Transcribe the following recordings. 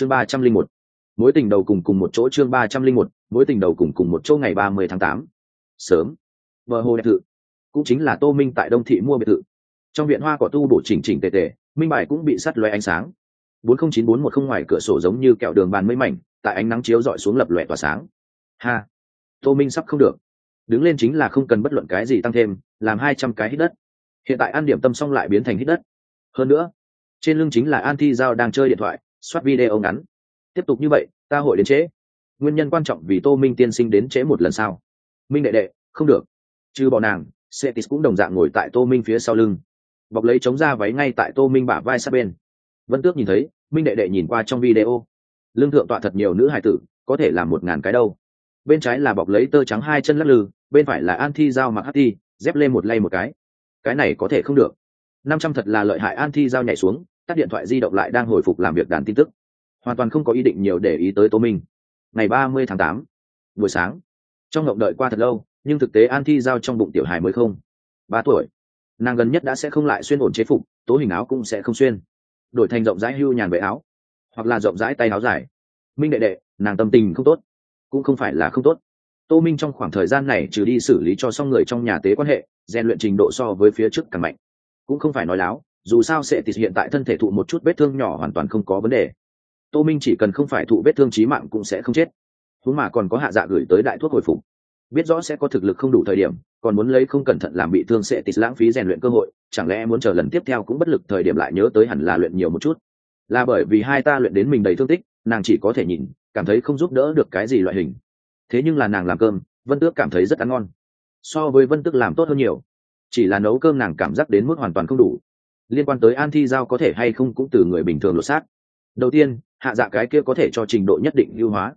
chương ba trăm linh một. Mối tình đầu cùng cùng một chỗ chương ba trăm linh một, mối tình đầu cùng cùng một chỗ ngày ba mươi tháng tám. Sớm. Vợ hồ đẹp thự. Cũng chính là tô minh tại đông thị mua biệt thự. Trong viện hoa cỏ tu bổ chỉnh chỉnh tề tề, minh bài cũng bị sắt loe ánh sáng. Bốn không chín bốn một không ngoài cửa sổ giống như kẹo đường bàn mây mảnh, tại ánh nắng chiếu dọi xuống lập lòe tỏa sáng. Ha. Tô minh sắp không được. Đứng lên chính là không cần bất luận cái gì tăng thêm, làm hai trăm cái hít đất. Hiện tại ăn điểm tâm xong lại biến thành hít đất. Hơn nữa, trên lưng chính là an thi giao đang chơi điện thoại soát video ngắn. Tiếp tục như vậy, ta hội đến trễ. Nguyên nhân quan trọng vì tô minh tiên sinh đến trễ một lần sau minh đệ đệ, không được. Trừ bỏ nàng setis cũng đồng dạng ngồi tại tô minh phía sau lưng. Bọc lấy chống ra váy ngay tại tô minh bả vai sát bên. Vân tước nhìn thấy, minh đệ đệ nhìn qua trong video. Lương thượng tọa thật nhiều nữ hải tử, có thể là một ngàn cái đâu. Bên trái là bọc lấy tơ trắng hai chân lắc lư, bên phải là an thi giao mặc hát thi, dép lên một lay một cái. Cái này có thể không được. Năm trăm thật là lợi hại an thi giao nhảy xuống tắt điện thoại di động lại đang hồi phục làm việc đàn tin tức. Hoàn toàn không có ý định nhiều để ý tới tô minh. Ngày ba mươi tháng tám, buổi sáng. Trong ngộng đợi qua thật lâu, nhưng thực tế an thi giao trong bụng tiểu hài mới không. Ba tuổi. Nàng gần nhất đã sẽ không lại xuyên ổn chế phục, tố hình áo cũng sẽ không xuyên. Đổi thành rộng rãi hưu nhàn bệ áo. Hoặc là rộng rãi tay áo dài. Minh đệ đệ, nàng tâm tình không tốt. Cũng không phải là không tốt. Tô minh trong khoảng thời gian này trừ đi xử lý cho xong người trong nhà tế quan hệ, rèn luyện trình độ so với phía trước càng mạnh. Cũng không phải nói láo dù sao sẽ thì hiện tại thân thể thụ một chút vết thương nhỏ hoàn toàn không có vấn đề. Tô minh chỉ cần không phải thụ vết thương trí mạng cũng sẽ không chết. Thú mà còn có hạ dạ gửi tới đại thuốc hồi phục. Biết rõ sẽ có thực lực không đủ thời điểm, còn muốn lấy không cẩn thận làm bị thương sẽ tịt lãng phí rèn luyện cơ hội, chẳng lẽ muốn chờ lần tiếp theo cũng bất lực thời điểm lại nhớ tới hẳn là luyện nhiều một chút. Là bởi vì hai ta luyện đến mình đầy thương tích, nàng chỉ có thể nhìn, cảm thấy không giúp đỡ được cái gì loại hình. Thế nhưng là nàng làm cơm, vân tước cảm thấy rất ăn ngon. So với vân tước làm tốt hơn nhiều. Chỉ là nấu cơm nàng cảm giác đến mức hoàn toàn không đủ liên quan tới an thi giao có thể hay không cũng từ người bình thường lột xác. Đầu tiên, hạ dạ cái kia có thể cho trình độ nhất định ưu hóa,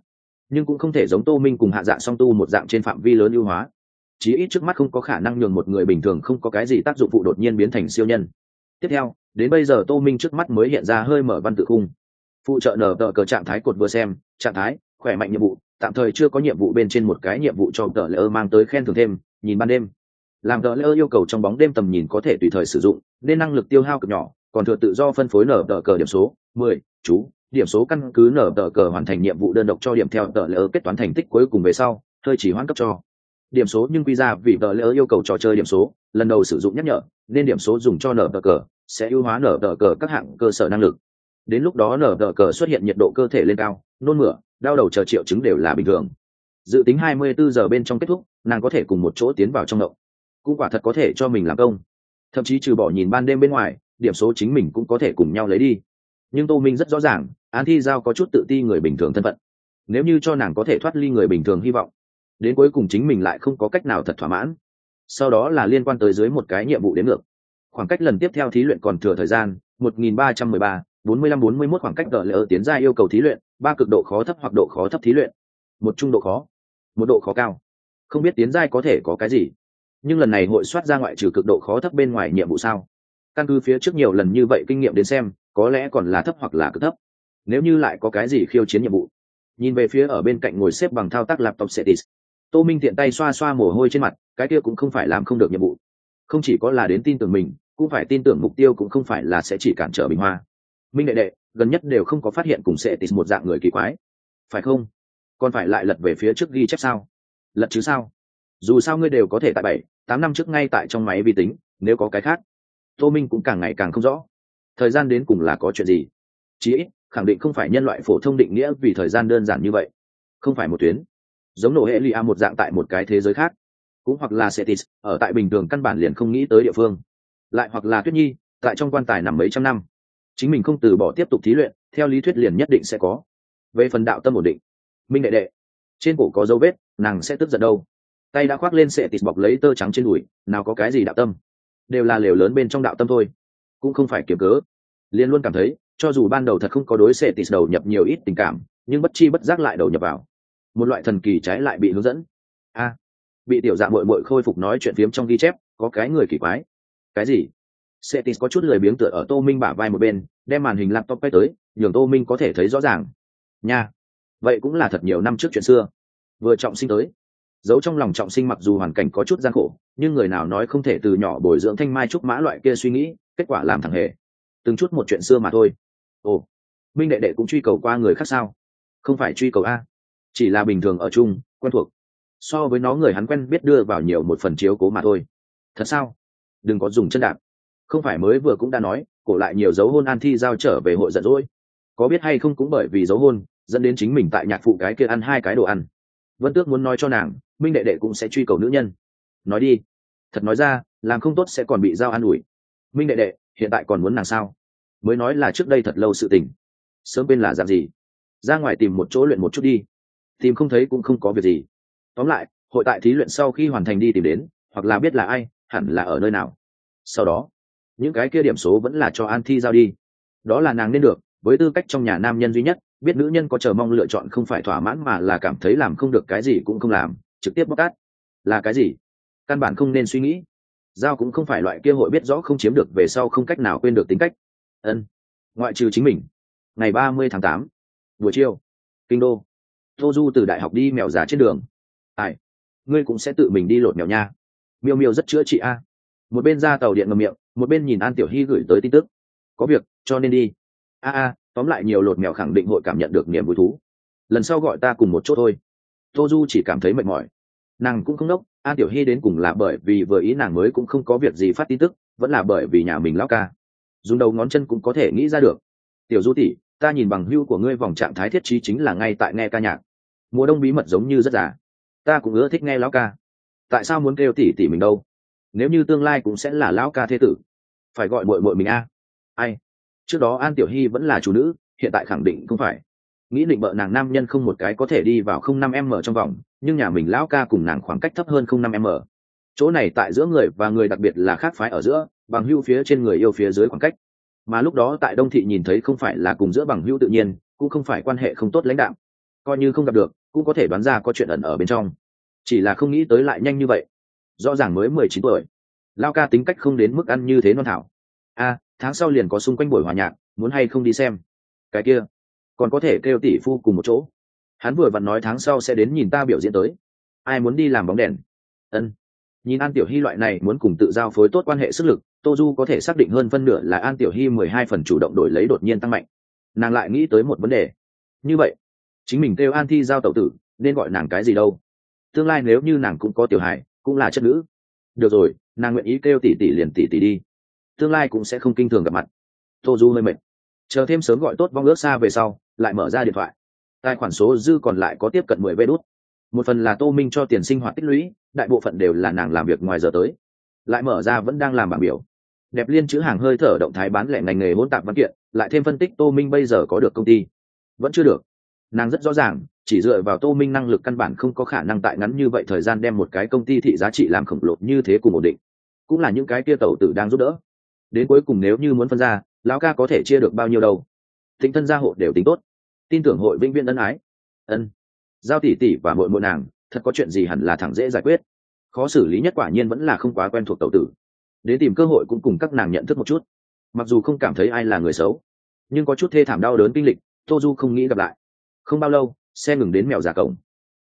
nhưng cũng không thể giống tô minh cùng hạ dạ song tu một dạng trên phạm vi lớn ưu hóa. Chí ít trước mắt không có khả năng nhường một người bình thường không có cái gì tác dụng phụ đột nhiên biến thành siêu nhân. Tiếp theo, đến bây giờ tô minh trước mắt mới hiện ra hơi mở văn tự khung. Phụ trợ nở tờ cờ trạng thái cột vừa xem, trạng thái, khỏe mạnh nhiệm vụ, tạm thời chưa có nhiệm vụ bên trên một cái nhiệm vụ cho tờ lỡ mang tới khen thưởng thêm, nhìn ban đêm làm tờ lơ yêu cầu trong bóng đêm tầm nhìn có thể tùy thời sử dụng, nên năng lực tiêu hao cực nhỏ, còn thừa tự do phân phối nở tờ cờ điểm số, mười, chú, điểm số căn cứ nở tờ cờ hoàn thành nhiệm vụ đơn độc cho điểm theo tờ lơ kết toán thành tích cuối cùng về sau, hơi chỉ hoãn cấp cho. Điểm số nhưng quy ra vì tờ lơ yêu cầu trò chơi điểm số, lần đầu sử dụng nhắc nhở, nên điểm số dùng cho nở tờ cờ, sẽ ưu hóa nở tờ cờ các hạng cơ sở năng lực. Đến lúc đó nở tờ cờ xuất hiện nhiệt độ cơ thể lên cao, nôn mửa, đau đầu chờ triệu chứng đều là bình thường. Dự tính 24 giờ bên trong kết thúc, nàng có thể cùng một chỗ tiến vào trong động cũng quả thật có thể cho mình làm công. Thậm chí trừ bỏ nhìn ban đêm bên ngoài điểm số chính mình cũng có thể cùng nhau lấy đi. Nhưng tô minh rất rõ ràng an thi giao có chút tự ti người bình thường thân phận. Nếu như cho nàng có thể thoát ly người bình thường hy vọng đến cuối cùng chính mình lại không có cách nào thật thỏa mãn. Sau đó là liên quan tới dưới một cái nhiệm vụ đến ngược. Khoảng cách lần tiếp theo thí luyện còn thừa thời gian 1313, 45-41 khoảng cách gỡ lỡ tiến ra yêu cầu thí luyện ba cực độ khó thấp hoặc độ khó thấp thí luyện. Một trung độ khó một độ khó cao. Không biết tiến giai có thể có cái gì nhưng lần này hội soát ra ngoại trừ cực độ khó thấp bên ngoài nhiệm vụ sao? Căn cứ phía trước nhiều lần như vậy kinh nghiệm đến xem, có lẽ còn là thấp hoặc là cực thấp. Nếu như lại có cái gì khiêu chiến nhiệm vụ? Nhìn về phía ở bên cạnh ngồi xếp bằng thao tác laptop setis tô minh tiện tay xoa xoa mồ hôi trên mặt, cái kia cũng không phải làm không được nhiệm vụ. Không chỉ có là đến tin tưởng mình, cũng phải tin tưởng mục tiêu cũng không phải là sẽ chỉ cản trở bình hoa. Minh đệ đệ, gần nhất đều không có phát hiện cùng setis một dạng người kỳ quái. Phải không? Còn phải lại lật về phía trước ghi chép sao? Lật chứ sao? Dù sao ngươi đều có thể tại bảy, tám năm trước ngay tại trong máy vi tính, nếu có cái khác, tô minh cũng càng ngày càng không rõ. Thời gian đến cùng là có chuyện gì? Chí ít, khẳng định không phải nhân loại phổ thông định nghĩa vì thời gian đơn giản như vậy. Không phải một tuyến. Giống nổ hệ lia một dạng tại một cái thế giới khác. Cũng hoặc là setis ở tại bình thường căn bản liền không nghĩ tới địa phương. Lại hoặc là tuyết nhi, tại trong quan tài nằm mấy trăm năm. Chính mình không từ bỏ tiếp tục thí luyện, theo lý thuyết liền nhất định sẽ có. Về phần đạo tâm ổn định, minh đệ đệ, trên cổ có dấu vết, nàng sẽ tức giận đâu? Tay đã khoác lên sệ tịt bọc lấy tơ trắng trên đùi nào có cái gì đạo tâm. Đều là lều lớn bên trong đạo tâm thôi. Cũng không phải kiếm cớ. Liên luôn cảm thấy cho dù ban đầu thật không có đối sệ tịt đầu nhập nhiều ít tình cảm nhưng bất chi bất giác lại đầu nhập vào. Một loại thần kỳ trái lại bị hướng dẫn. A. Bị tiểu dạ mội mội khôi phục nói chuyện phiếm trong ghi chép có cái người kỳ quái. Cái gì? Cetis có chút lười biếng tựa ở Tô Minh bả vai một bên, đem màn hình laptop quay tới, nhường Tô Minh có thể thấy rõ ràng. Nha, vậy cũng là thật nhiều năm trước chuyện xưa. Vừa trọng sinh tới, giấu trong lòng trọng sinh mặc dù hoàn cảnh có chút gian khổ, nhưng người nào nói không thể từ nhỏ bồi dưỡng thanh mai trúc mã loại kia suy nghĩ, kết quả làm thằng hề. Từng chút một chuyện xưa mà thôi. Ồ, minh đệ đệ cũng truy cầu qua người khác sao? Không phải truy cầu a. Chỉ là bình thường ở chung quen thuộc. So với nó người hắn quen biết đưa vào nhiều một phần chiếu cố mà thôi. Thật sao? Đừng có dùng chân đạp. Không phải mới vừa cũng đã nói cổ lại nhiều dấu hôn an thi giao trở về hội giận dỗi. Có biết hay không cũng bởi vì dấu hôn dẫn đến chính mình tại nhạc phụ cái kia ăn hai cái đồ ăn. Vân tước muốn nói cho nàng minh đệ đệ cũng sẽ truy cầu nữ nhân. Nói đi. Thật nói ra, làm không tốt sẽ còn bị giao an ủi. Minh đệ đệ, hiện tại còn muốn nàng sao? Mới nói là trước đây thật lâu sự tình. Sớm bên là dạng gì? Ra ngoài tìm một chỗ luyện một chút đi. Tìm không thấy cũng không có việc gì. Tóm lại, hội tại thí luyện sau khi hoàn thành đi tìm đến, hoặc là biết là ai, hẳn là ở nơi nào. Sau đó, những cái kia điểm số vẫn là cho an thi giao đi. Đó là nàng nên được, với tư cách trong nhà nam nhân duy nhất, biết nữ nhân có chờ mong lựa chọn không phải thỏa mãn mà là cảm thấy làm không được cái gì cũng không làm trực tiếp bóc tát là cái gì? Căn bản không nên suy nghĩ. Giao cũng không phải loại kia hội biết rõ không chiếm được về sau không cách nào quên được tính cách. Ân, ngoại trừ chính mình. Ngày ba mươi tháng tám, buổi chiều, kinh đô. Tô du từ đại học đi mèo già trên đường. Ai, ngươi cũng sẽ tự mình đi lột mèo nha. Miêu miêu rất chữa trị a. Một bên ra tàu điện ngầm miệng, một bên nhìn an tiểu hy gửi tới tin tức. Có việc, cho nên đi. A a, tóm lại nhiều lột mèo khẳng định hội cảm nhận được niềm vui thú. Lần sau gọi ta cùng một chỗ thôi tô du chỉ cảm thấy mệt mỏi. Nàng cũng không đốc an tiểu hy đến cùng là bởi vì vừa ý nàng mới cũng không có việc gì phát tin tức, vẫn là bởi vì nhà mình lao ca. Dùng đầu ngón chân cũng có thể nghĩ ra được. Tiểu du tỷ, ta nhìn bằng hưu của ngươi vòng trạng thái thiết trí chính là ngay tại nghe ca nhạc. Mùa đông bí mật giống như rất già. Ta cũng ưa thích nghe lão ca. Tại sao muốn kêu tỷ tỷ mình đâu? Nếu như tương lai cũng sẽ là lão ca thế tử. Phải gọi bội bội mình a. Ai? Trước đó an tiểu hy vẫn là chủ nữ, hiện tại khẳng định không phải nghĩ định bợ nàng nam nhân không một cái có thể đi vào không năm m trong vòng, nhưng nhà mình lão ca cùng nàng khoảng cách thấp hơn không năm m chỗ này tại giữa người và người đặc biệt là khác phái ở giữa, bằng hưu phía trên người yêu phía dưới khoảng cách. Mà lúc đó tại đông thị nhìn thấy không phải là cùng giữa bằng hưu tự nhiên, cũng không phải quan hệ không tốt lãnh đạo coi như không gặp được, cũng có thể đoán ra có chuyện ẩn ở bên trong. Chỉ là không nghĩ tới lại nhanh như vậy. Rõ ràng mới mười chín tuổi. Lao ca tính cách không đến mức ăn như thế non thảo. A, tháng sau liền có xung quanh buổi hòa nhạc, muốn hay không đi xem? Cái kia còn có thể kêu tỷ phu cùng một chỗ. Hắn vừa vặn nói tháng sau sẽ đến nhìn ta biểu diễn tới. Ai muốn đi làm bóng đèn? Ân. Nhìn an tiểu hy loại này muốn cùng tự giao phối tốt quan hệ sức lực, tô du có thể xác định hơn phân nửa là an tiểu hy mười hai phần chủ động đổi lấy đột nhiên tăng mạnh. Nàng lại nghĩ tới một vấn đề. Như vậy, chính mình kêu an thi giao tậu tử, nên gọi nàng cái gì đâu? Tương lai nếu như nàng cũng có tiểu hài, cũng là chất nữ. Được rồi, nàng nguyện ý kêu tỷ tỷ liền tỷ tỷ đi. Tương lai cũng sẽ không kinh thường gặp mặt. Tô du hơi mệt chờ thêm sớm gọi tốt vong ước xa về sau, lại mở ra điện thoại. Tài khoản số dư còn lại có tiếp cận mười vê đút. Một phần là tô minh cho tiền sinh hoạt tích lũy, đại bộ phận đều là nàng làm việc ngoài giờ tới. Lại mở ra vẫn đang làm bảng biểu. Đẹp liên chữ hàng hơi thở động thái bán lẻ ngành nghề hỗn tạp văn kiện, lại thêm phân tích tô minh bây giờ có được công ty. Vẫn chưa được. Nàng rất rõ ràng, chỉ dựa vào tô minh năng lực căn bản không có khả năng tại ngắn như vậy thời gian đem một cái công ty thị giá trị làm khổng lồ như thế cùng ổn định. Cũng là những cái kia tẩu tử đang giúp đỡ. Đến cuối cùng nếu như muốn phân ra lão ca có thể chia được bao nhiêu đâu. Thịnh thân gia hộ đều tính tốt. Tin tưởng hội vĩnh viễn ân ái. Ân. Giao tỷ tỷ và mội mội nàng, thật có chuyện gì hẳn là thẳng dễ giải quyết. Khó xử lý nhất quả nhiên vẫn là không quá quen thuộc tẩu tử. Đến tìm cơ hội cũng cùng các nàng nhận thức một chút. Mặc dù không cảm thấy ai là người xấu, nhưng có chút thê thảm đau đớn kinh lịch, tô du không nghĩ gặp lại. Không bao lâu, xe ngừng đến mèo già cổng.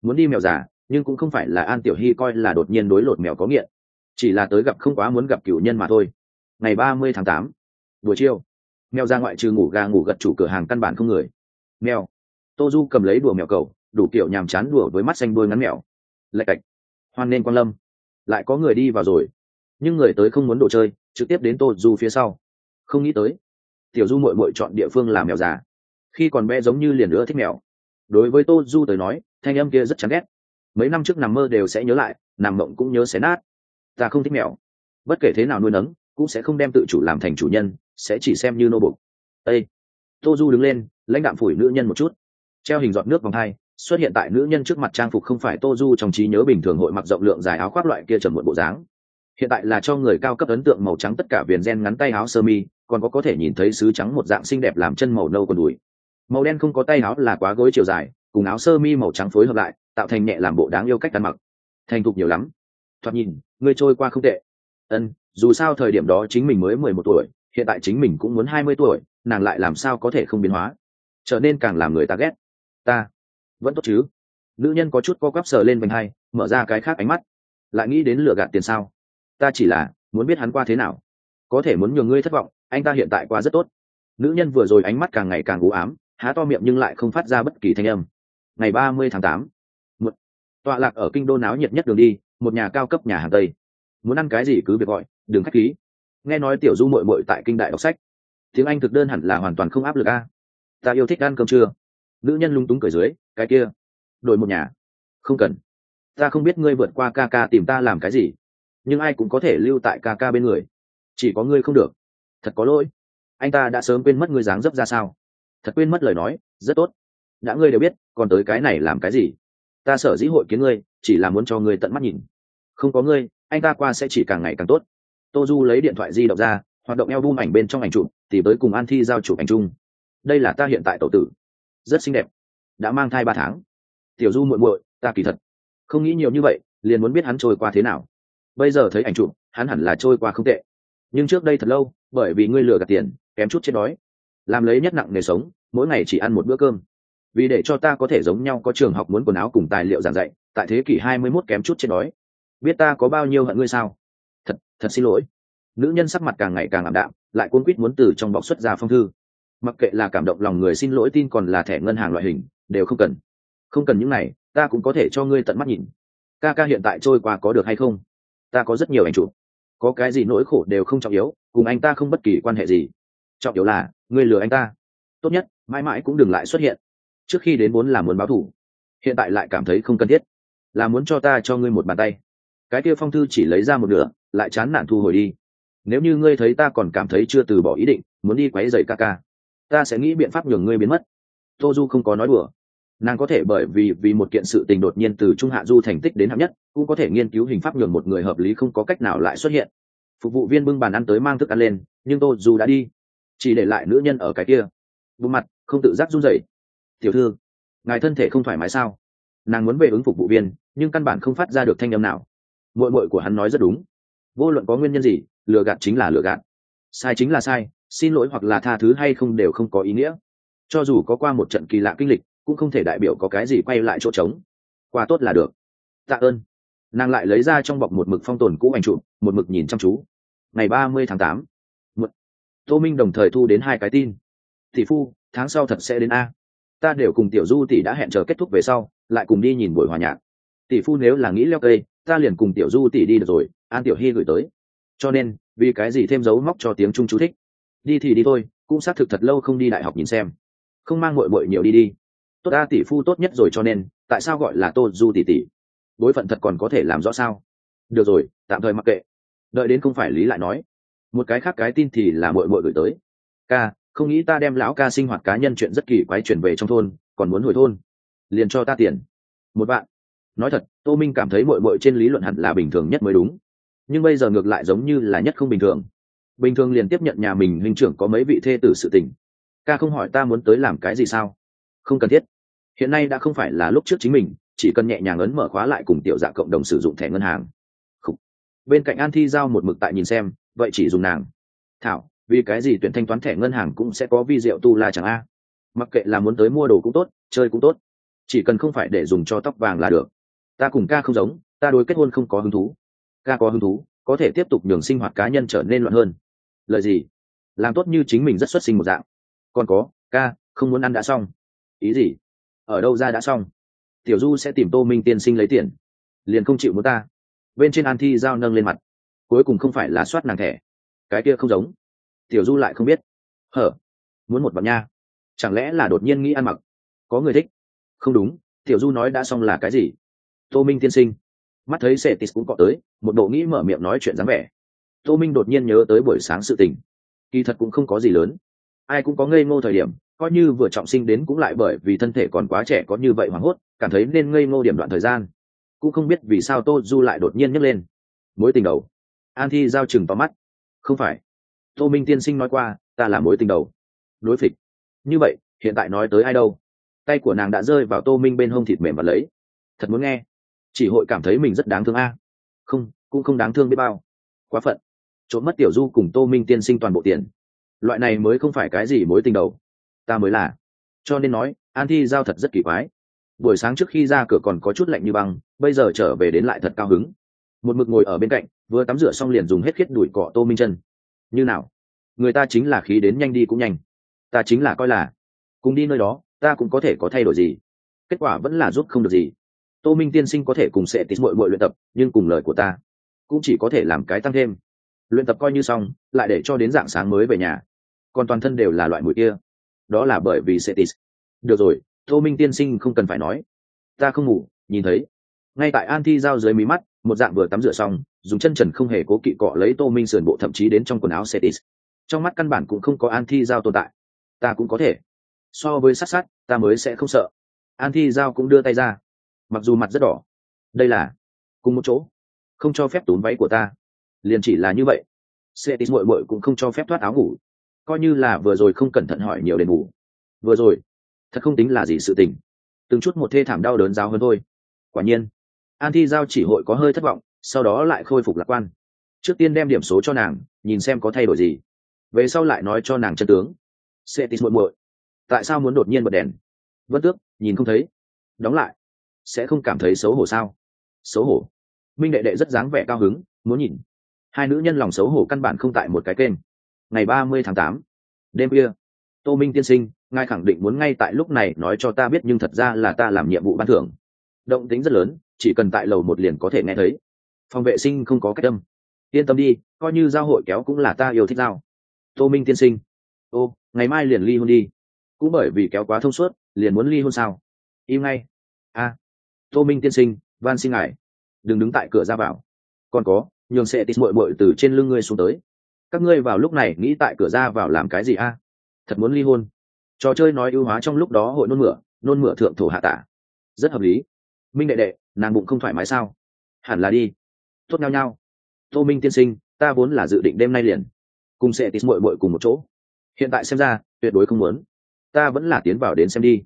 Muốn đi mèo già, nhưng cũng không phải là an tiểu hy coi là đột nhiên đối lột mèo có nghiện. Chỉ là tới gặp không quá muốn gặp cựu nhân mà thôi. Ngày ba mươi tháng tám, buổi chiều mèo ra ngoại trừ ngủ gà ngủ gật chủ cửa hàng căn bản không người. Mèo. Tô du cầm lấy đùa mèo cầu, đủ kiểu nhàm chán đùa với mắt xanh đuôi ngắn mèo. Lạch cạch. Hoan nên quan lâm. Lại có người đi vào rồi. Nhưng người tới không muốn đồ chơi, trực tiếp đến tô du phía sau. Không nghĩ tới. Tiểu du mội mội chọn địa phương làm mèo già. Khi còn bé giống như liền nữa thích mèo. Đối với tô du tới nói, thanh âm kia rất chán ghét. Mấy năm trước nằm mơ đều sẽ nhớ lại, nằm mộng cũng nhớ xé nát. Ta không thích mèo. Bất kể thế nào nuôi nấng, cũng sẽ không đem tự chủ làm thành chủ nhân sẽ chỉ xem như nô bục. Ây tô du đứng lên, lãnh đạm phủi nữ nhân một chút. Treo hình giọt nước vòng hai, xuất hiện tại nữ nhân trước mặt trang phục không phải tô du trong trí nhớ bình thường hội mặc rộng lượng dài áo khoác loại kia trầm muộn bộ dáng. Hiện tại là cho người cao cấp ấn tượng màu trắng tất cả viền gen ngắn tay áo sơ mi, còn có có thể nhìn thấy sứ trắng một dạng xinh đẹp làm chân màu nâu còn đùi. Màu đen không có tay áo là quá gối chiều dài, cùng áo sơ mi màu trắng phối hợp lại, tạo thành nhẹ làm bộ đáng yêu cách ăn mặc. Thành thục nhiều lắm. Thoạt nhìn ngươi trôi qua không tệ. Ân, dù sao thời điểm đó chính mình mới mười một tuổi hiện tại chính mình cũng muốn hai mươi tuổi, nàng lại làm sao có thể không biến hóa? Trở nên càng làm người ta ghét. Ta vẫn tốt chứ? Nữ nhân có chút co quắp sờ lên vành hai mở ra cái khác ánh mắt. Lại nghĩ đến lựa gạt tiền sao? Ta chỉ là muốn biết hắn qua thế nào. Có thể muốn nhường ngươi thất vọng, anh ta hiện tại qua rất tốt. Nữ nhân vừa rồi ánh mắt càng ngày càng u ám, há to miệng nhưng lại không phát ra bất kỳ thanh âm. Ngày ba mươi tháng tám, một tọa lạc ở kinh đô náo nhiệt nhất đường đi, một nhà cao cấp nhà hàng tây. Muốn ăn cái gì cứ việc gọi, đừng khách khí nghe nói tiểu du mội mội tại kinh đại đọc sách. Tiếng anh thực đơn hẳn là hoàn toàn không áp lực a. Ta yêu thích ăn cơm trưa. Nữ nhân lung túng cười dưới, cái kia, đổi một nhà. Không cần. Ta không biết ngươi vượt qua ca ca tìm ta làm cái gì, nhưng ai cũng có thể lưu tại ca ca bên người. Chỉ có ngươi không được. Thật có lỗi. Anh ta đã sớm quên mất ngươi dáng dấp ra sao. Thật quên mất lời nói, rất tốt. Đã ngươi đều biết, còn tới cái này làm cái gì? Ta sở dĩ hội kiến ngươi, chỉ là muốn cho ngươi tận mắt nhìn. Không có ngươi, anh ta qua sẽ chỉ càng ngày càng tốt tô du lấy điện thoại di động ra, hoạt động eo bum ảnh bên trong ảnh chụp tìm tới cùng an thi giao chụp ảnh chung. Đây là ta hiện tại tổ tử. Rất xinh đẹp. Đã mang thai ba tháng. Tiểu du muội muội, ta kỳ thật không nghĩ nhiều như vậy, liền muốn biết hắn trôi qua thế nào. Bây giờ thấy ảnh chụp, hắn hẳn là trôi qua không tệ. Nhưng trước đây thật lâu, bởi vì ngươi lừa gạt tiền, kém chút chết đói. Làm lấy nhất nặng nghề sống, mỗi ngày chỉ ăn một bữa cơm. Vì để cho ta có thể giống nhau có trường học muốn quần áo cùng tài liệu giảng dạy, tại thế kỷ hai mươi 21 kém chút chết đói. Biết ta có bao nhiêu hận ngươi sao? Thật xin lỗi. Nữ nhân sắc mặt càng ngày càng ảm đạm, lại cuốn quýt muốn từ trong bọc xuất ra phong thư. Mặc kệ là cảm động lòng người xin lỗi tin còn là thẻ ngân hàng loại hình, đều không cần. Không cần những này, ta cũng có thể cho ngươi tận mắt nhìn. Ca ca hiện tại trôi qua có được hay không? Ta có rất nhiều ảnh chụp. Có cái gì nỗi khổ đều không trọng yếu, cùng anh ta không bất kỳ quan hệ gì. Trọng yếu là, ngươi lừa anh ta. Tốt nhất, mãi mãi cũng đừng lại xuất hiện. Trước khi đến vốn là muốn báo thù. Hiện tại lại cảm thấy không cần thiết. Là muốn cho ta cho ngươi một bàn tay. Cái kia phong thư chỉ lấy ra một nửa lại chán nản thu hồi đi. Nếu như ngươi thấy ta còn cảm thấy chưa từ bỏ ý định, muốn đi quấy dày ca ca, ta sẽ nghĩ biện pháp nhường ngươi biến mất. Tô du không có nói đùa. Nàng có thể bởi vì vì một kiện sự tình đột nhiên từ trung hạ du thành tích đến hạng nhất, cũng có thể nghiên cứu hình pháp nhường một người hợp lý không có cách nào lại xuất hiện. Phục vụ viên bưng bàn ăn tới mang thức ăn lên, nhưng tô du đã đi. Chỉ để lại nữ nhân ở cái kia. Vùng mặt, không tự giác run rẩy. Tiểu thư, ngài thân thể không thoải mái sao? Nàng muốn về ứng phục vụ viên, nhưng căn bản không phát ra được thanh âm nào. Mội mội của hắn nói rất đúng vô luận có nguyên nhân gì, lừa gạt chính là lừa gạt. Sai chính là sai, xin lỗi hoặc là tha thứ hay không đều không có ý nghĩa. Cho dù có qua một trận kỳ lạ kinh lịch, cũng không thể đại biểu có cái gì quay lại chỗ trống. Qua tốt là được. Tạ ơn. Nàng lại lấy ra trong bọc một mực phong tồn cũ ảnh trụ một mực nhìn chăm chú. Ngày ba mươi tháng tám. Tô minh đồng thời thu đến hai cái tin. Tỷ phu, tháng sau thật sẽ đến a. Ta đều cùng tiểu du tỷ đã hẹn chờ kết thúc về sau, lại cùng đi nhìn buổi hòa nhạc. Tỷ phu nếu là nghĩ leo cây, ta liền cùng tiểu du tỷ đi được rồi an tiểu hy gửi tới. Cho nên, vì cái gì thêm dấu móc cho tiếng trung chú thích? Đi thì đi thôi, cũng xác thực thật lâu không đi đại học nhìn xem. Không mang bội bội nhiều đi đi. Tốt a, tỷ phu tốt nhất rồi cho nên, tại sao gọi là tô du tỷ tỷ? Bối phận thật còn có thể làm rõ sao? Được rồi, tạm thời mặc kệ. Đợi đến không phải lý lại nói. Một cái khác cái tin thì là bội bội gửi tới. Ca, không nghĩ ta đem lão ca sinh hoạt cá nhân chuyện rất kỳ quái chuyển về trong thôn, còn muốn hồi thôn. Liền cho ta tiền. Một bạn. Nói thật, tô minh cảm thấy bội bội trên lý luận hẳn là bình thường nhất mới đúng nhưng bây giờ ngược lại giống như là nhất không bình thường. Bình thường liền tiếp nhận nhà mình huynh trưởng có mấy vị thê tử sự tình. Ca không hỏi ta muốn tới làm cái gì sao? Không cần thiết. Hiện nay đã không phải là lúc trước chính mình, chỉ cần nhẹ nhàng ấn mở khóa lại cùng tiểu dạ cộng đồng sử dụng thẻ ngân hàng. Khủ. bên cạnh an thi giao một mực tại nhìn xem, vậy chỉ dùng nàng. Thảo, vì cái gì tuyển thanh toán thẻ ngân hàng cũng sẽ có vi rượu tu la chẳng a? Mặc kệ là muốn tới mua đồ cũng tốt, chơi cũng tốt. Chỉ cần không phải để dùng cho tóc vàng là được. Ta cùng ca không giống, ta đối kết hôn không có hứng thú ca có hứng thú, có thể tiếp tục nhường sinh hoạt cá nhân trở nên loạn hơn. Lời gì? Làm tốt như chính mình rất xuất sinh một dạng. Còn có ca không muốn ăn đã xong. Ý gì? Ở đâu ra đã xong? Tiểu du sẽ tìm tô minh tiên sinh lấy tiền. Liền không chịu muốn ta. Bên trên an thi giao nâng lên mặt. Cuối cùng không phải là soát nàng thẻ. Cái kia không giống. Tiểu du lại không biết. Hở? Muốn một bạn nha. Chẳng lẽ là đột nhiên nghĩ ăn mặc? Có người thích? Không đúng, tiểu du nói đã xong là cái gì? Tô minh tiên sinh mắt thấy sệ tis cũng cọ tới, một bộ nghĩ mở miệng nói chuyện dáng vẻ. Tô minh đột nhiên nhớ tới buổi sáng sự tình. Kỳ thật cũng không có gì lớn. Ai cũng có ngây ngô thời điểm, coi như vừa trọng sinh đến cũng lại bởi vì thân thể còn quá trẻ có như vậy hoảng hốt, cảm thấy nên ngây ngô điểm đoạn thời gian. Cũng không biết vì sao tô du lại đột nhiên nhấc lên. Mối tình đầu. An thi giao chừng vào mắt. Không phải. Tô minh tiên sinh nói qua, ta là mối tình đầu. Đối phịch. Như vậy, hiện tại nói tới ai đâu? Tay của nàng đã rơi vào tô minh bên hông thịt mềm và lấy. Thật muốn nghe chỉ hội cảm thấy mình rất đáng thương a. Không, cũng không đáng thương biết bao. Quá phận. Trốn mất tiểu du cùng tô minh tiên sinh toàn bộ tiền. Loại này mới không phải cái gì mối tình đầu. Ta mới là. Cho nên nói, an thi giao thật rất kỳ quái. Buổi sáng trước khi ra cửa còn có chút lạnh như băng, bây giờ trở về đến lại thật cao hứng. Một mực ngồi ở bên cạnh, vừa tắm rửa xong liền dùng hết khiết đuổi cọ tô minh chân. Như nào? Người ta chính là khí đến nhanh đi cũng nhanh. Ta chính là coi là. Cùng đi nơi đó, ta cũng có thể có thay đổi gì. Kết quả vẫn là giúp không được gì tô minh tiên sinh có thể cùng sẽ tít mội mội luyện tập, nhưng cùng lời của ta cũng chỉ có thể làm cái tăng thêm. Luyện tập coi như xong, lại để cho đến dạng sáng mới về nhà. Còn toàn thân đều là loại mùi kia. Đó là bởi vì sẽ tít. Được rồi, tô minh tiên sinh không cần phải nói. Ta không ngủ, nhìn thấy. Ngay tại an thi giao dưới mí mắt, một dạng vừa tắm rửa xong, dùng chân trần không hề cố kỵ cọ lấy tô minh sườn bộ thậm chí đến trong quần áo setis trong mắt căn bản cũng không có an thi giao tồn tại. Ta cũng có thể. So với sát sát, ta mới sẽ không sợ. An thi giao cũng đưa tay ra mặc dù mặt rất đỏ. Đây là cùng một chỗ. Không cho phép tốn váy của ta. Liền chỉ là như vậy. Setis muội muội cũng không cho phép thoát áo ngủ. Coi như là vừa rồi không cẩn thận hỏi nhiều đền ngủ vừa rồi, thật không tính là gì sự tình. Từng chút một thê thảm đau đớn giáo hơn thôi. Quả nhiên, an thi giao chỉ hội có hơi thất vọng, sau đó lại khôi phục lạc quan. Trước tiên đem điểm số cho nàng, nhìn xem có thay đổi gì. Về sau lại nói cho nàng chân tướng. Setis muội muội, tại sao muốn đột nhiên bật đèn? Vân tước, nhìn không thấy. Đóng lại sẽ không cảm thấy xấu hổ sao? Xấu hổ? Minh đệ đệ rất dáng vẻ cao hứng muốn nhìn. Hai nữ nhân lòng xấu hổ căn bản không tại một cái kênh. Ngày ba mươi tháng tám đêm kia tô minh tiên sinh ngài khẳng định muốn ngay tại lúc này nói cho ta biết nhưng thật ra là ta làm nhiệm vụ ban thưởng. Động tính rất lớn chỉ cần tại lầu một liền có thể nghe thấy. Phòng vệ sinh không có cách đâm, yên tâm đi coi như giao hội kéo cũng là ta yêu thích giao. Tô minh tiên sinh. Ô ngày mai liền ly hôn đi. Cũng bởi vì kéo quá thông suốt liền muốn ly hôn sao? Im ngay. A tô minh tiên sinh, van xin ngài. Đừng đứng tại cửa ra vào. Còn có, nhường sẽ tít mội mội từ trên lưng ngươi xuống tới. Các ngươi vào lúc này nghĩ tại cửa ra vào làm cái gì a? Thật muốn ly hôn. Trò chơi nói ưu hóa trong lúc đó hội nôn mửa nôn mửa thượng thổ hạ tả. Rất hợp lý. Minh đệ đệ, nàng bụng không thoải mái sao? Hẳn là đi. Tốt nhau nhau tô minh tiên sinh, ta vốn là dự định đêm nay liền cùng sẽ tít mội mội cùng một chỗ. Hiện tại xem ra, tuyệt đối không muốn. Ta vẫn là tiến vào đến xem đi.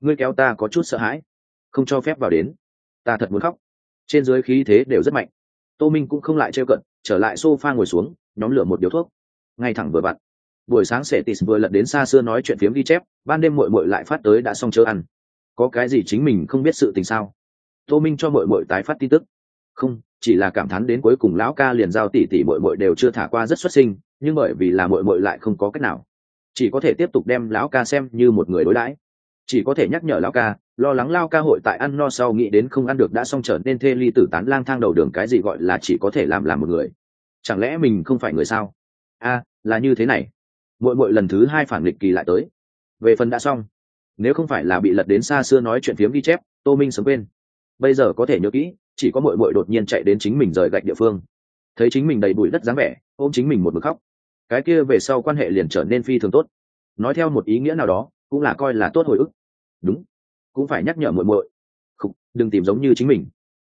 Ngươi kéo ta có chút sợ hãi không cho phép vào đến. Ta thật muốn khóc. Trên dưới khí thế đều rất mạnh. Tô minh cũng không lại trêu cận, trở lại s o f a ngồi xuống, nhóm lửa một điếu thuốc. Ngay thẳng vừa vặn. Buổi sáng sệ tis vừa lật đến xa xưa nói chuyện phiếm ghi chép, ban đêm mội mội lại phát tới đã xong chớ ăn. Có cái gì chính mình không biết sự tình sao? Tô minh cho mội mội tái phát tin tức. Không, chỉ là cảm thán đến cuối cùng lão ca liền giao tỷ tỷ mội mội đều chưa thả qua rất xuất sinh, nhưng bởi vì là mội mội lại không có cách nào. Chỉ có thể tiếp tục đem lão ca xem như một người đối đãi. Chỉ có thể nhắc nhở lão ca lo lắng lao ca hội tại ăn no sau nghĩ đến không ăn được đã xong trở nên thê ly tử tán lang thang đầu đường cái gì gọi là chỉ có thể làm làm một người. Chẳng lẽ mình không phải người sao? A, là như thế này. Mỗi mỗi lần thứ hai phản nghịch kỳ lại tới. Về phần đã xong, nếu không phải là bị lật đến xa xưa nói chuyện phiếm ghi chép, tô minh sớm quên. Bây giờ có thể nhớ kỹ, chỉ có mội mội đột nhiên chạy đến chính mình rời gạch địa phương. Thấy chính mình đầy bụi đất dáng vẻ, ôm chính mình một mực khóc. Cái kia về sau quan hệ liền trở nên phi thường tốt. Nói theo một ý nghĩa nào đó, cũng là coi là tốt hồi ức. Đúng cũng phải nhắc nhở muội muội không đừng tìm giống như chính mình.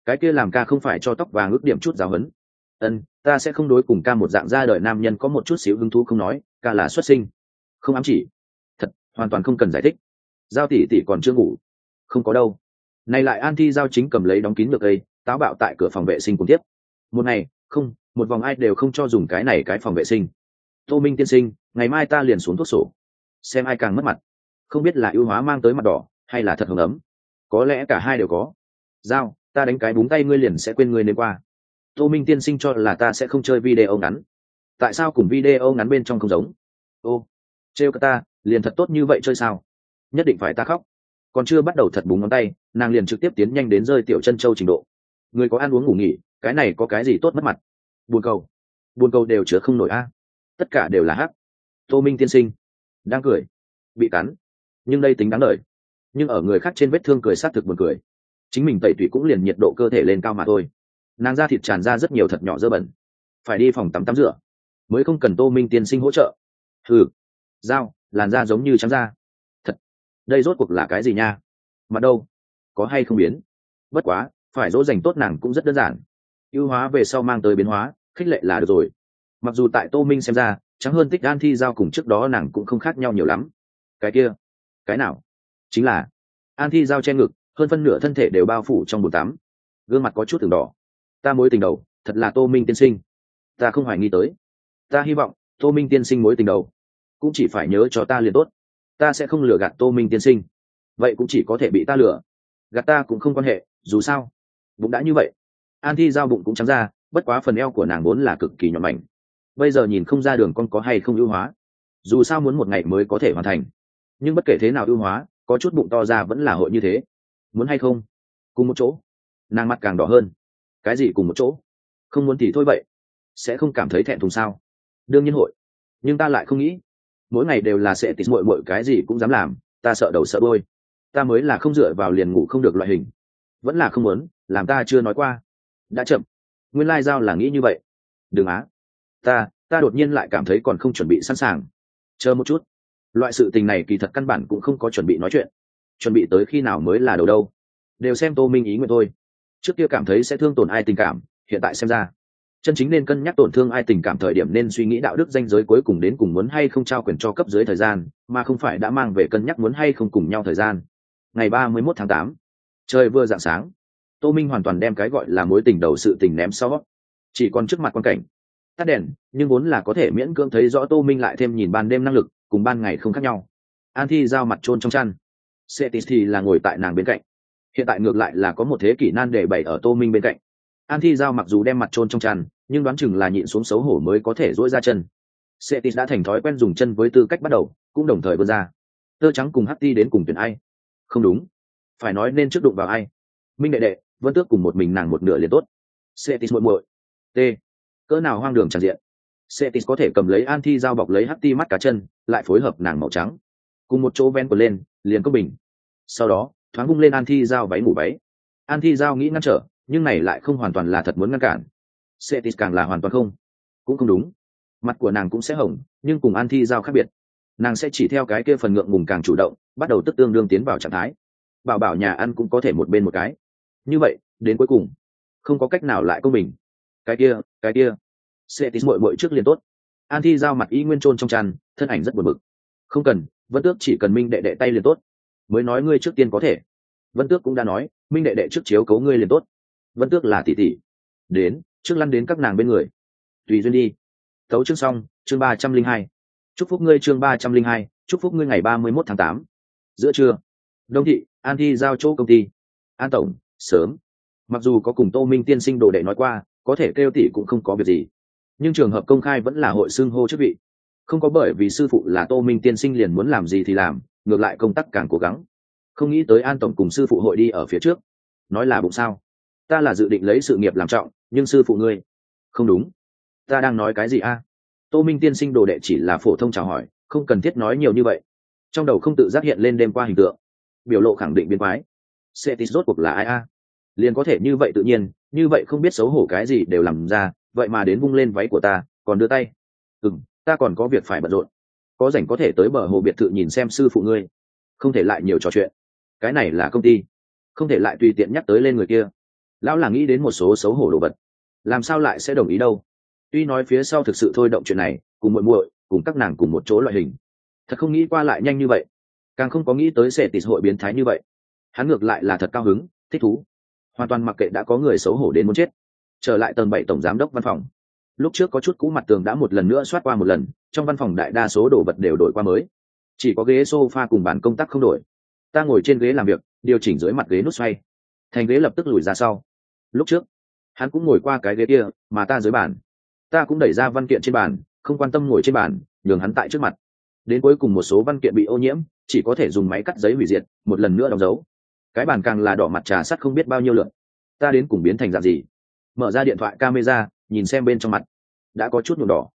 Cái kia làm ca không phải cho tóc vàng ước điểm chút giáo hấn ân, ta sẽ không đối cùng ca một dạng ra đời nam nhân có một chút xíu hứng thú không nói, ca là xuất sinh. Không ám chỉ. Thật, hoàn toàn không cần giải thích. Giao tỷ tỷ còn chưa ngủ. Không có đâu. Này lại an thi giao chính cầm lấy đóng kín được đây táo bạo tại cửa phòng vệ sinh cùng tiếp. Một ngày, không, một vòng ai đều không cho dùng cái này cái phòng vệ sinh. Tô minh tiên sinh, ngày mai ta liền xuống thuốc sổ. Xem ai càng mất mặt. Không biết là ưu hóa mang tới mặt đỏ hay là thật hồng ấm? Có lẽ cả hai đều có. Giao, ta đánh cái búng tay ngươi liền sẽ quên ngươi nên qua. Tô minh tiên sinh cho là ta sẽ không chơi video ngắn. Tại sao cùng video ngắn bên trong không giống? Ô, trêu cả ta, liền thật tốt như vậy chơi sao? Nhất định phải ta khóc. Còn chưa bắt đầu thật búng ngón tay, nàng liền trực tiếp tiến nhanh đến rơi tiểu chân châu trình độ. Người có ăn uống ngủ nghỉ, cái này có cái gì tốt mất mặt? Buồn cầu. Buồn cầu đều chứa không nổi a. Tất cả đều là hát. tô minh tiên sinh. Đang cười. Bị cắn. Nhưng đây tính đáng lời nhưng ở người khác trên vết thương cười s á t thực buồn cười. Chính mình tẩy tủy cũng liền nhiệt độ cơ thể lên cao mà thôi. Nàng da thịt tràn ra rất nhiều thật nhỏ dơ bẩn. Phải đi phòng tắm tắm rửa. Mới không cần tô minh tiên sinh hỗ trợ. Ừ dao, làn da giống như trắng da. Thật. Đây rốt cuộc là cái gì nha? Mặt đâu? Có hay không biến? Bất quá, phải dỗ dành tốt nàng cũng rất đơn giản. Ưu hóa về sau mang tới biến hóa, khích lệ là được rồi. Mặc dù tại tô minh xem ra, trắng hơn tích an thi giao cùng trước đó nàng cũng không khác nhau nhiều lắm. Cái kia? Cái nào? Chính là an thi giao che ngực, hơn phân nửa thân thể đều bao phủ trong bồn tắm. Gương mặt có chút từng đỏ. Ta mối tình đầu, thật là tô minh tiên sinh. Ta không hoài nghi tới. Ta hy vọng tô minh tiên sinh mối tình đầu cũng chỉ phải nhớ cho ta liền tốt. Ta sẽ không lừa gạt tô minh tiên sinh. Vậy cũng chỉ có thể bị ta lừa. Gạt ta cũng không quan hệ, dù sao, bụng đã như vậy. An thi giao bụng cũng trắng ra, bất quá phần eo của nàng vốn là cực kỳ nhỏ mảnh. Bây giờ nhìn không ra đường con có hay không ưu hóa. Dù sao muốn một ngày mới có thể hoàn thành. Nhưng bất kể thế nào ưu hóa có chút bụng to ra vẫn là hội như thế. Muốn hay không? Cùng một chỗ. Nàng mặt càng đỏ hơn. Cái gì cùng một chỗ? Không muốn thì thôi vậy. Sẽ không cảm thấy thẹn thùng sao? Đương nhiên hội. Nhưng ta lại không nghĩ. Mỗi ngày đều là sẽ tịt mội mội cái gì cũng dám làm, ta sợ đầu sợ đôi ta mới là không dựa vào liền ngủ không được loại hình. Vẫn là không muốn, làm ta chưa nói qua. Đã chậm. Nguyên lai giao là nghĩ như vậy. Đừng á. Ta ta đột nhiên lại cảm thấy còn không chuẩn bị sẵn sàng. Chờ một chút loại sự tình này kỳ thật căn bản cũng không có chuẩn bị nói chuyện. Chuẩn bị tới khi nào mới là đầu đâu? Đều xem tô minh ý nguyện thôi. Trước kia cảm thấy sẽ thương tổn ai tình cảm, hiện tại xem ra, chân chính nên cân nhắc tổn thương ai tình cảm thời điểm nên suy nghĩ đạo đức danh giới cuối cùng đến cùng muốn hay không trao quyền cho cấp dưới thời gian, mà không phải đã mang về cân nhắc muốn hay không cùng nhau thời gian. Ngày ba mươi mốt tháng tám, trời vừa dạng sáng, tô minh hoàn toàn đem cái gọi là mối tình đầu sự tình ném sau. Chỉ còn trước mặt quan cảnh tắt đèn, nhưng vốn là có thể miễn cưỡng thấy rõ tô minh lại thêm nhìn ban đêm năng lực, cùng ban ngày không khác nhau. An thi giao mặt trôn trong chăn. Setis thì là ngồi tại nàng bên cạnh. Hiện tại ngược lại là có một thế kỷ nan để bày ở tô minh bên cạnh. An thi giao mặc dù đem mặt trôn trong chăn, nhưng đoán chừng là nhịn xuống xấu hổ mới có thể dỗi ra chân. Setis đã thành thói quen dùng chân với tư cách bắt đầu, cũng đồng thời vươn ra. Tơ trắng cùng hắt ti đến cùng tuyển ai? Không đúng. Phải nói nên trước đụng vào ai? Minh đệ đệ, vân tước cùng một mình nàng một nửa liền tốt. Setis muội muội. T cỡ nào hoang đường tràn diện. Setis có thể cầm lấy an thi dao bọc lấy hắt ti mắt cá chân, lại phối hợp nàng màu trắng. Cùng một chỗ ven của lên, liền có bình. Sau đó, thoáng bung lên an thi dao váy ngủ váy. An thi dao nghĩ ngăn trở, nhưng này lại không hoàn toàn là thật muốn ngăn cản. Setis càng là hoàn toàn không. Cũng không đúng. Mặt của nàng cũng sẽ hỏng nhưng cùng an thi dao khác biệt. Nàng sẽ chỉ theo cái kia phần ngượng ngùng càng chủ động, bắt đầu tức tương đương tiến vào trạng thái. Bảo bảo nhà ăn cũng có thể một bên một cái. Như vậy, đến cuối cùng, không có cách nào lại công bình. Cái kia cái kia. Sẽ tí mội mội trước liền tốt. An thi giao mặt y nguyên trôn trong tràn thân ảnh rất buồn bực. Không cần, vân tước chỉ cần minh đệ đệ tay liền tốt. Mới nói ngươi trước tiên có thể. Vân tước cũng đã nói, minh đệ đệ trước chiếu cấu ngươi liền tốt. Vân tước là tỷ tỷ. Đến, trước lăn đến các nàng bên người. Tùy duyên đi. Tấu chương xong, chương ba trăm linh hai. Chúc phúc ngươi chương ba trăm linh hai, chúc phúc ngươi ngày ba mươi mốt tháng tám. Giữa trưa, đông thị, an thi giao chỗ công ty. An tổng, sớm. Mặc dù có cùng tô minh tiên sinh đồ đệ nói qua có thể kêu tỷ cũng không có việc gì. Nhưng trường hợp công khai vẫn là hội xưng hô chức vị. Không có bởi vì sư phụ là tô minh tiên sinh liền muốn làm gì thì làm, ngược lại công tác càng cố gắng. Không nghĩ tới an tổng cùng sư phụ hội đi ở phía trước. Nói là bụng sao? Ta là dự định lấy sự nghiệp làm trọng, nhưng sư phụ ngươi? Không đúng. Ta đang nói cái gì a? Tô minh tiên sinh đồ đệ chỉ là phổ thông chào hỏi, không cần thiết nói nhiều như vậy. Trong đầu không tự giác hiện lên đêm qua hình tượng. Biểu lộ khẳng định biến quái. Setis rốt cuộc là ai a? Liền có thể như vậy tự nhiên như vậy không biết xấu hổ cái gì đều làm ra, vậy mà đến vung lên váy của ta, còn đưa tay. Ừ ta còn có việc phải bận rộn. Có rảnh có thể tới bờ hồ biệt thự nhìn xem sư phụ ngươi. Không thể lại nhiều trò chuyện. Cái này là công ty. Không thể lại tùy tiện nhắc tới lên người kia. Lão là nghĩ đến một số xấu hổ đồ vật. Làm sao lại sẽ đồng ý đâu? Tuy nói phía sau thực sự thôi động chuyện này, cùng muội muội, cùng các nàng cùng một chỗ loại hình. Thật không nghĩ qua lại nhanh như vậy. Càng không có nghĩ tới sẽ tịt hội biến thái như vậy. Hắn ngược lại là thật cao hứng, thích thú hoàn toàn mặc kệ đã có người xấu hổ đến muốn chết. Trở lại tầng bảy tổng giám đốc văn phòng. Lúc trước có chút cũ mặt tường đã một lần nữa soát qua một lần, trong văn phòng đại đa số đồ vật đều đổi qua mới. Chỉ có ghế sofa cùng bàn công tác không đổi. Ta ngồi trên ghế làm việc, điều chỉnh dưới mặt ghế nút xoay. Thành ghế lập tức lùi ra sau. Lúc trước, hắn cũng ngồi qua cái ghế kia, mà ta dưới bàn. Ta cũng đẩy ra văn kiện trên bàn, không quan tâm ngồi trên bàn, nhường hắn tại trước mặt. Đến cuối cùng một số văn kiện bị ô nhiễm, chỉ có thể dùng máy cắt giấy hủy diệt, một lần nữa đóng dấu cái bàn càng là đỏ mặt trà sắt không biết bao nhiêu lượt ta đến cùng biến thành dạng gì? Mở ra điện thoại camera, nhìn xem bên trong mặt. Đã có chút nhuộm đỏ.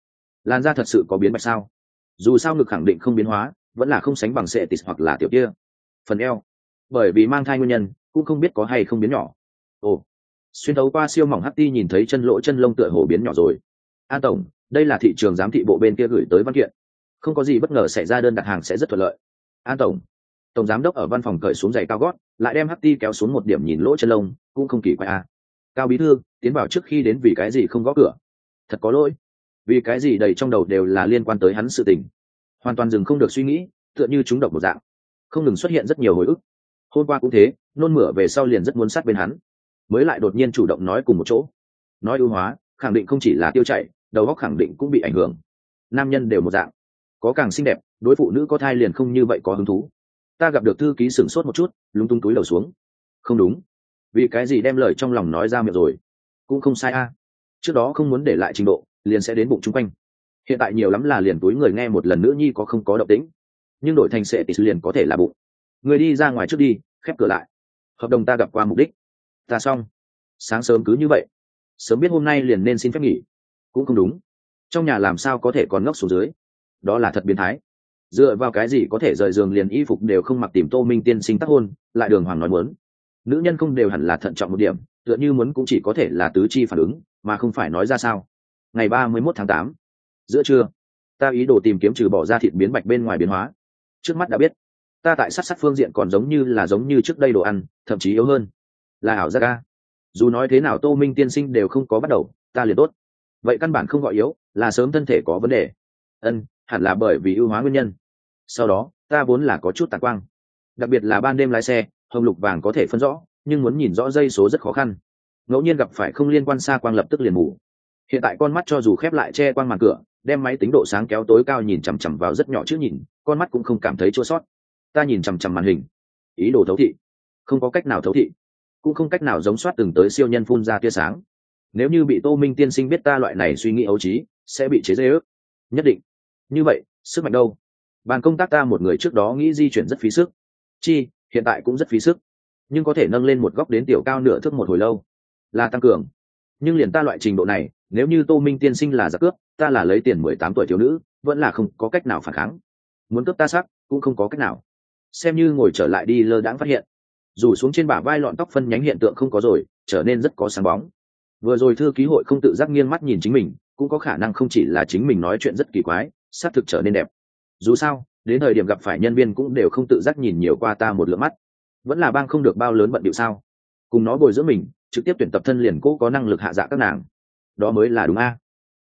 Lan da thật sự có biến bạch sao? Dù sao ngực khẳng định không biến hóa, vẫn là không sánh bằng sệ tịt hoặc là tiểu kia. Phần eo. Bởi vì mang thai nguyên nhân, cũng không biết có hay không biến nhỏ. Ồ. Xuyên thấu qua siêu mỏng hắt ti nhìn thấy chân lỗ chân lông tựa hồ biến nhỏ rồi. An tổng, đây là thị trường giám thị bộ bên kia gửi tới văn kiện. Không có gì bất ngờ xảy ra, đơn đặt hàng sẽ rất thuận lợi. An tổng tổng giám đốc ở văn phòng cởi xuống giày cao gót, lại đem hắc ti kéo xuống một điểm nhìn lỗ chân lông, cũng không kỳ quái a à. cao bí thư, tiến vào trước khi đến vì cái gì không gõ cửa? Thật có lỗi. Vì cái gì đầy trong đầu đều là liên quan tới hắn sự tình. Hoàn toàn dừng không được suy nghĩ, tựa như chúng độc một dạng. Không ngừng xuất hiện rất nhiều hồi ức. Hôm qua cũng thế, nôn mửa về sau liền rất muốn sát bên hắn. Mới lại đột nhiên chủ động nói cùng một chỗ. Nói ưu hóa, khẳng định không chỉ là tiêu chảy, đầu óc khẳng định cũng bị ảnh hưởng. Nam nhân đều một dạng. Có càng xinh đẹp, đối phụ nữ có thai liền không như vậy có hứng thú ta gặp được thư ký sửng sốt một chút, lúng túng túi đầu xuống. Không đúng. Vì cái gì đem lời trong lòng nói ra miệng rồi? Cũng không sai a. Trước đó không muốn để lại trình độ, liền sẽ đến bụng chung quanh. Hiện tại nhiều lắm là liền túi người nghe một lần nữa nhi có không có động tĩnh. Nhưng đổi thành sệ thì liền có thể là bụng. Người đi ra ngoài trước đi, khép cửa lại. Hợp đồng ta gặp qua mục đích. Ta xong. Sáng sớm cứ như vậy. Sớm biết hôm nay liền nên xin phép nghỉ. Cũng không đúng. Trong nhà làm sao có thể còn ngốc xuống dưới? Đó là thật biến thái dựa vào cái gì có thể rời giường liền y phục đều không mặc tìm tô minh tiên sinh tác hôn, lại đường hoàng nói muốn. Nữ nhân không đều hẳn là thận trọng một điểm, tựa như muốn cũng chỉ có thể là tứ chi phản ứng, mà không phải nói ra sao. Ngày ba mươi mốt tháng tám, giữa trưa, ta ý đồ tìm kiếm trừ bỏ ra thịt biến bạch bên ngoài biến hóa. Trước mắt đã biết, ta tại sát sát phương diện còn giống như là giống như trước đây đồ ăn, thậm chí yếu hơn. Là ảo giác ca dù nói thế nào tô minh tiên sinh đều không có bắt đầu, ta liền tốt. Vậy căn bản không gọi yếu, là sớm thân thể có vấn đề. Ân hẳn là bởi vì ưu hóa nguyên nhân. Sau đó, ta vốn là có chút tạc quang. Đặc biệt là ban đêm lái xe, hồng lục vàng có thể phân rõ, nhưng muốn nhìn rõ dây số rất khó khăn. Ngẫu nhiên gặp phải không liên quan xa quang lập tức liền ngủ. hiện tại con mắt cho dù khép lại che quang màn cửa, đem máy tính độ sáng kéo tối cao nhìn chằm chằm vào rất nhỏ chữ nhìn, con mắt cũng không cảm thấy chua sót ta nhìn chằm chằm màn hình. Ý đồ thấu thị. Không có cách nào thấu thị. Cũng không cách nào giống soát từng tới siêu nhân phun ra tia sáng. Nếu như bị tô minh tiên sinh biết ta loại này suy nghĩ ấu trí, sẽ bị chế dê ước nhất định như vậy, sức mạnh đâu? Bàn công tác ta một người trước đó nghĩ di chuyển rất phí sức. Chi, hiện tại cũng rất phí sức. Nhưng có thể nâng lên một góc đến tiểu cao nửa thước một hồi lâu là tăng cường. Nhưng liền ta loại trình độ này, nếu như tô minh tiên sinh là giặc cướp, ta là lấy tiền mười tám tuổi thiếu nữ, vẫn là không có cách nào phản kháng. Muốn cướp ta sắc, cũng không có cách nào. Xem như ngồi trở lại đi lơ đãng phát hiện. Dù xuống trên bả vai lọn tóc phân nhánh hiện tượng không có rồi, trở nên rất có sáng bóng. Vừa rồi thư ký hội không tự giác nghiêng mắt nhìn chính mình, cũng có khả năng không chỉ là chính mình nói chuyện rất kỳ quái xác thực trở nên đẹp. Dù sao, đến thời điểm gặp phải nhân viên cũng đều không tự giác nhìn nhiều qua ta một lượng mắt. Vẫn là bang không được bao lớn bận điệu sao? Cùng nó bồi dưỡng mình, trực tiếp tuyển tập thân liền cố có năng lực hạ dạ các nàng. Đó mới là đúng a.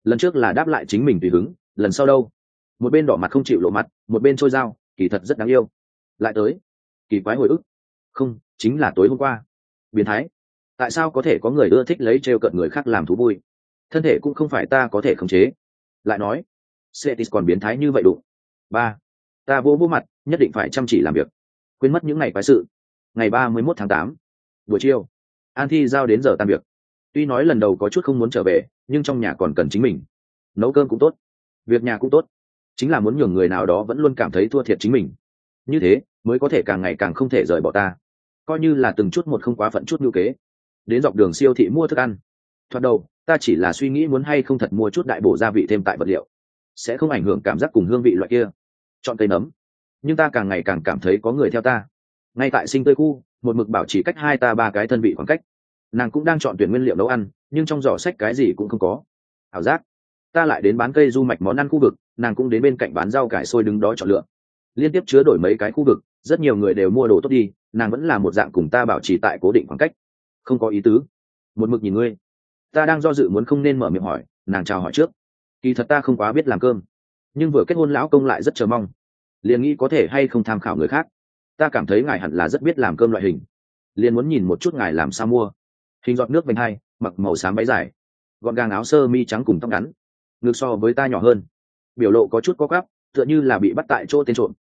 Lần trước là đáp lại chính mình tùy hứng, lần sau đâu? Một bên đỏ mặt không chịu lộ mặt, một bên trôi dao, kỳ thật rất đáng yêu. Lại tới. Kỳ quái hồi ức. Không, chính là tối hôm qua. Biến thái. Tại sao có thể có người ưa thích lấy trêu cận người khác làm thú vui? Thân thể cũng không phải ta có thể khống chế. Lại nói Cetis còn biến thái như vậy đủ. ba. Ta vô vô mặt, nhất định phải chăm chỉ làm việc. Quên mất những ngày quái sự. Ngày ba mươi mốt tháng tám. Buổi chiều, an thi giao đến giờ tan việc. Tuy nói lần đầu có chút không muốn trở về, nhưng trong nhà còn cần chính mình. Nấu cơm cũng tốt. Việc nhà cũng tốt. Chính là muốn nhường người nào đó vẫn luôn cảm thấy thua thiệt chính mình. Như thế, mới có thể càng ngày càng không thể rời bỏ ta. Coi như là từng chút một không quá phận chút ngữ kế. Đến dọc đường siêu thị mua thức ăn. Thoạt đầu, ta chỉ là suy nghĩ muốn hay không thật mua chút đại bổ gia vị thêm tại vật liệu sẽ không ảnh hưởng cảm giác cùng hương vị loại kia. Chọn cây nấm. Nhưng ta càng ngày càng cảm thấy có người theo ta. Ngay tại sinh tươi khu, một mực bảo chỉ cách hai ta ba cái thân vị khoảng cách. Nàng cũng đang chọn tuyển nguyên liệu nấu ăn, nhưng trong giỏ sách cái gì cũng không có. Ảo giác. Ta lại đến bán cây du mạch món ăn khu vực, nàng cũng đến bên cạnh bán rau cải sôi đứng đó chọn lựa. Liên tiếp chứa đổi mấy cái khu vực, rất nhiều người đều mua đồ tốt đi, nàng vẫn là một dạng cùng ta bảo trì tại cố định khoảng cách. Không có ý tứ. Một mực nhìn ngươi. Ta đang do dự muốn không nên mở miệng hỏi, nàng chào hỏi trước kỳ thật ta không quá biết làm cơm. Nhưng vừa kết hôn lão công lại rất chờ mong. Liền nghĩ có thể hay không tham khảo người khác. Ta cảm thấy ngài hẳn là rất biết làm cơm loại hình. Liền muốn nhìn một chút ngài làm sao mua. Hình giọt nước vành hai, mặc màu xám váy dài. Gọn gàng áo sơ mi trắng cùng tóc ngắn. Ngược so với ta nhỏ hơn. Biểu lộ có chút có gắp tựa như là bị bắt tại chỗ tên trộm.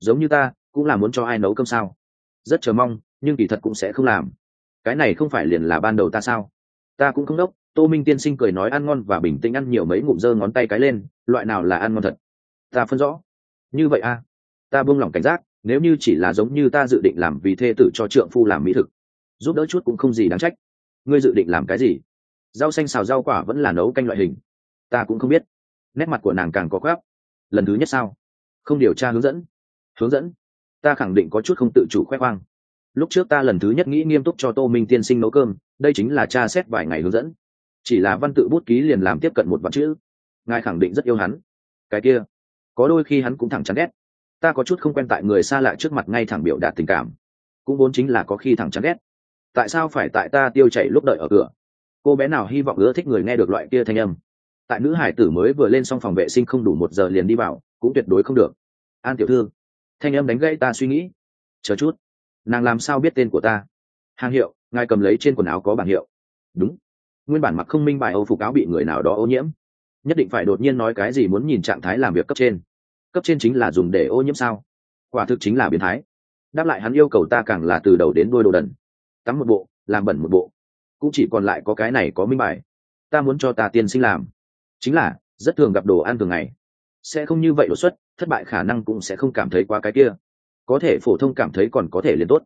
Giống như ta, cũng là muốn cho ai nấu cơm sao? Rất chờ mong, nhưng kỳ thật cũng sẽ không làm. Cái này không phải liền là ban đầu ta sao? Ta cũng không đốc tô minh tiên sinh cười nói ăn ngon và bình tĩnh ăn nhiều mấy ngụm dơ ngón tay cái lên, loại nào là ăn ngon thật? Ta phân rõ. Như vậy a à? ta buông lỏng cảnh giác, nếu như chỉ là giống như ta dự định làm vì thê tử cho trượng phu làm mỹ thực, giúp đỡ chút cũng không gì đáng trách. Ngươi dự định làm cái gì? Rau xanh xào rau quả vẫn là nấu canh loại hình. Ta cũng không biết. Nét mặt của nàng càng có gáp lần thứ nhất sao? Không điều tra hướng dẫn. Hướng dẫn? Ta khẳng định có chút không tự chủ khoe khoang. Lúc trước ta lần thứ nhất nghĩ nghiêm túc cho tô minh tiên sinh nấu cơm, đây chính là cha xét vài ngày hướng dẫn chỉ là văn tự bút ký liền làm tiếp cận một vạn chữ. Ngài khẳng định rất yêu hắn. Cái kia, có đôi khi hắn cũng thẳng chắn ghét. Ta có chút không quen tại người xa lạ trước mặt ngay thẳng biểu đạt tình cảm. Cũng vốn chính là có khi thẳng chắn ghét. Tại sao phải tại ta tiêu chảy lúc đợi ở cửa? Cô bé nào hy vọng ưa thích người nghe được loại kia thanh âm? Tại nữ hải tử mới vừa lên xong phòng vệ sinh không đủ một giờ liền đi vào, cũng tuyệt đối không được. An tiểu thư, thanh âm đánh gãy ta suy nghĩ. Chờ chút, nàng làm sao biết tên của ta? Hàng hiệu, ngài cầm lấy trên quần áo có bảng hiệu. Đúng nguyên bản mặc không minh bài âu phục áo bị người nào đó ô nhiễm. Nhất định phải đột nhiên nói cái gì muốn nhìn trạng thái làm việc cấp trên. Cấp trên chính là dùng để ô nhiễm sao? Quả thực chính là biến thái. Đáp lại hắn yêu cầu ta càng là từ đầu đến đuôi đồ đần. Tắm một bộ, làm bẩn một bộ. Cũng chỉ còn lại có cái này có minh bài. Ta muốn cho ta tiên sinh làm. Chính là, rất thường gặp đồ ăn thường ngày. Sẽ không như vậy đột xuất, thất bại khả năng cũng sẽ không cảm thấy quá cái kia. Có thể phổ thông cảm thấy còn có thể liền tốt.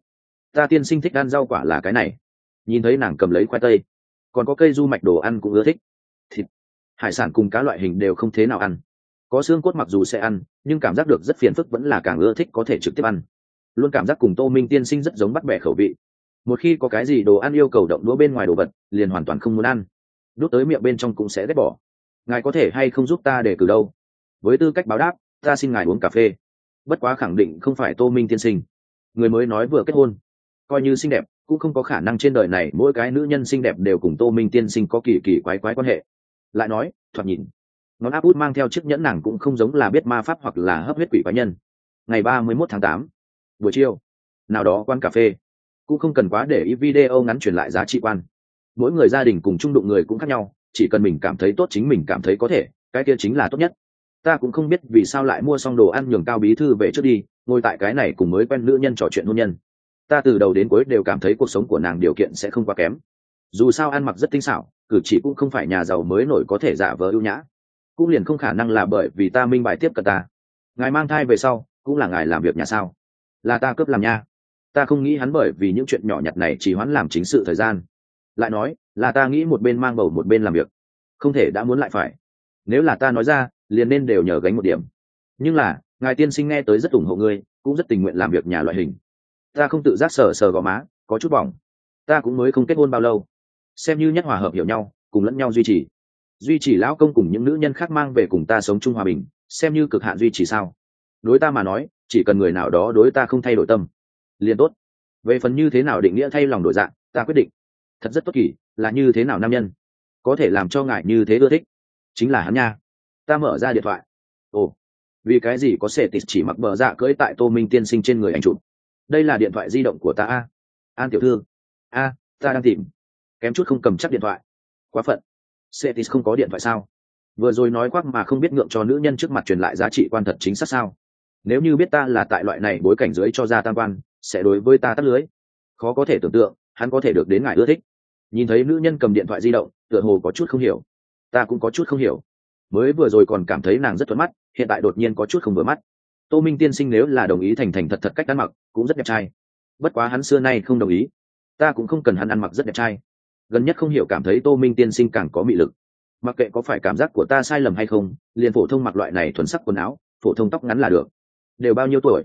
Ta tiên sinh thích ăn rau quả là cái này. Nhìn thấy nàng cầm lấy khoai tây còn có cây du mạch đồ ăn cũng ưa thích. Thịt, hải sản cùng cá loại hình đều không thế nào ăn. Có xương cốt mặc dù sẽ ăn, nhưng cảm giác được rất phiền phức vẫn là càng ưa thích có thể trực tiếp ăn. Luôn cảm giác cùng tô minh tiên sinh rất giống bắt bẻ khẩu vị. Một khi có cái gì đồ ăn yêu cầu động đũa bên ngoài đồ vật, liền hoàn toàn không muốn ăn. Đút tới miệng bên trong cũng sẽ ghét bỏ. Ngài có thể hay không giúp ta để cử đâu? Với tư cách báo đáp, ta xin ngài uống cà phê. Bất quá khẳng định không phải tô minh tiên sinh. Người mới nói vừa kết hôn, coi như xinh đẹp cũng không có khả năng trên đời này mỗi cái nữ nhân xinh đẹp đều cùng tô minh tiên sinh có kỳ kỳ quái quái quan hệ. Lại nói, thoạt nhìn, ngón áp út mang theo chiếc nhẫn nàng cũng không giống là biết ma pháp hoặc là hấp huyết quỷ quái nhân. Ngày ba mươi mốt tháng tám, buổi chiều, nào đó quán cà phê, cũng không cần quá để ý video ngắn truyền lại giá trị quan. Mỗi người gia đình cùng chung đụng người cũng khác nhau, chỉ cần mình cảm thấy tốt chính mình cảm thấy có thể, cái kia chính là tốt nhất. Ta cũng không biết vì sao lại mua xong đồ ăn nhường cao bí thư về trước đi, ngồi tại cái này cùng mới quen nữ nhân trò chuyện hôn nhân ta từ đầu đến cuối đều cảm thấy cuộc sống của nàng điều kiện sẽ không quá kém. Dù sao ăn mặc rất tinh xảo, cử chỉ cũng không phải nhà giàu mới nổi có thể giả vờ ưu nhã. Cũng liền không khả năng là bởi vì ta minh bài tiếp cận ta. Ngài mang thai về sau, cũng là ngài làm việc nhà sao? Là ta cướp làm nha. Ta không nghĩ hắn bởi vì những chuyện nhỏ nhặt này chỉ hoãn làm chính sự thời gian. Lại nói, là ta nghĩ một bên mang bầu một bên làm việc. Không thể đã muốn lại phải. Nếu là ta nói ra, liền nên đều nhờ gánh một điểm. Nhưng là, ngài tiên sinh nghe tới rất ủng hộ ngươi, cũng rất tình nguyện làm việc nhà loại hình ta không tự giác sờ sờ gò má, có chút bỏng. Ta cũng mới không kết hôn bao lâu. Xem như nhất hòa hợp hiểu nhau, cùng lẫn nhau duy trì. Duy trì lão công cùng những nữ nhân khác mang về cùng ta sống chung hòa bình, xem như cực hạn duy trì sao? Đối ta mà nói, chỉ cần người nào đó đối ta không thay đổi tâm, liền tốt. Về phần như thế nào định nghĩa thay lòng đổi dạng, ta quyết định. Thật rất tốt kỳ, là như thế nào nam nhân? Có thể làm cho ngài như thế ưa thích. Chính là hắn nha. Ta mở ra điện thoại. Ồ, vì cái gì có sẽ tịt chỉ mặc bờ dạ cưỡi tại tô minh tiên sinh trên người anh chụp? Đây là điện thoại di động của ta a an tiểu thư a ta đang tìm kém chút không cầm chắc điện thoại quá phận Cetis không có điện thoại sao? Vừa rồi nói khoác mà không biết ngượng cho nữ nhân trước mặt truyền lại giá trị quan thật chính xác sao? Nếu như biết ta là tại loại này bối cảnh dưới cho ra tam quan, sẽ đối với ta tắt lưới. Khó có thể tưởng tượng, hắn có thể được đến ngài ưa thích. Nhìn thấy nữ nhân cầm điện thoại di động, tựa hồ có chút không hiểu. Ta cũng có chút không hiểu. Mới vừa rồi còn cảm thấy nàng rất thuận mắt, hiện tại đột nhiên có chút không vừa mắt. Tô Minh tiên sinh nếu là đồng ý thành thành thật thật cách ăn mặc, cũng rất đẹp trai. Bất quá hắn xưa nay không đồng ý. Ta cũng không cần hắn ăn mặc rất đẹp trai. Gần nhất không hiểu cảm thấy tô minh tiên sinh càng có mị lực. Mặc kệ có phải cảm giác của ta sai lầm hay không liền phổ thông mặc loại này thuần sắc quần áo phổ thông tóc ngắn là được. Đều bao nhiêu tuổi?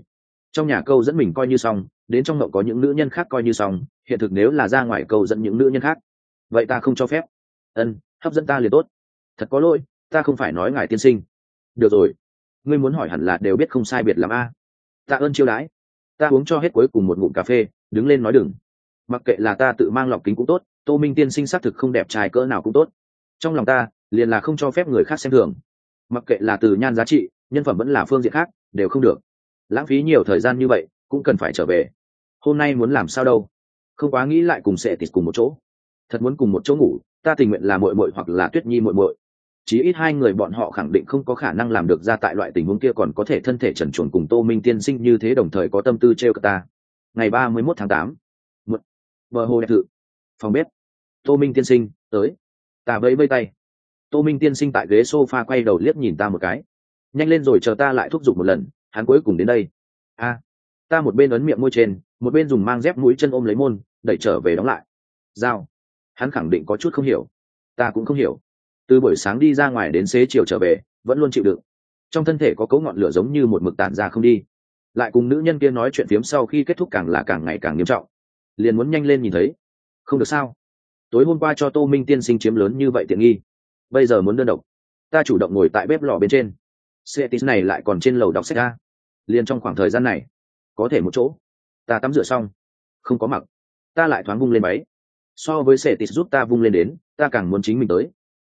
Trong nhà câu dẫn mình coi như xong đến trong mậu có những nữ nhân khác coi như xong hiện thực nếu là ra ngoài câu dẫn những nữ nhân khác. Vậy ta không cho phép. Ân hấp dẫn ta liền tốt. Thật có lỗi ta không phải nói ngài tiên sinh. Được rồi ngươi muốn hỏi hẳn là đều biết không sai biệt làm a. Tạ ơn chiêu đãi. Ta uống cho hết cuối cùng một ngụm cà phê, đứng lên nói đừng. Mặc kệ là ta tự mang lọc kính cũng tốt, tô minh tiên sinh xác thực không đẹp trai cỡ nào cũng tốt. Trong lòng ta, liền là không cho phép người khác xem thường. Mặc kệ là từ nhan giá trị, nhân phẩm vẫn là phương diện khác, đều không được. Lãng phí nhiều thời gian như vậy, cũng cần phải trở về. Hôm nay muốn làm sao đâu? Không quá nghĩ lại cùng sẽ tịt cùng một chỗ. Thật muốn cùng một chỗ ngủ, ta tình nguyện là muội muội hoặc là tuyết nhi muội muội chí ít hai người bọn họ khẳng định không có khả năng làm được ra tại loại tình huống kia còn có thể thân thể trần chuồn cùng tô minh tiên sinh như thế đồng thời có tâm tư t r ta. Ngày ba mươi mốt tháng tám, một, bờ hồ đẹp thự phòng bếp. Tô minh tiên sinh, tới. Ta vẫy vây tay. Tô minh tiên sinh tại ghế s o f a quay đầu liếc nhìn ta một cái. Nhanh lên rồi chờ ta lại thúc giục một lần, hắn cuối cùng đến đây. A, ta một bên ấn miệng môi trên, một bên dùng mang dép mũi chân ôm lấy môn, đẩy trở về đóng lại. Dao hắn khẳng định có chút không hiểu. Ta cũng không hiểu từ buổi sáng đi ra ngoài đến xế chiều trở về, vẫn luôn chịu đựng. Trong thân thể có cấu ngọn lửa giống như một mực tản ra không đi. Lại cùng nữ nhân kia nói chuyện phiếm sau khi kết thúc càng là càng ngày càng nghiêm trọng. Liền muốn nhanh lên nhìn thấy. Không được sao? Tối hôm qua cho tô minh tiên sinh chiếm lớn như vậy tiện nghi. Bây giờ muốn đơn độc. Ta chủ động ngồi tại bếp lò bên trên. Setis này lại còn trên lầu đọc sách ra. Liền trong khoảng thời gian này, có thể một chỗ. Ta tắm rửa xong. Không có mặc. Ta lại thoáng vung lên máy so với setis giúp ta vung lên đến, ta càng muốn chính mình tới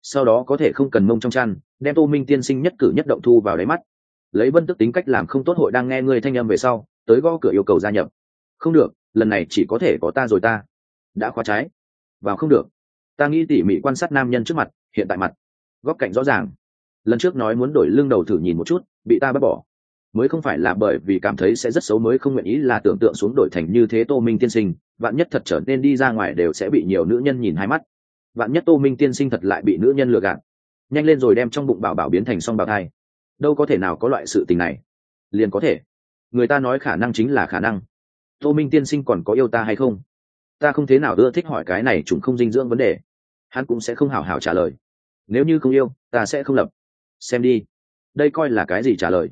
sau đó có thể không cần mông trong chăn, đem tô minh tiên sinh nhất cử nhất động thu vào đáy mắt. Lấy vân tức tính cách làm không tốt hội đang nghe người thanh âm về sau, tới gõ cửa yêu cầu gia nhập. Không được, lần này chỉ có thể có ta rồi ta. Đã khóa trái. Vào không được. Ta nghĩ tỉ mỉ quan sát nam nhân trước mặt, hiện tại mặt. Góc cạnh rõ ràng. Lần trước nói muốn đổi lưng đầu thử nhìn một chút, bị ta bắt bỏ. Mới không phải là bởi vì cảm thấy sẽ rất xấu mới không nguyện ý là tưởng tượng xuống đổi thành như thế tô minh tiên sinh, vạn nhất thật trở nên đi ra ngoài đều sẽ bị nhiều nữ nhân nhìn hai mắt vạn nhất tô minh tiên sinh thật lại bị nữ nhân lừa gạt. Nhanh lên rồi đem trong bụng bảo bảo biến thành song bào thai. Đâu có thể nào có loại sự tình này. Liền có thể. Người ta nói khả năng chính là khả năng. Tô minh tiên sinh còn có yêu ta hay không? Ta không thế nào ưa thích hỏi cái này chúng không dinh dưỡng vấn đề. Hắn cũng sẽ không hào hào trả lời. Nếu như không yêu, ta sẽ không lập. Xem đi. Đây coi là cái gì trả lời?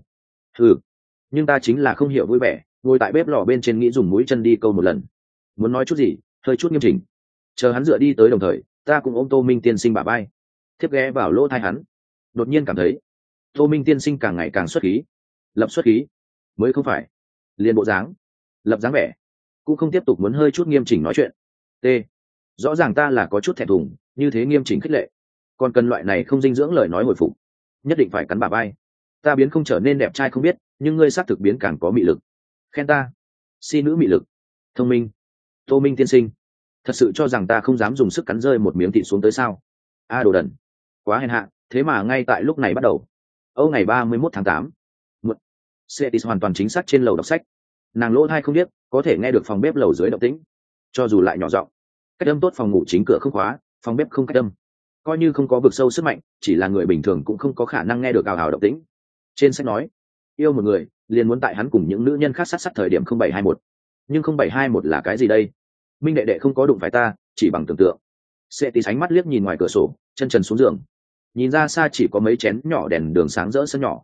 Ừ nhưng ta chính là không hiểu vui vẻ, ngồi tại bếp lò bên trên nghĩ dùng mũi chân đi câu một lần. Muốn nói chút gì? Hơi chút nghiêm chỉnh. Chờ hắn dựa đi tới đồng thời ta cũng ôm tô minh tiên sinh bà bay thiếp ghé vào lỗ thai hắn. Đột nhiên cảm thấy, tô minh tiên sinh càng ngày càng xuất khí. Lập xuất khí. Mới không phải. Liền bộ dáng. Lập dáng vẻ. Cũng không tiếp tục muốn hơi chút nghiêm chỉnh nói chuyện. T. Rõ ràng ta là có chút thẹn thùng, như thế nghiêm chỉnh khích lệ. Còn cần loại này không dinh dưỡng lời nói hồi phục. Nhất định phải cắn bà bay ta biến không trở nên đẹp trai không biết, nhưng ngươi xác thực biến càng có mị lực. Khen ta. Si nữ mị lực. Thông minh. Tô minh tiên sinh thật sự cho rằng ta không dám dùng sức cắn rơi một miếng thịt xuống tới sao? A đồ đần. Quá hèn hạ, thế mà ngay tại lúc này bắt đầu. Âu ngày ba mươi mốt tháng tám. Một. Cetis hoàn toàn chính xác trên lầu đọc sách. Nàng lỗ thai không biết, có thể nghe được phòng bếp lầu dưới động tĩnh. Cho dù lại nhỏ giọng, cách âm tốt phòng ngủ chính cửa không khóa, phòng bếp không cách âm. Coi như không có vực sâu sức mạnh, chỉ là người bình thường cũng không có khả năng nghe được ào ào động tĩnh. Trên sách nói, yêu một người, liền muốn tại hắn cùng những nữ nhân khác sát sát thời điểm không bảy hai một. Nhưng không bảy hai một là cái gì đây? Minh đệ đệ không có đụng phải ta, chỉ bằng tưởng tượng. Sẽ tí sánh mắt liếc nhìn ngoài cửa sổ, chân trần xuống giường. Nhìn ra xa chỉ có mấy chén nhỏ đèn đường sáng rỡ sân nhỏ.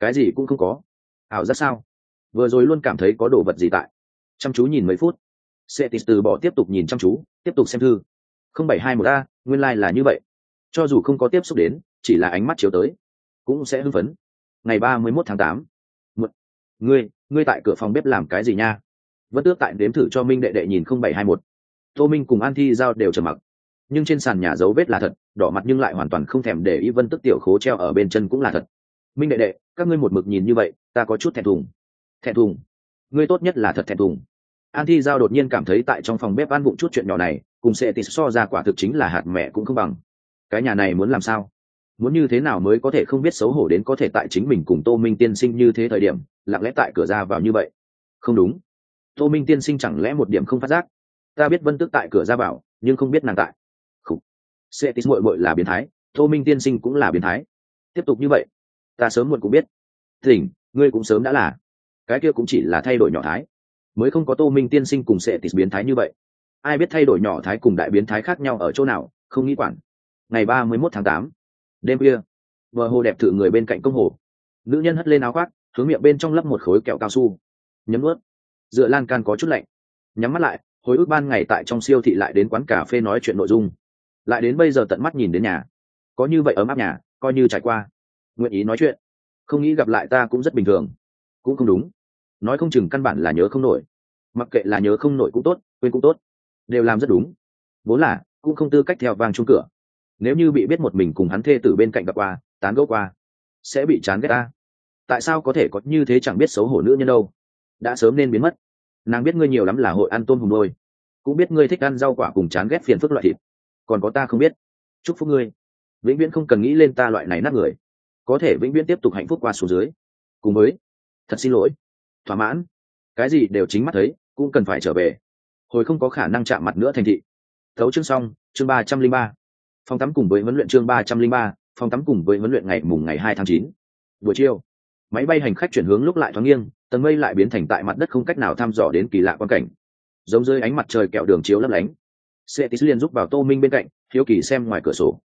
Cái gì cũng không có. Ảo ra sao? Vừa rồi luôn cảm thấy có đồ vật gì tại. Chăm chú nhìn mấy phút. Sẽ tí từ bỏ tiếp tục nhìn chăm chú, tiếp tục xem thư. Không bảy hai một a, nguyên lai、like、là như vậy. Cho dù không có tiếp xúc đến, chỉ là ánh mắt chiếu tới, cũng sẽ hưng phấn. Ngày ba mươi mốt tháng tám. Ngươi ngươi tại cửa phòng bếp làm cái gì nha? Vẫn tước tại đếm thử cho minh đệ đệ nhìn không bảy hai một. Tô minh cùng an thi giao đều trầm mặc. Nhưng trên sàn nhà dấu vết là thật, đỏ mặt nhưng lại hoàn toàn không thèm để ý vân tức tiểu khố treo ở bên chân cũng là thật. Minh đệ đệ, các ngươi một mực nhìn như vậy, ta có chút thẹn thùng. Thẹn thùng? Ngươi tốt nhất là thật thẹn thùng. An thi giao đột nhiên cảm thấy tại trong phòng bếp ăn vụng chút chuyện nhỏ này, cùng sẽ tịt so ra quả thực chính là hạt mẹ cũng không bằng. Cái nhà này muốn làm sao? Muốn như thế nào mới có thể không biết xấu hổ đến có thể tại chính mình cùng tô minh tiên sinh như thế thời điểm, lặng lẽ tại cửa ra vào như vậy? Không đúng tô minh tiên sinh chẳng lẽ một điểm không phát giác? Ta biết vân tước tại cửa ra vào, nhưng không biết nàng tại. Không. sẽ tít mội mội là biến thái, tô minh tiên sinh cũng là biến thái. Tiếp tục như vậy, ta sớm muộn cũng biết. Thỉnh, ngươi cũng sớm đã là. Cái kia cũng chỉ là thay đổi nhỏ thái. Mới không có tô minh tiên sinh cùng sẽ tít biến thái như vậy. Ai biết thay đổi nhỏ thái cùng đại biến thái khác nhau ở chỗ nào, không nghĩ quản. Ngày ba mươi mốt tháng tám, đêm kia vợ hồ đẹp thử người bên cạnh công hồ. Nữ nhân hất lên áo khoác, hướng miệng bên trong lấp một khối kẹo cao su. Nhấm ướt dựa lan can có chút lạnh. Nhắm mắt lại, hồi ức ban ngày tại trong siêu thị lại đến quán cà phê nói chuyện nội dung. Lại đến bây giờ tận mắt nhìn đến nhà. Có như vậy ấm áp nhà, coi như trải qua. Nguyện ý nói chuyện. Không nghĩ gặp lại ta cũng rất bình thường. Cũng không đúng. Nói không chừng căn bản là nhớ không nổi. Mặc kệ là nhớ không nổi cũng tốt, quên cũng tốt. Đều làm rất đúng. Vốn là, cũng không tư cách theo vang chung cửa. Nếu như bị biết một mình cùng hắn thê tử bên cạnh gặp qua, tán gẫu qua, sẽ bị chán ghét ta. Tại sao có thể có như thế chẳng biết xấu hổ nữ nhân đâu? Đã sớm nên biến mất. Nàng biết ngươi nhiều lắm là hội ăn tôm hùm đôi, cũng biết ngươi thích ăn rau quả cùng chán ghét phiền phức loại thịt. Còn có ta không biết. Chúc phúc ngươi. Vĩnh viễn không cần nghĩ lên ta loại này nát người. Có thể vĩnh viễn tiếp tục hạnh phúc qua số dưới. Cùng với, thật xin lỗi. Thỏa mãn. Cái gì đều chính mắt thấy, cũng cần phải trở về. Hồi không có khả năng chạm mặt nữa thành thị. Thấu chương xong, chương ba trăm linh ba. Phòng tắm cùng với huấn luyện chương ba trăm linh ba, phòng tắm cùng với huấn luyện ngày mùng ngày hai tháng chín. Buổi chiều, máy bay hành khách chuyển hướng lúc lại thoáng nghiêng tầng mây lại biến thành tại mặt đất không cách nào thăm dò đến kỳ lạ quan cảnh. Giống dưới ánh mặt trời kẹo đường chiếu lấp lánh xe tí liền giúp vào tô minh bên cạnh, hiếu kỳ xem ngoài cửa sổ.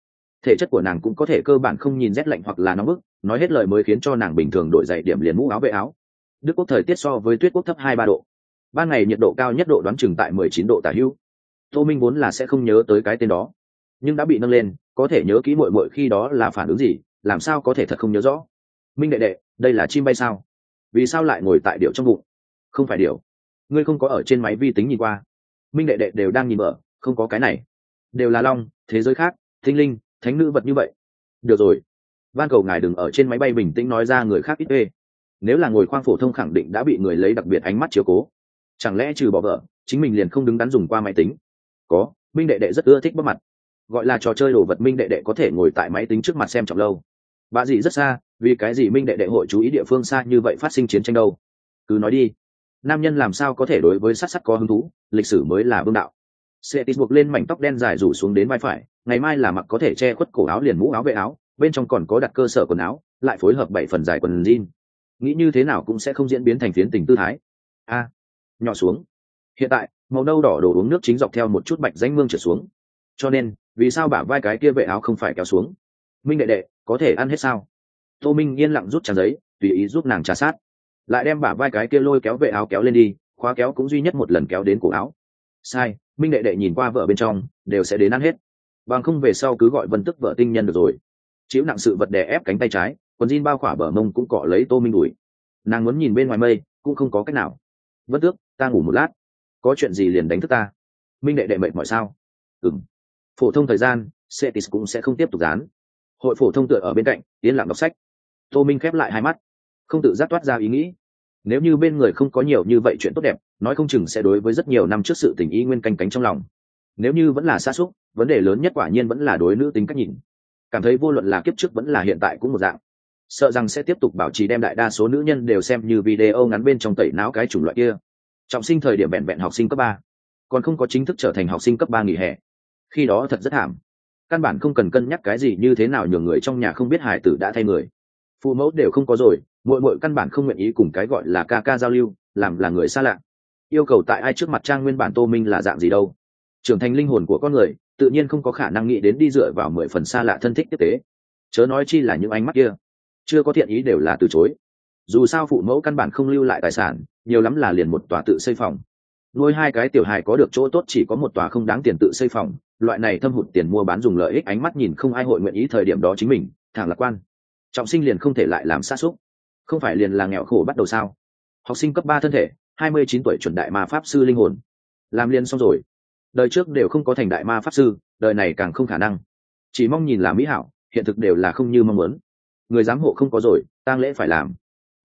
Thể chất của nàng cũng có thể cơ bản không nhìn rét lạnh hoặc là nóng bức, nói hết lời mới khiến cho nàng bình thường đổi dậy điểm liền mũ áo vệ áo. Đức quốc thời tiết so với tuyết quốc thấp hai ba độ. Ban ngày nhiệt độ cao nhất độ đoán chừng tại mười chín độ tả hưu. Tô minh vốn là sẽ không nhớ tới cái tên đó, nhưng đã bị nâng lên, có thể nhớ kỹ mội mội khi đó là phản ứng gì, làm sao có thể thật không nhớ rõ. Minh đệ đệ, đây là chim bay sao? Vì sao lại ngồi tại điệu trong bụng? Không phải điệu. Ngươi không có ở trên máy vi tính nhìn qua. Minh đệ đệ đều đang nhìn mở không có cái này. Đều là long, thế giới khác, thinh linh, thánh nữ vật như vậy. Được rồi. Van cầu ngài đừng ở trên máy bay bình tĩnh nói ra người khác ít ê. Nếu là ngồi khoang phổ thông khẳng định đã bị người lấy đặc biệt ánh mắt chiếu cố. Chẳng lẽ trừ bỏ vợ, chính mình liền không đứng đắn dùng qua máy tính? Có, minh đệ đệ rất ưa thích bắp mặt. Gọi là trò chơi đồ vật minh đệ đệ có thể ngồi tại máy tính trước mặt xem trọng lâu bà dì rất xa, vì cái gì minh đệ đệ hội chú ý địa phương xa như vậy phát sinh chiến tranh đâu? Cứ nói đi. Nam nhân làm sao có thể đối với sát sắt có hứng thú? Lịch sử mới là vương đạo. Sẽ tít buộc lên mảnh tóc đen dài rủ xuống đến vai phải, ngày mai là mặc có thể che khuất cổ áo liền mũ áo vệ áo, bên trong còn có đặt cơ sở quần áo, lại phối hợp bảy phần dài quần jean. Nghĩ như thế nào cũng sẽ không diễn biến thành phiến tình tư thái. A, nhỏ xuống. Hiện tại, màu nâu đỏ đổ uống nước chính dọc theo một chút bạch danh mương trở xuống. Cho nên, vì sao bả vai cái kia vệ áo không phải kéo xuống? Minh đệ đệ, có thể ăn hết sao? Tô minh yên lặng rút trà giấy, tùy ý giúp nàng trà sát. Lại đem bả vai cái kia lôi kéo vệ áo kéo lên đi, khóa kéo cũng duy nhất một lần kéo đến cổ áo. Sai, minh đệ đệ nhìn qua vợ bên trong, đều sẽ đến ăn hết. Bằng không về sau cứ gọi vân tức vợ tinh nhân được rồi. Chịu nặng sự vật đè ép cánh tay trái, quần jean bao khỏa bờ mông cũng cọ lấy tô minh đùi nàng muốn nhìn bên ngoài mây, cũng không có cách nào. Vân tước, ta ngủ một lát. Có chuyện gì liền đánh thức ta. Minh đệ đệ mệt mỏi sao? Ừng phổ thông thời gian, cetis cũng sẽ không tiếp tục dán hội phổ thông tựa ở bên cạnh, yên lặng đọc sách. Tô minh khép lại hai mắt, không tự giác toát ra ý nghĩ. Nếu như bên người không có nhiều như vậy chuyện tốt đẹp, nói không chừng sẽ đối với rất nhiều năm trước sự tình ý nguyên canh cánh trong lòng. Nếu như vẫn là xa xúc, vấn đề lớn nhất quả nhiên vẫn là đối nữ tính cách nhìn. Cảm thấy vô luận là kiếp trước vẫn là hiện tại cũng một dạng. Sợ rằng sẽ tiếp tục bảo trì đem đại đa số nữ nhân đều xem như video ngắn bên trong tẩy não cái chủng loại kia. Trọng sinh thời điểm vẹn vẹn học sinh cấp ba, còn không có chính thức trở thành học sinh cấp ba nghỉ hè. Khi đó thật rất thảm căn bản không cần cân nhắc cái gì như thế nào nhường người trong nhà không biết hải tử đã thay người. Phụ mẫu đều không có rồi mỗi mỗi căn bản không nguyện ý cùng cái gọi là ca ca giao lưu, làm là người xa lạ. Yêu cầu tại ai trước mặt trang nguyên bản tô minh là dạng gì đâu. Trưởng thành linh hồn của con người, tự nhiên không có khả năng nghĩ đến đi dựa vào mười phần xa lạ thân thích tiếp tế. Chớ nói chi là những ánh mắt kia, chưa có thiện ý đều là từ chối. Dù sao phụ mẫu căn bản không lưu lại tài sản, nhiều lắm là liền một tòa tự xây phòng. Nuôi hai cái tiểu hài có được chỗ tốt chỉ có một tòa không đáng tiền tự xây phòng loại này thâm hụt tiền mua bán dùng lợi ích ánh mắt nhìn không ai hội nguyện ý thời điểm đó chính mình, thẳng lạc quan. Trọng sinh liền không thể lại làm xa xúc. Không phải liền là nghèo khổ bắt đầu sao? Học sinh cấp ba thân thể, hai mươi chín tuổi chuẩn đại ma pháp sư linh hồn. Làm liền xong rồi. Đời trước đều không có thành đại ma pháp sư, đời này càng không khả năng. Chỉ mong nhìn là mỹ hảo, hiện thực đều là không như mong muốn. Người giám hộ không có rồi, tang lễ phải làm.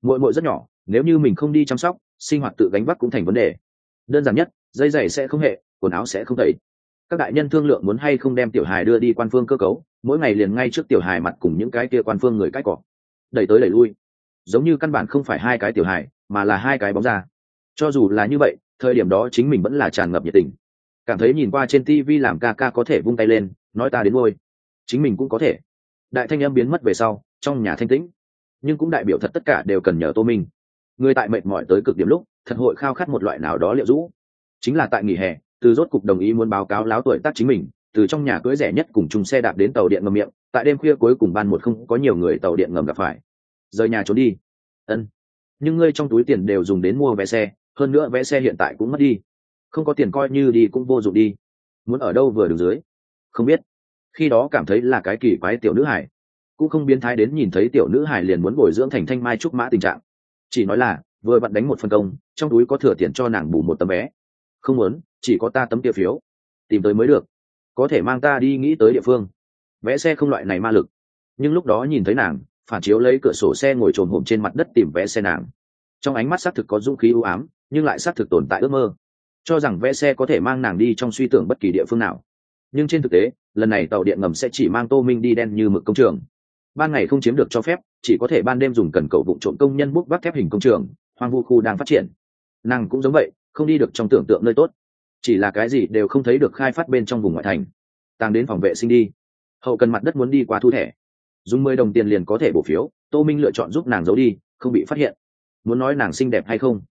Muội muội rất nhỏ, nếu như mình không đi chăm sóc, sinh hoạt tự gánh vác cũng thành vấn đề. Đơn giản nhất, dây giày sẽ không hệ, quần áo sẽ không tẩy các đại nhân thương lượng muốn hay không đem tiểu hài đưa đi quan phương cơ cấu, mỗi ngày liền ngay trước tiểu hài mặt cùng những cái kia quan phương người cãi cọ. Đẩy tới đẩy lui. Giống như căn bản không phải hai cái tiểu hài, mà là hai cái bóng ra. Cho dù là như vậy, thời điểm đó chính mình vẫn là tràn ngập nhiệt tình. Cảm thấy nhìn qua trên tv làm ca ca có thể vung tay lên, nói ta đến ngôi. Chính mình cũng có thể. Đại thanh âm biến mất về sau, trong nhà thanh tĩnh. Nhưng cũng đại biểu thật tất cả đều cần nhờ tô minh. Người tại mệt mỏi tới cực điểm lúc, thật hội khao khát một loại nào đó liệu rũ chính là tại nghỉ hè từ rốt cục đồng ý muốn báo cáo láo tuổi tác chính mình, từ trong nhà cưới rẻ nhất cùng chung xe đạp đến tàu điện ngầm miệng, tại đêm khuya cuối cùng ban một không có nhiều người tàu điện ngầm gặp phải. Rời nhà trốn đi. Ân. Nhưng ngươi trong túi tiền đều dùng đến mua vé xe, hơn nữa vé xe hiện tại cũng mất đi. Không có tiền coi như đi cũng vô dụng đi. Muốn ở đâu vừa đường dưới? Không biết. Khi đó cảm thấy là cái kỳ quái tiểu nữ hải cũng không biến thái đến nhìn thấy tiểu nữ hải liền muốn bồi dưỡng thành thanh mai trúc mã tình trạng. Chỉ nói là, vừa bạn đánh một phân công, trong túi có thừa tiền cho nàng bù một tấm vé. Không muốn chỉ có ta tấm kia phiếu. Tìm tới mới được. Có thể mang ta đi nghĩ tới địa phương. Vé xe không loại này ma lực. Nhưng lúc đó nhìn thấy nàng, phản chiếu lấy cửa sổ xe ngồi trồm hổm trên mặt đất tìm vé xe nàng. Trong ánh mắt xác thực có dũng khí ưu ám, nhưng lại xác thực tồn tại ước mơ. Cho rằng vé xe có thể mang nàng đi trong suy tưởng bất kỳ địa phương nào. Nhưng trên thực tế, lần này tàu điện ngầm sẽ chỉ mang tô minh đi đen như mực công trường. Ban ngày không chiếm được cho phép, chỉ có thể ban đêm dùng cần cầu vụ trộm công nhân bút vác thép hình công trường, hoang vu khu đang phát triển. Nàng cũng giống vậy, không đi được trong tưởng tượng nơi tốt chỉ là cái gì đều không thấy được khai phát bên trong vùng ngoại thành. Tăng đến phòng vệ sinh đi. Hậu cần mặt đất muốn đi qua thu thẻ. Dùng mười đồng tiền liền có thể bổ phiếu, tô minh lựa chọn giúp nàng giấu đi, không bị phát hiện. Muốn nói nàng xinh đẹp hay không?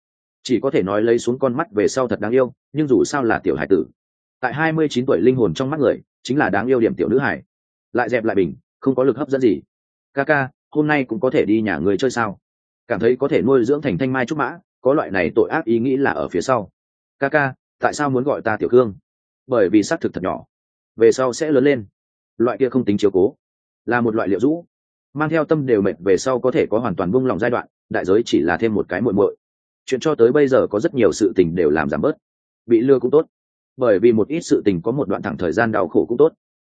Chỉ có thể nói lấy xuống con mắt về sau thật đáng yêu, nhưng dù sao là tiểu hải tử. Tại hai mươi chín tuổi linh hồn trong mắt người, chính là đáng yêu điểm tiểu nữ hải. Lại dẹp lại bình, không có lực hấp dẫn gì. Ca ca, hôm nay cũng có thể đi nhà người chơi sao? Cảm thấy có thể nuôi dưỡng thành thanh mai trúc mã, có loại này tội ác ý nghĩ là ở phía sau. Ca ca tại sao muốn gọi ta tiểu khương? Bởi vì xác thực thật nhỏ. Về sau sẽ lớn lên. Loại kia không tính chiếu cố. Là một loại liệu rũ. Mang theo tâm đều mệt về sau có thể có hoàn toàn buông lòng giai đoạn, đại giới chỉ là thêm một cái muội muội. Chuyện cho tới bây giờ có rất nhiều sự tình đều làm giảm bớt. Bị lừa cũng tốt. Bởi vì một ít sự tình có một đoạn thẳng thời gian đau khổ cũng tốt.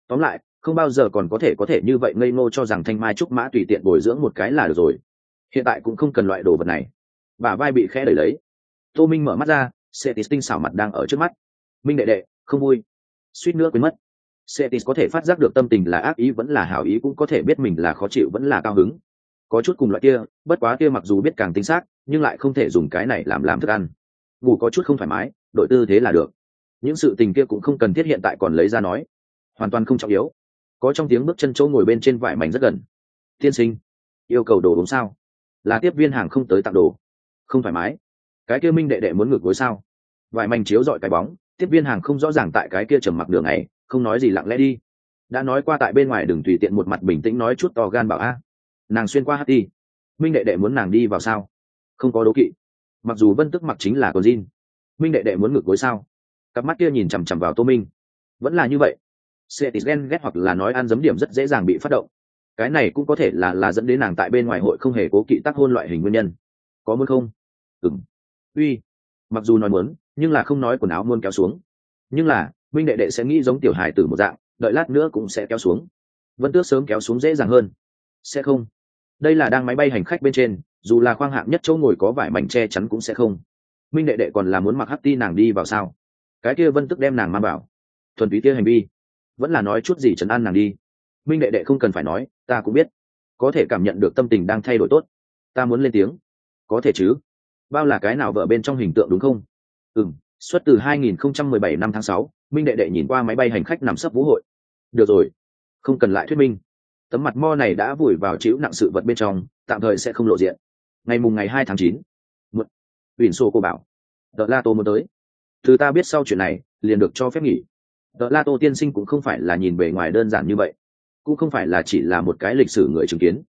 Tóm lại, không bao giờ còn có thể có thể như vậy ngây ngô cho rằng thanh mai trúc mã tùy tiện bồi dưỡng một cái là được rồi. Hiện tại cũng không cần loại đồ vật này. Bà vai bị khẽ đẩy lấy. Tô minh mở mắt ra setis tinh xảo mặt đang ở trước mắt. Minh đệ đệ, không vui. Suýt nữa quên mất. Setis có thể phát giác được tâm tình là ác ý vẫn là hảo ý cũng có thể biết mình là khó chịu vẫn là cao hứng. Có chút cùng loại kia, bất quá kia mặc dù biết càng tinh xác, nhưng lại không thể dùng cái này làm làm thức ăn. Ngủ có chút không thoải mái đội tư thế là được. Những sự tình kia cũng không cần thiết hiện tại còn lấy ra nói. Hoàn toàn không trọng yếu. Có trong tiếng bước chân chỗ ngồi bên trên vải mảnh rất gần. Tiên sinh, yêu cầu đồ uống sao? Là tiếp viên hàng không tới tặng đồ. Không thoải mái cái kia minh đệ đệ muốn ngược gối sao? Vài mảnh chiếu dọi cái bóng, tiếp viên hàng không rõ ràng tại cái kia trầm mặc đường này, không nói gì lặng lẽ đi. Đã nói qua tại bên ngoài đừng tùy tiện một mặt bình tĩnh nói chút to gan bảo a. Nàng xuyên qua hát đi. Minh đệ đệ muốn nàng đi vào sao? Không có đố kỵ. Mặc dù vân tức mặc chính là con jean minh đệ đệ muốn ngược gối sao? Cặp mắt kia nhìn chằm chằm vào tô minh. Vẫn là như vậy. Sẽ tít ghen ghét hoặc là nói ăn dấm điểm rất dễ dàng bị phát động. Cái này cũng có thể là là dẫn đến nàng tại bên ngoài hội không hề cố kỵ tác hôn loại hình nguyên nhân. Có muốn không? Ừng uy, mặc dù nói muốn, nhưng là không nói quần áo muốn kéo xuống. Nhưng là minh đệ đệ sẽ nghĩ giống tiểu hài tử một dạng, đợi lát nữa cũng sẽ kéo xuống. Vân tước sớm kéo xuống dễ dàng hơn. Sẽ không. Đây là đang máy bay hành khách bên trên, dù là khoang hạng nhất chỗ ngồi có vải mảnh che chắn cũng sẽ không. Minh đệ đệ còn là muốn mặc hắt ti nàng đi vào sao? Cái kia vân tức đem nàng mang bảo thuần túy kia hành vi. Vẫn là nói chút gì trấn an nàng đi. Minh đệ đệ không cần phải nói, ta cũng biết. Có thể cảm nhận được tâm tình đang thay đổi tốt. Ta muốn lên tiếng. Có thể chứ bao là cái nào vợ bên trong hình tượng đúng không? Ừ m xuất từ 2017 năm tháng 6, minh đệ đệ nhìn qua máy bay hành khách nằm sấp vũ hội. Được rồi không cần lại thuyết minh. Tấm mặt mo này đã vùi vào chịu nặng sự vật bên trong tạm thời sẽ không lộ diện. Ngày mùng ngày hai tháng chín, một ủy xô cô bảo. Đợt la tô muốn tới. Thứ ta biết sau chuyện này liền được cho phép nghỉ. Đợt la tô tiên sinh cũng không phải là nhìn bề ngoài đơn giản như vậy. Cũng không phải là chỉ là một cái lịch sử người chứng kiến.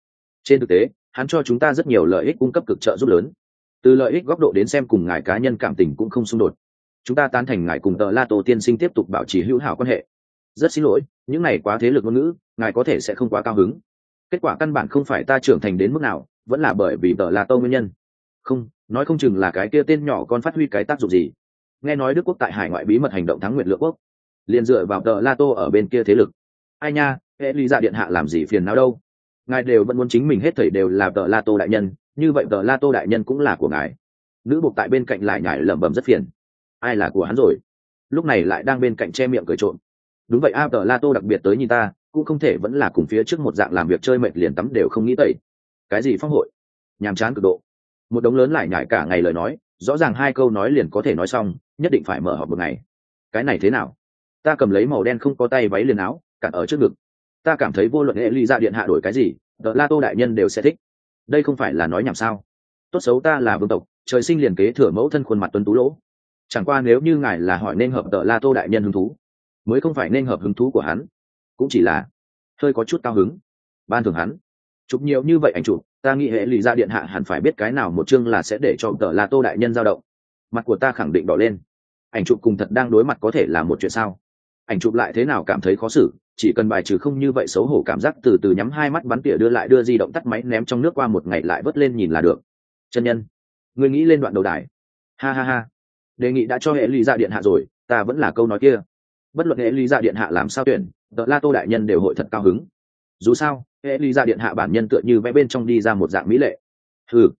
Trên thực tế hắn cho chúng ta rất nhiều lợi ích cung cấp cực trợ giúp lớn từ lợi ích góc độ đến xem cùng ngài cá nhân cảm tình cũng không xung đột. Chúng ta tán thành ngài cùng tờ la tô tiên sinh tiếp tục bảo trì hữu hảo quan hệ. Rất xin lỗi, những này quá thế lực ngôn ngữ, ngài có thể sẽ không quá cao hứng. Kết quả căn bản không phải ta trưởng thành đến mức nào, vẫn là bởi vì tờ la tô nguyên nhân. Không, nói không chừng là cái kia tên nhỏ con phát huy cái tác dụng gì. Nghe nói đức quốc tại hải ngoại bí mật hành động thắng nguyện lựa quốc. Liền dựa vào tờ la tô ở bên kia thế lực. Ai nha hệ lý dạ điện hạ làm gì phiền não đâu. Ngài đều vẫn muốn chính mình hết thảy đều là tờ la tô đại nhân như vậy tờ la tô đại nhân cũng là của ngài. Nữ buộc tại bên cạnh lại nhải lẩm bẩm rất phiền. Ai là của hắn rồi? Lúc này lại đang bên cạnh che miệng cười trộm. Đúng vậy a, tờ la tô đặc biệt tới nhìn ta, cũng không thể vẫn là cùng phía trước một dạng làm việc chơi mệt liền tắm đều không nghĩ tẩy. Cái gì phong hội? Nhàm chán cực độ. Một đống lớn lại nhải cả ngày lời nói, rõ ràng hai câu nói liền có thể nói xong, nhất định phải mở họp một ngày. Cái này thế nào? Ta cầm lấy màu đen không có tay váy liền áo cặn ở trước ngực. Ta cảm thấy vô luận hệ ly ra điện hạ đổi cái gì, tờ la tô đại nhân đều sẽ thích đây không phải là nói nhảm sao? Tốt xấu ta là vương tộc, trời sinh liền kế thừa mẫu thân khuôn mặt tuấn tú lỗ. Chẳng qua nếu như ngài là hỏi nên hợp tợ la tô đại nhân hứng thú, mới không phải nên hợp hứng thú của hắn. Cũng chỉ là hơi có chút cao hứng. Ban thường hắn. Chụp nhiều như vậy ảnh chụp, ta nghĩ hệ lì ra điện hạ hẳn phải biết cái nào một chương là sẽ để cho tờ la tô đại nhân dao động. Mặt của ta khẳng định đỏ lên. Ảnh chụp cùng thật đang đối mặt có thể là một chuyện sao? Ảnh chụp lại thế nào cảm thấy khó xử? Chỉ cần bài trừ không như vậy xấu hổ cảm giác từ từ nhắm hai mắt bắn tỉa đưa lại đưa di động tắt máy ném trong nước qua một ngày lại vớt lên nhìn là được. Chân nhân người nghĩ lên đoạn đầu đài. Ha ha ha. Đề nghị đã cho hệ lý ra điện hạ rồi, ta vẫn là câu nói kia. Bất luận hệ lý ra điện hạ làm sao tuyển, tợ la tô đại nhân đều hội thật cao hứng. Dù sao, hệ lý ra điện hạ bản nhân tựa như vẽ bên trong đi ra một dạng mỹ lệ. Ừ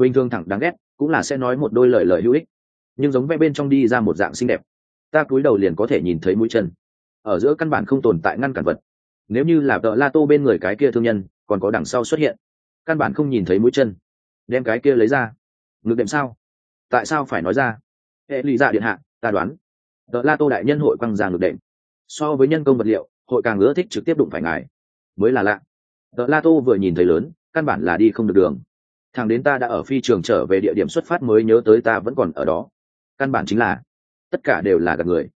bình thường thẳng đáng ghét, cũng là sẽ nói một đôi lời lời hữu ích. Nhưng giống vẽ bên trong đi ra một dạng xinh đẹp, ta cúi đầu liền có thể nhìn thấy mũi chân ở giữa căn bản không tồn tại ngăn cản vật. Nếu như là tờ la tô bên người cái kia thương nhân, còn có đằng sau xuất hiện, căn bản không nhìn thấy mũi chân. Đem cái kia lấy ra. Ngược đệm sao? Tại sao phải nói ra? Hệ lụy dạ điện hạ, ta đoán. Đợ la tô đại nhân hội quăng ra ngược đệm. So với nhân công vật liệu, hội càng ưa thích trực tiếp đụng phải ngài. Mới là lạ. Đợ la tô vừa nhìn thấy lớn, căn bản là đi không được đường. Thằng đến ta đã ở phi trường trở về địa điểm xuất phát mới nhớ tới ta vẫn còn ở đó. Căn bản chính là, tất cả đều là gặp người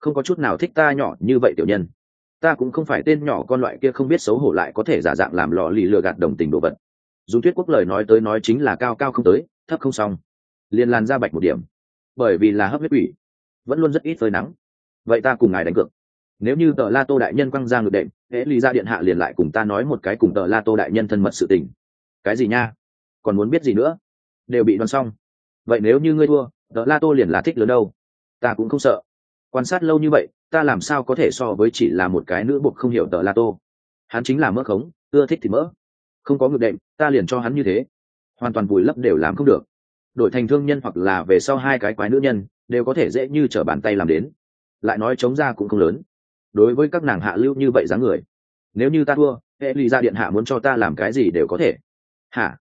không có chút nào thích ta nhỏ như vậy tiểu nhân. Ta cũng không phải tên nhỏ con loại kia không biết xấu hổ lại có thể giả dạng làm lò lì lừa gạt đồng tình đồ vật. Dùng thuyết quốc lời nói tới nói chính là cao cao không tới, thấp không xong. Liền làn ra bạch một điểm. Bởi vì là hấp huyết quỷ, vẫn luôn rất ít phơi nắng. Vậy ta cùng ngài đánh cược. Nếu như tờ la tô đại nhân quăng ra ngược đệm hễ lý ra điện hạ liền lại cùng ta nói một cái cùng tờ la tô đại nhân thân mật sự tình. Cái gì nha? Còn muốn biết gì nữa? Đều bị đoán xong. Vậy nếu như ngươi thua, tờ la tô liền là thích lớn đâu? Ta cũng không sợ quan sát lâu như vậy, ta làm sao có thể so với chỉ là một cái nữ buộc không hiểu tờ la tô? Hắn chính là mỡ khống, ưa thích thì mỡ. Không có ngược đệm, ta liền cho hắn như thế. Hoàn toàn vùi lấp đều làm không được. Đổi thành thương nhân hoặc là về sau hai cái quái nữ nhân, đều có thể dễ như t r ở bàn tay làm đến. Lại nói chống ra cũng không lớn. Đối với các nàng hạ lưu như vậy dáng người, nếu như ta thua, hệ lụy ra điện hạ muốn cho ta làm cái gì đều có thể. Hả?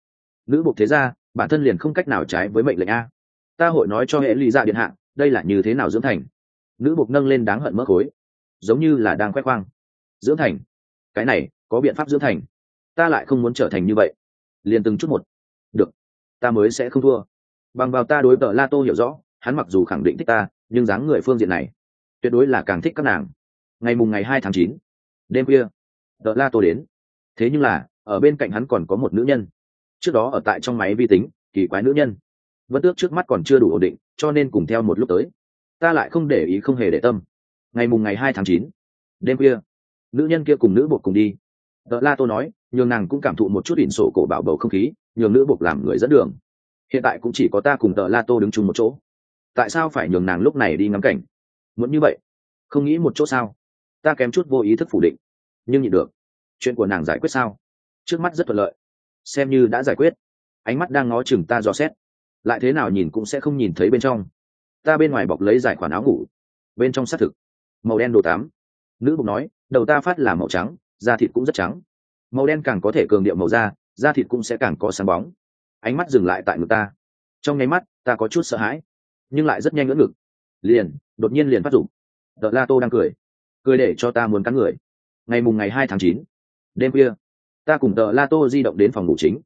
Nữ buộc thế ra, bản thân liền không cách nào trái với mệnh lệnh a. Ta hội nói cho hệ lụy ra điện hạ, đây là như thế nào dưỡng thành? Nữ buộc nâng lên đáng hận mỡ khối, giống như là đang khoe khoang. Dưỡng thành. Cái này, có biện pháp dưỡng thành. Ta lại không muốn trở thành như vậy. Liền từng chút một. Được, ta mới sẽ không thua. Bằng vào ta đối tờ la tô hiểu rõ, hắn mặc dù khẳng định thích ta, nhưng dáng người phương diện này, tuyệt đối là càng thích các nàng. Ngày mùng ngày hai tháng chín, đêm khuya, tờ la tô đến. Thế nhưng là, ở bên cạnh hắn còn có một nữ nhân. Trước đó ở tại trong máy vi tính, kỳ quái nữ nhân. Vẫn tước trước mắt còn chưa đủ ổn định, cho nên cùng theo một lúc tới ta lại không để ý không hề để tâm. Ngày mùng ngày hai tháng chín, đêm khuya, nữ nhân kia cùng nữ bột cùng đi. Đ la tô nói, nhường nàng cũng cảm thụ một chút ỉn sổ cổ bảo bầu không khí, nhường nữ bột làm người dẫn đường. Hiện tại cũng chỉ có ta cùng tờ la tô đứng chung một chỗ. Tại sao phải nhường nàng lúc này đi ngắm cảnh? Muốn như vậy, không nghĩ một chỗ sao? Ta kém chút vô ý thức phủ định, nhưng nhịn được. Chuyện của nàng giải quyết sao? Trước mắt rất thuận lợi. Xem như đã giải quyết. Ánh mắt đang ngó chừng ta dò xét. Lại thế nào nhìn cũng sẽ không nhìn thấy bên trong ta bên ngoài bọc lấy giải khoản áo ngủ. Bên trong xác thực, màu đen đồ tám. Nữ bụng nói, đầu ta phát là màu trắng, da thịt cũng rất trắng. Màu đen càng có thể cường điệu màu da da thịt cũng sẽ càng có sáng bóng. Ánh mắt dừng lại tại ngực ta. Trong nháy mắt, ta có chút sợ hãi, nhưng lại rất nhanh ngỡ ngực. Liền, đột nhiên liền phát dụng đợt la tô đang cười. Cười để cho ta muốn cắn người. Ngày mùng ngày hai tháng chín, đêm khuya, ta cùng tờ la tô di động đến phòng ngủ chính.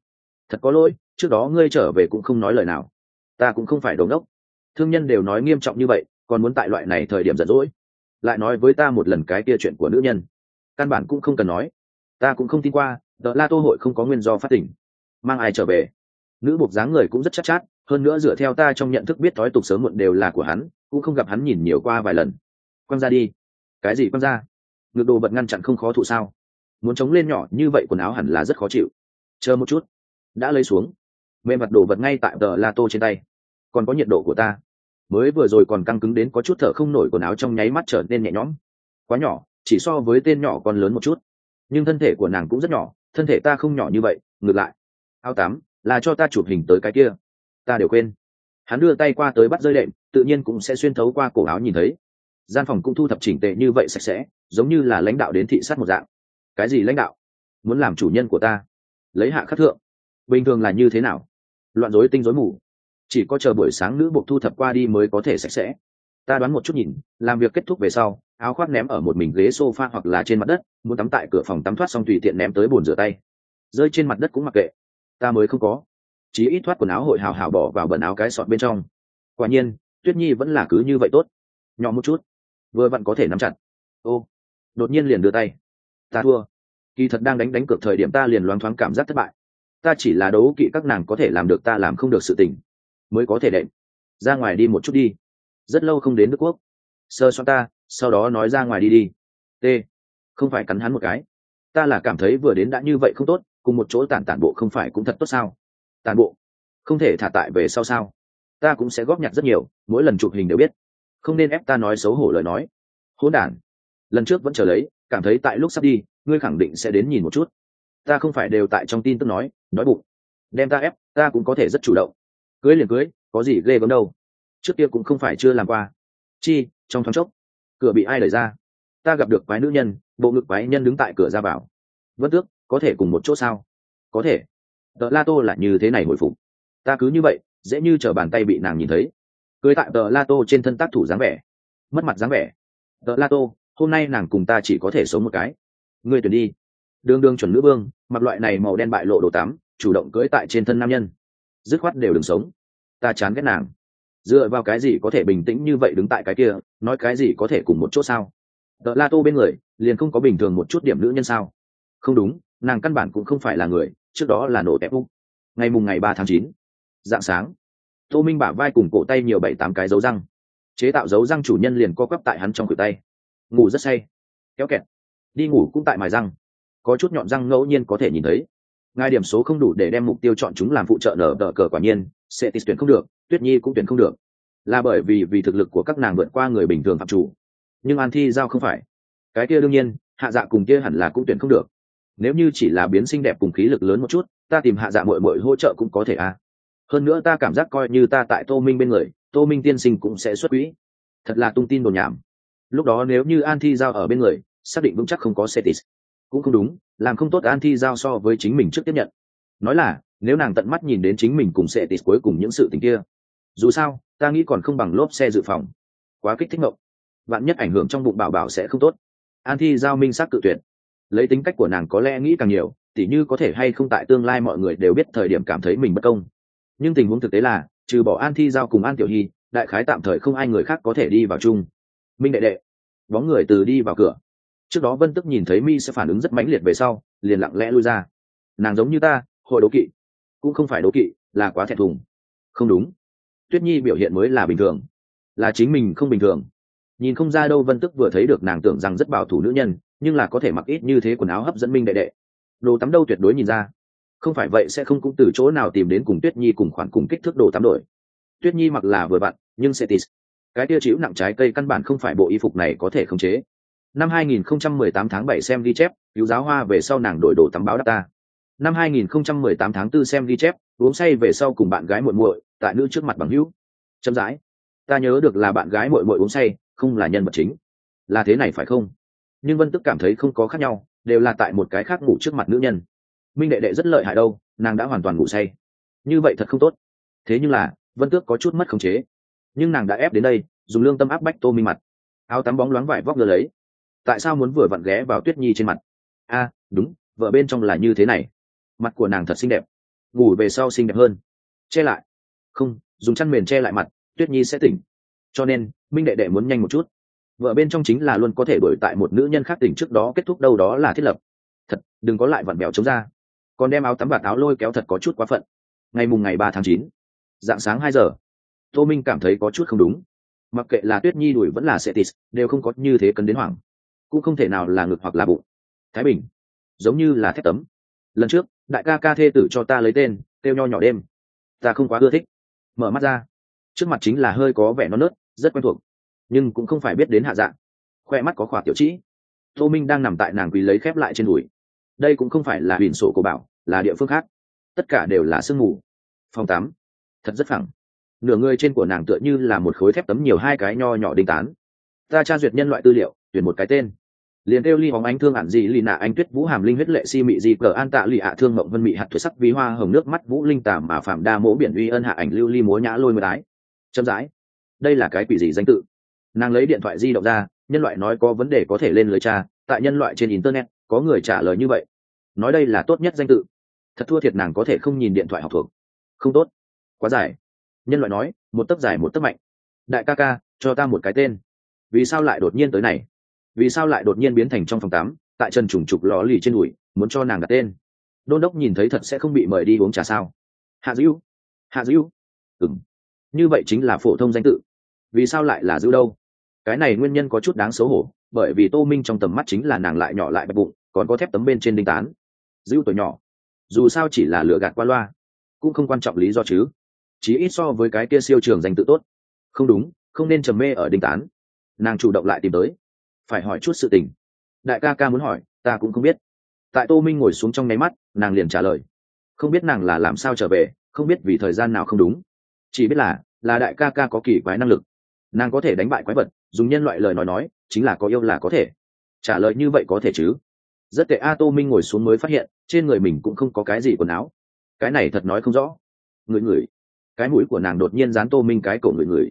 Thật có lỗi, trước đó ngươi trở về cũng không nói lời nào. Ta cũng không phải đồn đốc thương nhân đều nói nghiêm trọng như vậy còn muốn tại loại này thời điểm giận dỗi. Lại nói với ta một lần cái kia chuyện của nữ nhân. Căn bản cũng không cần nói. Ta cũng không tin qua tờ la tô hội không có nguyên do phát tỉnh mang ai trở về? Nữ buộc dáng người cũng rất chắc chát, chát hơn nữa dựa theo ta trong nhận thức biết thói tục sớm muộn đều là của hắn cũng không gặp hắn nhìn nhiều qua vài lần. Quăng ra đi. Cái gì quăng ra? Ngược đồ bật ngăn chặn không khó thụ sao? Muốn chống lên nhỏ như vậy quần áo hẳn là rất khó chịu. Chờ một chút. Đã lấy xuống. Mềm mặt đồ vật ngay tại tờ la tô trên tay còn có nhiệt độ của ta. Mới vừa rồi còn căng cứng đến có chút thở không nổi quần áo trong nháy mắt trở nên nhẹ nhõm. Quá nhỏ, chỉ so với tên nhỏ còn lớn một chút. Nhưng thân thể của nàng cũng rất nhỏ, thân thể ta không nhỏ như vậy, ngược lại. Áo tắm là cho ta chụp hình tới cái kia. Ta đều quên. Hắn đưa tay qua tới bắt rơi đệm, tự nhiên cũng sẽ xuyên thấu qua cổ áo nhìn thấy. Gian phòng cũng thu thập chỉnh tệ như vậy sạch sẽ, giống như là lãnh đạo đến thị sát một dạng. Cái gì lãnh đạo? Muốn làm chủ nhân của ta. Lấy hạ khắc thượng. Bình thường là như thế nào? Loạn rối tinh rối mù chỉ có chờ buổi sáng nữ buộc thu thập qua đi mới có thể sạch sẽ. Ta đoán một chút nhìn, làm việc kết thúc về sau, áo khoác ném ở một mình ghế sofa hoặc là trên mặt đất, muốn tắm tại cửa phòng tắm thoát xong tùy tiện ném tới bồn rửa tay. Rơi trên mặt đất cũng mặc kệ. Ta mới không có. Chí ít thoát quần áo hội hào hào bỏ vào bẩn áo cái sọt bên trong. Quả nhiên, tuyết nhi vẫn là cứ như vậy tốt. Nhỏ một chút. Vừa vặn có thể nắm chặt. Ô. Đột nhiên liền đưa tay. Ta thua. Kỳ thật đang đánh đánh cược thời điểm ta liền loáng thoáng cảm giác thất bại. Ta chỉ là đấu kỵ các nàng có thể làm được ta làm không được sự tình mới có thể đệm. Ra ngoài đi một chút đi. Rất lâu không đến nước quốc. Sơ xoan ta, sau đó nói ra ngoài đi đi. T. Không phải cắn hắn một cái. Ta là cảm thấy vừa đến đã như vậy không tốt, cùng một chỗ tản tản bộ không phải cũng thật tốt sao? Tản bộ? Không thể thả tại về sau sao? Ta cũng sẽ góp nhặt rất nhiều, mỗi lần chụp hình đều biết. Không nên ép ta nói xấu hổ lời nói. Hỗn đản. Lần trước vẫn chờ lấy, cảm thấy tại lúc sắp đi, ngươi khẳng định sẽ đến nhìn một chút. Ta không phải đều tại trong tin tức nói nói bụng. Đem ta ép, ta cũng có thể rất chủ động cưới liền cưới, có gì ghê gớm đâu. Trước kia cũng không phải chưa làm qua. Chi, trong thoáng chốc, cửa bị ai đẩy ra? Ta gặp được quái nữ nhân, bộ ngực quái nhân đứng tại cửa ra vào. Vân tước, có thể cùng một chỗ sao? Có thể. Tờ la tô là như thế này hồi phục. Ta cứ như vậy, dễ như t bàn tay bị nàng nhìn thấy. Cưới tại tờ la tô trên thân tác thủ dáng vẻ. Mất mặt dáng vẻ. Tờ la tô, hôm nay nàng cùng ta chỉ có thể sống một cái. Ngươi tuyển đi. Đường đường chuẩn nữ vương, mặc loại này màu đen bại lộ đồ tắm, chủ động cưỡi tại trên thân nam nhân dứt khoát đều đừng sống. Ta chán ghét nàng. Dựa vào cái gì có thể bình tĩnh như vậy đứng tại cái kia, nói cái gì có thể cùng một chỗ sao? Tợ la tô bên người, liền không có bình thường một chút điểm nữ nhân sao? Không đúng, nàng căn bản cũng không phải là người, trước đó là nổ tép úc. Ngày mùng ngày ba tháng chín dạng sáng, tô minh bả vai cùng cổ tay nhiều bảy tám cái dấu răng. Chế tạo dấu răng chủ nhân liền co quắp tại hắn trong cửa tay. Ngủ rất say. Kéo kẹt. Đi ngủ cũng tại mài răng. Có chút nhọn răng ngẫu nhiên có thể nhìn thấy ngài điểm số không đủ để đem mục tiêu chọn chúng làm phụ trợ nở đỡ cờ quả nhiên, sẽ tít tuyển không được, tuyết nhi cũng tuyển không được. Là bởi vì vì thực lực của các nàng vượt qua người bình thường phạm chủ. Nhưng an thi giao không phải. Cái kia đương nhiên, hạ dạ cùng kia hẳn là cũng tuyển không được. Nếu như chỉ là biến sinh đẹp cùng khí lực lớn một chút, ta tìm hạ dạ mội mội hỗ trợ cũng có thể à. Hơn nữa ta cảm giác coi như ta tại tô minh bên người, tô minh tiên sinh cũng sẽ xuất quỹ. Thật là tung tin đồn nhảm. Lúc đó nếu như an thi giao ở bên người, xác định vững chắc không có setis cũng không đúng, làm không tốt an thi giao so với chính mình trước tiếp nhận. Nói là, nếu nàng tận mắt nhìn đến chính mình cùng tịt cuối cùng những sự tình kia, dù sao, ta nghĩ còn không bằng lốp xe dự phòng. Quá kích thích ngộng. Vạn nhất ảnh hưởng trong bụng bảo bảo sẽ không tốt. An thi giao minh xác cự tuyệt. Lấy tính cách của nàng có lẽ nghĩ càng nhiều, tỉ như có thể hay không tại tương lai mọi người đều biết thời điểm cảm thấy mình bất công. Nhưng tình huống thực tế là, trừ bỏ an thi giao cùng an tiểu hy, đại khái tạm thời không ai người khác có thể đi vào chung. Minh đệ đệ, bóng người từ đi vào cửa trước đó vân tức nhìn thấy mi sẽ phản ứng rất mãnh liệt về sau, liền lặng lẽ lui ra. Nàng giống như ta, hội đố kỵ. Cũng không phải đố kỵ, là quá thẹn thùng. Không đúng. Tuyết nhi biểu hiện mới là bình thường. Là chính mình không bình thường. Nhìn không ra đâu vân tức vừa thấy được nàng tưởng rằng rất bảo thủ nữ nhân, nhưng là có thể mặc ít như thế quần áo hấp dẫn minh đệ đệ. Đồ tắm đâu tuyệt đối nhìn ra. Không phải vậy sẽ không cũng từ chỗ nào tìm đến cùng tuyết nhi cùng khoản cùng kích thước đồ tắm đổi. Tuyết nhi mặc là vừa vặn, nhưng sẽ tít cái tiêu chịu nặng trái cây căn bản không phải bộ y phục này có thể khống chế năm 2018 tháng 7 xem ghi chép, cứu giáo hoa về sau nàng đổi đồ tắm báo đáp ta. Năm 2018 tháng 4 xem ghi chép, uống say về sau cùng bạn gái muội muội, tại nữ trước mặt bằng hữu. Chậm rãi. Ta nhớ được là bạn gái muội muội uống say, không là nhân vật chính. Là thế này phải không? Nhưng vân tức cảm thấy không có khác nhau, đều là tại một cái khác ngủ trước mặt nữ nhân. Minh đệ đệ rất lợi hại đâu, nàng đã hoàn toàn ngủ say. Như vậy thật không tốt. Thế nhưng là, vân tước có chút mất khống chế. Nhưng nàng đã ép đến đây, dùng lương tâm áp bách tô minh mặt. Áo tắm bóng loáng vải vóc lơ lấy tại sao muốn vừa vặn ghé vào tuyết nhi trên mặt? A, đúng, vợ bên trong là như thế này. Mặt của nàng thật xinh đẹp. Ngủ về sau xinh đẹp hơn. Che lại. Không, dùng chăn mền che lại mặt, tuyết nhi sẽ tỉnh. Cho nên, minh đệ đệ muốn nhanh một chút. Vợ bên trong chính là luôn có thể đổi tại một nữ nhân khác tỉnh trước đó, kết thúc đâu đó là thiết lập. Thật, đừng có lại vặn bèo chống ra. Còn đem áo tắm và áo lôi kéo thật có chút quá phận. Ngày mùng ngày ba tháng chín, dạng sáng hai giờ, tô minh cảm thấy có chút không đúng. Mặc kệ là tuyết nhi đuổi vẫn là setis đều không có như thế cần đến hoảng cũng không thể nào là ngực hoặc là bụng. Thái bình, giống như là thép tấm. Lần trước, đại ca ca thê tử cho ta lấy tên, kêu nho nhỏ đêm. Ta không quá ưa thích. Mở mắt ra. Trước mặt chính là hơi có vẻ non nớt, rất quen thuộc. Nhưng cũng không phải biết đến hạ dạng. Khoe mắt có khỏa tiểu trĩ tô minh đang nằm tại nàng quỳ lấy khép lại trên đùi. Đây cũng không phải là biển sổ của bảo, là địa phương khác. Tất cả đều là sương mù. Phòng tắm. Thật rất phẳng. Nửa người trên của nàng tựa như là một khối thép tấm nhiều hai cái nho nhỏ đinh tán. Ta tra duyệt nhân loại tư liệu, tuyển một cái tên liền kêu ly hóng ánh thương ản dị lì nạ anh tuyết vũ hàm linh huyết lệ si mị di cờ an tạ lì ạ thương mộng vân mị hạt thuế sắc ví hoa hồng nước mắt vũ linh tàm mà phạm đa mỗ biển uy ân hạ ảnh lưu ly múa nhã lôi mưa đái chậm rãi. Đây là cái quỷ gì danh tự? Nàng lấy điện thoại di động ra, nhân loại nói có vấn đề có thể lên lời cha tại nhân loại trên internet, có người trả lời như vậy. Nói đây là tốt nhất danh tự. Thật thua thiệt nàng có thể không nhìn điện thoại học thuộc. Không tốt. Quá dài. Nhân loại nói, một tấc dài một tấc mạnh. Đại ca ca, cho ta một cái tên. Vì sao lại đột nhiên tới này? Vì sao lại đột nhiên biến thành trong phòng tắm, tại chân trùng trục lò lì trên đùi, muốn cho nàng đặt tên. Đôn đốc nhìn thấy thật sẽ không bị mời đi uống trà sao? Hạ dữ hạ dữ ừng như vậy chính là phổ thông danh tự. Vì sao lại là dữ đâu? Cái này nguyên nhân có chút đáng xấu hổ, bởi vì tô minh trong tầm mắt chính là nàng lại nhỏ lại bạch bụng, còn có thép tấm bên trên đinh tán. Dữ tuổi nhỏ. Dù sao chỉ là lựa gạt qua loa, cũng không quan trọng lý do chứ. Chí ít so với cái kia siêu trường danh tự tốt. Không đúng, không nên trầm mê ở đinh tán. Nàng chủ động lại tìm tới phải hỏi chút sự tình. Đại ca ca muốn hỏi, ta cũng không biết. Tại tô minh ngồi xuống trong nháy mắt, nàng liền trả lời. Không biết nàng là làm sao trở về, không biết vì thời gian nào không đúng. Chỉ biết là là đại ca ca có kỳ quái năng lực. Nàng có thể đánh bại quái vật, dùng nhân loại lời nói nói, chính là có yêu là có thể. Trả lời như vậy có thể chứ? Rất tệ a, tô minh ngồi xuống mới phát hiện, trên người mình cũng không có cái gì quần áo. Cái này thật nói không rõ. Người người. Cái mũi của nàng đột nhiên dán tô minh cái cổ người người.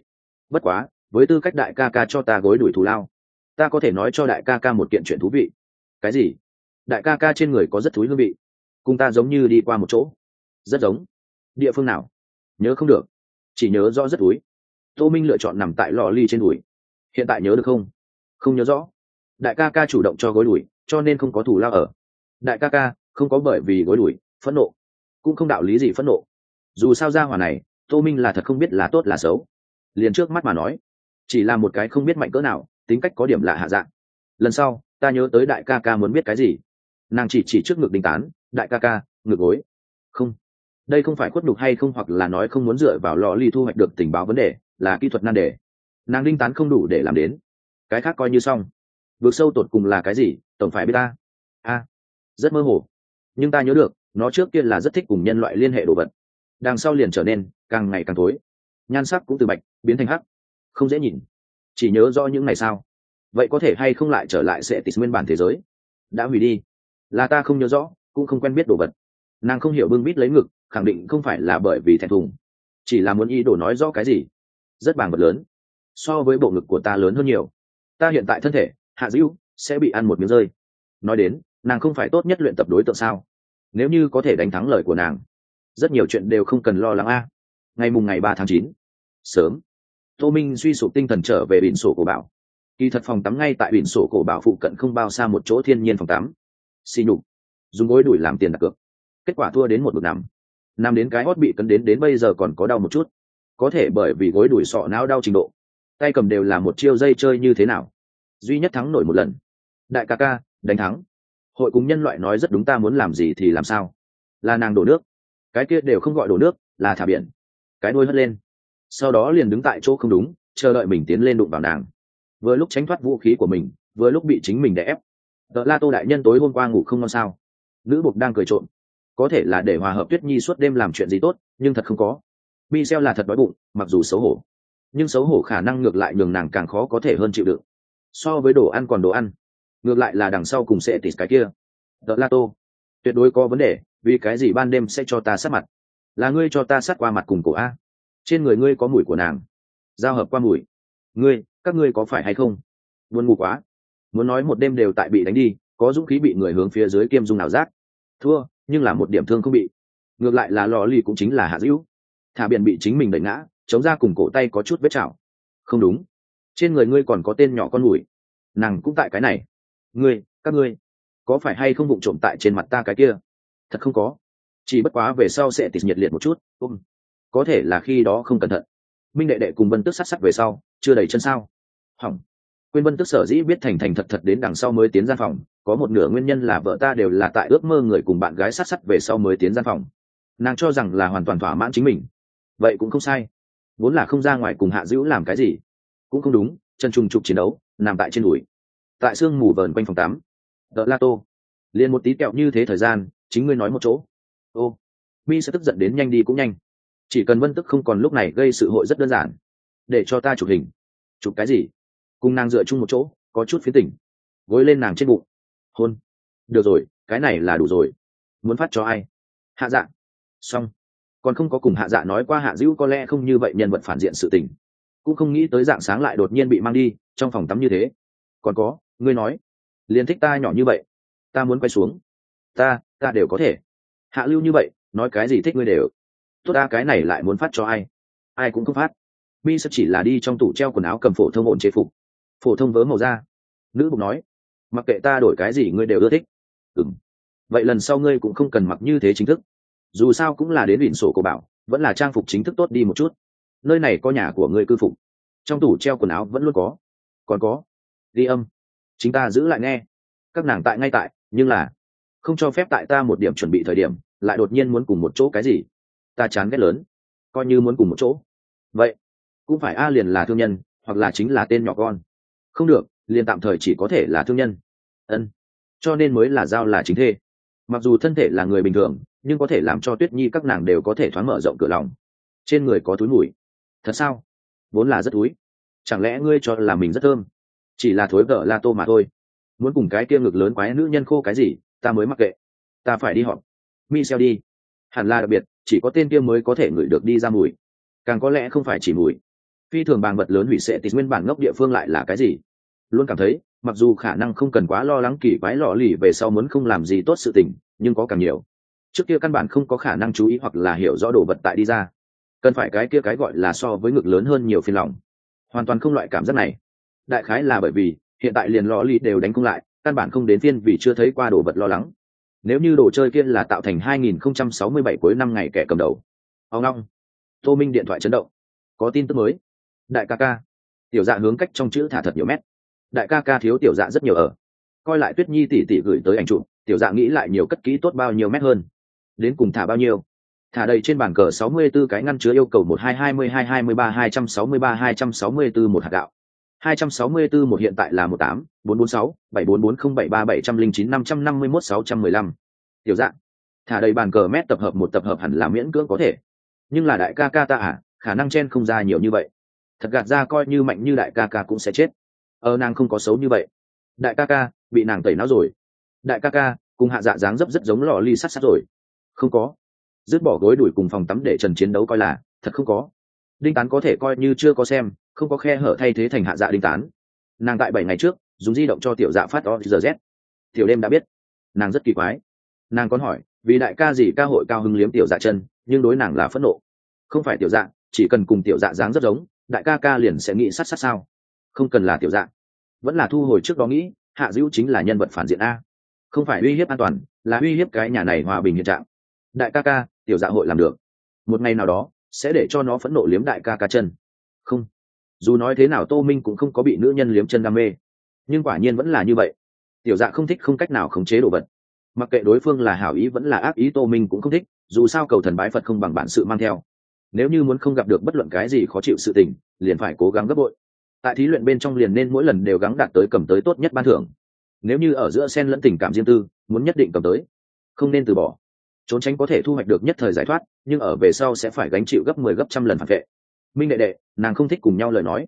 Bất quá, với tư cách đại ca ca cho ta gối đuổi thù lao ta có thể nói cho đại ca ca một kiện chuyện thú vị. Cái gì? Đại ca ca trên người có rất thúi hương vị. Cùng ta giống như đi qua một chỗ. Rất giống. Địa phương nào? Nhớ không được. Chỉ nhớ rõ rất túi tô minh lựa chọn nằm tại lò ly trên đùi. Hiện tại nhớ được không? Không nhớ rõ. Đại ca ca chủ động cho gối đùi, cho nên không có thủ lao ở. Đại ca ca, không có bởi vì gối đùi, phẫn nộ. Cũng không đạo lý gì phẫn nộ. Dù sao ra hỏa này, tô minh là thật không biết là tốt là xấu. Liền trước mắt mà nói, chỉ là một cái không biết mạnh cỡ nào tính cách có điểm lạ hạ dạng. Lần sau, ta nhớ tới đại ca ca muốn biết cái gì. Nàng chỉ chỉ trước ngực đình tán, đại ca ca, ngực gối. Không. Đây không phải khuất đục hay không hoặc là nói không muốn dựa vào lò ly thu hoạch được tình báo vấn đề, là kỹ thuật nan đề. Nàng đinh tán không đủ để làm đến. Cái khác coi như xong. Vượt sâu tột cùng là cái gì, tổng phải biết ta. A, rất mơ hồ. Nhưng ta nhớ được, nó trước kia là rất thích cùng nhân loại liên hệ đồ vật. Đằng sau liền trở nên càng ngày càng tối nhan sắc cũng từ bạch, biến thành hắc. Không dễ nhìn chỉ nhớ rõ những ngày sao vậy có thể hay không lại trở lại sẽ tịt nguyên bản thế giới? Đã hủy đi. Là ta không nhớ rõ, cũng không quen biết đồ vật. Nàng không hiểu bưng bít lấy ngực, khẳng định không phải là bởi vì thẹn thùng. Chỉ là muốn ý đồ nói rõ cái gì? Rất bàng vật lớn. So với bộ ngực của ta lớn hơn nhiều. Ta hiện tại thân thể, hạ dữ sẽ bị ăn một miếng rơi. Nói đến, nàng không phải tốt nhất luyện tập đối tượng sao? Nếu như có thể đánh thắng lời của nàng, rất nhiều chuyện đều không cần lo lắng a. Ngày mùng ngày ba tháng chín. Sớm tô minh suy sụp tinh thần trở về biển sổ cổ bảo. Kỳ thật phòng tắm ngay tại biển sổ cổ bảo phụ cận không bao xa một chỗ thiên nhiên phòng tắm. Xì nhục. Dùng gối đuổi làm tiền đặt cược. Kết quả thua đến một bực nằm. Nằm đến cái hót bị cấn đến đến bây giờ còn có đau một chút. Có thể bởi vì gối đuổi sọ não đau trình độ, tay cầm đều là một chiêu dây chơi như thế nào. Duy nhất thắng nổi một lần. Đại ca ca, đánh thắng. Hội cùng nhân loại nói rất đúng ta muốn làm gì thì làm sao. Là nàng đổ nước. Cái kia đều không gọi đổ nước, là thả biển. Cái đuôi hất lên sau đó liền đứng tại chỗ không đúng chờ đợi mình tiến lên đụng vào nàng vừa lúc tránh thoát vũ khí của mình vừa lúc bị chính mình đè ép tợ la tô đại nhân tối hôm qua ngủ không ngon sao nữ bục đang cười trộn có thể là để hòa hợp tuyết nhi suốt đêm làm chuyện gì tốt nhưng thật không có Michel là thật đói bụng, mặc dù xấu hổ, nhưng xấu hổ khả năng ngược lại nhường nàng càng khó có thể hơn chịu đựng. So với đồ ăn còn đồ ăn, ngược lại là đằng sau cùng sẽ tịt cái kia. tợ La Tô, tuyệt đối có vấn đề, vì cái gì ban đêm sẽ cho ta sát mặt? Là ngươi cho ta sát qua mặt cùng cổ a? Trên người ngươi có mùi của nàng. Giao hợp qua mùi. Ngươi, các ngươi có phải hay không? Buồn ngủ quá. Muốn nói một đêm đều tại bị đánh đi, có dũng khí bị người hướng phía dưới kiêm dung nào giác. Thua, nhưng là một điểm thương không bị. Ngược lại là lò lì cũng chính là hạ dữ thả biển bị chính mình đẩy ngã chống ra cùng cổ tay có chút vết chảo không đúng trên người ngươi còn có tên nhỏ con mùi nàng cũng tại cái này ngươi các ngươi có phải hay không vụng trộm tại trên mặt ta cái kia thật không có chỉ bất quá về sau sẽ tịt nhiệt liệt một chút ôm có thể là khi đó không cẩn thận. Minh đệ đệ cùng vân tước sát sắc về sau, chưa đầy chân sao? Hỏng. Quên vân tức sở dĩ biết thành thành thật thật đến đằng sau mới tiến gian phòng, có một nửa nguyên nhân là vợ ta đều là tại ước mơ người cùng bạn gái sát sắc về sau mới tiến gian phòng. Nàng cho rằng là hoàn toàn thỏa mãn chính mình. Vậy cũng không sai. Vốn là không ra ngoài cùng hạ dữ làm cái gì? Cũng không đúng, chân trùng trục chiến đấu, nằm tại trên đùi. Tại sương mù vờn quanh phòng tắm. Đỡ la tô. Liền một tí kẹo như thế thời gian, chính ngươi nói một chỗ. Ô. Mi sẽ tức giận đến nhanh đi cũng nhanh chỉ cần vân tức không còn lúc này gây sự hội rất đơn giản. Để cho ta chụp hình. Chụp cái gì? Cùng nàng dựa chung một chỗ, có chút phía tỉnh gối lên nàng trên bụng. Hôn. Được rồi, cái này là đủ rồi. Muốn phát cho ai? Hạ dạng xong. Còn không có cùng hạ dạ nói qua hạ dữ có lẽ không như vậy nhân vật phản diện sự tình. Cũng không nghĩ tới dạng sáng lại đột nhiên bị mang đi, trong phòng tắm như thế. Còn có, ngươi nói. Liền thích ta nhỏ như vậy. Ta muốn quay xuống. Ta ta đều có thể. Hạ lưu như vậy, nói cái gì thích ngươi đều tốt ta cái này lại muốn phát cho ai? Ai cũng không phát. Mi sẽ chỉ là đi trong tủ treo quần áo cầm phổ thông ổn chế phục. Phổ thông vớ màu da. Nữ bục nói, mặc kệ ta đổi cái gì ngươi đều ưa thích. Ừng vậy lần sau ngươi cũng không cần mặc như thế chính thức. Dù sao cũng là đến biển sổ của bảo, vẫn là trang phục chính thức tốt đi một chút. Nơi này có nhà của ngươi cư phục. Trong tủ treo quần áo vẫn luôn có. Còn có. Ghi âm. Chính ta giữ lại nghe. Các nàng tại ngay tại, nhưng là không cho phép tại ta một điểm chuẩn bị thời điểm, lại đột nhiên muốn cùng một chỗ cái gì? Ta chán ghét lớn, coi như muốn cùng một chỗ. Vậy, cũng phải a liền là thương nhân, hoặc là chính là tên nhỏ con. Không được, liền tạm thời chỉ có thể là thương nhân. Ân, cho nên mới là giao là chính thê. Mặc dù thân thể là người bình thường, nhưng có thể làm cho tuyết nhi các nàng đều có thể thoáng mở rộng cửa lòng. Trên người có túi mùi. Thật sao? Vốn là rất túi. Chẳng lẽ ngươi cho là mình rất thơm? Chỉ là thối vợ la tô mà thôi. Muốn cùng cái kia ngực lớn quái nữ nhân khô cái gì, ta mới mắc kệ. Ta phải đi họp. Mi xeo đi. Hẳn là đặc biệt chỉ có tên kia mới có thể ngửi được đi ra mùi. Càng có lẽ không phải chỉ mùi. Phi thường bàng vật lớn hủy sệ thì nguyên bản ngốc địa phương lại là cái gì? Luôn cảm thấy, mặc dù khả năng không cần quá lo lắng kỳ quái lọ lì về sau muốn không làm gì tốt sự tình, nhưng có càng nhiều. Trước kia căn bản không có khả năng chú ý hoặc là hiểu rõ đồ vật tại đi ra. Cần phải cái kia cái gọi là so với ngực lớn hơn nhiều phiên lòng. Hoàn toàn không loại cảm giác này. Đại khái là bởi vì, hiện tại liền lò lì đều đánh cung lại, căn bản không đến phiên vì chưa thấy qua đồ vật lo lắng nếu như đồ chơi kia là tạo thành 2067 cuối năm ngày kẻ cầm đầu. Ông long, tô minh điện thoại chấn động. Có tin tức mới. Đại ca ca. Tiểu dạ hướng cách trong chữ thả thật nhiều mét. Đại ca ca thiếu tiểu dạ rất nhiều ở. Coi lại tuyết nhi tỉ tỉ gửi tới ảnh chụp, tiểu dạ nghĩ lại nhiều cất kỹ tốt bao nhiêu mét hơn. Đến cùng thả bao nhiêu? Thả đầy trên bàn cờ 64 cái ngăn chứa yêu cầu 1222 23 263 264 một hạt gạo. 264 một hiện tại là 18 446 744073 709 551 615 tiểu dạng, thả đầy bàn cờ mét tập hợp một tập hợp hẳn là miễn cưỡng có thể. Nhưng là đại ca ca ta à khả năng chen không ra nhiều như vậy. Thật gạt ra coi như mạnh như đại ca ca cũng sẽ chết. Ờ nàng không có xấu như vậy. Đại ca ca, bị nàng tẩy não rồi. Đại ca ca, cùng hạ dạ dáng dấp rất giống lò ly sắt sắt rồi. Không có. Dứt bỏ gối đuổi cùng phòng tắm để trần chiến đấu coi là, thật không có. Đinh tán có thể coi như chưa có xem không có khe hở thay thế thành hạ dạ đinh tán. Nàng tại bảy ngày trước, dùng di động cho tiểu dạ phát o giờ z. Tiểu đêm đã biết. Nàng rất kỳ quái. Nàng còn hỏi, vì đại ca gì ca hội cao hứng liếm tiểu dạ chân, nhưng đối nàng là phẫn nộ. Không phải tiểu dạ chỉ cần cùng tiểu dạ dáng rất giống, đại ca ca liền sẽ nghĩ sát sát sao. Không cần là tiểu dạ. Vẫn là thu hồi trước đó nghĩ, hạ dữ chính là nhân vật phản diện a. Không phải uy hiếp an toàn, là uy hiếp cái nhà này hòa bình hiện trạng. Đại ca ca, tiểu dạ hội làm được. Một ngày nào đó, sẽ để cho nó phẫn nộ liếm đại ca ca chân. Không dù nói thế nào tô minh cũng không có bị nữ nhân liếm chân đam mê. Nhưng quả nhiên vẫn là như vậy. Tiểu dạ không thích không cách nào khống chế đồ vật. Mặc kệ đối phương là hảo ý vẫn là ác ý tô minh cũng không thích, dù sao cầu thần bái phật không bằng bản sự mang theo. Nếu như muốn không gặp được bất luận cái gì khó chịu sự tình, liền phải cố gắng gấp bội. Tại thí luyện bên trong liền nên mỗi lần đều gắng đạt tới cầm tới tốt nhất ban thưởng. Nếu như ở giữa sen lẫn tình cảm riêng tư, muốn nhất định cầm tới, không nên từ bỏ. Trốn tránh có thể thu hoạch được nhất thời giải thoát, nhưng ở về sau sẽ phải gánh chịu gấp mười 10 gấp trăm lần phản vệ. Minh đệ đệ nàng không thích cùng nhau lời nói.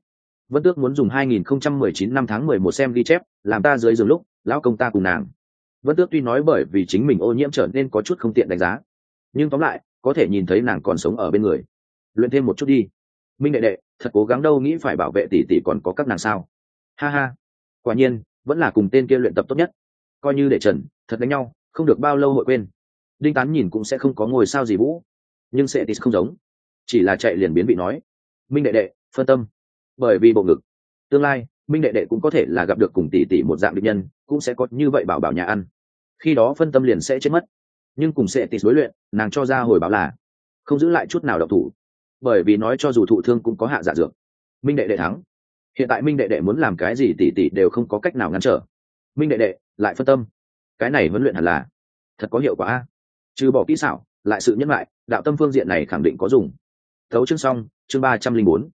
Vân tước muốn dùng 2019 năm tháng 11 xem ghi chép, làm ta dưới giường lúc, lão công ta cùng nàng. Vân tước tuy nói bởi vì chính mình ô nhiễm trở nên có chút không tiện đánh giá, nhưng tóm lại, có thể nhìn thấy nàng còn sống ở bên người. Luyện thêm một chút đi. Minh đệ đệ, thật cố gắng đâu nghĩ phải bảo vệ tỷ tỷ còn có các nàng sao? Ha ha. Quả nhiên, vẫn là cùng tên kia luyện tập tốt nhất. Coi như để trần, thật đánh nhau, không được bao lâu hội quên. Đinh tán nhìn cũng sẽ không có ngồi sao gì vũ. Nhưng sẽ tít không giống. Chỉ là chạy liền biến bị nói minh đệ đệ, phân tâm. Bởi vì bộ ngực, tương lai, minh đệ đệ cũng có thể là gặp được cùng tỷ tỷ một dạng định nhân, cũng sẽ có như vậy bảo bảo nhà ăn. Khi đó phân tâm liền sẽ chết mất. Nhưng cùng sẽ tịt đối luyện, nàng cho ra hồi báo là không giữ lại chút nào độc thủ. Bởi vì nói cho dù thụ thương cũng có hạ giả dược. Minh đệ đệ thắng. Hiện tại minh đệ đệ muốn làm cái gì tỷ tỷ đều không có cách nào ngăn trở. Minh đệ đệ, lại phân tâm. Cái này huấn luyện hẳn là thật có hiệu quả. Trừ bỏ kỹ xảo, lại sự nhân lại, đạo tâm phương diện này khẳng định có dùng thấu chương xong, chương ba trăm linh bốn.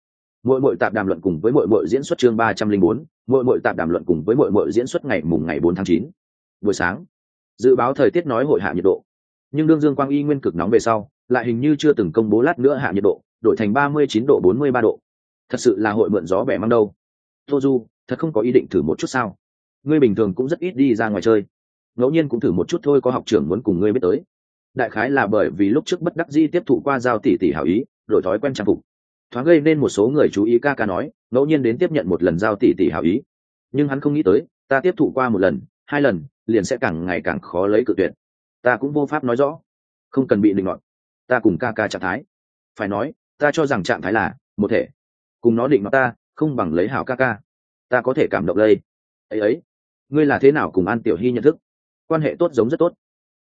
Mỗi mỗi tạp đàm luận cùng với mỗi mỗi diễn xuất chương ba trăm linh bốn mỗi mỗi tạp đàm luận cùng với mỗi mỗi diễn xuất ngày mùng ngày bốn tháng chín. Buổi sáng, dự báo thời tiết nói hội hạ nhiệt độ. Nhưng đương dương quang y nguyên cực nóng về sau, lại hình như chưa từng công bố lát nữa hạ nhiệt độ, đổi thành ba mươi chín độ, bốn mươi ba độ. Thật sự là hội mượn gió bẻ mang đâu. Tô du, thật không có ý định thử một chút sao? Ngươi bình thường cũng rất ít đi ra ngoài chơi. Ngẫu nhiên cũng thử một chút thôi, có học trưởng muốn cùng ngươi biết tới. Đại khái là bởi vì lúc trước bất đắc di tiếp thụ qua giao tỷ tỷ hảo ý đổi thói quen trang phục. Thoáng gây nên một số người chú ý ca ca nói, ngẫu nhiên đến tiếp nhận một lần giao tỷ tỷ hảo ý. Nhưng hắn không nghĩ tới, ta tiếp thụ qua một lần, hai lần, liền sẽ càng ngày càng khó lấy cự tuyệt. Ta cũng vô pháp nói rõ. Không cần bị định luận ta cùng ca ca trạng thái. Phải nói, ta cho rằng trạng thái là một thể. Cùng nó định nó ta, không bằng lấy hảo ca ca. Ta có thể cảm động đây. Ấy ấy, ngươi là thế nào cùng an tiểu hy nhận thức? Quan hệ tốt giống rất tốt.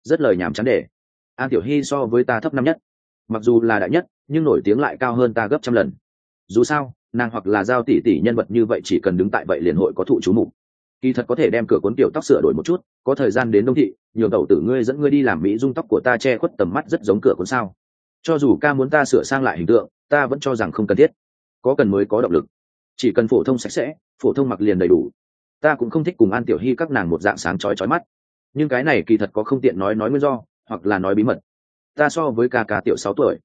Rất lời nhảm chán để. An tiểu hy so với ta thấp năm nhất mặc dù là đại nhất, nhưng nổi tiếng lại cao hơn ta gấp trăm lần. Dù sao, nàng hoặc là giao tỷ tỷ nhân vật như vậy chỉ cần đứng tại vậy liền hội có thụ chú mục. Kỳ thật có thể đem cửa cuốn kiểu tóc sửa đổi một chút, có thời gian đến đông thị, nhường tẩu tử ngươi dẫn ngươi đi làm mỹ dung tóc của ta che khuất tầm mắt rất giống cửa cuốn sao. Cho dù ca muốn ta sửa sang lại hình tượng, ta vẫn cho rằng không cần thiết. Có cần mới có động lực. Chỉ cần phổ thông sạch sẽ, phổ thông mặc liền đầy đủ. Ta cũng không thích cùng an tiểu hy các nàng một dạng sáng chói chói mắt. Nhưng cái này kỳ thật có không tiện nói nói nguyên do, hoặc là nói bí mật ta so với ca ca tiểu sáu tuổi.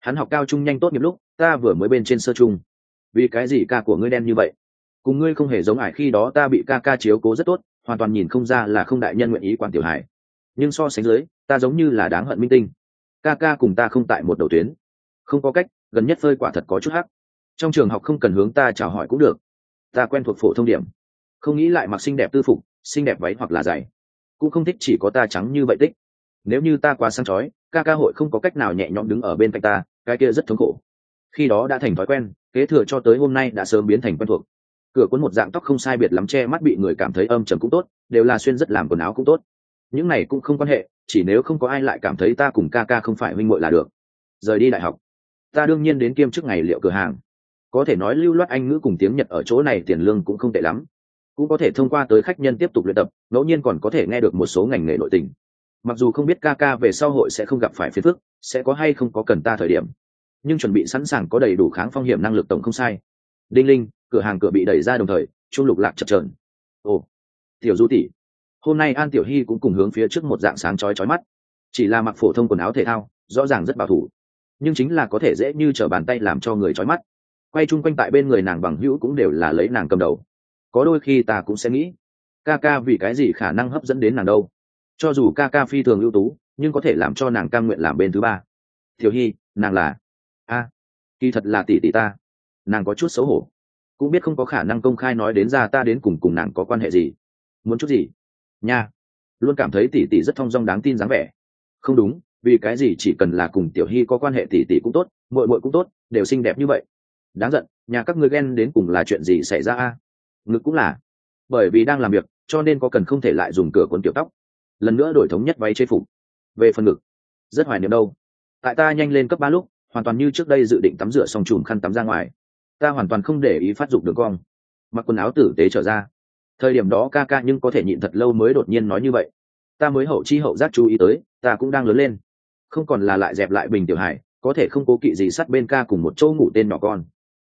Hắn học cao trung nhanh tốt nghiệp lúc, ta vừa mới bên trên sơ trung. Vì cái gì ca của ngươi đen như vậy? Cùng ngươi không hề giống ải khi đó ta bị ca ca chiếu cố rất tốt, hoàn toàn nhìn không ra là không đại nhân nguyện ý quan tiểu hải nhưng so sánh dưới, ta giống như là đáng hận minh tinh. Ca ca cùng ta không tại một đầu tuyến. Không có cách, gần nhất phơi quả thật có chút hắc. Trong trường học không cần hướng ta chào hỏi cũng được. Ta quen thuộc phổ thông điểm. Không nghĩ lại mặc xinh đẹp tư phục, xinh đẹp váy hoặc là giày. Cũng không thích chỉ có ta trắng như vậy tích. Nếu như ta quá sang chói ca ca hội không có cách nào nhẹ nhõm đứng ở bên cạnh ta, cái kia rất thống khổ. Khi đó đã thành thói quen, kế thừa cho tới hôm nay đã sớm biến thành quen thuộc. Cửa cuốn một dạng tóc không sai biệt lắm che mắt bị người cảm thấy âm trầm cũng tốt, đều là xuyên rất làm quần áo cũng tốt. Những này cũng không quan hệ, chỉ nếu không có ai lại cảm thấy ta cùng ca ca không phải minh muội là được. Rời đi đại học, ta đương nhiên đến kiêm chức ngày liệu cửa hàng. Có thể nói lưu loát anh ngữ cùng tiếng nhật ở chỗ này tiền lương cũng không tệ lắm. Cũng có thể thông qua tới khách nhân tiếp tục luyện tập, ngẫu nhiên còn có thể nghe được một số ngành nghề nội tình mặc dù không biết ca ca về sau hội sẽ không gặp phải phiền phức, sẽ có hay không có cần ta thời điểm. Nhưng chuẩn bị sẵn sàng có đầy đủ kháng phong hiểm năng lực tổng không sai. Đinh linh, cửa hàng cửa bị đẩy ra đồng thời, trung lục lạc chập trờn ồ, tiểu du tỷ, hôm nay an tiểu hy cũng cùng hướng phía trước một dạng sáng chói chói mắt. Chỉ là mặc phổ thông quần áo thể thao, rõ ràng rất bảo thủ. Nhưng chính là có thể dễ như t r ở bàn tay làm cho người chói mắt. Quay chung quanh tại bên người nàng bằng hữu cũng đều là lấy nàng cầm đầu. Có đôi khi ta cũng sẽ nghĩ, ca ca vì cái gì khả năng hấp dẫn đến nàng đâu? Cho dù ca ca phi thường ưu tú, nhưng có thể làm cho nàng cam nguyện làm bên thứ ba. Thiểu hy, nàng là? A, kỳ thật là tỷ tỷ ta. Nàng có chút xấu hổ. Cũng biết không có khả năng công khai nói đến ra ta đến cùng cùng nàng có quan hệ gì. Muốn chút gì? Nha. Luôn cảm thấy tỷ tỷ rất thong dong đáng tin dáng vẻ. Không đúng, vì cái gì chỉ cần là cùng tiểu hy có quan hệ tỷ tỷ cũng tốt, muội muội cũng tốt, đều xinh đẹp như vậy. Đáng giận, nhà các ngươi ghen đến cùng là chuyện gì xảy ra a? Ngực cũng là. Bởi vì đang làm việc, cho nên có cần không thể lại dùng cửa cuốn tiểu tóc lần nữa đổi thống nhất váy chế phục. Về phần ngực, rất hoài niệm đâu. Tại ta nhanh lên cấp ba lúc, hoàn toàn như trước đây dự định tắm rửa xong chùm khăn tắm ra ngoài. Ta hoàn toàn không để ý phát dục được cong. Mặc quần áo tử tế trở ra. Thời điểm đó ca ca nhưng có thể nhịn thật lâu mới đột nhiên nói như vậy. Ta mới hậu chi hậu giác chú ý tới, ta cũng đang lớn lên. Không còn là lại dẹp lại bình tiểu hải có thể không cố kỵ gì sát bên ca cùng một chỗ ngủ tên nhỏ con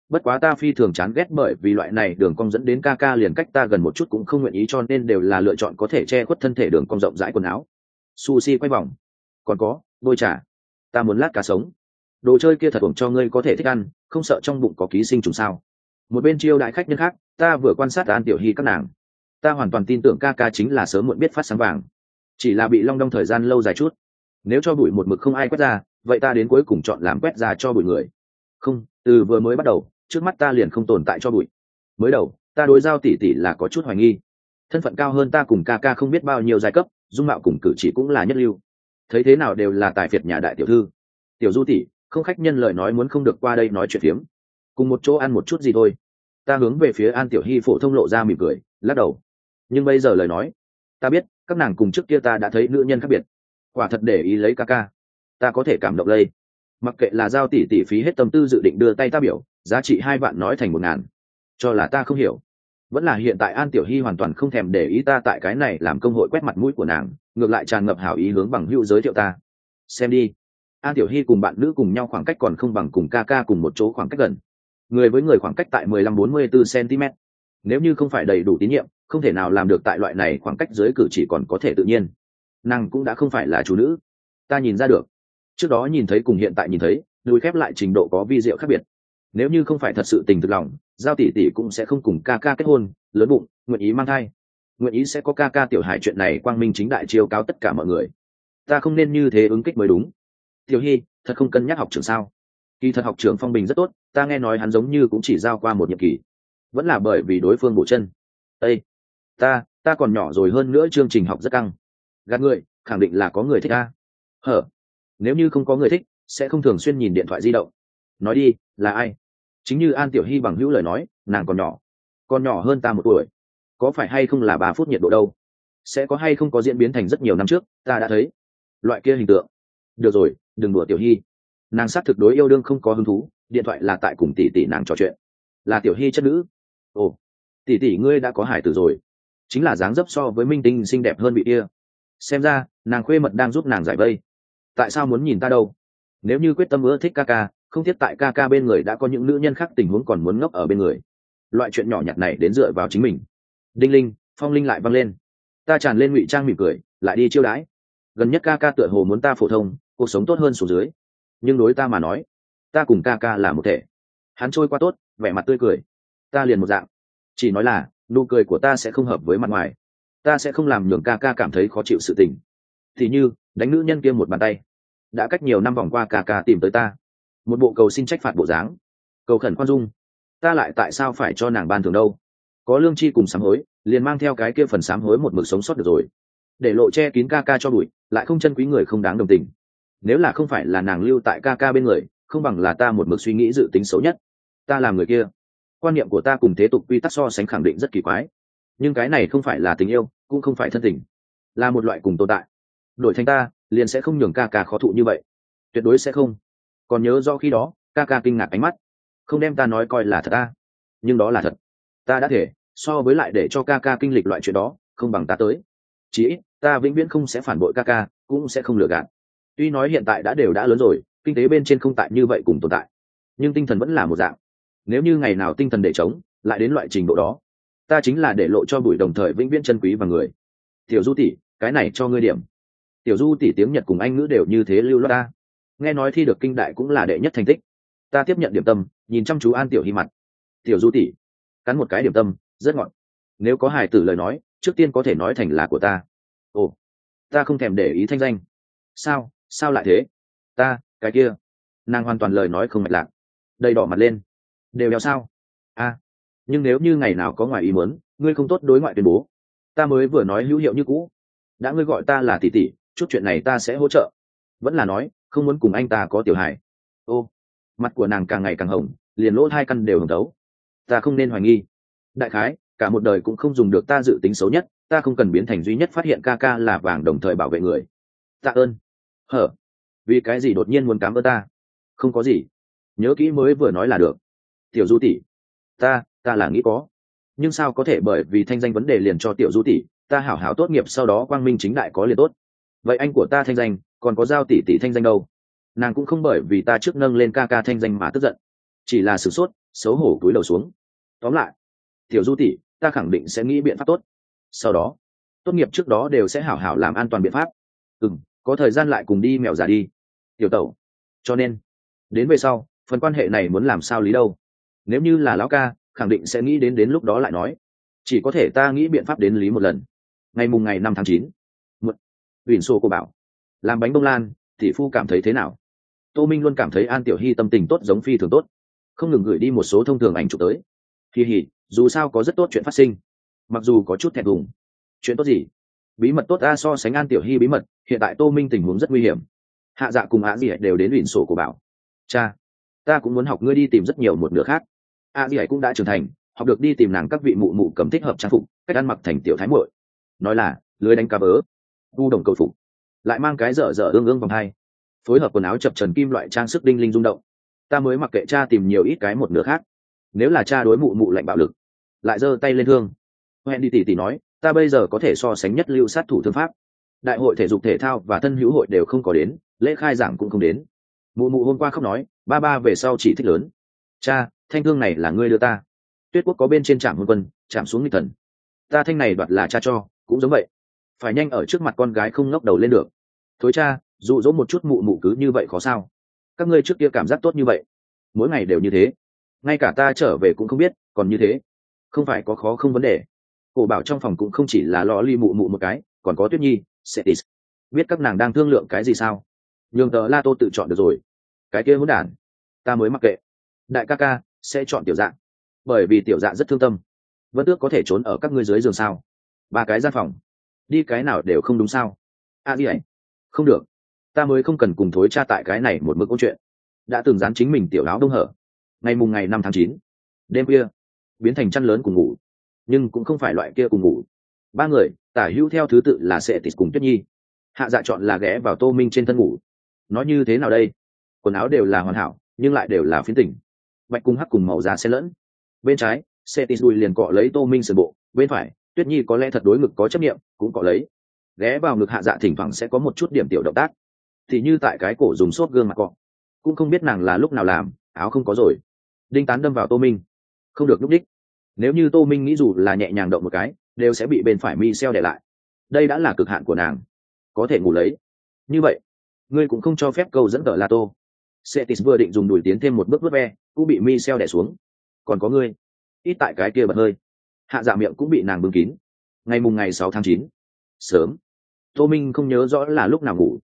bất quá ta phi thường chán ghét bởi vì loại này đường cong dẫn đến ca ca liền cách ta gần một chút cũng không nguyện ý, cho nên đều là lựa chọn có thể che khuất thân thể đường cong rộng rãi quần áo. Sushi quay vòng. Còn có, bôi trà. Ta muốn lát cá sống. Đồ chơi kia thật ổn cho ngươi có thể thích ăn, không sợ trong bụng có ký sinh trùng sao? Một bên chiêu đại khách nhân khác, ta vừa quan sát an tiểu hy các nàng. Ta hoàn toàn tin tưởng ca ca chính là sớm muộn biết phát sáng vàng. Chỉ là bị long đong thời gian lâu dài chút. Nếu cho bụi một mực không ai quét ra, vậy ta đến cuối cùng chọn làm quét ra cho bụi người. Không, từ vừa mới bắt đầu trước mắt ta liền không tồn tại cho bụi. Mới đầu, ta đối giao tỷ tỷ là có chút hoài nghi. Thân phận cao hơn ta cùng ca ca không biết bao nhiêu giai cấp, dung mạo cùng cử chỉ cũng là nhất lưu. Thấy thế nào đều là tài phiệt nhà đại tiểu thư. Tiểu du tỷ, không khách nhân lời nói muốn không được qua đây nói chuyện phiếm. Cùng một chỗ ăn một chút gì thôi. Ta hướng về phía an tiểu hy phổ thông lộ ra mỉm cười, lắc đầu. Nhưng bây giờ lời nói, ta biết, các nàng cùng trước kia ta đã thấy nữ nhân khác biệt. Quả thật để ý lấy ca ca. Ta có thể cảm động lây. Mặc kệ là giao tỷ tỷ phí hết tâm tư dự định đưa tay ta biểu giá trị hai vạn nói thành một ngàn. Cho là ta không hiểu. Vẫn là hiện tại an tiểu hy hoàn toàn không thèm để ý ta tại cái này làm công hội quét mặt mũi của nàng, ngược lại tràn ngập hảo ý hướng bằng hữu giới thiệu ta. Xem đi. An tiểu hy cùng bạn nữ cùng nhau khoảng cách còn không bằng cùng ca ca cùng một chỗ khoảng cách gần. Người với người khoảng cách tại mười lăm bốn mươi bốn cm nếu như không phải đầy đủ tín nhiệm, không thể nào làm được tại loại này khoảng cách dưới cử chỉ còn có thể tự nhiên. Nàng cũng đã không phải là chủ nữ. Ta nhìn ra được. Trước đó nhìn thấy cùng hiện tại nhìn thấy đùi khép lại trình độ có vi diệu khác biệt nếu như không phải thật sự tình thực lòng, giao tỷ tỷ cũng sẽ không cùng ca ca kết hôn, lớn bụng, nguyện ý mang thai. Nguyện ý sẽ có ca ca tiểu hải chuyện này quang minh chính đại chiêu cáo tất cả mọi người. Ta không nên như thế ứng kích mới đúng. Tiểu hy, thật không cân nhắc học trường sao? Kỳ thật học trường phong bình rất tốt, ta nghe nói hắn giống như cũng chỉ giao qua một nhiệm kỳ. Vẫn là bởi vì đối phương bổ chân. Ây ta ta còn nhỏ rồi hơn nữa chương trình học rất căng. Gạt người, khẳng định là có người thích ta hở, nếu như không có người thích, sẽ không thường xuyên nhìn điện thoại di động nói đi, là ai? Chính như an tiểu hy bằng hữu lời nói, nàng còn nhỏ. Còn nhỏ hơn ta một tuổi. Có phải hay không là ba phút nhiệt độ đâu? Sẽ có hay không có diễn biến thành rất nhiều năm trước, ta đã thấy. Loại kia hình tượng. Được rồi, đừng đùa tiểu hy. Nàng xác thực đối yêu đương không có hứng thú, điện thoại là tại cùng tỷ tỷ nàng trò chuyện. Là tiểu hy chất nữ. Ồ, tỷ tỷ ngươi đã có hải tử rồi. Chính là dáng dấp so với minh tinh xinh đẹp hơn bị kia. Xem ra, nàng khuê mật đang giúp nàng giải vây. Tại sao muốn nhìn ta đâu? Nếu như quyết tâm ưa thích ca ca không thiết tại ca ca bên người đã có những nữ nhân khác tình huống còn muốn ngốc ở bên người. Loại chuyện nhỏ nhặt này đến dựa vào chính mình. Đinh linh, phong linh lại văng lên. Ta tràn lên ngụy trang mỉm cười, lại đi chiêu đãi. Gần nhất ca ca tựa hồ muốn ta phổ thông, cuộc sống tốt hơn xuống dưới. Nhưng đối ta mà nói, ta cùng ca ca là một thể. Hắn trôi qua tốt, vẻ mặt tươi cười. Ta liền một dạng. Chỉ nói là, nụ cười của ta sẽ không hợp với mặt ngoài. Ta sẽ không làm nhường ca ca cảm thấy khó chịu sự tình. Thì như, đánh nữ nhân kia một bàn tay. Đã cách nhiều năm vòng qua ca ca tìm tới ta một bộ cầu xin trách phạt bộ dáng. Cầu khẩn khoan dung. Ta lại tại sao phải cho nàng ban thường đâu? Có lương chi cùng sám hối, liền mang theo cái kia phần sám hối một mực sống sót được rồi. Để lộ che kín ca ca cho bụi, lại không chân quý người không đáng đồng tình. Nếu là không phải là nàng lưu tại ca ca bên người, không bằng là ta một mực suy nghĩ dự tính xấu nhất. Ta làm người kia. Quan niệm của ta cùng thế tục quy tắc so sánh khẳng định rất kỳ quái. Nhưng cái này không phải là tình yêu, cũng không phải thân tình. Là một loại cùng tồn tại. Đổi thành ta, liền sẽ không nhường ca ca khó thụ như vậy. Tuyệt đối sẽ không còn nhớ do khi đó, ca ca kinh ngạc ánh mắt. Không đem ta nói coi là thật ta. Nhưng đó là thật. Ta đã thể, so với lại để cho ca ca kinh lịch loại chuyện đó, không bằng ta tới. Chí ít, ta vĩnh viễn không sẽ phản bội ca ca, cũng sẽ không lừa gạt. Tuy nói hiện tại đã đều đã lớn rồi, kinh tế bên trên không tại như vậy cùng tồn tại. Nhưng tinh thần vẫn là một dạng. Nếu như ngày nào tinh thần để chống lại đến loại trình độ đó, ta chính là để lộ cho bùi đồng thời vĩnh viễn chân quý và người. Tiểu du tỷ, cái này cho ngươi điểm. Tiểu du tỷ tiếng nhật cùng anh ngữ đều như thế lưu loát ta nghe nói thi được kinh đại cũng là đệ nhất thành tích. Ta tiếp nhận điểm tâm, nhìn chăm chú an tiểu hy mặt. Tiểu du tỷ, cắn một cái điểm tâm, rất ngọt. Nếu có hài tử lời nói, trước tiên có thể nói thành là của ta. Ồ, ta không thèm để ý thanh danh. Sao sao lại thế? Ta, cái kia. Nàng hoàn toàn lời nói không mạch lạc. Đầy đỏ mặt lên. Đều đeo sao? A, nhưng nếu như ngày nào có ngoài ý muốn, ngươi không tốt đối ngoại tuyên bố. Ta mới vừa nói hữu hiệu như cũ. Đã ngươi gọi ta là tỷ tỷ, chút chuyện này ta sẽ hỗ trợ. Vẫn là nói không muốn cùng anh ta có tiểu hài. Ô, mặt của nàng càng ngày càng hồng, liền lỗ hai căn đều hồng tấu. ta không nên hoài nghi. Đại khái, cả một đời cũng không dùng được ta dự tính xấu nhất, ta không cần biến thành duy nhất phát hiện ca ca là vàng đồng thời bảo vệ người. Tạ ơn. Hở, vì cái gì đột nhiên muốn cám ơn ta? Không có gì. Nhớ kỹ mới vừa nói là được. Tiểu du tỷ, ta ta là nghĩ có. Nhưng sao có thể bởi vì thanh danh vấn đề liền cho tiểu du tỷ, ta hảo hảo tốt nghiệp sau đó quang minh chính đại có liền tốt. Vậy anh của ta thanh danh còn có giao tỷ tỷ thanh danh đâu. Nàng cũng không bởi vì ta trước nâng lên ca ca thanh danh mà tức giận, chỉ là sửng sốt, xấu hổ cúi đầu xuống. Tóm lại, tiểu du tỷ, ta khẳng định sẽ nghĩ biện pháp tốt. Sau đó, tốt nghiệp trước đó đều sẽ hảo hảo làm an toàn biện pháp. Ừ có thời gian lại cùng đi mèo già đi. Tiểu tẩu, cho nên, đến về sau, phần quan hệ này muốn làm sao lý đâu? Nếu như là lão ca, khẳng định sẽ nghĩ đến đến lúc đó lại nói. Chỉ có thể ta nghĩ biện pháp đến lý một lần. Ngày mùng ngày năm tháng chín một ủy xô cô bảo làm bánh bông lan, tỷ phu cảm thấy thế nào? Tô minh luôn cảm thấy an tiểu hy tâm tình tốt giống phi thường tốt. Không ngừng gửi đi một số thông thường ảnh chụp tới. Kỳ hỉ dù sao có rất tốt chuyện phát sinh. Mặc dù có chút thẹn thùng. Chuyện tốt gì? Bí mật tốt a, so sánh an tiểu hy bí mật, hiện tại tô minh tình huống rất nguy hiểm. Hạ dạ cùng á dì đều đến ủy sổ của bảo. Cha, ta cũng muốn học ngươi đi tìm rất nhiều một nửa khác. A dì cũng đã trưởng thành, học được đi tìm nàng các vị mụ mụ cầm thích hợp trang phục, cách ăn mặc thành tiểu thái muội. Nói là, lưới đánh cá bớ. U đồng cầu phục lại mang cái dở dở ương ương vòng hai. Phối hợp quần áo chập trần kim loại trang sức đinh linh rung động. Ta mới mặc kệ cha tìm nhiều ít cái một nửa khác. Nếu là cha đối mụ mụ lạnh bạo lực, lại giơ tay lên thương. Hẹn đi tỉ tỉ nói, ta bây giờ có thể so sánh nhất lưu sát thủ thương pháp. Đại hội thể dục thể thao và thân hữu hội đều không có đến, lễ khai giảng cũng không đến. Mụ mụ hôm qua không nói, ba ba về sau chỉ thích lớn. Cha, thanh thương này là ngươi đưa ta. Tuyết quốc có bên trên trạm hôn quân chạm xuống nghịch thần. Ta thanh này đoạt là cha cho, cũng giống vậy phải nhanh ở trước mặt con gái không ngóc đầu lên được. Thối cha, dụ dỗ một chút mụ mụ cứ như vậy khó sao? Các ngươi trước kia cảm giác tốt như vậy, mỗi ngày đều như thế. Ngay cả ta trở về cũng không biết, còn như thế. Không phải có khó không vấn đề. Cổ bảo trong phòng cũng không chỉ là lo ly mụ mụ một cái, còn có tuyết nhi setis biết các nàng đang thương lượng cái gì sao? Nhường tờ la tô tự chọn được rồi. Cái kia hỗn đản. Ta mới mặc kệ. Đại ca ca, sẽ chọn tiểu dạng. Bởi vì tiểu dạng rất thương tâm. Vẫn tước có thể trốn ở các ngươi dưới giường sao? Ba cái gian phòng đi cái nào đều không đúng sao? A à, đi ấy? Không được. Ta mới không cần cùng thối cha tại cái này một mức câu chuyện. Đã từng dán chính mình tiểu áo đông hở. Ngày mùng ngày năm tháng chín đêm kia biến thành chăn lớn cùng ngủ. Nhưng cũng không phải loại kia cùng ngủ. Ba người tả hữu theo thứ tự là sẽ tịt cùng tuyết nhi. Hạ dạ chọn là ghé vào tô minh trên thân ngủ. Nói như thế nào đây? Quần áo đều là hoàn hảo nhưng lại đều là phiến tỉnh. Bạch cung hắc cùng màu da xen lẫn. Bên trái xe tít đùi liền cọ lấy tô minh sườn bộ bên phải tuyết nhi có lẽ thật đối ngực có chấp nghiệm cũng có lấy. Ghé vào ngực hạ dạ thỉnh thoảng sẽ có một chút điểm tiểu động tác. Thì như tại cái cổ dùng xốp gương mặt cọ. Cũng không biết nàng là lúc nào làm, áo không có rồi. Đinh tán đâm vào tô minh. Không được núp đích. Nếu như tô minh nghĩ dù là nhẹ nhàng động một cái, đều sẽ bị bên phải mi xeo để lại. Đây đã là cực hạn của nàng. Có thể ngủ lấy. Như vậy, ngươi cũng không cho phép câu dẫn tờ la tô. Setis vừa định dùng đùi tiến thêm một bước vớt ve, cũng bị mi xeo đẻ xuống. Còn có ngươi. Ít tại cái kia bật hơi hạ dạ miệng cũng bị nàng bưng kín. Ngày mùng ngày sáu tháng chín. Sớm. Tô minh không nhớ rõ là lúc nào ngủ.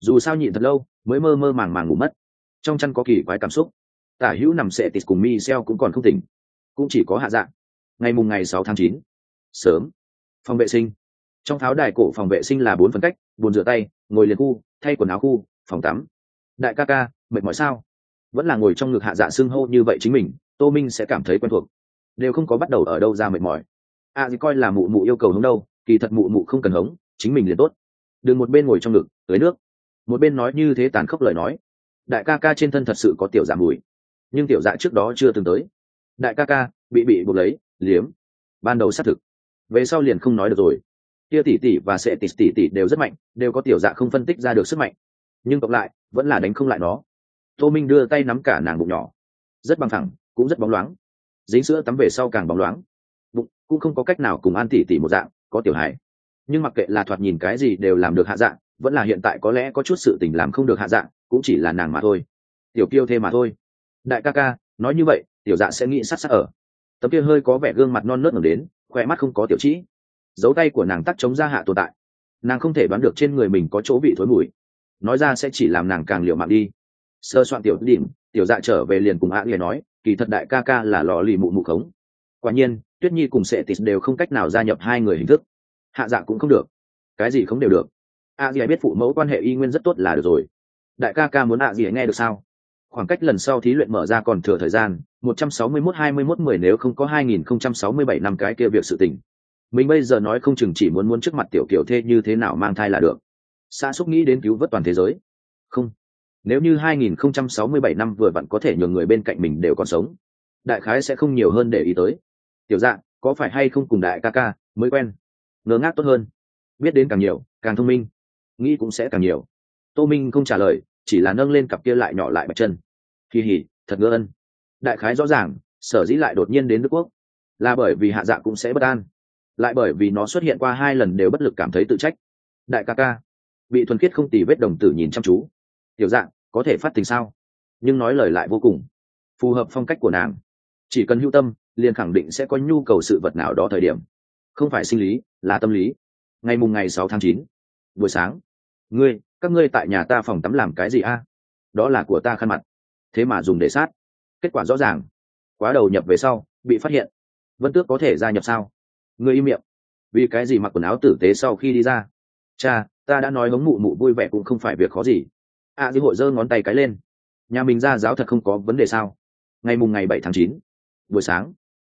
Dù sao nhịn thật lâu, mới mơ mơ màng màng ngủ mất. Trong chăn có kỳ quái cảm xúc. Tả hữu nằm sệ tịt cùng mi xeo cũng còn không tỉnh. Cũng chỉ có hạ dạng ngày mùng ngày sáu tháng chín. Sớm. Phòng vệ sinh. Trong tháo đài cổ phòng vệ sinh là bốn phần cách bồn rửa tay, ngồi liền khu, thay quần áo khu, phòng tắm. Đại ca ca, mệt mỏi sao? Vẫn là ngồi trong ngực hạ dạ xưng hô như vậy chính mình, tô minh sẽ cảm thấy quen thuộc đều không có bắt đầu ở đâu ra mệt mỏi. À dì coi là mụ mụ yêu cầu hống đâu, kỳ thật mụ mụ không cần hống chính mình liền tốt. Đừng một bên ngồi trong ngực tới nước. Một bên nói như thế tàn khốc lời nói. Đại ca ca trên thân thật sự có tiểu dạ mùi. Nhưng tiểu dạ trước đó chưa từng tới. Đại ca ca, bị bị buộc lấy, liếm. Ban đầu xác thực. Về sau liền không nói được rồi. Tia tỷ tỷ và sẽ tỷ tỷ tỷ đều rất mạnh, đều có tiểu dạ không phân tích ra được sức mạnh. Nhưng cộng lại, vẫn là đánh không lại nó. Tô minh đưa tay nắm cả nàng bụng nhỏ. Rất bằng thẳng, cũng rất bóng loáng dính sữa tắm về sau càng bóng loáng. Bụng cũng không có cách nào cùng an tỷ tỷ một dạng, có tiểu hài. Nhưng mặc kệ là thoạt nhìn cái gì đều làm được hạ dạng, vẫn là hiện tại có lẽ có chút sự tình làm không được hạ dạng, cũng chỉ là nàng mà thôi. Tiểu kiêu thêm mà thôi. Đại ca ca, nói như vậy, tiểu dạ sẽ nghĩ sát sát ở. Tấm kia hơi có vẻ gương mặt non nớt ngẩng đến khoe mắt không có tiểu trĩ dấu tay của nàng tắt chống ra hạ tồn tại. Nàng không thể đoán được trên người mình có chỗ bị thối mùi. Nói ra sẽ chỉ làm nàng càng liệu mạng đi. Sơ soạn tiểu điểm tiểu dạ trở về liền cùng ạ liền nói kỳ thật đại ca ca là lò lì mụ mụ khống. Quả nhiên tuyết nhi cùng sệ tịt đều không cách nào gia nhập hai người hình thức. Hạ dạ cũng không được. Cái gì không đều được? Ạ à, biết phụ mẫu quan hệ y nguyên rất tốt là được rồi. Đại ca ca muốn ạ gì nghe được sao? Khoảng cách lần sau thí luyện mở ra còn thừa thời gian 161-21-10 nếu không có 2067 năm cái kia việc sự tình. Mình bây giờ nói không chừng chỉ muốn muốn trước mặt tiểu kiểu thê như thế nào mang thai là được. Xa xúc nghĩ đến cứu vớt toàn thế giới. Không nếu như 2067 năm vừa vặn có thể nhường người bên cạnh mình đều còn sống, đại khái sẽ không nhiều hơn để ý tới. Tiểu dạng, có phải hay không cùng đại ca ca mới quen? Ngớ ngác tốt hơn. Biết đến càng nhiều, càng thông minh. Nghĩ cũng sẽ càng nhiều. Tô minh không trả lời, chỉ là nâng lên cặp kia lại nhỏ lại bạch chân. Kỳ hỉ thật ngơ ân. Đại khái rõ ràng, sở dĩ lại đột nhiên đến đức quốc, là bởi vì hạ dạ cũng sẽ bất an. Lại bởi vì nó xuất hiện qua hai lần đều bất lực cảm thấy tự trách. Đại ca ca bị thuần khiết không tì vết đồng tử nhìn chăm chú tiểu dạng, có thể phát tình sao? Nhưng nói lời lại vô cùng. Phù hợp phong cách của nàng. Chỉ cần hưu tâm, liền khẳng định sẽ có nhu cầu sự vật nào đó thời điểm. Không phải sinh lý, là tâm lý. Ngày mùng ngày sáu tháng chín, buổi sáng. Ngươi, các ngươi tại nhà ta phòng tắm làm cái gì a? Đó là của ta khăn mặt. Thế mà dùng để sát. Kết quả rõ ràng. Quá đầu nhập về sau, bị phát hiện. Vân tước có thể gia nhập sao? Ngươi im miệng. Vì cái gì mặc quần áo tử tế sau khi đi ra? Cha, ta đã nói hống mụ mụ vui vẻ cũng không phải việc khó gì a di hội giơ ngón tay cái lên. Nhà mình ra giáo thật không có vấn đề sao? Ngày mùng ngày bảy tháng chín, buổi sáng,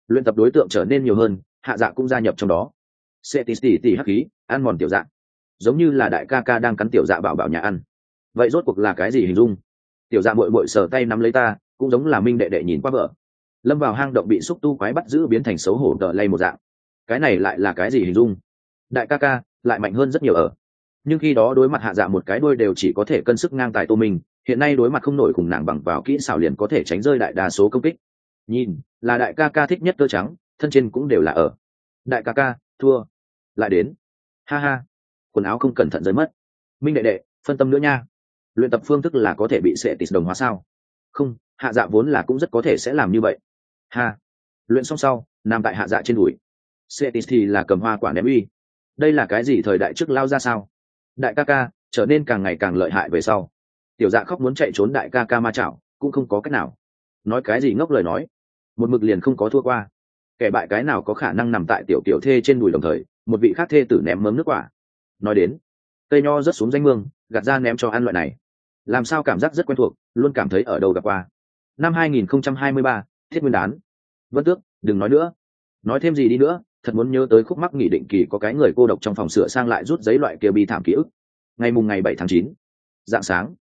luyện tập đối tượng trở nên nhiều hơn, hạ dạ cũng gia nhập trong đó. Sẽ tỉ tỉ tỉ hắc khí, ăn mòn tiểu dạ. Giống như là đại ca ca đang cắn tiểu dạ bảo bảo nhà ăn. Vậy rốt cuộc là cái gì hình dung? Tiểu dạ bội bội sờ tay nắm lấy ta, cũng giống là minh đệ đệ nhìn qua vợ. Lâm vào hang động bị xúc tu quái bắt giữ biến thành xấu hổ tờ lay một dạng. Cái này lại là cái gì hình dung? Đại ca ca, lại mạnh hơn rất nhiều ở nhưng khi đó đối mặt hạ dạ một cái đôi đều chỉ có thể cân sức ngang tài tô minh, hiện nay đối mặt không nổi cùng nàng bằng vào kỹ xảo liền có thể tránh rơi đại đa số công kích. Nhìn, là đại ca ca thích nhất cơ trắng, thân trên cũng đều là ở. Đại ca ca, thua. Lại đến. Ha ha. Quần áo không cẩn thận rơi mất. Minh đệ đệ, phân tâm nữa nha. Luyện tập phương thức là có thể bị sệ tịt đồng hóa sao? Không, hạ dạ vốn là cũng rất có thể sẽ làm như vậy. Ha. Luyện xong sau, nằm tại hạ dạ trên đùi. Sệ tịt thì là cầm hoa quả ném uy. Đây là cái gì thời đại trước lao ra sao? Đại ca ca trở nên càng ngày càng lợi hại về sau. Tiểu dạ khóc muốn chạy trốn đại ca ca ma chảo cũng không có cách nào. Nói cái gì ngốc lời nói. Một mực liền không có thua qua. Kẻ bại cái nào có khả năng nằm tại tiểu tiểu thê trên đùi đồng thời một vị khác thê tử ném mớm nước quả. Nói đến cây nho rất xuống danh mương gạt ra ném cho ăn loại này. Làm sao cảm giác rất quen thuộc luôn cảm thấy ở đâu gặp qua. Năm 2023, thiết nguyên đán. Vân tước đừng nói nữa. Nói thêm gì đi nữa thật muốn nhớ tới khúc mắc nghỉ định kỳ có cái người cô độc trong phòng sửa sang lại rút giấy loại kia bi thảm ký ức. Ngày mùng ngày bảy tháng chín, dạng sáng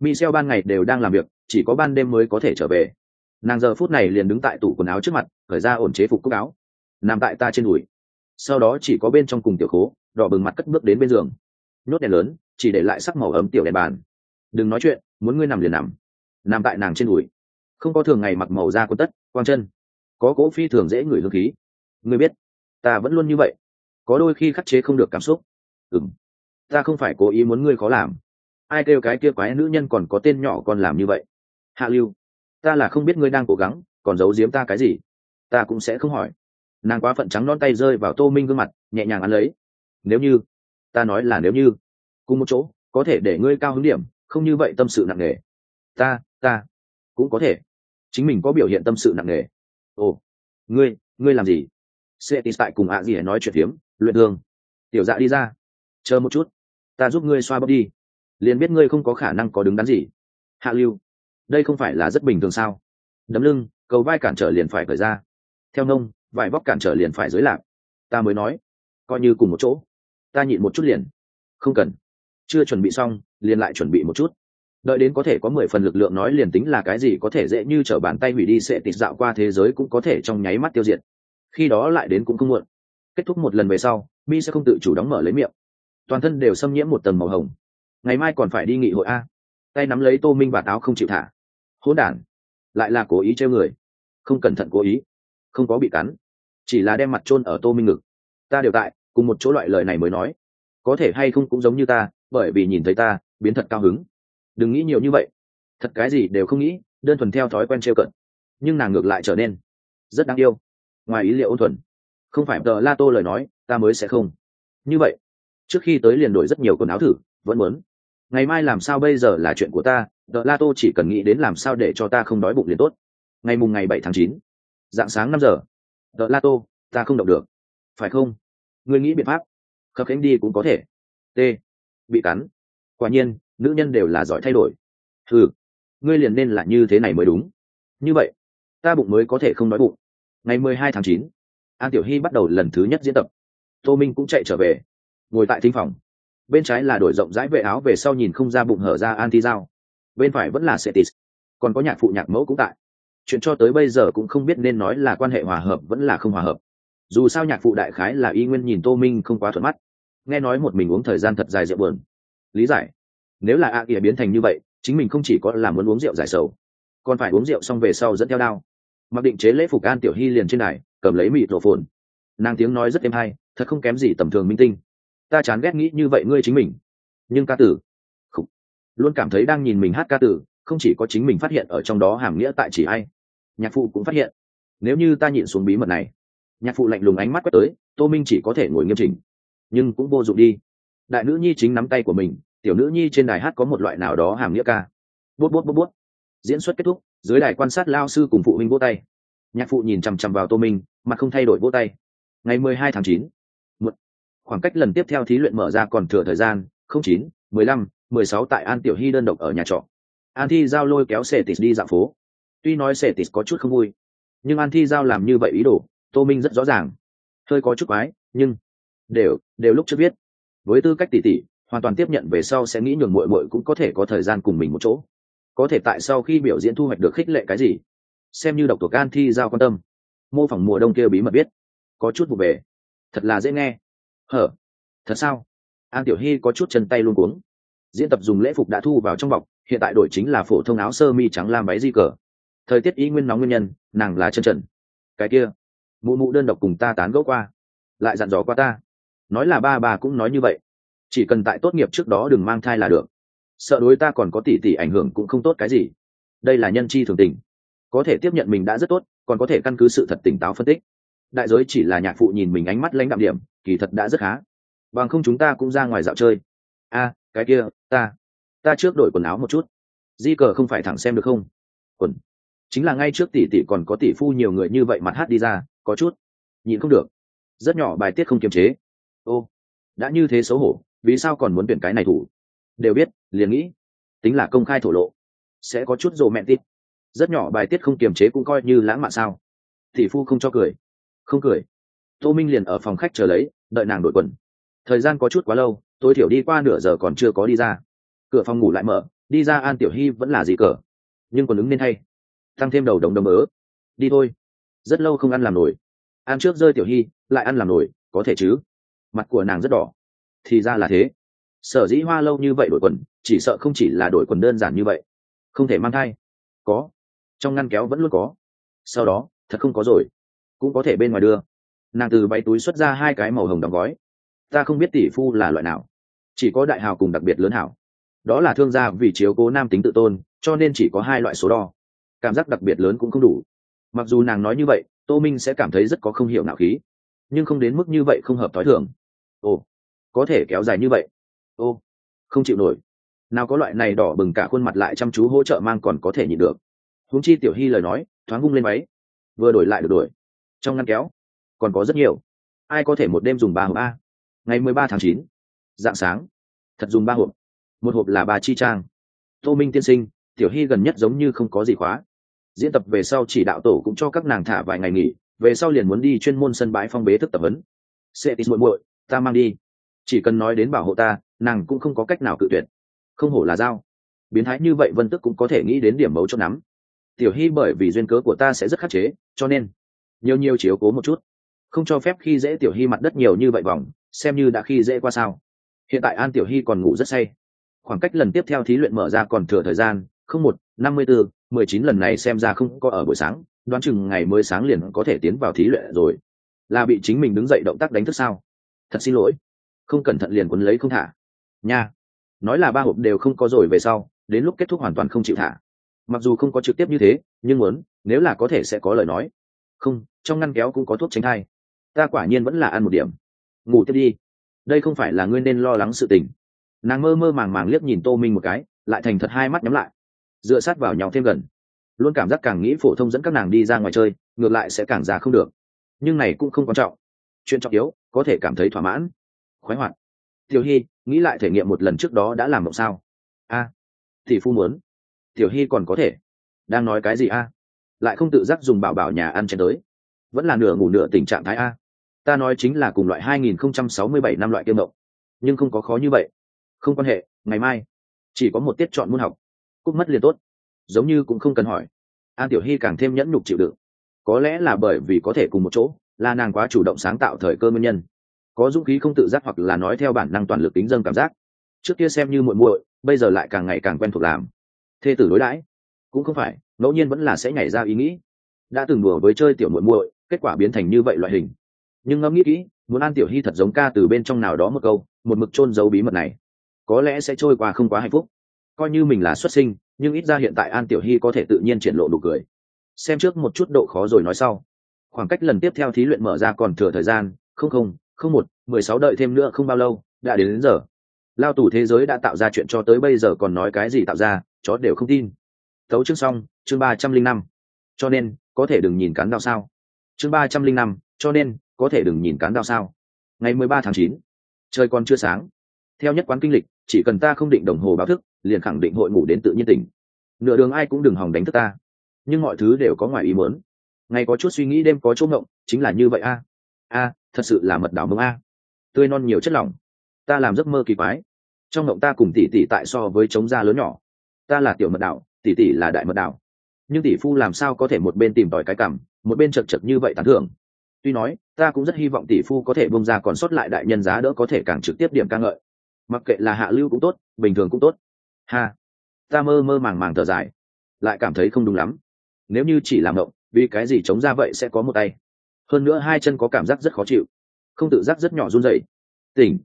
michel ban ngày đều đang làm việc, chỉ có ban đêm mới có thể trở về. Nàng giờ phút này liền đứng tại tủ quần áo trước mặt khởi ra ổn chế phục cúc áo, nằm tại ta trên đùi. Sau đó chỉ có bên trong cùng tiểu khố, đỏ bừng mặt cất bước đến bên giường. Nhốt đèn lớn, chỉ để lại sắc màu ấm tiểu đèn bàn. Đừng nói chuyện, muốn ngươi nằm liền nằm. Nằm tại nàng trên đùi. Không có thường ngày mặc màu da quần tất, quang chân. Có cỗ phi thường dễ ngửi hương khí. Ngươi biết ta vẫn luôn như vậy. Có đôi khi khắc chế không được cảm xúc. Ừng ta không phải cố ý muốn ngươi khó làm. Ai kêu cái kia quái nữ nhân còn có tên nhỏ còn làm như vậy? Hạ lưu, ta là không biết ngươi đang cố gắng, còn giấu giếm ta cái gì? Ta cũng sẽ không hỏi. Nàng quá phận trắng non tay rơi vào tô minh gương mặt, nhẹ nhàng ăn lấy. Nếu như, ta nói là nếu như, cùng một chỗ, có thể để ngươi cao hứng điểm, không như vậy tâm sự nặng nề. Ta ta, cũng có thể. Chính mình có biểu hiện tâm sự nặng nề. Ồ, ngươi ngươi làm gì? Sẽ tại cùng ạ gì nói chuyện phiếm, luyện thương. Tiểu dạ đi ra. Chờ một chút. Ta giúp ngươi xoa bóp đi. Liền biết ngươi không có khả năng có đứng đắn gì. Hạ lưu, đây không phải là rất bình thường sao? Đấm lưng, cầu vai cản trở liền phải cởi ra. Theo nông, vải vóc cản trở liền phải dưới lạc ta mới nói, coi như cùng một chỗ. Ta nhịn một chút liền. Không cần. Chưa chuẩn bị xong, liền lại chuẩn bị một chút. Đợi đến có thể có mười phần lực lượng nói liền tính là cái gì có thể dễ như t r ở bàn tay hủy đi sẽ tịt dạo qua thế giới cũng có thể trong nháy mắt tiêu diệt khi đó lại đến cũng không muộn. Kết thúc một lần về sau, mi sẽ không tự chủ đóng mở lấy miệng. Toàn thân đều xâm nhiễm một tầng màu hồng. Ngày mai còn phải đi nghị hội a. Tay nắm lấy tô minh và táo không chịu thả. Hỗn đản. Lại là cố ý treo người. Không cẩn thận cố ý. Không có bị cắn. Chỉ là đem mặt chôn ở tô minh ngực. Ta đều tại, cùng một chỗ loại lời này mới nói. Có thể hay không cũng giống như ta, bởi vì nhìn thấy ta, biến thật cao hứng. Đừng nghĩ nhiều như vậy. Thật cái gì đều không nghĩ, đơn thuần theo thói quen trêu cận. Nhưng nàng ngược lại trở nên rất đáng yêu ngoài ý liệu ôn thuần. Không phải tờ la tô lời nói, ta mới sẽ không. Như vậy, trước khi tới liền đổi rất nhiều quần áo thử, vẫn muốn. Ngày mai làm sao bây giờ là chuyện của ta, tờ la tô chỉ cần nghĩ đến làm sao để cho ta không đói bụng liền tốt. Ngày mùng ngày bảy tháng chín dạng sáng năm giờ, tờ la tô, ta không động được. Phải không? Ngươi nghĩ biện pháp. Khập khánh đi cũng có thể. T. Bị cắn. Quả nhiên, nữ nhân đều là giỏi thay đổi. Ừ ngươi liền nên là như thế này mới đúng. Như vậy, ta bụng mới có thể không đói bụng ngày mười hai tháng chín, an tiểu hy bắt đầu lần thứ nhất diễn tập. Tô minh cũng chạy trở về, ngồi tại thính phòng. Bên trái là đổi rộng rãi vệ áo về sau nhìn không ra bụng hở ra an thi giao. Bên phải vẫn là setis. Còn có nhạc phụ nhạc mẫu cũng tại. Chuyện cho tới bây giờ cũng không biết nên nói là quan hệ hòa hợp vẫn là không hòa hợp. Dù sao nhạc phụ đại khái là y nguyên nhìn tô minh không quá thuận mắt. Nghe nói một mình uống thời gian thật dài rượu buồn. lý giải. Nếu là a à biến thành như vậy, chính mình không chỉ có là muốn uống rượu giải sầu, còn phải uống rượu xong về sau dẫn theo đao mặc định chế lễ phục an tiểu hy liền trên đài cầm lấy mịt rổ phồn. Nàng tiếng nói rất êm hay thật không kém gì tầm thường minh tinh. Ta chán ghét nghĩ như vậy ngươi chính mình. Nhưng ca tử không, luôn cảm thấy đang nhìn mình hát ca tử không chỉ có chính mình phát hiện ở trong đó hàm nghĩa tại chỉ ai. Nhạc phụ cũng phát hiện. Nếu như ta nhịn xuống bí mật này nhạc phụ lạnh lùng ánh mắt quét tới tô minh chỉ có thể ngồi nghiêm chỉnh. Nhưng cũng vô dụng đi. Đại nữ nhi chính nắm tay của mình tiểu nữ nhi trên đài hát có một loại nào đó hàm nghĩa ca. Bút bút bút bút. Diễn xuất kết thúc dưới đài quan sát lao sư cùng phụ huynh vỗ tay. Nhạc phụ nhìn chằm chằm vào tô minh, mà không thay đổi vỗ tay. Ngày mười hai tháng chín khoảng cách lần tiếp theo thí luyện mở ra còn thừa thời gian, không chín, mười lăm, mười sáu tại an tiểu hy đơn độc ở nhà trọ. An thi giao lôi kéo sệ tịt đi dạo phố. Tuy nói sệ tịt có chút không vui, nhưng an thi giao làm như vậy ý đồ, tô minh rất rõ ràng. Hơi có chút quái, nhưng đều đều lúc chưa biết với tư cách tỉ tỉ hoàn toàn tiếp nhận về sau sẽ nghĩ nhường muội muội cũng có thể có thời gian cùng mình một chỗ có thể tại sau khi biểu diễn thu hoạch được khích lệ cái gì? Xem như độc thuộc an thi giao quan tâm. Mô phỏng mùa đông kia bí mật biết. Có chút vụ về thật là dễ nghe. Hở? Thật sao? An tiểu hy có chút chân tay luôn cuống. Diễn tập dùng lễ phục đã thu vào trong bọc, hiện tại đổi chính là phổ thông áo sơ mi trắng lam váy di cờ. Thời tiết ý nguyên nóng nguyên nhân, nàng là chân trần. Cái kia, mụ mụ đơn độc cùng ta tán gẫu qua. Lại dặn dò qua ta. Nói là ba bà cũng nói như vậy. Chỉ cần tại tốt nghiệp trước đó đừng mang thai là được sợ đối ta còn có tỷ tỷ ảnh hưởng cũng không tốt cái gì. Đây là nhân chi thường tình. Có thể tiếp nhận mình đã rất tốt, còn có thể căn cứ sự thật tỉnh táo phân tích. Đại giới chỉ là nhạc phụ nhìn mình ánh mắt lãnh đạm điểm, kỳ thật đã rất khá. Bằng không chúng ta cũng ra ngoài dạo chơi. A, cái kia, ta. Ta trước đổi quần áo một chút. Di cờ không phải thẳng xem được không? Quần. Chính là ngay trước tỷ tỷ còn có tỷ phu nhiều người như vậy mặt hát đi ra, có chút. Nhìn không được. Rất nhỏ bài tiết không kiềm chế. Ô, đã như thế xấu hổ, vì sao còn muốn tuyển cái này thủ? Đều biết, liền nghĩ, tính là công khai thổ lộ, sẽ có chút rộ mẹ tít. Rất nhỏ bài tiết không kiềm chế cũng coi như lãng mạn sao. Thì phu không cho cười. Không cười. Tô minh liền ở phòng khách chờ lấy, đợi nàng đổi quần. Thời gian có chút quá lâu, tối thiểu đi qua nửa giờ còn chưa có đi ra. Cửa phòng ngủ lại mở, đi ra an tiểu hy vẫn là gì cờ. Nhưng còn ứng nên hay tăng thêm đầu đồng đồng ớ đi thôi. Rất lâu không ăn làm nổi. Ăn trước rơi tiểu hy, lại ăn làm nổi, có thể chứ? Mặt của nàng rất đỏ. Thì ra là thế sở dĩ hoa lâu như vậy đổi quần, chỉ sợ không chỉ là đổi quần đơn giản như vậy. Không thể mang thai. Có. Trong ngăn kéo vẫn luôn có. Sau đó, thật không có rồi. Cũng có thể bên ngoài đưa. Nàng từ váy túi xuất ra hai cái màu hồng đóng gói. Ta không biết tỷ phu là loại nào. Chỉ có đại hào cùng đặc biệt lớn hảo đó là thương gia vì chiếu cố nam tính tự tôn, cho nên chỉ có hai loại số đo. Cảm giác đặc biệt lớn cũng không đủ. Mặc dù nàng nói như vậy, tô minh sẽ cảm thấy rất có không hiểu nào khí. Nhưng không đến mức như vậy không hợp t h ó i thường. Ồ, có thể kéo dài như vậy ô không chịu nổi. Nào có loại này đỏ bừng cả khuôn mặt lại chăm chú hỗ trợ mang còn có thể nhịn được. Huống chi tiểu hy lời nói, thoáng hung lên máy vừa đổi lại được đổi. Trong ngăn kéo, còn có rất nhiều. Ai có thể một đêm dùng ba hộp a? Ngày mười ba tháng chín, dạng sáng. Thật dùng ba hộp. Một hộp là ba chi trang. Tô minh tiên sinh, tiểu hy gần nhất giống như không có gì khóa. Diễn tập về sau chỉ đạo tổ cũng cho các nàng thả vài ngày nghỉ, về sau liền muốn đi chuyên môn sân bãi phong bế thức tập huấn. Sẽ tít muội muội, ta mang đi. Chỉ cần nói đến bảo hộ ta nàng cũng không có cách nào cự tuyệt. Không hổ là dao. Biến thái như vậy vân tức cũng có thể nghĩ đến điểm mấu cho nắm tiểu hy bởi vì duyên cớ của ta sẽ rất khắc chế, cho nên nhiều nhiều chiếu cố một chút. Không cho phép khi dễ tiểu hy mặt đất nhiều như vậy vòng, xem như đã khi dễ qua sao. Hiện tại an tiểu hy còn ngủ rất say. Khoảng cách lần tiếp theo thí luyện mở ra còn thừa thời gian, không một, năm mươi bốn mười chín lần này xem ra không có ở buổi sáng, đoán chừng ngày mới sáng liền có thể tiến vào thí luyện rồi. Là bị chính mình đứng dậy động tác đánh thức sao? Thật xin lỗi. Không cẩn thận liền quấn lấy không thả nha. Nói là ba hộp đều không có rồi về sau, đến lúc kết thúc hoàn toàn không chịu thả. Mặc dù không có trực tiếp như thế, nhưng muốn, nếu là có thể sẽ có lời nói. Không, trong ngăn kéo cũng có thuốc tránh thai. Ta quả nhiên vẫn là ăn một điểm. Ngủ tiếp đi. Đây không phải là ngươi nên lo lắng sự tình. Nàng mơ mơ màng màng liếc nhìn tô minh một cái, lại thành thật hai mắt nhắm lại. Dựa sát vào nhau thêm gần. Luôn cảm giác càng nghĩ phổ thông dẫn các nàng đi ra ngoài chơi, ngược lại sẽ càng già không được. Nhưng này cũng không quan trọng. Chuyện trọng yếu, có thể cảm thấy thỏa mãn. Khoái hoạt tiểu hy nghĩ lại thể nghiệm một lần trước đó đã làm mộng sao? A à, thì phu muốn. Tiểu hy còn có thể. Đang nói cái gì a? Lại không tự giác dùng bảo bảo nhà ăn chén tới. Vẫn là nửa ngủ nửa tình trạng thái a. Ta nói chính là cùng loại 2067 năm loại kiêm mộng. Nhưng không có khó như vậy. Không quan hệ ngày mai. Chỉ có một tiết chọn môn học. Cúc mất liền tốt. Giống như cũng không cần hỏi. An tiểu hy càng thêm nhẫn nhục chịu đựng. Có lẽ là bởi vì có thể cùng một chỗ là nàng quá chủ động sáng tạo thời cơ nguyên nhân có dũng khí không tự giác hoặc là nói theo bản năng toàn lực tính dâng cảm giác. Trước kia xem như muội muội, bây giờ lại càng ngày càng quen thuộc làm. Thê tử đối đãi. Cũng không phải, ngẫu nhiên vẫn là sẽ nhảy ra ý nghĩ. Đã từng đùa với chơi tiểu muội muội, kết quả biến thành như vậy loại hình. Nhưng ngẫm nghĩ kỹ, muốn an tiểu hy thật giống ca từ bên trong nào đó một câu, một mực chôn giấu bí mật này, có lẽ sẽ trôi qua không quá hạnh phúc. Coi như mình là xuất sinh, nhưng ít ra hiện tại an tiểu hy có thể tự nhiên triển lộ đủ cười. Xem trước một chút độ khó rồi nói sau. Khoảng cách lần tiếp theo thí luyện mở ra còn thừa thời gian, không không không một mười sáu đợi thêm nữa không bao lâu đã đến, đến giờ. Lao tù thế giới đã tạo ra chuyện cho tới bây giờ còn nói cái gì tạo ra chó đều không tin. Thấu chương xong chương ba trăm linh năm. Cho nên có thể đừng nhìn cán đao sao. Chương ba trăm linh năm cho nên có thể đừng nhìn cán đao sao. Ngày mười ba tháng chín trời còn chưa sáng. Theo nhất quán kinh lịch chỉ cần ta không định đồng hồ báo thức liền khẳng định hội ngủ đến tự nhiên tỉnh. Nửa đường ai cũng đừng hòng đánh thức ta. Nhưng mọi thứ đều có ngoài ý muốn. Ngày có chút suy nghĩ đêm có chỗ ngộng chính là như vậy a. A thật sự là mật đảo mông a. Tươi non nhiều chất lỏng. Ta làm giấc mơ kỳ quái. Trong mộng ta cùng tỷ tỷ tại so với chống da lớn nhỏ. Ta là tiểu mật đảo, tỷ tỷ là đại mật đảo. Nhưng tỷ phu làm sao có thể một bên tìm tòi cái cảm, một bên chật chật như vậy tán thưởng? Tuy nói, ta cũng rất hy vọng tỷ phu có thể bông ra còn sót lại đại nhân giá đỡ có thể càng trực tiếp điểm ca ngợi. Mặc kệ là hạ lưu cũng tốt, bình thường cũng tốt. Ha. Ta mơ mơ màng màng thở dài. Lại cảm thấy không đúng lắm. Nếu như chỉ làm động vì cái gì chống ra vậy sẽ có một tay? Hơn nữa hai chân có cảm giác rất khó chịu, không tự giác rất nhỏ run rẩy. Tỉnh.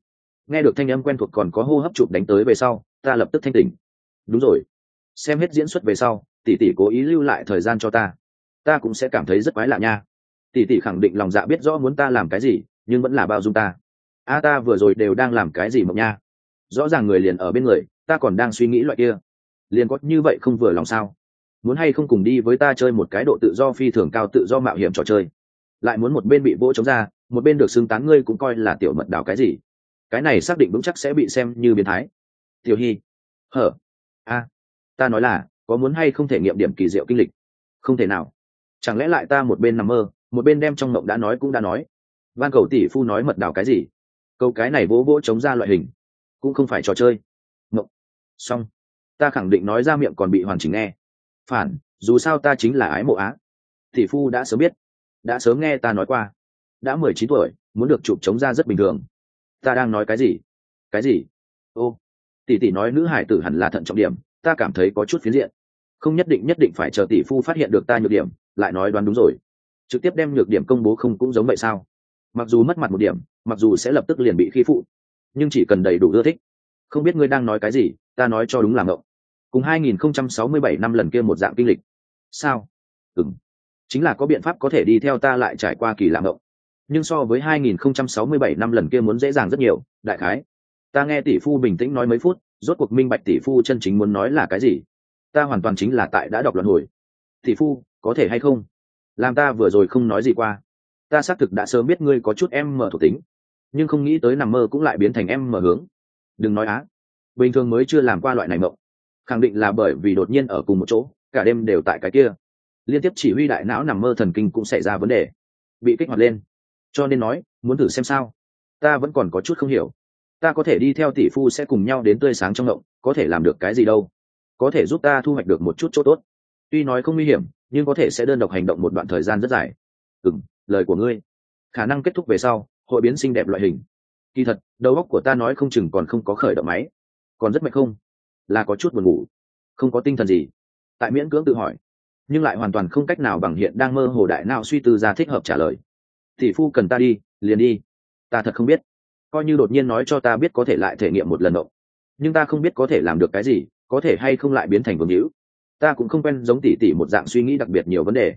Nghe được thanh âm quen thuộc còn có hô hấp chụp đánh tới về sau, ta lập tức thanh tỉnh. Đúng rồi. Xem hết diễn xuất về sau, tỷ tỷ cố ý lưu lại thời gian cho ta. Ta cũng sẽ cảm thấy rất quái lạ nha. Tỷ tỷ khẳng định lòng dạ biết rõ muốn ta làm cái gì, nhưng vẫn là bao dung ta. A, ta vừa rồi đều đang làm cái gì mộng nha? Rõ ràng người liền ở bên người, ta còn đang suy nghĩ loại kia. Liền có như vậy không vừa lòng sao? Muốn hay không cùng đi với ta chơi một cái độ tự do phi thường cao tự do mạo hiểm trò chơi? Lại muốn một bên bị vỗ chống ra, một bên được xưng tán ngươi cũng coi là tiểu mật đào cái gì. Cái này xác định vững chắc sẽ bị xem như biến thái. Tiểu hy. Hở. A. Ta nói là, có muốn hay không thể nghiệm điểm kỳ diệu kinh lịch? Không thể nào. Chẳng lẽ lại ta một bên nằm mơ, một bên đem trong mộng đã nói cũng đã nói? Van cầu tỷ phu nói mật đào cái gì? Câu cái này vỗ vỗ chống ra loại hình. Cũng không phải trò chơi. Mộng. Xong. Ta khẳng định nói ra miệng còn bị hoàn chỉnh nghe. Phản, dù sao ta chính là ái mộ á. Tỷ phu đã sớm biết đã sớm nghe ta nói qua. Đã mười chín tuổi, muốn được chụp chống ra rất bình thường. Ta đang nói cái gì? Cái gì? Ô, tỷ tỷ nói nữ hải tử hẳn là thận trọng điểm, ta cảm thấy có chút phiến diện. Không nhất định nhất định phải chờ tỷ phu phát hiện được ta nhược điểm, lại nói đoán đúng rồi. Trực tiếp đem nhược điểm công bố không cũng giống vậy sao? Mặc dù mất mặt một điểm, mặc dù sẽ lập tức liền bị khi phụ, nhưng chỉ cần đầy đủ ưa thích. Không biết ngươi đang nói cái gì, ta nói cho đúng là ngộng. Cùng 2067 năm lần kia một dạng kinh lịch. Sao? Ừng chính là có biện pháp có thể đi theo ta lại trải qua kỳ lạm ngộng nhưng so với 2067 năm lần kia muốn dễ dàng rất nhiều, đại khái. Ta nghe tỷ phu bình tĩnh nói mấy phút, rốt cuộc minh bạch tỷ phu chân chính muốn nói là cái gì. Ta hoàn toàn chính là tại đã đọc luận hồi. Tỷ phu, có thể hay không? Làm ta vừa rồi không nói gì qua. Ta xác thực đã sớm biết ngươi có chút em mở thuộc tính. Nhưng không nghĩ tới nằm mơ cũng lại biến thành em mở hướng. Đừng nói á. Bình thường mới chưa làm qua loại này mộng. Khẳng định là bởi vì đột nhiên ở cùng một chỗ, cả đêm đều tại cái kia liên tiếp chỉ huy đại não nằm mơ thần kinh cũng xảy ra vấn đề. Bị kích hoạt lên. Cho nên nói, muốn thử xem sao? Ta vẫn còn có chút không hiểu. Ta có thể đi theo tỷ phu sẽ cùng nhau đến tươi sáng trong động có thể làm được cái gì đâu? Có thể giúp ta thu hoạch được một chút chỗ tốt. Tuy nói không nguy hiểm, nhưng có thể sẽ đơn độc hành động một đoạn thời gian rất dài. Ừ lời của ngươi. Khả năng kết thúc về sau, hội biến xinh đẹp loại hình. Kỳ thật, đầu óc của ta nói không chừng còn không có khởi động máy. Còn rất mệt không? Là có chút buồn ngủ. Không có tinh thần gì. Tại miễn cưỡng tự hỏi nhưng lại hoàn toàn không cách nào bằng hiện đang mơ hồ đại nào suy tư ra thích hợp trả lời. Tỷ phu cần ta đi, liền đi. Ta thật không biết. Coi như đột nhiên nói cho ta biết có thể lại thể nghiệm một lần động. Nhưng ta không biết có thể làm được cái gì, có thể hay không lại biến thành vương hữu. Ta cũng không quen giống tỷ tỷ một dạng suy nghĩ đặc biệt nhiều vấn đề.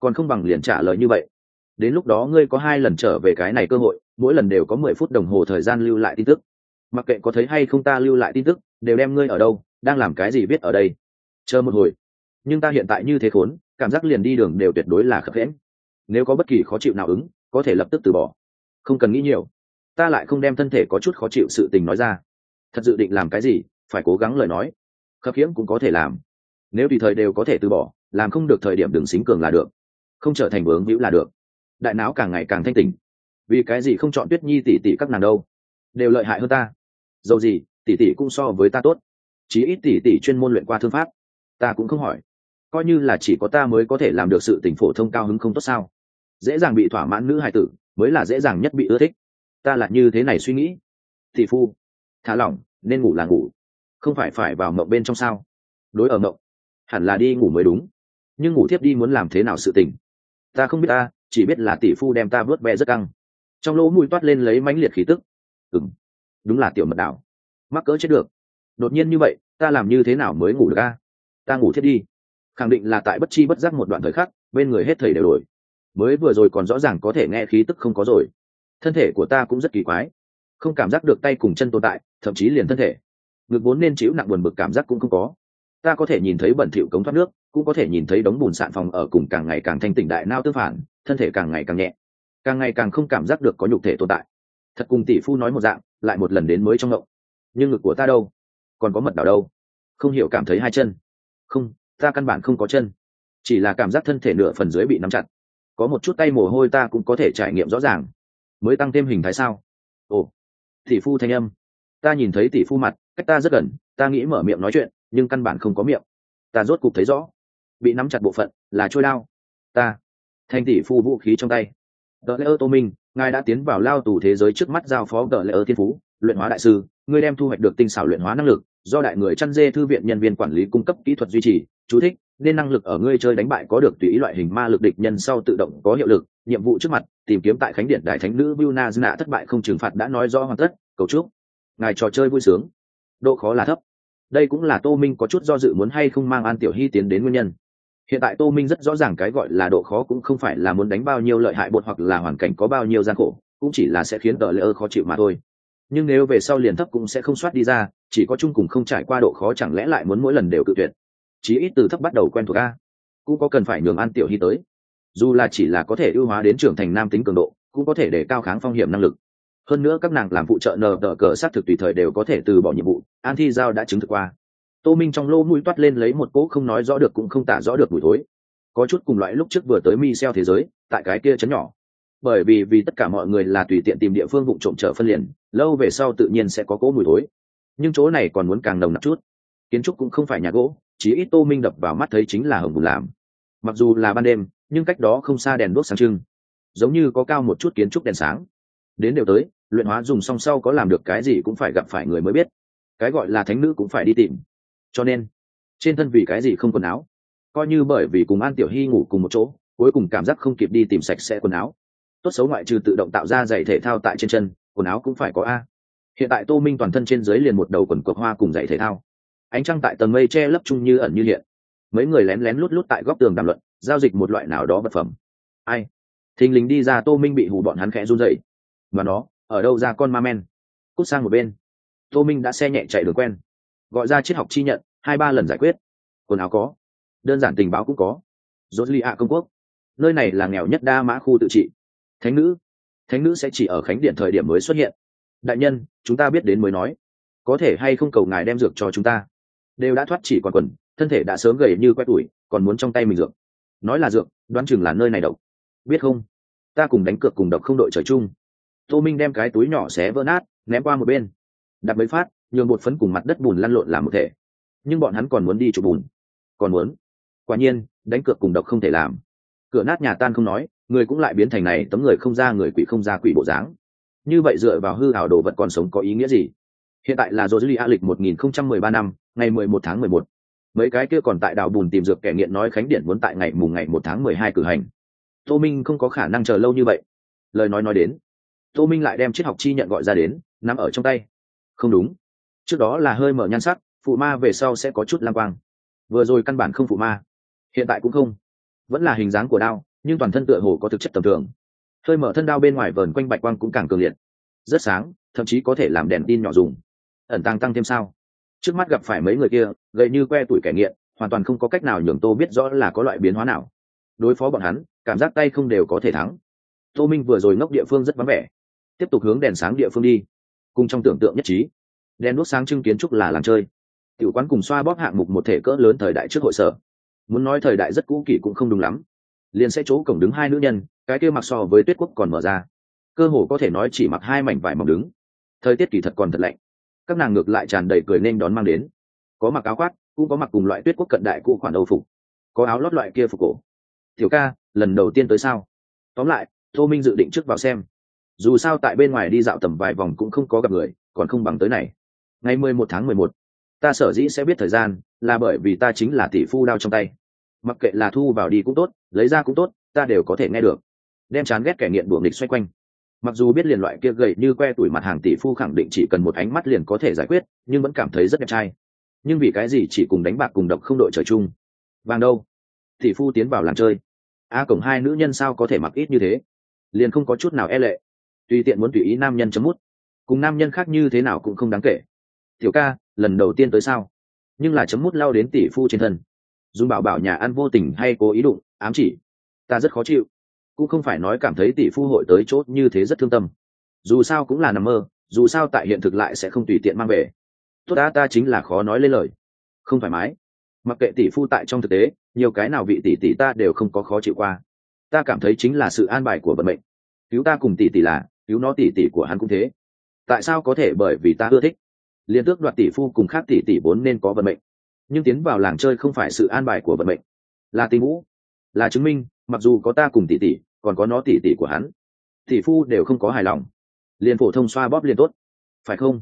Còn không bằng liền trả lời như vậy. Đến lúc đó ngươi có hai lần trở về cái này cơ hội, mỗi lần đều có mười phút đồng hồ thời gian lưu lại tin tức. Mặc kệ có thấy hay không ta lưu lại tin tức, đều đem ngươi ở đâu, đang làm cái gì biết ở đây. Chờ một hồi nhưng ta hiện tại như thế khốn, cảm giác liền đi đường đều tuyệt đối là khập khẽm nếu có bất kỳ khó chịu nào ứng, có thể lập tức từ bỏ. Không cần nghĩ nhiều. Ta lại không đem thân thể có chút khó chịu sự tình nói ra. Thật dự định làm cái gì, phải cố gắng lời nói. Khập khiễng cũng có thể làm. Nếu tùy thời đều có thể từ bỏ, làm không được thời điểm đừng xính cường là được. Không trở thành vướng hữu là được. Đại não càng ngày càng thanh tỉnh. Vì cái gì không chọn tuyết nhi tỷ tỷ các nàng đâu? Đều lợi hại hơn ta. Dầu gì, tỷ tỷ cũng so với ta tốt. Chí ít tỷ tỷ chuyên môn luyện qua thương pháp. Ta cũng không hỏi coi như là chỉ có ta mới có thể làm được sự tình phổ thông cao hứng không tốt sao? Dễ dàng bị thỏa mãn nữ hài tử, mới là dễ dàng nhất bị ưa thích. Ta là như thế này suy nghĩ. Thị phu, thả lỏng, nên ngủ là ngủ. Không phải phải vào mộng bên trong sao? Đối ở mộng, hẳn là đi ngủ mới đúng. Nhưng ngủ thiếp đi muốn làm thế nào sự tình? Ta không biết ta, chỉ biết là tỷ phu đem ta vớt ve rất căng. Trong lỗ mũi toát lên lấy mãnh liệt khí tức. Ừng đúng là tiểu mật đảo. Mắc cỡ chết được. Đột nhiên như vậy, ta làm như thế nào mới ngủ được a? Ta ngủ thiết đi khẳng định là tại bất chi bất giác một đoạn thời khắc, bên người hết thầy đều đổi. Mới vừa rồi còn rõ ràng có thể nghe khí tức không có rồi. Thân thể của ta cũng rất kỳ quái. Không cảm giác được tay cùng chân tồn tại, thậm chí liền thân thể. Ngực vốn nên chịu nặng buồn bực cảm giác cũng không có. Ta có thể nhìn thấy bẩn thỉu cống thoát nước, cũng có thể nhìn thấy đống bùn sạn phòng ở cùng càng ngày càng thanh tỉnh đại nao tương phản, thân thể càng ngày càng nhẹ. Càng ngày càng không cảm giác được có nhục thể tồn tại. Thật cùng tỷ phu nói một dạng, lại một lần đến mới trong ngộng. Nhưng ngực của ta đâu? Còn có mật đảo đâu? Không hiểu cảm thấy hai chân. Không ta căn bản không có chân. Chỉ là cảm giác thân thể nửa phần dưới bị nắm chặt. Có một chút tay mồ hôi ta cũng có thể trải nghiệm rõ ràng. Mới tăng thêm hình thái sao? Ồ, tỷ phu thanh âm. Ta nhìn thấy tỷ phu mặt, cách ta rất gần, ta nghĩ mở miệng nói chuyện, nhưng căn bản không có miệng. Ta rốt cục thấy rõ. Bị nắm chặt bộ phận là trôi lao. ta. Thanh tỷ phu vũ khí trong tay. Đợt lễ ơ tô minh, ngài đã tiến vào lao tù thế giới trước mắt giao phó đợt lễ ơ thiên phú, luyện hóa đại sư, ngươi đem thu hoạch được tinh xảo luyện hóa năng lực do đại người chăn dê thư viện nhân viên quản lý cung cấp kỹ thuật duy trì, chú thích, nên năng lực ở ngươi chơi đánh bại có được tùy ý loại hình ma lực địch nhân sau tự động có hiệu lực, nhiệm vụ trước mặt, tìm kiếm tại khánh điện đại thánh nữ Vilna Zna thất bại không trừng phạt đã nói rõ hoàn tất, cầu chúc. Ngài trò chơi vui sướng. Độ khó là thấp. Đây cũng là tô minh có chút do dự muốn hay không mang an tiểu hy tiến đến nguyên nhân. Hiện tại tô minh rất rõ ràng cái gọi là độ khó cũng không phải là muốn đánh bao nhiêu lợi hại bột hoặc là hoàn cảnh có bao nhiêu gian khổ, cũng chỉ là sẽ khiến tờ lễ ơ khó chịu mà thôi. Nhưng nếu về sau liền thấp cũng sẽ không soát đi ra chỉ có chung cùng không trải qua độ khó chẳng lẽ lại muốn mỗi lần đều cự tuyệt? Chí ít từ thấp bắt đầu quen thuộc a. Cũng có cần phải nhường an tiểu hy tới. Dù là chỉ là có thể ưu hóa đến trưởng thành nam tính cường độ, cũng có thể để cao kháng phong hiểm năng lực. Hơn nữa các nàng làm phụ trợ nờ đỡ cờ sát thực tùy thời đều có thể từ bỏ nhiệm vụ, an thi giao đã chứng thực qua. Tô minh trong lô mũi toát lên lấy một cỗ không nói rõ được cũng không tả rõ được mùi thối. Có chút cùng loại lúc trước vừa tới mi xeo thế giới, tại cái kia chấn nhỏ. Bởi vì vì tất cả mọi người là tùy tiện tìm địa phương vụ trộm trở phân liền, lâu về sau tự nhiên sẽ có cỗ mùi thối nhưng chỗ này còn muốn càng nồng nặc chút. Kiến trúc cũng không phải nhà gỗ chỉ ít tô minh đập vào mắt thấy chính là hồng bùn làm. Mặc dù là ban đêm, nhưng cách đó không xa đèn đuốc sáng trưng, giống như có cao một chút kiến trúc đèn sáng. Đến đều tới, luyện hóa dùng song sau có làm được cái gì cũng phải gặp phải người mới biết. Cái gọi là thánh nữ cũng phải đi tìm. Cho nên, trên thân vì cái gì không quần áo? Coi như bởi vì cùng an tiểu hy ngủ cùng một chỗ, cuối cùng cảm giác không kịp đi tìm sạch sẽ quần áo. Tốt xấu ngoại trừ tự động tạo ra giày thể thao tại trên chân, quần áo cũng phải có a hiện tại tô minh toàn thân trên dưới liền một đầu quần cuộc hoa cùng dạy thể thao. Ánh trăng tại tầng mây che lấp chung như ẩn như hiện. Mấy người lén lén lút lút tại góc tường đàm luận, giao dịch một loại nào đó vật phẩm. Ai? Thình lình đi ra tô minh bị hù bọn hắn khẽ run dậy và nó, ở đâu ra con ma men? Cút sang một bên. Tô minh đã xe nhẹ chạy đường quen. Gọi ra triết học chi nhận, hai ba lần giải quyết. Quần áo có. Đơn giản tình báo cũng có. Dốt li ạ công quốc. Nơi này là nghèo nhất đa mã khu tự trị. Thánh nữ. Thánh nữ sẽ chỉ ở khánh điện thời điểm mới xuất hiện đại nhân, chúng ta biết đến mới nói. Có thể hay không cầu ngài đem dược cho chúng ta? Đều đã thoát chỉ còn quần, thân thể đã sớm gầy như quét tủi, còn muốn trong tay mình dược. Nói là dược, đoán chừng là nơi này độc. Biết không? Ta cùng đánh cược cùng độc không đội trời chung. Tô minh đem cái túi nhỏ xé vỡ nát, ném qua một bên. Đặt mấy phát, nhường bột phấn cùng mặt đất bùn lăn lộn làm một thể. Nhưng bọn hắn còn muốn đi chụp bùn. Còn muốn? Quả nhiên, đánh cược cùng độc không thể làm. Cửa nát nhà tan không nói, người cũng lại biến thành này, tấm người không ra người quỷ không ra quỷ bộ dáng như vậy dựa vào hư hảo đồ vật còn sống có ý nghĩa gì? Hiện tại là dô a lịch 1013 năm, ngày 11 tháng 11. mấy cái kia còn tại đào bùn tìm dược kẻ nghiện nói khánh điện muốn tại ngày mùng ngày 1 tháng 12 cử hành. Tô minh không có khả năng chờ lâu như vậy. Lời nói nói đến, tô minh lại đem triết học chi nhận gọi ra đến, nắm ở trong tay. Không đúng. Trước đó là hơi mở nhan sắc, phụ ma về sau sẽ có chút lang quang. Vừa rồi căn bản không phụ ma. Hiện tại cũng không. Vẫn là hình dáng của đao, nhưng toàn thân tựa hồ có thực chất tầm thường hơi mở thân đao bên ngoài vờn quanh bạch quang cũng càng cường liệt. Rất sáng, thậm chí có thể làm đèn tin nhỏ dùng. Ẩn tăng tăng thêm sao? Trước mắt gặp phải mấy người kia gậy như que tuổi kẻ nghiện, hoàn toàn không có cách nào nhường tô biết rõ là có loại biến hóa nào. Đối phó bọn hắn, cảm giác tay không đều có thể thắng. Tô minh vừa rồi ngốc địa phương rất vắng vẻ. Tiếp tục hướng đèn sáng địa phương đi. Cùng trong tưởng tượng nhất trí. Đèn đốt sáng trưng kiến trúc là làng chơi. Tiểu quán cùng xoa bóp hạng mục một thể cỡ lớn thời đại trước hội sở. Muốn nói thời đại rất cũ kỷ cũng không đúng lắm. Liền sẽ chỗ cổng đứng hai nữ nhân cái kia mặc so với tuyết quốc còn mở ra. Cơ hồ có thể nói chỉ mặc hai mảnh vải mỏng đứng. Thời tiết kỳ thật còn thật lạnh. Các nàng ngược lại tràn đầy cười nên đón mang đến. Có mặc áo khoác, cũng có mặc cùng loại tuyết quốc cận đại cũ khoản âu phục. Có áo lót loại kia phục cổ. Tiểu ca, lần đầu tiên tới sao? Tóm lại, tô minh dự định trước vào xem. Dù sao tại bên ngoài đi dạo tầm vài vòng cũng không có gặp người, còn không bằng tới này. Ngày mười một tháng mười một, ta sở dĩ sẽ biết thời gian, là bởi vì ta chính là tỷ phu đao trong tay. Mặc kệ là thu vào đi cũng tốt, lấy ra cũng tốt, ta đều có thể nghe được đem chán ghét kẻ nghiện buồng địch xoay quanh. Mặc dù biết liền loại kia gầy như que tuổi mặt hàng tỷ phu khẳng định chỉ cần một ánh mắt liền có thể giải quyết, nhưng vẫn cảm thấy rất đẹp trai. Nhưng vì cái gì chỉ cùng đánh bạc cùng độc không đội trời chung? Vàng đâu? Tỷ phu tiến vào làng chơi. A cổng hai nữ nhân sao có thể mặc ít như thế? Liền không có chút nào e lệ. Tùy tiện muốn tùy ý nam nhân chấm mút. Cùng nam nhân khác như thế nào cũng không đáng kể. Tiểu ca, lần đầu tiên tới sao? Nhưng là chấm mút lao đến tỷ phu trên thân. Dùng bảo bảo nhà ăn vô tình hay cố ý đụng, ám chỉ. Ta rất khó chịu cũng không phải nói cảm thấy tỷ phu hội tới chốt như thế rất thương tâm. Dù sao cũng là nằm mơ, dù sao tại hiện thực lại sẽ không tùy tiện mang về. Tốt đã ta chính là khó nói lên lời. Không thoải mái. Mặc kệ tỷ phu tại trong thực tế, nhiều cái nào vị tỷ tỷ ta đều không có khó chịu qua. Ta cảm thấy chính là sự an bài của vận mệnh. Cứu ta cùng tỷ tỷ là, cứu nó tỷ tỷ của hắn cũng thế. Tại sao có thể bởi vì ta ưa thích? Liên tước đoạt tỷ phu cùng khác tỷ tỷ vốn nên có vận mệnh. Nhưng tiến vào làng chơi không phải sự an bài của vận mệnh. Là tình ngũ là chứng minh mặc dù có ta cùng tỷ tỷ, còn có nó tỷ tỷ của hắn. Tỷ phu đều không có hài lòng. Liền phổ thông xoa bóp liền tốt. Phải không?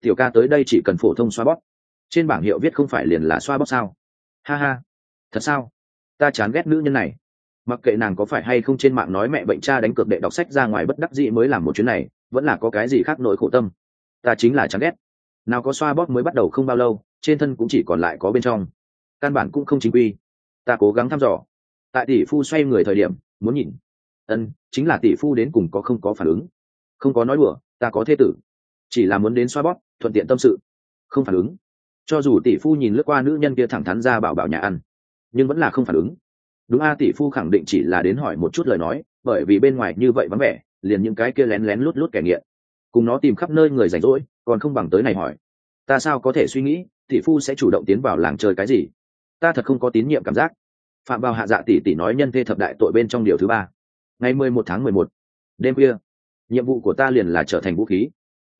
Tiểu ca tới đây chỉ cần phổ thông xoa bóp. Trên bảng hiệu viết không phải liền là xoa bóp sao? Ha ha. Thật sao? Ta chán ghét nữ nhân này. Mặc kệ nàng có phải hay không trên mạng nói mẹ bệnh cha đánh cược đệ đọc sách ra ngoài bất đắc dĩ mới làm một chuyến này, vẫn là có cái gì khác nỗi khổ tâm. Ta chính là chán ghét. Nào có xoa bóp mới bắt đầu không bao lâu, trên thân cũng chỉ còn lại có bên trong. Căn bản cũng không chính quy. Ta cố gắng thăm dò tại tỷ phu xoay người thời điểm, muốn nhìn. Ân, chính là tỷ phu đến cùng có không có phản ứng. Không có nói đùa, ta có thế tử. Chỉ là muốn đến xoa bóp, thuận tiện tâm sự. Không phản ứng. Cho dù tỷ phu nhìn lướt qua nữ nhân kia thẳng thắn ra bảo bảo nhà ăn, nhưng vẫn là không phản ứng. Đúng a, tỷ phu khẳng định chỉ là đến hỏi một chút lời nói, bởi vì bên ngoài như vậy vắng vẻ, liền những cái kia lén lén lút lút kẻ nghiện. Cùng nó tìm khắp nơi người rảnh rỗi, còn không bằng tới này hỏi. Ta sao có thể suy nghĩ, tỷ phu sẽ chủ động tiến vào làng chơi cái gì? Ta thật không có tín nhiệm cảm giác phạm vào hạ dạ tỷ tỷ nói nhân thê thập đại tội bên trong điều thứ ba. Ngày mười một tháng mười một, đêm khuya, nhiệm vụ của ta liền là trở thành vũ khí.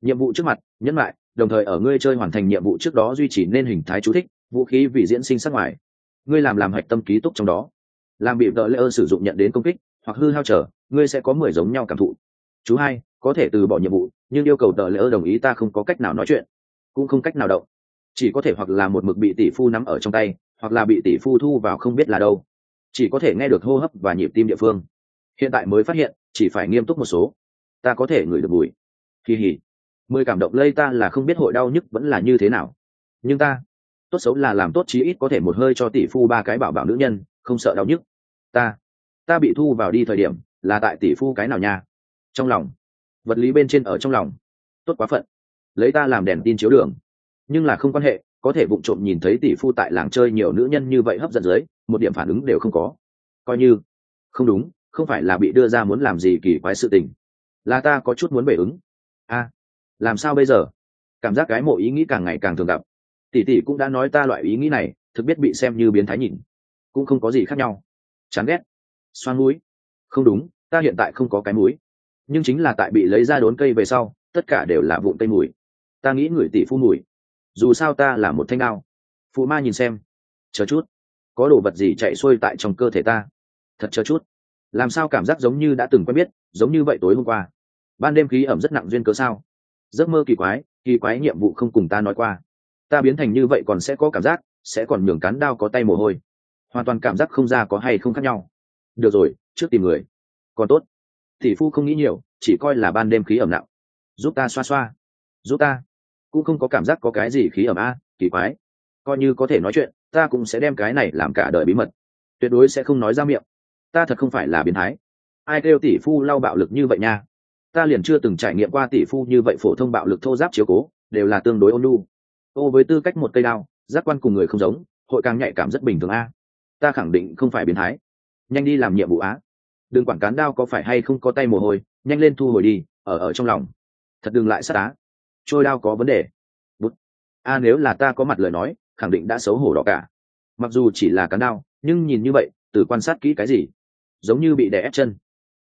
Nhiệm vụ trước mặt, nhẫn lại, đồng thời ở ngươi chơi hoàn thành nhiệm vụ trước đó duy trì nên hình thái chú thích, vũ khí vì diễn sinh sắc ngoài. Ngươi làm làm hạch tâm ký túc trong đó. Làm bị vợ lễ ơn sử dụng nhận đến công kích, hoặc hư hao trở, ngươi sẽ có mười giống nhau cảm thụ. Chú hai, có thể từ bỏ nhiệm vụ, nhưng yêu cầu tờ lễ ơn đồng ý ta không có cách nào nói chuyện. Cũng không cách nào động. Chỉ có thể hoặc là một mực bị tỷ phu nắm ở trong tay hoặc là bị tỷ phu thu vào không biết là đâu. Chỉ có thể nghe được hô hấp và nhịp tim địa phương. Hiện tại mới phát hiện, chỉ phải nghiêm túc một số. Ta có thể ngửi được mùi. Kỳ hỉ. Mười cảm động lây ta là không biết hội đau nhức vẫn là như thế nào. Nhưng ta, tốt xấu là làm tốt chí ít có thể một hơi cho tỷ phu ba cái bảo bảo nữ nhân, không sợ đau nhức. Ta ta bị thu vào đi thời điểm, là tại tỷ phu cái nào nha? Trong lòng. Vật lý bên trên ở trong lòng. Tốt quá phận. Lấy ta làm đèn tin chiếu đường. Nhưng là không quan hệ có thể vụng trộm nhìn thấy tỷ phu tại làng chơi nhiều nữ nhân như vậy hấp dẫn dưới, một điểm phản ứng đều không có. Coi như, không đúng, không phải là bị đưa ra muốn làm gì kỳ quái sự tình. Là ta có chút muốn bể ứng. A, làm sao bây giờ? Cảm giác cái mộ ý nghĩ càng ngày càng thường gặp. Tỷ tỷ cũng đã nói ta loại ý nghĩ này, thực biết bị xem như biến thái nhìn. Cũng không có gì khác nhau. Chán ghét. Xoan mũi. Không đúng, ta hiện tại không có cái mũi. Nhưng chính là tại bị lấy ra đốn cây về sau, tất cả đều là vụn cây mùi. Ta nghĩ người tỷ phu mùi dù sao ta là một thanh đao. Phụ ma nhìn xem. Chờ chút. Có đồ vật gì chạy xuôi tại trong cơ thể ta? Thật chờ chút. Làm sao cảm giác giống như đã từng quen biết, giống như vậy tối hôm qua? Ban đêm khí ẩm rất nặng duyên cớ sao? Giấc mơ kỳ quái kỳ quái nhiệm vụ không cùng ta nói qua. Ta biến thành như vậy còn sẽ có cảm giác, sẽ còn nhường cán đao có tay mồ hôi. Hoàn toàn cảm giác không ra có hay không khác nhau. Được rồi, trước tìm người. Còn tốt. Tỷ phu không nghĩ nhiều, chỉ coi là ban đêm khí ẩm nặng. Giúp ta xoa xoa. Giúp ta cũng không có cảm giác có cái gì khí ẩm a, kỳ quái. Coi như có thể nói chuyện, ta cũng sẽ đem cái này làm cả đời bí mật. Tuyệt đối sẽ không nói ra miệng. Ta thật không phải là biến thái. Ai kêu tỷ phu lau bạo lực như vậy nha? Ta liền chưa từng trải nghiệm qua tỷ phu như vậy phổ thông bạo lực thô giáp chiếu cố, đều là tương đối ôn lu ô, với tư cách một cây đao, giác quan cùng người không giống, hội càng nhạy cảm rất bình thường a. Ta khẳng định không phải biến thái. Nhanh đi làm nhiệm vụ á. Đừng quản cán đao có phải hay không có tay mồ hôi, nhanh lên thu hồi đi, ở ở trong lòng. Thật đừng lại sát á trôi đao có vấn đề. Bút a, nếu là ta có mặt lời nói, khẳng định đã xấu hổ đỏ cả. Mặc dù chỉ là cán đao, nhưng nhìn như vậy từ quan sát kỹ cái gì? Giống như bị đè ép chân.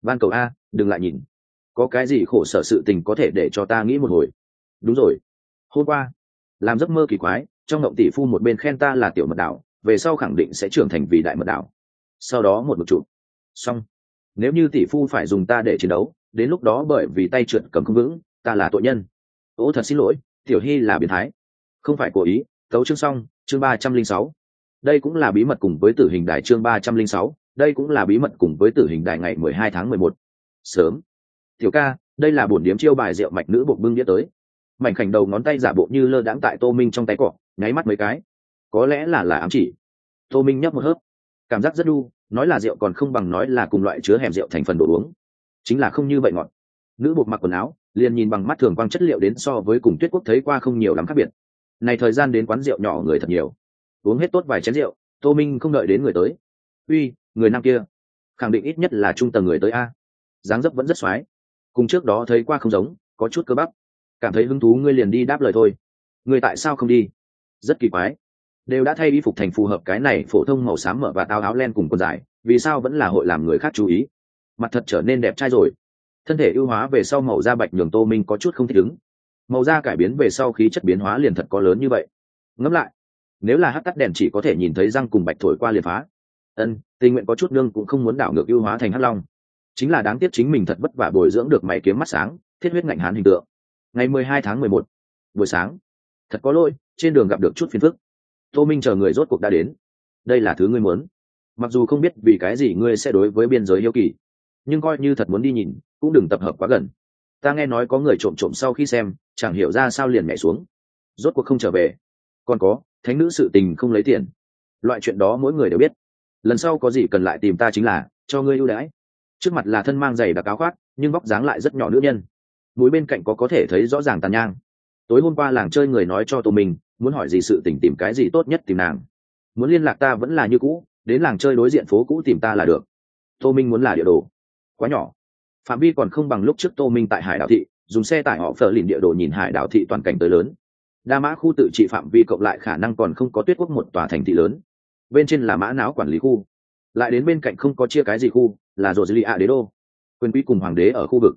Van cầu a, đừng lại nhìn. Có cái gì khổ sở sự tình có thể để cho ta nghĩ một hồi? Đúng rồi. Hôm qua, làm giấc mơ kỳ quái, trong ngộng tỷ phu một bên khen ta là tiểu mật đảo, về sau khẳng định sẽ trưởng thành vì đại mật đảo. Sau đó một một chụp. Xong. Nếu như tỷ phu phải dùng ta để chiến đấu, đến lúc đó bởi vì tay trượt cầm không vững, ta là tội nhân ô thật xin lỗi, tiểu hy là biến thái. Không phải cố ý, tấu chương xong, chương ba trăm linh sáu. Đây cũng là bí mật cùng với tử hình đài chương ba trăm linh sáu, đây cũng là bí mật cùng với tử hình đài ngày mười hai tháng mười một. Sớm. Tiểu ca, đây là bổn điếm chiêu bài rượu mạch nữ bột bưng đĩa tới. Mảnh khảnh đầu ngón tay giả bộ như lơ đãng tại tô minh trong tay cọ, nháy mắt mấy cái. Có lẽ là là ám chỉ. Tô minh nhấp một hớp. Cảm giác rất đu, nói là rượu còn không bằng nói là cùng loại chứa hẻm rượu thành phần đồ uống. Chính là không như vậy ngọt. Nữ bột mặc quần áo liền nhìn bằng mắt thường quang chất liệu đến so với cùng tuyết quốc thấy qua không nhiều lắm khác biệt. Này thời gian đến quán rượu nhỏ người thật nhiều. Uống hết tốt vài chén rượu, tô minh không đợi đến người tới. Uy, người nam kia, khẳng định ít nhất là trung tầng người tới a. Dáng dấp vẫn rất x cùng trước đó thấy qua không giống, có chút cơ bắp. Cảm thấy hứng thú ngươi liền đi đáp lời thôi. Người tại sao không đi? Rất kỳ quái. Đều đã thay y phục thành phù hợp cái này phổ thông màu xám mở và tao áo len cùng quần dài, vì sao vẫn là hội làm người khác chú ý? Mặt thật trở nên đẹp trai rồi thân thể ưu hóa về sau màu da bạch nhường tô minh có chút không thích ứng. Màu da cải biến về sau khí chất biến hóa liền thật có lớn như vậy. Ngẫm lại, nếu là hát tắt đèn chỉ có thể nhìn thấy răng cùng bạch thổi qua liền phá. Ân, tình nguyện có chút nương cũng không muốn đảo ngược ưu hóa thành hắc long. Chính là đáng tiếc chính mình thật vất vả bồi dưỡng được mày kiếm mắt sáng, thiết huyết ngạnh hán hình tượng. Ngày mười hai tháng mười một, buổi sáng. Thật có lỗi, trên đường gặp được chút phiền phức. Tô minh chờ người rốt cuộc đã đến. Đây là thứ ngươi muốn. Mặc dù không biết vì cái gì ngươi sẽ đối với biên giới hiếu kỳ, nhưng coi như thật muốn đi nhìn cũng đừng tập hợp quá gần. Ta nghe nói có người trộm trộm sau khi xem, chẳng hiểu ra sao liền nhảy xuống. Rốt cuộc không trở về. Còn có, thánh nữ sự tình không lấy tiền. Loại chuyện đó mỗi người đều biết. Lần sau có gì cần lại tìm ta chính là, cho ngươi ưu đãi. Trước mặt là thân mang giày đặc áo khoác, nhưng vóc dáng lại rất nhỏ nữ nhân. Mũi bên cạnh có có thể thấy rõ ràng tàn nhang. Tối hôm qua làng chơi người nói cho tụi mình, muốn hỏi gì sự tình tìm cái gì tốt nhất tìm nàng. Muốn liên lạc ta vẫn là như cũ, đến làng chơi đối diện phố cũ tìm ta là được. Tô minh muốn là địa đồ. Quá nhỏ phạm vi còn không bằng lúc trước tô minh tại hải đảo thị, dùng xe tải họ phờ lìn địa đồ nhìn hải đảo thị toàn cảnh tới lớn. Đa mã khu tự trị phạm vi cộng lại khả năng còn không có tuyết quốc một tòa thành thị lớn. Bên trên là mã não quản lý khu. Lại đến bên cạnh không có chia cái gì khu, là rồ dư ạ đế đô. Quyền quý cùng hoàng đế ở khu vực.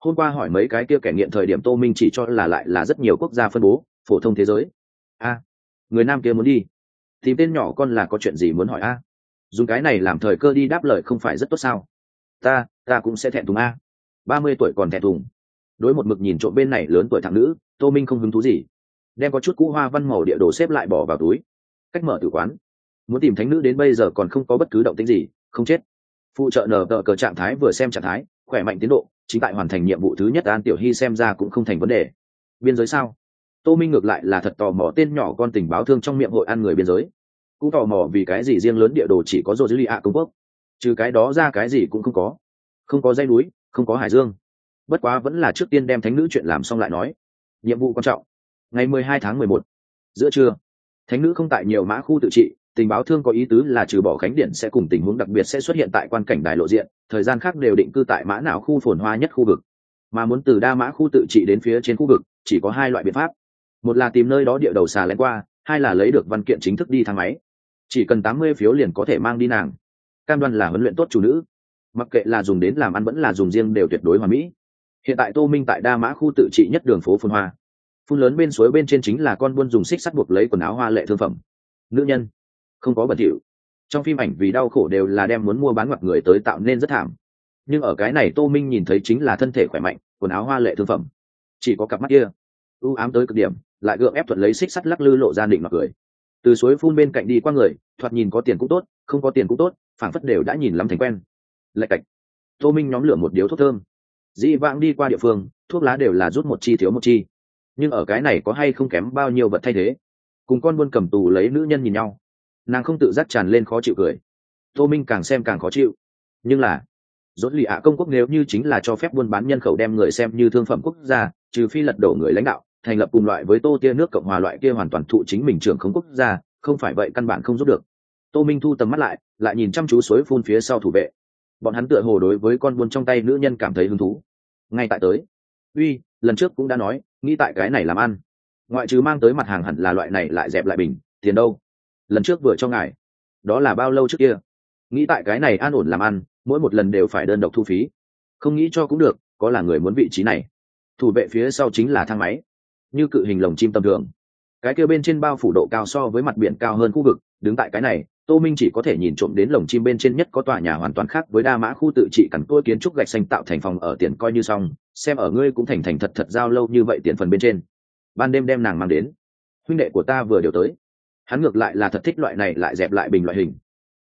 Hôm qua hỏi mấy cái kia kẻ nghiện thời điểm tô minh chỉ cho là lại là rất nhiều quốc gia phân bố, phổ thông thế giới. A, người nam kia muốn đi. Thì tên nhỏ con là có chuyện gì muốn hỏi a? Dùng cái này làm thời cơ đi đáp lời không phải rất tốt sao? Ta ta cũng sẽ thẹn thùng a. Ba mươi tuổi còn thẹn thùng. Đối một mực nhìn trộm bên này lớn tuổi thằng nữ, tô minh không hứng thú gì. Đem có chút cũ hoa văn màu địa đồ xếp lại bỏ vào túi. Cách mở tử quán. Muốn tìm thánh nữ đến bây giờ còn không có bất cứ động tĩnh gì, không chết. Phụ trợ nở tờ cờ trạng thái vừa xem trạng thái, khỏe mạnh tiến độ, chính tại hoàn thành nhiệm vụ thứ nhất an tiểu hy xem ra cũng không thành vấn đề. Biên giới sao? Tô minh ngược lại là thật tò mò tên nhỏ con tình báo thương trong miệng hội ăn người biên giới. Cũng tò mò vì cái gì riêng lớn địa đồ chỉ có dô dữ lì ạ công quốc trừ cái đó ra cái gì cũng không có. Không có dây núi, không có hải dương. Bất quá vẫn là trước tiên đem thánh nữ chuyện làm xong lại nói. Nhiệm vụ quan trọng. Ngày mười hai tháng mười một, giữa trưa, thánh nữ không tại nhiều mã khu tự trị, tình báo thương có ý tứ là trừ bỏ khánh điện sẽ cùng tình huống đặc biệt sẽ xuất hiện tại quan cảnh đài lộ diện, thời gian khác đều định cư tại mã nào khu phồn hoa nhất khu vực. Mà muốn từ đa mã khu tự trị đến phía trên khu vực, chỉ có hai loại biện pháp. Một là tìm nơi đó địa đầu xà lén qua, hai là lấy được văn kiện chính thức đi thang máy. Chỉ cần tám mươi phiếu liền có thể mang đi nàng cam đoan là huấn luyện tốt chủ nữ. Mặc kệ là dùng đến làm ăn vẫn là dùng riêng đều tuyệt đối hòa mỹ. Hiện tại tô minh tại đa mã khu tự trị nhất đường phố phun hoa. Phun lớn bên suối bên trên chính là con buôn dùng xích sắt buộc lấy quần áo hoa lệ thương phẩm. Nữ nhân, không có bẩn thỉu. Trong phim ảnh vì đau khổ đều là đem muốn mua bán ngoặt người tới tạo nên rất thảm. Nhưng ở cái này tô minh nhìn thấy chính là thân thể khỏe mạnh, quần áo hoa lệ thương phẩm. Chỉ có cặp mắt kia, u ám tới cực điểm, lại gượng ép thuận lấy xích sắt lắc lư lộ ra định mặc cười. Từ suối phun bên cạnh đi qua người, thoạt nhìn có tiền cũng tốt, không có tiền cũng tốt phảng phất đều đã nhìn lắm thành quen. Lạch cạch. Tô minh nhóm lửa một điếu thuốc thơm. Dĩ vãng đi qua địa phương, thuốc lá đều là rút một chi thiếu một chi. Nhưng ở cái này có hay không kém bao nhiêu vật thay thế? Cùng con buôn cầm tù lấy nữ nhân nhìn nhau. Nàng không tự giác tràn lên khó chịu cười. Tô minh càng xem càng khó chịu. Nhưng là dốt lì ạ công quốc nếu như chính là cho phép buôn bán nhân khẩu đem người xem như thương phẩm quốc gia, trừ phi lật đổ người lãnh đạo, thành lập cùng loại với tô tia nước cộng hòa loại kia hoàn toàn thụ chính mình trưởng không quốc gia, không phải vậy căn bản không giúp được tô minh thu tầm mắt lại lại nhìn chăm chú suối phun phía sau thủ vệ. Bọn hắn tựa hồ đối với con buôn trong tay nữ nhân cảm thấy hứng thú. Ngay tại tới. Uy, lần trước cũng đã nói, nghĩ tại cái này làm ăn. Ngoại trừ mang tới mặt hàng hẳn là loại này lại dẹp lại bình, tiền đâu? Lần trước vừa cho ngài. Đó là bao lâu trước kia? Nghĩ tại cái này an ổn làm ăn, mỗi một lần đều phải đơn độc thu phí. Không nghĩ cho cũng được, có là người muốn vị trí này. Thủ vệ phía sau chính là thang máy. Như cự hình lồng chim tầm thường. Cái kia bên trên bao phủ độ cao so với mặt biển cao hơn khu vực đứng tại cái này, tô minh chỉ có thể nhìn trộm đến lồng chim bên trên nhất có tòa nhà hoàn toàn khác với đa mã khu tự trị cằn côi kiến trúc gạch xanh tạo thành phòng ở tiền coi như xong, xem ở ngươi cũng thành thành thật thật giao lâu như vậy tiền phần bên trên. Ban đêm đem nàng mang đến. Huynh đệ của ta vừa điều tới. Hắn ngược lại là thật thích loại này lại dẹp lại bình loại hình.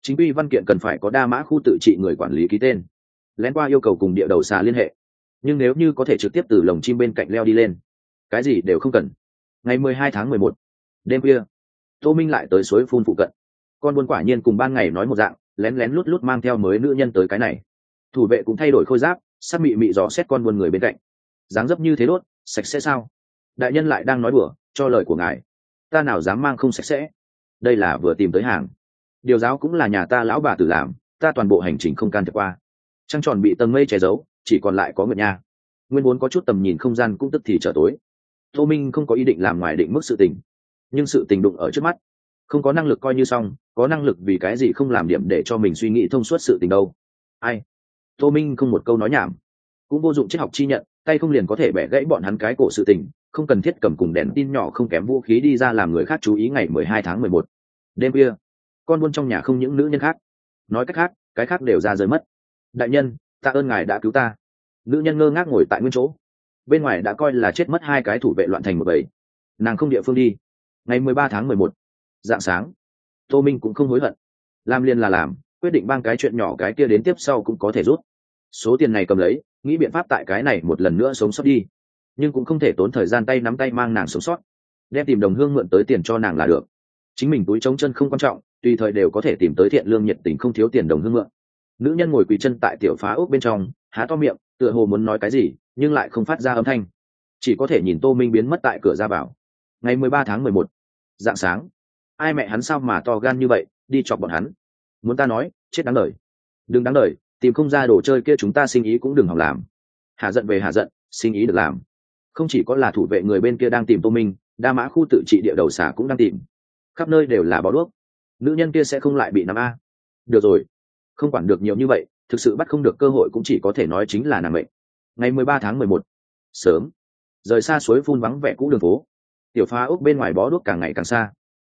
Chính quy văn kiện cần phải có đa mã khu tự trị người quản lý ký tên. Lén qua yêu cầu cùng địa đầu xà liên hệ. Nhưng nếu như có thể trực tiếp từ lồng chim bên cạnh leo đi lên, cái gì đều không cần. Ngày mười hai tháng mười một, đêm khuya tô minh lại tới suối phun phụ cận. Con buôn quả nhiên cùng ban ngày nói một dạng lén lén lút lút mang theo mới nữ nhân tới cái này. Thủ vệ cũng thay đổi khôi giáp sắc mị mị dò xét con buôn người bên cạnh. Dáng dấp như thế đốt sạch sẽ sao? Đại nhân lại đang nói bừa, cho lời của ngài. Ta nào dám mang không sạch sẽ? Đây là vừa tìm tới hàng. Điều giáo cũng là nhà ta lão bà tử làm ta toàn bộ hành trình không can thiệp qua. Trăng tròn bị tầng mây che giấu chỉ còn lại có nguyệt nha. Nguyên vốn có chút tầm nhìn không gian cũng tức thì trở tối. Tô minh không có ý định làm ngoài định mức sự tình nhưng sự tình đụng ở trước mắt. Không có năng lực coi như xong, có năng lực vì cái gì không làm điểm để cho mình suy nghĩ thông suốt sự tình đâu. Ai? Tô minh không một câu nói nhảm. Cũng vô dụng triết học chi nhận, tay không liền có thể bẻ gãy bọn hắn cái cổ sự tình, không cần thiết cầm cùng đèn tin nhỏ không kém vũ khí đi ra làm người khác chú ý ngày mười hai tháng mười một. Đêm kia con buôn trong nhà không những nữ nhân khác. Nói cách khác, cái khác đều ra rơi mất. Đại nhân, tạ ơn ngài đã cứu ta. Nữ nhân ngơ ngác ngồi tại nguyên chỗ. Bên ngoài đã coi là chết mất hai cái thủ vệ loạn thành một bầy. Nàng không địa phương đi ngày mười ba tháng mười một, dạng sáng. Tô minh cũng không hối hận. Làm liền là làm, quyết định bang cái chuyện nhỏ cái kia đến tiếp sau cũng có thể rút. Số tiền này cầm lấy, nghĩ biện pháp tại cái này một lần nữa sống sót đi. Nhưng cũng không thể tốn thời gian tay nắm tay mang nàng sống sót. Đem tìm đồng hương mượn tới tiền cho nàng là được. Chính mình túi trống chân không quan trọng, tùy thời đều có thể tìm tới thiện lương nhiệt tình không thiếu tiền đồng hương mượn. Nữ nhân ngồi quỳ chân tại tiểu phá ốc bên trong, há to miệng, tựa hồ muốn nói cái gì, nhưng lại không phát ra âm thanh. Chỉ có thể nhìn tô minh biến mất tại cửa ra vào. Ngày mười ba tháng mười một dạng sáng. Ai mẹ hắn sao mà to gan như vậy, đi chọc bọn hắn. Muốn ta nói, chết đáng lời đừng đáng lời tìm không ra đồ chơi kia chúng ta sinh ý cũng đừng hỏng làm. Hạ giận về hạ giận, sinh ý được làm. Không chỉ có là thủ vệ người bên kia đang tìm tô minh, đa mã khu tự trị địa đầu xả cũng đang tìm. Khắp nơi đều là bó đuốc. Nữ nhân kia sẽ không lại bị nắm a. Được rồi. Không quản được nhiều như vậy, thực sự bắt không được cơ hội cũng chỉ có thể nói chính là nàng mệnh. Ngày mười ba tháng mười một. Sớm. Rời xa suối phun vắng vẻ cũ đường phố tiểu phá úc bên ngoài bó đuốc càng ngày càng xa.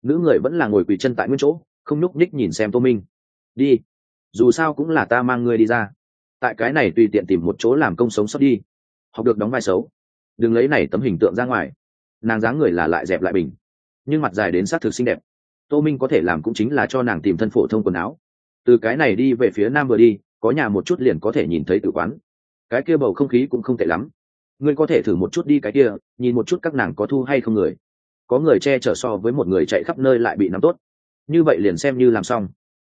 Nữ người vẫn là ngồi quỳ chân tại nguyên chỗ, không nhúc nhích nhìn xem tô minh. Đi, dù sao cũng là ta mang ngươi đi ra. Tại cái này tùy tiện tìm một chỗ làm công sống sót đi. Học được đóng vai xấu. Đừng lấy này tấm hình tượng ra ngoài. Nàng dáng người là lại dẹp lại bình. Nhưng mặt dài đến s á t thực xinh đẹp. Tô minh có thể làm cũng chính là cho nàng tìm thân phổ thông quần áo. Từ cái này đi về phía nam vừa đi, có nhà một chút liền có thể nhìn thấy tử quán. Cái kia bầu không khí cũng không tệ lắm ngươi có thể thử một chút đi cái kia, nhìn một chút các nàng có thu hay không người. Có người che chở so với một người chạy khắp nơi lại bị nắm tốt. Như vậy liền xem như làm xong.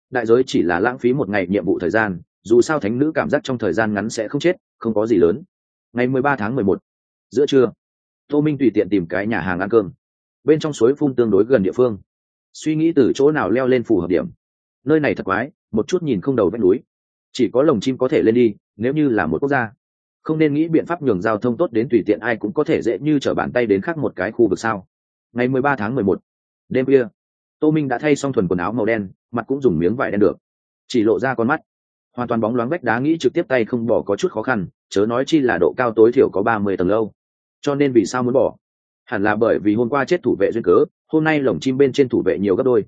Đại giới chỉ là lãng phí một ngày nhiệm vụ thời gian, dù sao thánh nữ cảm giác trong thời gian ngắn sẽ không chết, không có gì lớn. Ngày mười ba tháng mười một, giữa trưa, tô minh tùy tiện tìm cái nhà hàng ăn cơm. Bên trong suối phun tương đối gần địa phương. Suy nghĩ từ chỗ nào leo lên phù hợp điểm. Nơi này thật quái, một chút nhìn không đầu vách núi. Chỉ có lồng chim có thể lên đi, nếu như là một quốc gia không nên nghĩ biện pháp nhường giao thông tốt đến tùy tiện ai cũng có thể dễ như trở bàn tay đến khác một cái khu vực sao. Ngày mười ba tháng mười một, đêm khuya, tô minh đã thay xong thuần quần áo màu đen, mặt cũng dùng miếng vải đen được. Chỉ lộ ra con mắt. Hoàn toàn bóng loáng vách đá nghĩ trực tiếp tay không bỏ có chút khó khăn, chớ nói chi là độ cao tối thiểu có ba mươi tầng lâu. Cho nên vì sao muốn bỏ? Hẳn là bởi vì hôm qua chết thủ vệ duyên cớ, hôm nay lồng chim bên trên thủ vệ nhiều gấp đôi.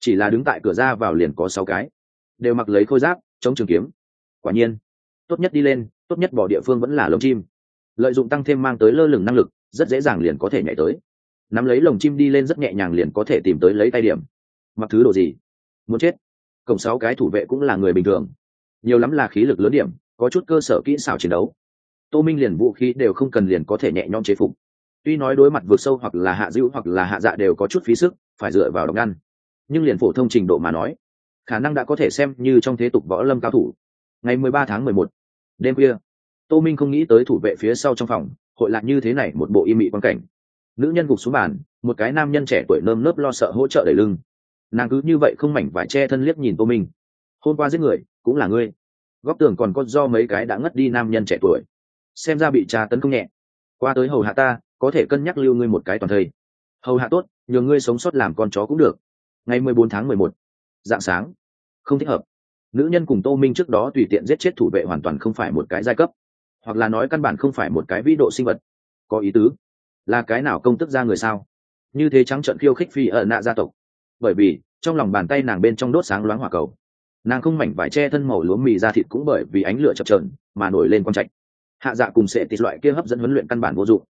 Chỉ là đứng tại cửa ra vào liền có sáu cái. Đều mặc lấy khôi giáp, chống trường kiếm. Quả nhiên, tốt nhất đi lên tốt nhất bỏ địa phương vẫn là lồng chim. Lợi dụng tăng thêm mang tới lơ lửng năng lực, rất dễ dàng liền có thể nhảy tới. Nắm lấy lồng chim đi lên rất nhẹ nhàng liền có thể tìm tới lấy tay điểm. Mặc thứ đồ gì? Muốn chết. Cổng sáu cái thủ vệ cũng là người bình thường. Nhiều lắm là khí lực lớn điểm, có chút cơ sở kỹ xảo chiến đấu. Tô minh liền vũ khí đều không cần liền có thể nhẹ nhõm chế phục. Tuy nói đối mặt vượt sâu hoặc là hạ dữ hoặc là hạ dạ đều có chút phí sức, phải dựa vào độc ngăn. Nhưng liền phổ thông trình độ mà nói, khả năng đã có thể xem như trong thế tục võ lâm cao thủ. Ngày mười ba tháng mười một đêm khuya. Tô minh không nghĩ tới thủ vệ phía sau trong phòng, hội lạc như thế này một bộ im mị quan cảnh. Nữ nhân gục xuống bàn, một cái nam nhân trẻ tuổi nơm nớp lo sợ hỗ trợ đẩy lưng. Nàng cứ như vậy không mảnh vải che thân liếc nhìn tô minh. Hôm qua giết người, cũng là ngươi. Góc tường còn có do mấy cái đã ngất đi nam nhân trẻ tuổi. Xem ra bị tra tấn công nhẹ. Qua tới hầu hạ ta, có thể cân nhắc lưu ngươi một cái toàn thây. Hầu hạ tốt, nhờ ngươi sống sót làm con chó cũng được. Ngày mười bốn tháng mười một, dạng sáng. Không thích hợp nữ nhân cùng tô minh trước đó tùy tiện giết chết thủ vệ hoàn toàn không phải một cái giai cấp. Hoặc là nói căn bản không phải một cái vĩ độ sinh vật. Có ý tứ. Là cái nào công tức ra người sao? Như thế trắng trận khiêu khích phi ở nạ gia tộc. Bởi vì, trong lòng bàn tay nàng bên trong đốt sáng loáng hỏa cầu. Nàng không mảnh vải che thân màu lúa mì ra thịt cũng bởi vì ánh lửa chập trờn mà nổi lên quang trạch. Hạ dạ cùng sệ tịt loại kia hấp dẫn huấn luyện căn bản vô dụng.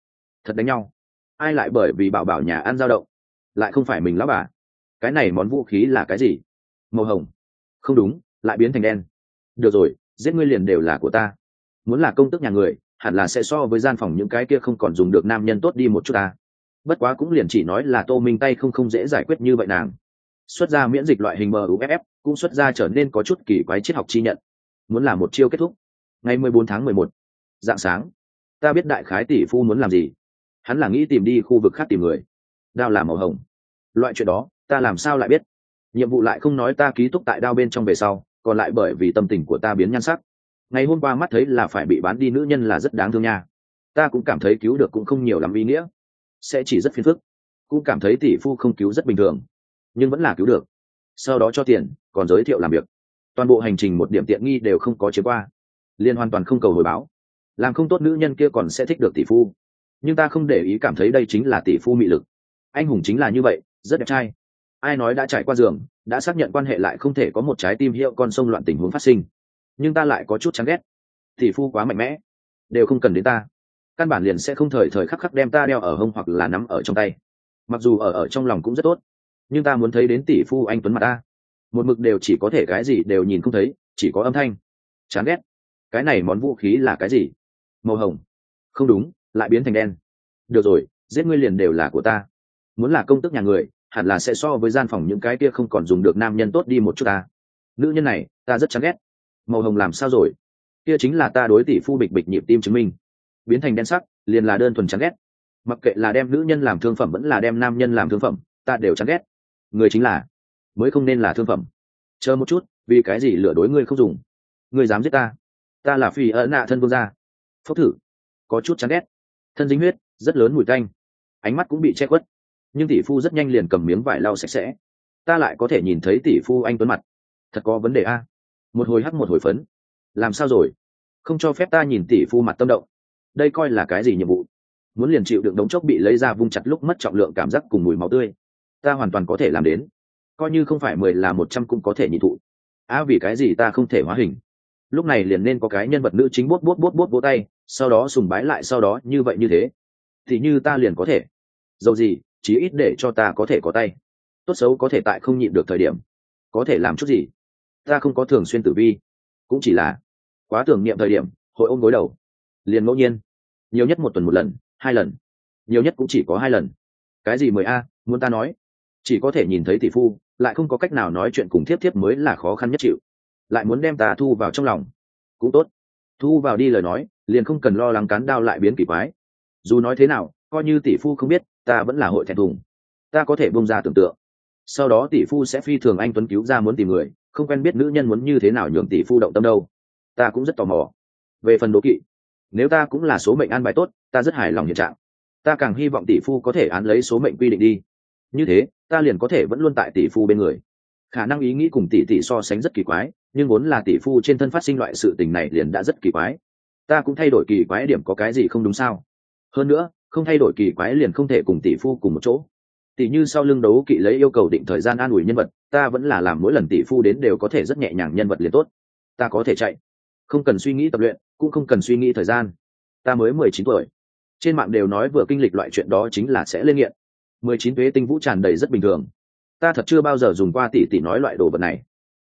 Thật đánh nhau. Ai lại bởi vì bảo bảo nhà ăn giao động? Lại không phải mình lão bà cái này món vũ khí là cái gì? Màu hồng. Không đúng lại biến thành đen. Được rồi, giết ngươi liền đều là của ta. Muốn là công tức nhà người, hẳn là sẽ so với gian phòng những cái kia không còn dùng được nam nhân tốt đi một chút ta. Bất quá cũng liền chỉ nói là tô minh tay không không dễ giải quyết như vậy nàng. Xuất ra miễn dịch loại hình muff cũng xuất ra trở nên có chút kỳ quái triết học chi nhận. Muốn là một chiêu kết thúc. Ngày mười bốn tháng mười một. Dạng sáng. Ta biết đại khái tỷ phu muốn làm gì. Hắn là nghĩ tìm đi khu vực khác tìm người. Đao là màu hồng. Loại chuyện đó, ta làm sao lại biết? Nhiệm vụ lại không nói ta ký túc tại đao bên trong về sau còn lại bởi vì tâm tình của ta biến nhan sắc. Ngày hôm qua mắt thấy là phải bị bán đi nữ nhân là rất đáng thương nha. Ta cũng cảm thấy cứu được cũng không nhiều lắm ý nghĩa. Sẽ chỉ rất phiền phức. Cũng cảm thấy tỷ phu không cứu rất bình thường. Nhưng vẫn là cứu được. Sau đó cho tiền, còn giới thiệu làm việc. Toàn bộ hành trình một điểm tiện nghi đều không có chiếm qua. Liên hoàn toàn không cầu hồi báo. Làm không tốt nữ nhân kia còn sẽ thích được tỷ phu. Nhưng ta không để ý cảm thấy đây chính là tỷ phu mị lực. Anh hùng chính là như vậy, rất đẹp trai. Ai nói đã trải qua giường đã xác nhận quan hệ lại không thể có một trái tim hiệu con sông loạn tình huống phát sinh. Nhưng ta lại có chút chán ghét. Tỷ phu quá mạnh mẽ. Đều không cần đến ta. Căn bản liền sẽ không thời thời khắc khắc đem ta đeo ở hông hoặc là nắm ở trong tay. Mặc dù ở ở trong lòng cũng rất tốt. Nhưng ta muốn thấy đến tỷ phu anh tuấn mặt ta. Một mực đều chỉ có thể cái gì đều nhìn không thấy, chỉ có âm thanh. Chán ghét. Cái này món vũ khí là cái gì? Màu hồng. Không đúng, lại biến thành đen. Được rồi, giết ngươi liền đều là của ta. Muốn là công tức nhà người hẳn là sẽ so với gian phòng những cái kia không còn dùng được nam nhân tốt đi một chút ta. Nữ nhân này, ta rất chán ghét. Màu hồng làm sao rồi? Kia chính là ta đối tỷ phu bịch bịch nhịp tim chứng minh. Biến thành đen sắc, liền là đơn thuần chán ghét. Mặc kệ là đem nữ nhân làm thương phẩm vẫn là đem nam nhân làm thương phẩm, ta đều chán ghét. Người chính là mới không nên là thương phẩm. Chờ một chút, vì cái gì lừa đối ngươi không dùng? Ngươi dám giết ta? Ta là phi ỡ nạ thân vương gia. Phốc thử. Có chút chán ghét. Thân dính huyết, rất lớn mùi canh ánh mắt cũng bị che khuất nhưng tỷ phu rất nhanh liền cầm miếng vải lau sạch sẽ. Ta lại có thể nhìn thấy tỷ phu anh tuấn mặt. Thật có vấn đề a. Một hồi hắt một hồi phấn. Làm sao rồi? Không cho phép ta nhìn tỷ phu mặt tâm động. Đây coi là cái gì nhiệm vụ? Muốn liền chịu đựng đống chốc bị lấy ra vung chặt lúc mất trọng lượng cảm giác cùng mùi máu tươi. Ta hoàn toàn có thể làm đến. Coi như không phải mười là một trăm cũng có thể nhị thụ. Á vì cái gì ta không thể hóa hình? Lúc này liền nên có cái nhân vật nữ chính bốt bốt bốt bốt vỗ tay, sau đó sùng bái lại sau đó như vậy như thế. Thì như ta liền có thể. Dầu gì chí ít để cho ta có thể có tay. Tốt xấu có thể tại không nhịn được thời điểm. Có thể làm chút gì? Ta không có thường xuyên tử vi. Cũng chỉ là quá tưởng niệm thời điểm, hội ôm gối đầu. Liền ngẫu nhiên. Nhiều nhất một tuần một lần, hai lần. Nhiều nhất cũng chỉ có hai lần. Cái gì mười a, muốn ta nói? Chỉ có thể nhìn thấy tỷ phu, lại không có cách nào nói chuyện cùng thiếp thiếp mới là khó khăn nhất chịu. Lại muốn đem ta thu vào trong lòng. Cũng tốt. Thu vào đi lời nói, liền không cần lo lắng cán đao lại biến kỳ quái. Dù nói thế nào, coi như tỷ phu không biết ta vẫn là hội thẹn thùng. Ta có thể bông ra tưởng tượng. Sau đó tỷ phu sẽ phi thường anh tuấn cứu ra muốn tìm người, không quen biết nữ nhân muốn như thế nào nhường tỷ phu động tâm đâu. Ta cũng rất tò mò. Về phần đố kỵ, nếu ta cũng là số mệnh an bài tốt, ta rất hài lòng hiện trạng. Ta càng hy vọng tỷ phu có thể án lấy số mệnh quy định đi. Như thế, ta liền có thể vẫn luôn tại tỷ phu bên người. Khả năng ý nghĩ cùng tỷ tỷ so sánh rất kỳ quái, nhưng vốn là tỷ phu trên thân phát sinh loại sự tình này liền đã rất kỳ quái. Ta cũng thay đổi kỳ quái điểm có cái gì không đúng sao? Hơn nữa không thay đổi kỳ quái liền không thể cùng tỷ phu cùng một chỗ. Tỷ như sau lưng đấu kỵ lấy yêu cầu định thời gian an ủi nhân vật, ta vẫn là làm mỗi lần tỷ phu đến đều có thể rất nhẹ nhàng nhân vật liền tốt. Ta có thể chạy. Không cần suy nghĩ tập luyện, cũng không cần suy nghĩ thời gian. Ta mới mười chín tuổi. Trên mạng đều nói vừa kinh lịch loại chuyện đó chính là sẽ lên nghiện. Mười chín tuế tinh vũ tràn đầy rất bình thường. Ta thật chưa bao giờ dùng qua tỷ tỷ nói loại đồ vật này.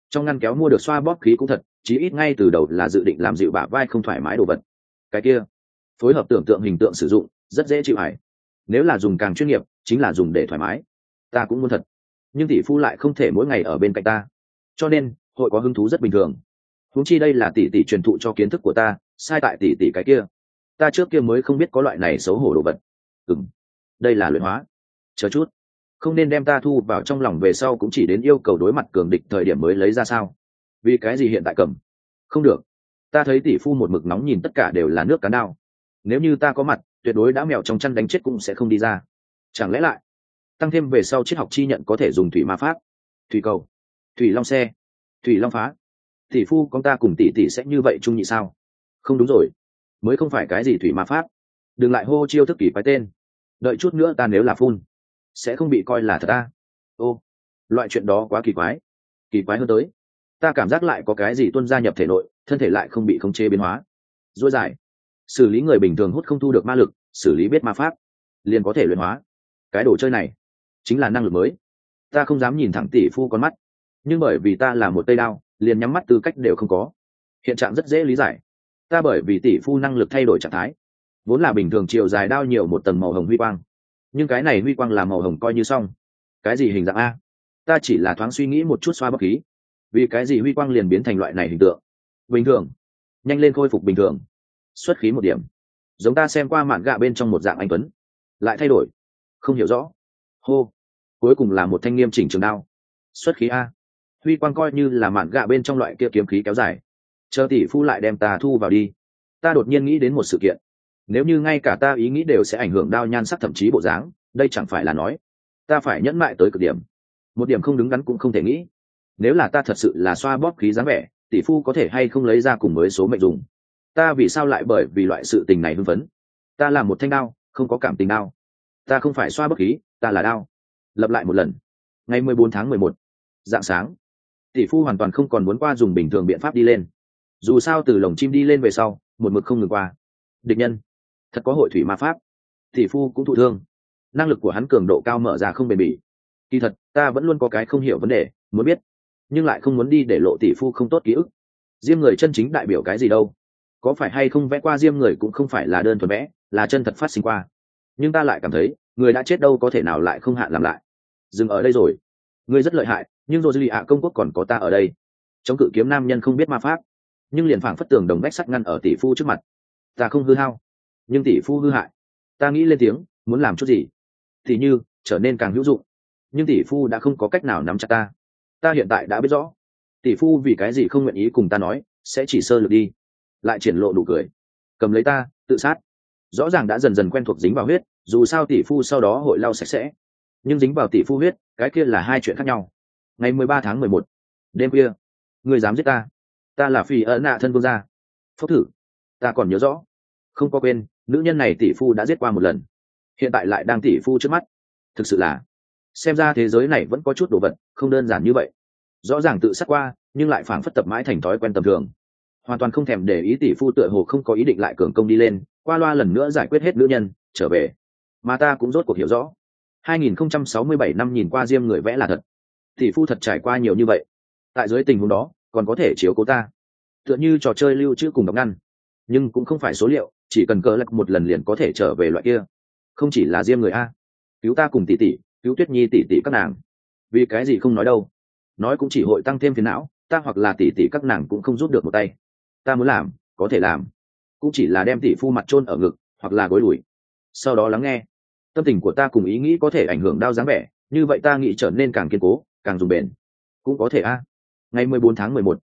Trong ngăn kéo mua được xoa bóp khí cũng thật, chí ít ngay từ đầu là dự định làm dịu bả vai không thoải mái đồ vật. Cái kia, phối hợp tưởng tượng hình tượng sử dụng rất dễ chịu hải nếu là dùng càng chuyên nghiệp, chính là dùng để thoải mái. Ta cũng muốn thật. Nhưng tỷ phu lại không thể mỗi ngày ở bên cạnh ta. Cho nên, hội có hứng thú rất bình thường. Huống chi đây là tỷ tỷ truyền thụ cho kiến thức của ta, sai tại tỷ tỷ cái kia. Ta trước kia mới không biết có loại này xấu hổ đồ vật. Ừng đây là luyện hóa. Chờ chút. Không nên đem ta thu vào trong lòng về sau cũng chỉ đến yêu cầu đối mặt cường địch thời điểm mới lấy ra sao. Vì cái gì hiện tại cầm? Không được. Ta thấy tỷ phu một mực nóng nhìn tất cả đều là nước cán đao. Nếu như ta có mặt tuyệt đối đã mèo trong chăn đánh chết cũng sẽ không đi ra. Chẳng lẽ lại, tăng thêm về sau triết học chi nhận có thể dùng thủy ma pháp, thủy cầu, thủy long xe, thủy long phá. Tỷ phu con ta cùng tỷ tỷ sẽ như vậy chung nhị sao? Không đúng rồi, mới không phải cái gì thủy ma pháp. Đừng lại hô chiêu thức kỷ phái tên. Đợi chút nữa ta nếu là phun, sẽ không bị coi là thật ta. Ô, loại chuyện đó quá kỳ quái. Kỳ quái hơn tới, ta cảm giác lại có cái gì tuân gia nhập thể nội, thân thể lại không bị khống chế biến hóa. Dối dài xử lý người bình thường hút không thu được ma lực, xử lý biết ma pháp, liền có thể luyện hóa. Cái đồ chơi này chính là năng lực mới. Ta không dám nhìn thẳng tỷ phu con mắt, nhưng bởi vì ta là một tây đao, liền nhắm mắt tư cách đều không có. Hiện trạng rất dễ lý giải. Ta bởi vì tỷ phu năng lực thay đổi trạng thái, vốn là bình thường chiều dài đao nhiều một tầng màu hồng huy quang, nhưng cái này huy quang là màu hồng coi như xong. Cái gì hình dạng a? Ta chỉ là thoáng suy nghĩ một chút xoa bất khí. Vì cái gì huy quang liền biến thành loại này hình tượng? Bình thường. Nhanh lên khôi phục bình thường xuất khí một điểm. Giống ta xem qua mạn gạ bên trong một dạng anh tuấn. Lại thay đổi. Không hiểu rõ. Hô. Cuối cùng là một thanh nghiêm chỉnh trường đao. Xuất khí a. Huy quang coi như là mạn gạ bên trong loại kia kiếm khí kéo dài. Chờ tỷ phu lại đem ta thu vào đi. Ta đột nhiên nghĩ đến một sự kiện. Nếu như ngay cả ta ý nghĩ đều sẽ ảnh hưởng đao nhan sắc thậm chí bộ dáng, đây chẳng phải là nói. Ta phải nhẫn mại tới cực điểm. Một điểm không đứng đắn cũng không thể nghĩ. Nếu là ta thật sự là xoa bóp khí dáng vẻ, tỷ phu có thể hay không lấy ra cùng với số mệnh dùng? Ta vì sao lại bởi vì loại sự tình này hưng phấn? Ta là một thanh đao, không có cảm tình đao. Ta không phải xoa bất khí, ta là đao. Lập lại một lần. Ngày mười bốn tháng mười một, dạng sáng, tỷ phu hoàn toàn không còn muốn qua dùng bình thường biện pháp đi lên. Dù sao từ lồng chim đi lên về sau, một mực không ngừng qua. Địch nhân, thật có hội thủy ma pháp. Tỷ phu cũng thụ thương. Năng lực của hắn cường độ cao mở ra không bền bỉ. Kỳ thật, ta vẫn luôn có cái không hiểu vấn đề, muốn biết, nhưng lại không muốn đi để lộ tỷ phu không tốt ký ức. Riêng người chân chính đại biểu cái gì đâu? Có phải hay không vẽ qua diêm người cũng không phải là đơn thuần vẽ, là chân thật phát sinh qua. Nhưng ta lại cảm thấy, người đã chết đâu có thể nào lại không hạn làm lại. Dừng ở đây rồi. Ngươi rất lợi hại, nhưng rồi dư lì ạ công quốc còn có ta ở đây. Chống cự kiếm nam nhân không biết ma pháp. Nhưng liền phảng phất tường đồng vách sắt ngăn ở tỷ phu trước mặt. Ta không hư hao. Nhưng tỷ phu hư hại. Ta nghĩ lên tiếng, muốn làm chút gì? Thì như, trở nên càng hữu dụng. Nhưng tỷ phu đã không có cách nào nắm chặt ta. Ta hiện tại đã biết rõ. Tỷ phu vì cái gì không nguyện ý cùng ta nói, sẽ chỉ sơ lược đi lại triển lộ đủ cười. Cầm lấy ta, tự sát. Rõ ràng đã dần dần quen thuộc dính vào huyết, dù sao tỷ phu sau đó hội lau sạch sẽ. Nhưng dính vào tỷ phu huyết, cái kia là hai chuyện khác nhau. Ngày mười ba tháng mười một, đêm kia người dám giết ta? Ta là phi ấn nạ thân vương gia. Phốc thử. Ta còn nhớ rõ. Không có quên, nữ nhân này tỷ phu đã giết qua một lần. Hiện tại lại đang tỷ phu trước mắt. Thực sự là, xem ra thế giới này vẫn có chút đồ vật, không đơn giản như vậy. Rõ ràng tự sát qua, nhưng lại phảng phất tập mãi thành thói quen tầm thường hoàn toàn không thèm để ý tỷ phu tựa hồ không có ý định lại cường công đi lên, qua loa lần nữa giải quyết hết nữ nhân, trở về. Mà ta cũng rốt cuộc hiểu rõ. 2067 năm nhìn qua diêm người vẽ là thật. Tỷ phu thật trải qua nhiều như vậy. Tại dưới tình huống đó, còn có thể chiếu cố ta. Tựa như trò chơi lưu trữ cùng đọc ngăn. Nhưng cũng không phải số liệu, chỉ cần cờ lạch một lần liền có thể trở về loại kia. Không chỉ là diêm người a. Cứu ta cùng tỷ tỷ, cứu tuyết nhi tỷ tỷ các nàng. Vì cái gì không nói đâu? Nói cũng chỉ hội tăng thêm phiền não, ta hoặc là tỷ tỷ các nàng cũng không giúp được một tay ta muốn làm, có thể làm. Cũng chỉ là đem tỷ phu mặt trôn ở ngực, hoặc là gối đùi. Sau đó lắng nghe. Tâm tình của ta cùng ý nghĩ có thể ảnh hưởng đau dáng vẻ, như vậy ta nghĩ trở nên càng kiên cố, càng dùng bền. Cũng có thể a. Ngày mười bốn tháng mười một.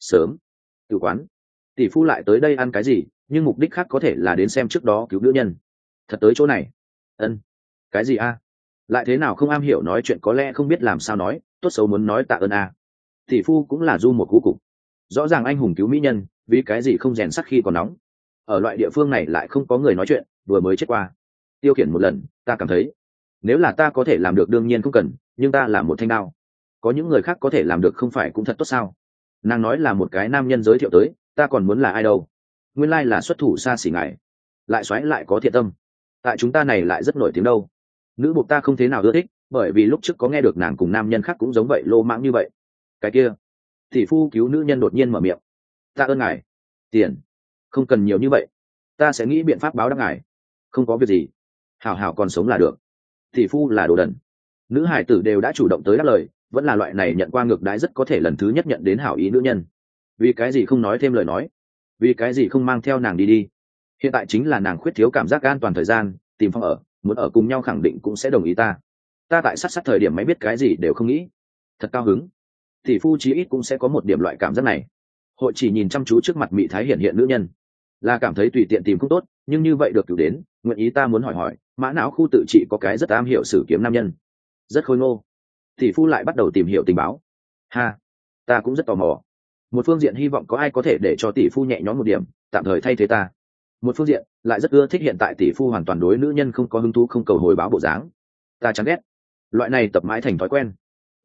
Sớm. Tự quán. Tỷ phu lại tới đây ăn cái gì, nhưng mục đích khác có thể là đến xem trước đó cứu nữ nhân. Thật tới chỗ này. Ân. Cái gì a? Lại thế nào không am hiểu nói chuyện có lẽ không biết làm sao nói, tốt xấu muốn nói tạ ơn a. Tỷ phu cũng là du một cú cục. Rõ ràng anh hùng cứu mỹ nhân vì cái gì không rèn sắc khi còn nóng? Ở loại địa phương này lại không có người nói chuyện, vừa mới chết qua. Tiêu khiển một lần, ta cảm thấy, nếu là ta có thể làm được đương nhiên không cần, nhưng ta là một thanh đao. Có những người khác có thể làm được không phải cũng thật tốt sao? Nàng nói là một cái nam nhân giới thiệu tới, ta còn muốn là ai đâu? Nguyên lai là xuất thủ xa xỉ ngài. Lại xoáy lại có thiện tâm. Tại chúng ta này lại rất nổi tiếng đâu. Nữ buộc ta không thế nào ưa thích, bởi vì lúc trước có nghe được nàng cùng nam nhân khác cũng giống vậy, lô mãng như vậy. Cái kia thì phu cứu nữ nhân đột nhiên mở miệng ta ơn ngài. Tiền. Không cần nhiều như vậy. Ta sẽ nghĩ biện pháp báo đáp ngài. Không có việc gì. Hảo hảo còn sống là được. Tỷ phu là đồ đần. Nữ hải tử đều đã chủ động tới đáp lời, vẫn là loại này nhận qua ngược đãi rất có thể lần thứ nhất nhận đến hảo ý nữ nhân. Vì cái gì không nói thêm lời nói? Vì cái gì không mang theo nàng đi đi? Hiện tại chính là nàng khuyết thiếu cảm giác an toàn thời gian, tìm phong ở, muốn ở cùng nhau khẳng định cũng sẽ đồng ý ta. Ta tại sát sát thời điểm máy biết cái gì đều không nghĩ. Thật cao hứng. Tỷ phu chí ít cũng sẽ có một điểm loại cảm giác này hội chỉ nhìn chăm chú trước mặt mỹ thái hiện hiện nữ nhân. Là cảm thấy tùy tiện tìm không tốt, nhưng như vậy được cử đến, nguyện ý ta muốn hỏi hỏi, mã não khu tự trị có cái rất am hiểu sử kiếm nam nhân. Rất khôi ngô. Tỷ phu lại bắt đầu tìm hiểu tình báo. Ha, ta cũng rất tò mò. Một phương diện hy vọng có ai có thể để cho tỷ phu nhẹ nhõm một điểm, tạm thời thay thế ta. Một phương diện lại rất ưa thích hiện tại tỷ phu hoàn toàn đối nữ nhân không có hứng thú, không cầu hồi báo bộ dáng. Ta chán ghét. Loại này tập mãi thành thói quen.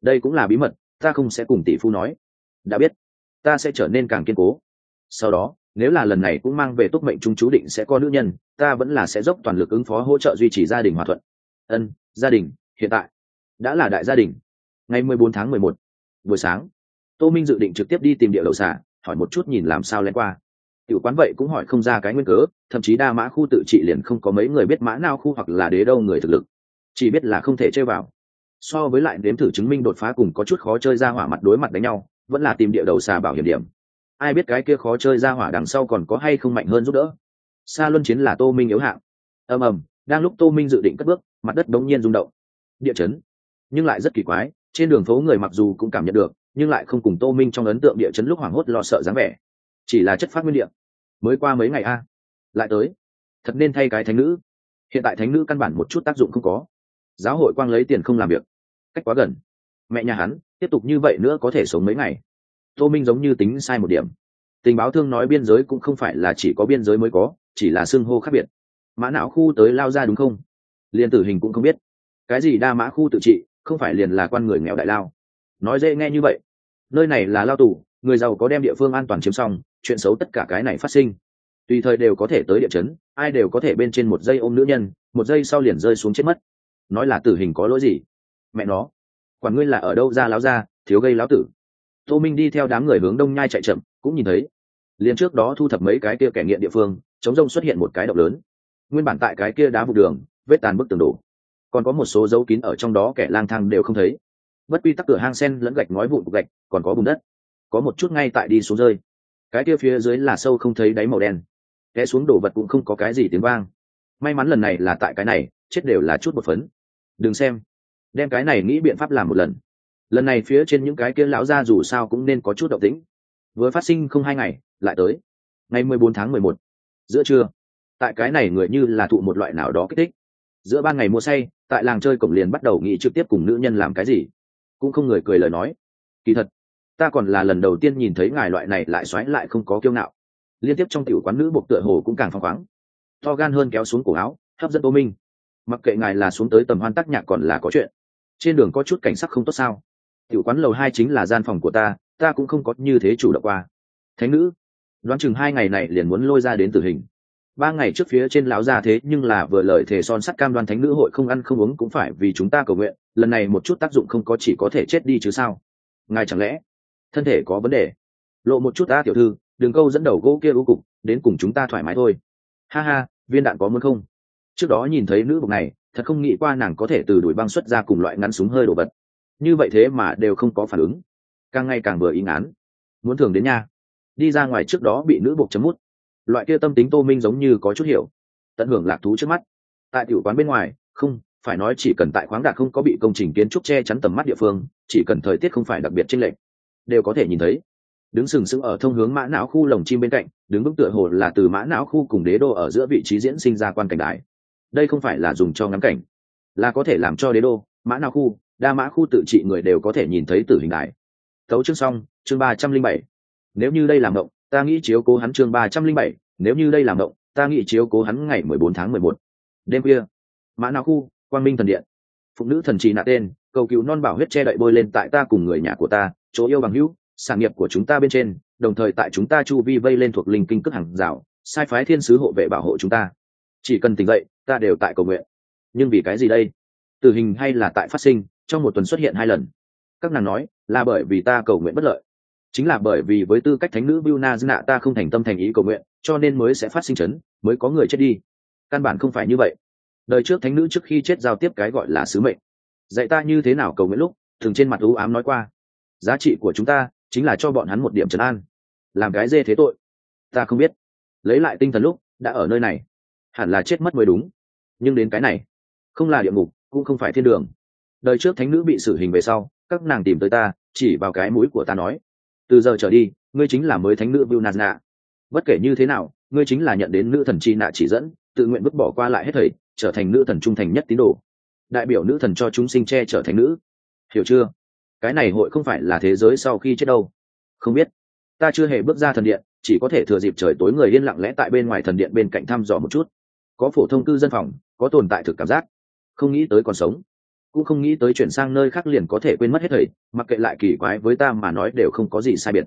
Đây cũng là bí mật, ta không sẽ cùng tỷ phu nói. Đã biết ta sẽ trở nên càng kiên cố. Sau đó, nếu là lần này cũng mang về tốt mệnh chúng chú định sẽ có nữ nhân, ta vẫn là sẽ dốc toàn lực ứng phó hỗ trợ duy trì gia đình hòa thuận. Ân, gia đình, hiện tại. Đã là đại gia đình. Ngày mười bốn tháng mười một, buổi sáng, tô minh dự định trực tiếp đi tìm địa lậu xả hỏi một chút nhìn làm sao lén qua. Tiểu quán vậy cũng hỏi không ra cái nguyên cớ, thậm chí đa mã khu tự trị liền không có mấy người biết mã nào khu hoặc là đế đâu người thực lực. Chỉ biết là không thể chơi vào. So với lại đếm thử chứng minh đột phá cùng có chút khó chơi ra hỏa mặt đối mặt đánh nhau vẫn là tìm địa đầu xà bảo hiểm điểm. Ai biết cái kia khó chơi ra hỏa đằng sau còn có hay không mạnh hơn giúp đỡ. Xa luân chiến là tô minh yếu hạng. Ầm ầm, đang lúc tô minh dự định cất bước, mặt đất đống nhiên rung động. Địa chấn. Nhưng lại rất kỳ quái, trên đường phố người mặc dù cũng cảm nhận được, nhưng lại không cùng tô minh trong ấn tượng địa chấn lúc hoảng hốt lo sợ dáng vẻ. Chỉ là chất phát nguyên địa. Mới qua mấy ngày a, lại tới. Thật nên thay cái thánh nữ. Hiện tại thánh nữ căn bản một chút tác dụng không có. Giáo hội quang lấy tiền không làm việc. Cách quá gần. Mẹ nhà hắn tiếp tục như vậy nữa có thể sống mấy ngày. Tô minh giống như tính sai một điểm. Tình báo thương nói biên giới cũng không phải là chỉ có biên giới mới có, chỉ là xưng hô khác biệt. Mã não khu tới lao ra đúng không? Liền tử hình cũng không biết. Cái gì đa mã khu tự trị, không phải liền là quan người nghèo đại lao. Nói dễ nghe như vậy. Nơi này là lao tù, người giàu có đem địa phương an toàn chiếm xong, chuyện xấu tất cả cái này phát sinh. Tùy thời đều có thể tới địa chấn, ai đều có thể bên trên một giây ôm nữ nhân, một giây sau liền rơi xuống chết mất. Nói là tử hình có lỗi gì? Mẹ nó quản ngươi là ở đâu ra láo ra thiếu gây láo tử. Tô minh đi theo đám người hướng đông nhai chạy chậm, cũng nhìn thấy. Liền trước đó thu thập mấy cái kia kẻ nghiện địa phương, chống rông xuất hiện một cái động lớn. Nguyên bản tại cái kia đá vụn đường, vết tàn bức tường đổ. Còn có một số dấu kín ở trong đó kẻ lang thang đều không thấy. Bất quy tắc cửa hang sen lẫn gạch ngói vụn gạch, còn có bùn đất. Có một chút ngay tại đi xuống rơi. Cái kia phía dưới là sâu không thấy đáy màu đen. Té xuống đổ vật cũng không có cái gì tiếng vang. May mắn lần này là tại cái này, chết đều là chút bột phấn. Đừng xem đem cái này nghĩ biện pháp làm một lần. Lần này phía trên những cái kia lão ra dù sao cũng nên có chút động tĩnh. Vừa phát sinh không hai ngày, lại tới. Ngày mười bốn tháng mười một, giữa trưa. Tại cái này người như là thụ một loại nào đó kích thích. Giữa ban ngày mua say, tại làng chơi cổng liền bắt đầu nghĩ trực tiếp cùng nữ nhân làm cái gì. Cũng không người cười lời nói. Kỳ thật, ta còn là lần đầu tiên nhìn thấy ngài loại này lại xoáy lại không có kiêu ngạo. Liên tiếp trong tiểu quán nữ buộc tựa hồ cũng càng phăng khoáng. To gan hơn kéo xuống cổ áo, hấp dẫn ô minh. Mặc kệ ngài là xuống tới tầm hoan tác nhạc còn là có chuyện trên đường có chút cảnh sắc không tốt sao? Tiểu quán lầu hai chính là gian phòng của ta ta cũng không có như thế chủ động qua. Thánh nữ, đoán chừng hai ngày này liền muốn lôi ra đến tử hình. Ba ngày trước phía trên lão gia thế nhưng là vừa lời thề son sắt cam đoan thánh nữ hội không ăn không uống cũng phải vì chúng ta cầu nguyện, lần này một chút tác dụng không có chỉ có thể chết đi chứ sao? Ngài chẳng lẽ thân thể có vấn đề? Lộ một chút ta tiểu thư, đừng câu dẫn đầu gỗ kia ưu cục, đến cùng chúng ta thoải mái thôi. Ha ha, viên đạn có muốn không? Trước đó nhìn thấy nữ bục này thật không nghĩ qua nàng có thể từ đuổi băng xuất ra cùng loại ngắn súng hơi đồ vật. Như vậy thế mà đều không có phản ứng. Càng ngày càng vừa ý ngán. Muốn thường đến nha. Đi ra ngoài trước đó bị nữ buộc chấm mút. Loại kia tâm tính tô minh giống như có chút hiểu. Tận hưởng lạc thú trước mắt. Tại tiểu quán bên ngoài, không, phải nói chỉ cần tại khoáng đạt không có bị công trình kiến trúc che chắn tầm mắt địa phương, chỉ cần thời tiết không phải đặc biệt chênh lệch, đều có thể nhìn thấy. Đứng sừng sững ở thông hướng mã não khu lồng chim bên cạnh, đứng vững tựa hồ là từ mã não khu cùng đế đô ở giữa vị trí diễn sinh ra quan cảnh đại đây không phải là dùng cho ngắm cảnh, là có thể làm cho đế đô, mã nào khu, đa mã khu tự trị người đều có thể nhìn thấy từ hình đài. Tấu chương xong, chương ba trăm linh bảy. Nếu như đây làm động ta nghĩ chiếu cố hắn chương ba trăm linh bảy. Nếu như đây làm động ta nghĩ chiếu cố hắn ngày mười bốn tháng mười một. Đêm khuya, mã nào khu, quang minh thần điện. Phụ nữ thần trì nạ tên, cầu cứu non bảo huyết che đậy bôi lên tại ta cùng người nhà của ta, chỗ yêu bằng hữu, sản nghiệp của chúng ta bên trên, đồng thời tại chúng ta chu vi vây lên thuộc linh kinh cước hàng rào, sai phái thiên sứ hộ vệ bảo hộ chúng ta chỉ cần tỉnh dậy ta đều tại cầu nguyện nhưng vì cái gì đây tử hình hay là tại phát sinh trong một tuần xuất hiện hai lần các nàng nói là bởi vì ta cầu nguyện bất lợi chính là bởi vì với tư cách thánh nữ Biu Na Nạ ta không thành tâm thành ý cầu nguyện, cho nên mới sẽ phát sinh chấn, mới có người chết đi. Căn bản không phải như vậy. Đời trước thánh nữ trước khi chết giao tiếp cái gọi là sứ mệnh. Dạy ta như thế nào cầu nguyện lúc, thường trên mặt u ám nói qua. Giá trị của chúng ta chính là cho bọn hắn một điểm trấn an. Làm cái dê thế tội, ta không biết. Lấy lại tinh thần lúc, đã ở nơi này, hẳn là chết mất mới đúng. Nhưng đến cái này, không là địa ngục, cũng không phải thiên đường. Đời trước thánh nữ bị xử hình về sau, các nàng tìm tới ta, chỉ vào cái mũi của ta nói, từ giờ trở đi ngươi chính là mới thánh nữ viu nà bất kể như thế nào ngươi chính là nhận đến nữ thần chi nạ chỉ dẫn tự nguyện vứt bỏ qua lại hết thầy trở thành nữ thần trung thành nhất tín đồ. Đại biểu nữ thần cho chúng sinh che trở thành nữ. Hiểu chưa? Cái này hội không phải là thế giới sau khi chết đâu. Không biết. Ta chưa hề bước ra thần điện chỉ có thể thừa dịp trời tối người yên lặng lẽ tại bên ngoài thần điện bên cạnh thăm dò một chút có phổ thông cư dân phòng, có tồn tại thực cảm giác. Không nghĩ tới còn sống. Cũng không nghĩ tới chuyển sang nơi khác liền có thể quên mất hết thầy, mặc kệ lại kỳ quái với ta mà nói đều không có gì sai biệt.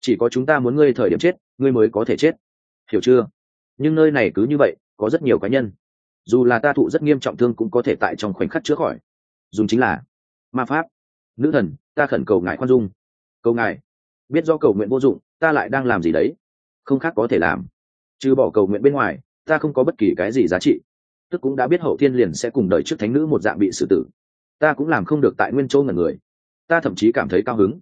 Chỉ có chúng ta muốn ngươi thời điểm chết, ngươi mới có thể chết. Hiểu chưa? Nhưng nơi này cứ như vậy, có rất nhiều cá nhân. Dù là ta thụ rất nghiêm trọng thương cũng có thể tại trong khoảnh khắc chữa khỏi. Dùng chính là ma pháp. Nữ thần, ta khẩn cầu ngài khoan dung. Cầu ngài, biết do cầu nguyện vô dụng, ta lại đang làm gì đấy? Không khác có thể làm. Trừ bỏ cầu nguyện bên ngoài ta không có bất kỳ cái gì giá trị. Tức cũng đã biết hậu thiên liền sẽ cùng đời trước thánh nữ một dạng bị xử tử. Ta cũng làm không được tại nguyên châu ngần người. Ta thậm chí cảm thấy cao hứng.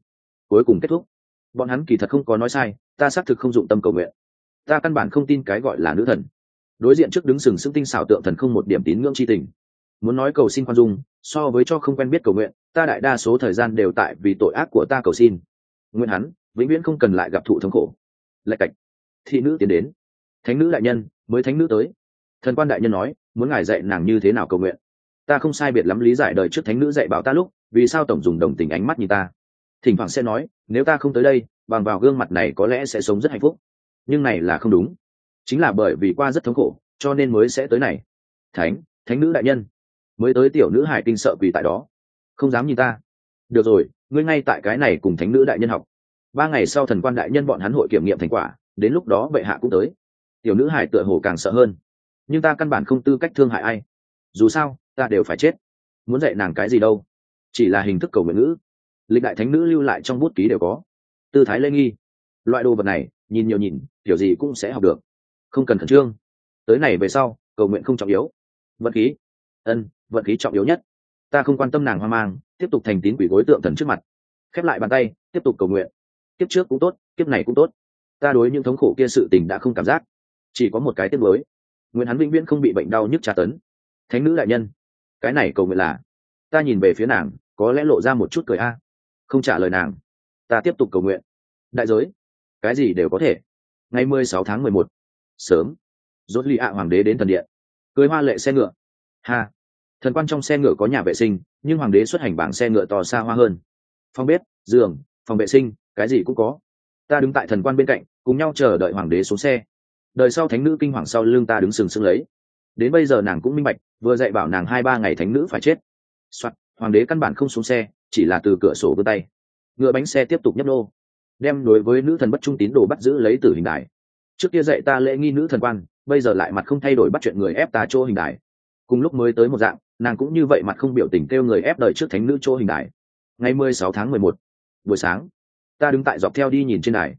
Cuối cùng kết thúc. Bọn hắn kỳ thật không có nói sai, ta xác thực không dụng tâm cầu nguyện. Ta căn bản không tin cái gọi là nữ thần. Đối diện trước đứng sừng sững tinh xảo tượng thần không một điểm tín ngưỡng c h i tình. Muốn nói cầu xin khoan dung, so với cho không quen biết cầu nguyện, ta đại đa số thời gian đều tại vì tội ác của ta cầu xin. Nguyện hắn, vĩnh viễn không cần lại gặp thụ thống khổ. Lạch cạch. Thị nữ tiến đến thánh nữ đại nhân, mới thánh nữ tới. Thần quan đại nhân nói, muốn ngài dạy nàng như thế nào cầu nguyện. Ta không sai biệt lắm lý giải đời trước thánh nữ dạy bảo ta lúc, vì sao tổng dùng đồng tình ánh mắt như ta. Thỉnh thoảng sẽ nói, nếu ta không tới đây, bằng vào gương mặt này có lẽ sẽ sống rất hạnh phúc. Nhưng này là không đúng. Chính là bởi vì qua rất thống khổ, cho nên mới sẽ tới này. Thánh thánh nữ đại nhân. Mới tới tiểu nữ hải kinh sợ vì tại đó. Không dám nhìn ta. Được rồi, ngươi ngay tại cái này cùng thánh nữ đại nhân học. Ba ngày sau thần quan đại nhân bọn hắn hội kiểm nghiệm thành quả, đến lúc đó bệ hạ cũng tới tiểu nữ hải tựa hồ càng sợ hơn. Nhưng ta căn bản không tư cách thương hại ai. Dù sao, ta đều phải chết. Muốn dạy nàng cái gì đâu. Chỉ là hình thức cầu nguyện ngữ. Lịch đại thánh nữ lưu lại trong bút ký đều có. Tư thái lê nghi. Loại đồ vật này, nhìn nhiều nhìn, kiểu gì cũng sẽ học được. Không cần khẩn trương. Tới này về sau, cầu nguyện không trọng yếu. Vận khí. Ân, vận khí trọng yếu nhất. Ta không quan tâm nàng hoang mang, tiếp tục thành tín quỷ gối tượng thần trước mặt. Khép lại bàn tay, tiếp tục cầu nguyện. Kiếp trước cũng tốt, kiếp này cũng tốt. Ta đối những thống khổ kia sự tình đã không cảm giác chỉ có một cái tiếc mới nguyện hắn vĩnh viễn không bị bệnh đau nhức tra tấn. Thánh nữ đại nhân, cái này cầu nguyện là, ta nhìn về phía nàng, có lẽ lộ ra một chút cười a. Không trả lời nàng, ta tiếp tục cầu nguyện. Đại giới, cái gì đều có thể. Ngày mười sáu tháng mười một, sớm. Dốt lì ạ hoàng đế đến thần điện. Cưới hoa lệ xe ngựa. Ha. Thần quan trong xe ngựa có nhà vệ sinh, nhưng hoàng đế xuất hành bảng xe ngựa to xa hoa hơn. Phòng bếp, giường, phòng vệ sinh, cái gì cũng có. Ta đứng tại thần quan bên cạnh, cùng nhau chờ đợi hoàng đế xuống xe đời sau thánh nữ kinh hoàng sau lưng ta đứng sừng sững lấy. Đến bây giờ nàng cũng minh bạch, vừa dạy bảo nàng hai ba ngày thánh nữ phải chết. Soạt, hoàng đế căn bản không xuống xe, chỉ là từ cửa sổ vươn tay. Ngựa bánh xe tiếp tục nhấp nô. Đem đối với nữ thần bất trung tín đồ bắt giữ lấy từ hình đài. Trước kia dạy ta lễ nghi nữ thần quan, bây giờ lại mặt không thay đổi bắt chuyện người ép ta chỗ hình đài. Cùng lúc mới tới một dạng, nàng cũng như vậy mặt không biểu tình kêu người ép đời trước thánh nữ chỗ hình đài. Ngày mười sáu tháng mười một, buổi sáng, ta đứng tại dọc theo đi nhìn trên đài.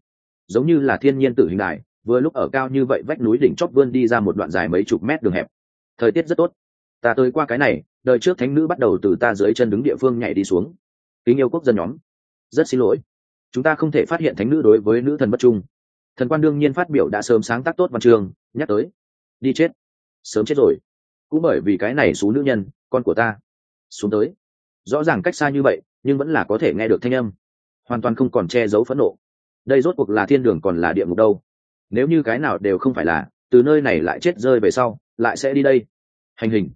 Giống như là thiên nhiên tử hình đài vừa lúc ở cao như vậy vách núi đỉnh chót vươn đi ra một đoạn dài mấy chục mét đường hẹp. Thời tiết rất tốt. Ta tới qua cái này, đời trước thánh nữ bắt đầu từ ta dưới chân đứng địa phương nhảy đi xuống. Kính yêu quốc dân nhóm, rất xin lỗi. Chúng ta không thể phát hiện thánh nữ đối với nữ thần bất trung. Thần quan đương nhiên phát biểu đã sớm sáng tác tốt văn trường nhắc tới. Đi chết. Sớm chết rồi. Cũng bởi vì cái này số nữ nhân, con của ta. Xuống tới. Rõ ràng cách xa như vậy, nhưng vẫn là có thể nghe được thanh âm. Hoàn toàn không còn che giấu phẫn nộ. Đây rốt cuộc là thiên đường còn là địa ngục đâu? Nếu như cái nào đều không phải là, từ nơi này lại chết rơi về sau, lại sẽ đi đây. Hành hình.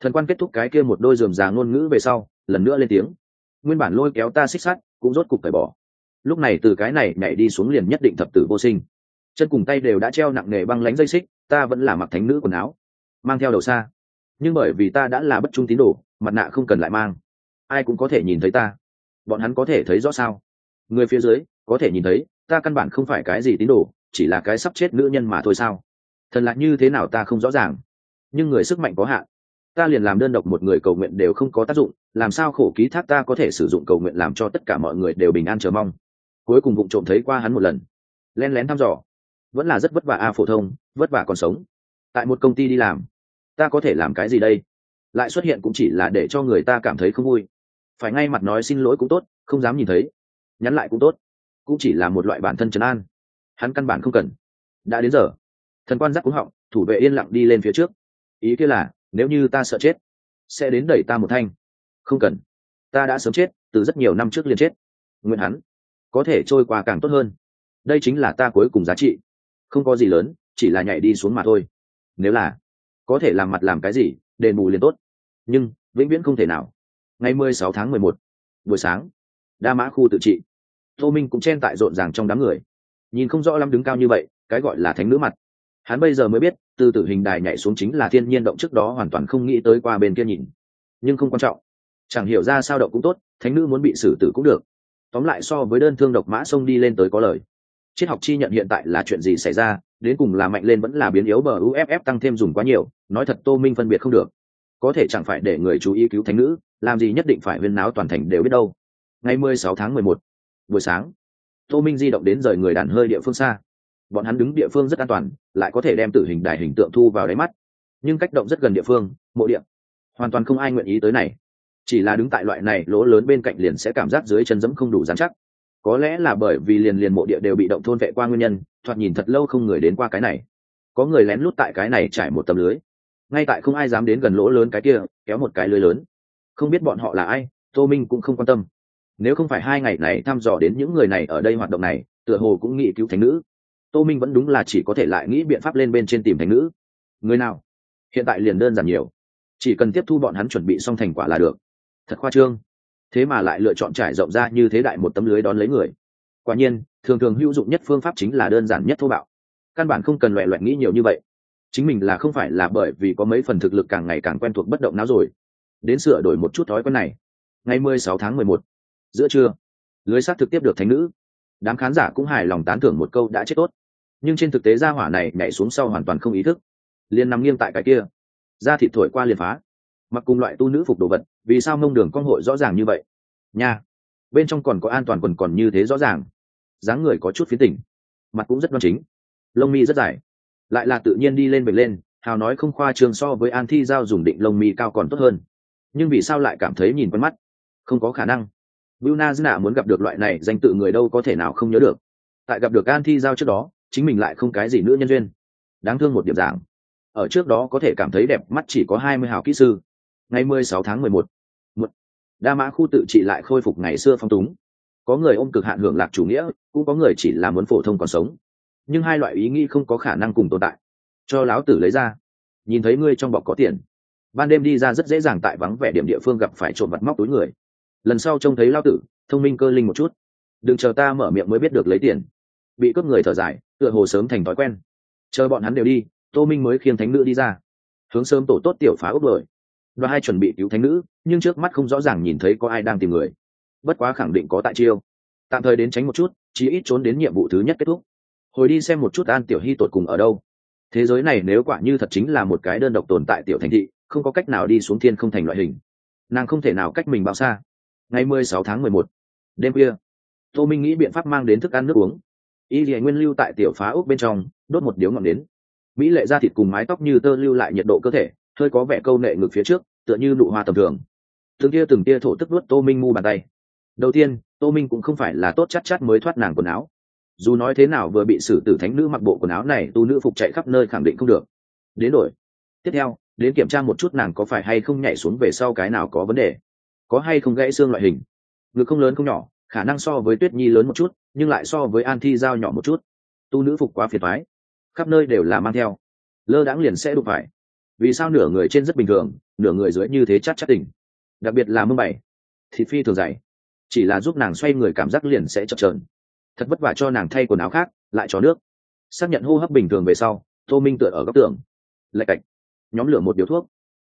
Thần quan kết thúc cái kia một đôi dườm già ngôn ngữ về sau, lần nữa lên tiếng. Nguyên bản lôi kéo ta xích sắt, cũng rốt cục phải bỏ. Lúc này từ cái này nhảy đi xuống liền nhất định thập tử vô sinh. Chân cùng tay đều đã treo nặng nề băng lánh dây xích, ta vẫn là mặc thánh nữ quần áo. Mang theo đầu xa. Nhưng bởi vì ta đã là bất trung tín đồ, mặt nạ không cần lại mang. Ai cũng có thể nhìn thấy ta. Bọn hắn có thể thấy rõ sao? Người phía dưới, có thể nhìn thấy, ta căn bản không phải cái gì tín đồ chỉ là cái sắp chết nữ nhân mà thôi sao? Thần lại như thế nào ta không rõ ràng. Nhưng người sức mạnh có hạn. Ta liền làm đơn độc một người cầu nguyện đều không có tác dụng, làm sao khổ ký thác ta có thể sử dụng cầu nguyện làm cho tất cả mọi người đều bình an chờ mong? Cuối cùng vụng trộm thấy qua hắn một lần. Len lén thăm dò. Vẫn là rất vất vả a phổ thông, vất vả còn sống. Tại một công ty đi làm. Ta có thể làm cái gì đây? Lại xuất hiện cũng chỉ là để cho người ta cảm thấy không vui. Phải ngay mặt nói xin lỗi cũng tốt, không dám nhìn thấy. Nhắn lại cũng tốt. Cũng chỉ là một loại bản thân trấn an hắn căn bản không cần. Đã đến giờ. Thần quan giác cúng họng, thủ vệ yên lặng đi lên phía trước. Ý kia là, nếu như ta sợ chết, sẽ đến đẩy ta một thanh. Không cần. Ta đã sớm chết, từ rất nhiều năm trước liền chết. Nguyện hắn, có thể trôi qua càng tốt hơn. Đây chính là ta cuối cùng giá trị. Không có gì lớn, chỉ là nhảy đi xuống mà thôi. Nếu là, có thể làm mặt làm cái gì, đền bù liền tốt. Nhưng, vĩnh viễn không thể nào. Ngày mười sáu tháng mười một, buổi sáng, đa mã khu tự trị. Tô minh cũng chen tại rộn ràng trong đám người nhìn không rõ lắm đứng cao như vậy, cái gọi là thánh nữ mặt. Hắn bây giờ mới biết, từ tử hình đài nhảy xuống chính là thiên nhiên động trước đó hoàn toàn không nghĩ tới qua bên kia nhìn. Nhưng không quan trọng. Chẳng hiểu ra sao động cũng tốt, thánh nữ muốn bị xử tử cũng được. Tóm lại so với đơn thương độc mã xông đi lên tới có lời. Triết học chi nhận hiện tại là chuyện gì xảy ra, đến cùng là mạnh lên vẫn là biến yếu bờ uff tăng thêm dùng quá nhiều, nói thật tô minh phân biệt không được. Có thể chẳng phải để người chú ý cứu thánh nữ, làm gì nhất định phải huyên náo toàn thành đều biết đâu. Ngày mười sáu tháng mười một, buổi sáng tô minh di động đến rời người đàn hơi địa phương xa. Bọn hắn đứng địa phương rất an toàn, lại có thể đem tử hình đài hình tượng thu vào đáy mắt. Nhưng cách động rất gần địa phương, mộ điện hoàn toàn không ai nguyện ý tới này. Chỉ là đứng tại loại này, lỗ lớn bên cạnh liền sẽ cảm giác dưới chân dẫm không đủ dán chắc. Có lẽ là bởi vì liền liền mộ địa đều bị động thôn vệ qua nguyên nhân, thoạt nhìn thật lâu không người đến qua cái này. Có người lén lút tại cái này trải một tấm lưới. Ngay tại không ai dám đến gần lỗ lớn cái kia, kéo một cái lưới lớn. Không biết bọn họ là ai, tô minh cũng không quan tâm nếu không phải hai ngày này thăm dò đến những người này ở đây hoạt động này, tựa hồ cũng nghĩ cứu thánh nữ. Tô minh vẫn đúng là chỉ có thể lại nghĩ biện pháp lên bên trên tìm thánh nữ. Người nào? Hiện tại liền đơn giản nhiều. Chỉ cần tiếp thu bọn hắn chuẩn bị xong thành quả là được. Thật khoa trương. Thế mà lại lựa chọn trải rộng ra như thế đại một tấm lưới đón lấy người. Quả nhiên, thường thường hữu dụng nhất phương pháp chính là đơn giản nhất thô bạo. Căn bản không cần loẹ loẹt nghĩ nhiều như vậy. Chính mình là không phải là bởi vì có mấy phần thực lực càng ngày càng quen thuộc bất động não rồi. Đến sửa đổi một chút thói quen này. Ngày mười sáu tháng mười một giữa trưa, lưới xác thực tiếp được thánh nữ. Đám khán giả cũng hài lòng tán thưởng một câu đã chết tốt. Nhưng trên thực tế gia hỏa này nhảy xuống sau hoàn toàn không ý thức. Liền nằm nghiêng tại cái kia. Da thịt thổi qua liền phá. Mặc cùng loại tu nữ phục đồ vật, vì sao mông đường con hội rõ ràng như vậy? Nha, bên trong còn có an toàn quần còn như thế rõ ràng. Dáng người có chút phía tỉnh mặt cũng rất đoan chính. Lông mi rất dài. Lại là tự nhiên đi lên bệnh lên, hào nói không khoa trường so với an thi giao dùng định lông mi cao còn tốt hơn. Nhưng vì sao lại cảm thấy nhìn quen mắt? Không có khả năng. Buna Zna muốn gặp được loại này danh tự người đâu có thể nào không nhớ được. Tại gặp được An Thi giao trước đó, chính mình lại không cái gì nữa nhân duyên. Đáng thương một điểm dạng. Ở trước đó có thể cảm thấy đẹp mắt chỉ có hai mươi hào kỹ sư. Ngày mười sáu tháng mười một, một Đa Mã khu tự trị lại khôi phục ngày xưa phong túng. Có người ôm cực hạn hưởng lạc chủ nghĩa, cũng có người chỉ là muốn phổ thông còn sống. Nhưng hai loại ý nghĩ không có khả năng cùng tồn tại. Cho láo tử lấy ra. Nhìn thấy ngươi trong bọc có tiền. Ban đêm đi ra rất dễ dàng tại vắng vẻ điểm địa phương gặp phải trộm vật móc túi người lần sau trông thấy lao tử, thông minh cơ linh một chút. Đừng chờ ta mở miệng mới biết được lấy tiền. Bị cướp người thở dài, tựa hồ sớm thành thói quen. Chờ bọn hắn đều đi, tô minh mới khiêng thánh nữ đi ra. Hướng sớm tổ tốt tiểu phá ốc đuổi. Và hai chuẩn bị cứu thánh nữ, nhưng trước mắt không rõ ràng nhìn thấy có ai đang tìm người. Bất quá khẳng định có tại chiêu. Tạm thời đến tránh một chút, chí ít trốn đến nhiệm vụ thứ nhất kết thúc. Hồi đi xem một chút an tiểu hy tột cùng ở đâu. Thế giới này nếu quả như thật chính là một cái đơn độc tồn tại tiểu thành thị, không có cách nào đi xuống thiên không thành loại hình. Nàng không thể nào cách mình bao xa ngày mười sáu tháng mười một, đêm khuya, tô minh nghĩ biện pháp mang đến thức ăn nước uống. Y dì nguyên lưu tại tiểu phá úc bên trong, đốt một điếu ngọn đến. Mỹ lệ da thịt cùng mái tóc như tơ lưu lại nhiệt độ cơ thể, hơi có vẻ câu nệ ngực phía trước, tựa như nụ hoa tầm thường. Từng tia từng tia thổ tức nuốt tô minh mu bàn tay. Đầu tiên, tô minh cũng không phải là tốt chắc chắc mới thoát nàng quần áo. Dù nói thế nào vừa bị xử tử thánh nữ mặc bộ quần áo này, tu nữ phục chạy khắp nơi khẳng định không được. Đến đổi. Tiếp theo, đến kiểm tra một chút nàng có phải hay không nhảy xuống về sau cái nào có vấn đề có hay không gãy xương loại hình? Ngực không lớn không nhỏ, khả năng so với tuyết nhi lớn một chút, nhưng lại so với an thi giao nhỏ một chút. Tu nữ phục quá phiền thoái khắp nơi đều là mang theo. Lơ đãng liền sẽ đụng phải. Vì sao nửa người trên rất bình thường, nửa người dưới như thế chắc chắc tỉnh đặc biệt là mưng bảy. Thịt phi thường dày. Chỉ là giúp nàng xoay người cảm giác liền sẽ chập trờn thật vất vả cho nàng thay quần áo khác, lại cho nước. Xác nhận hô hấp bình thường về sau, tô minh tựa ở góc tường. Lạch cạch. Nhóm lửa một điếu thuốc.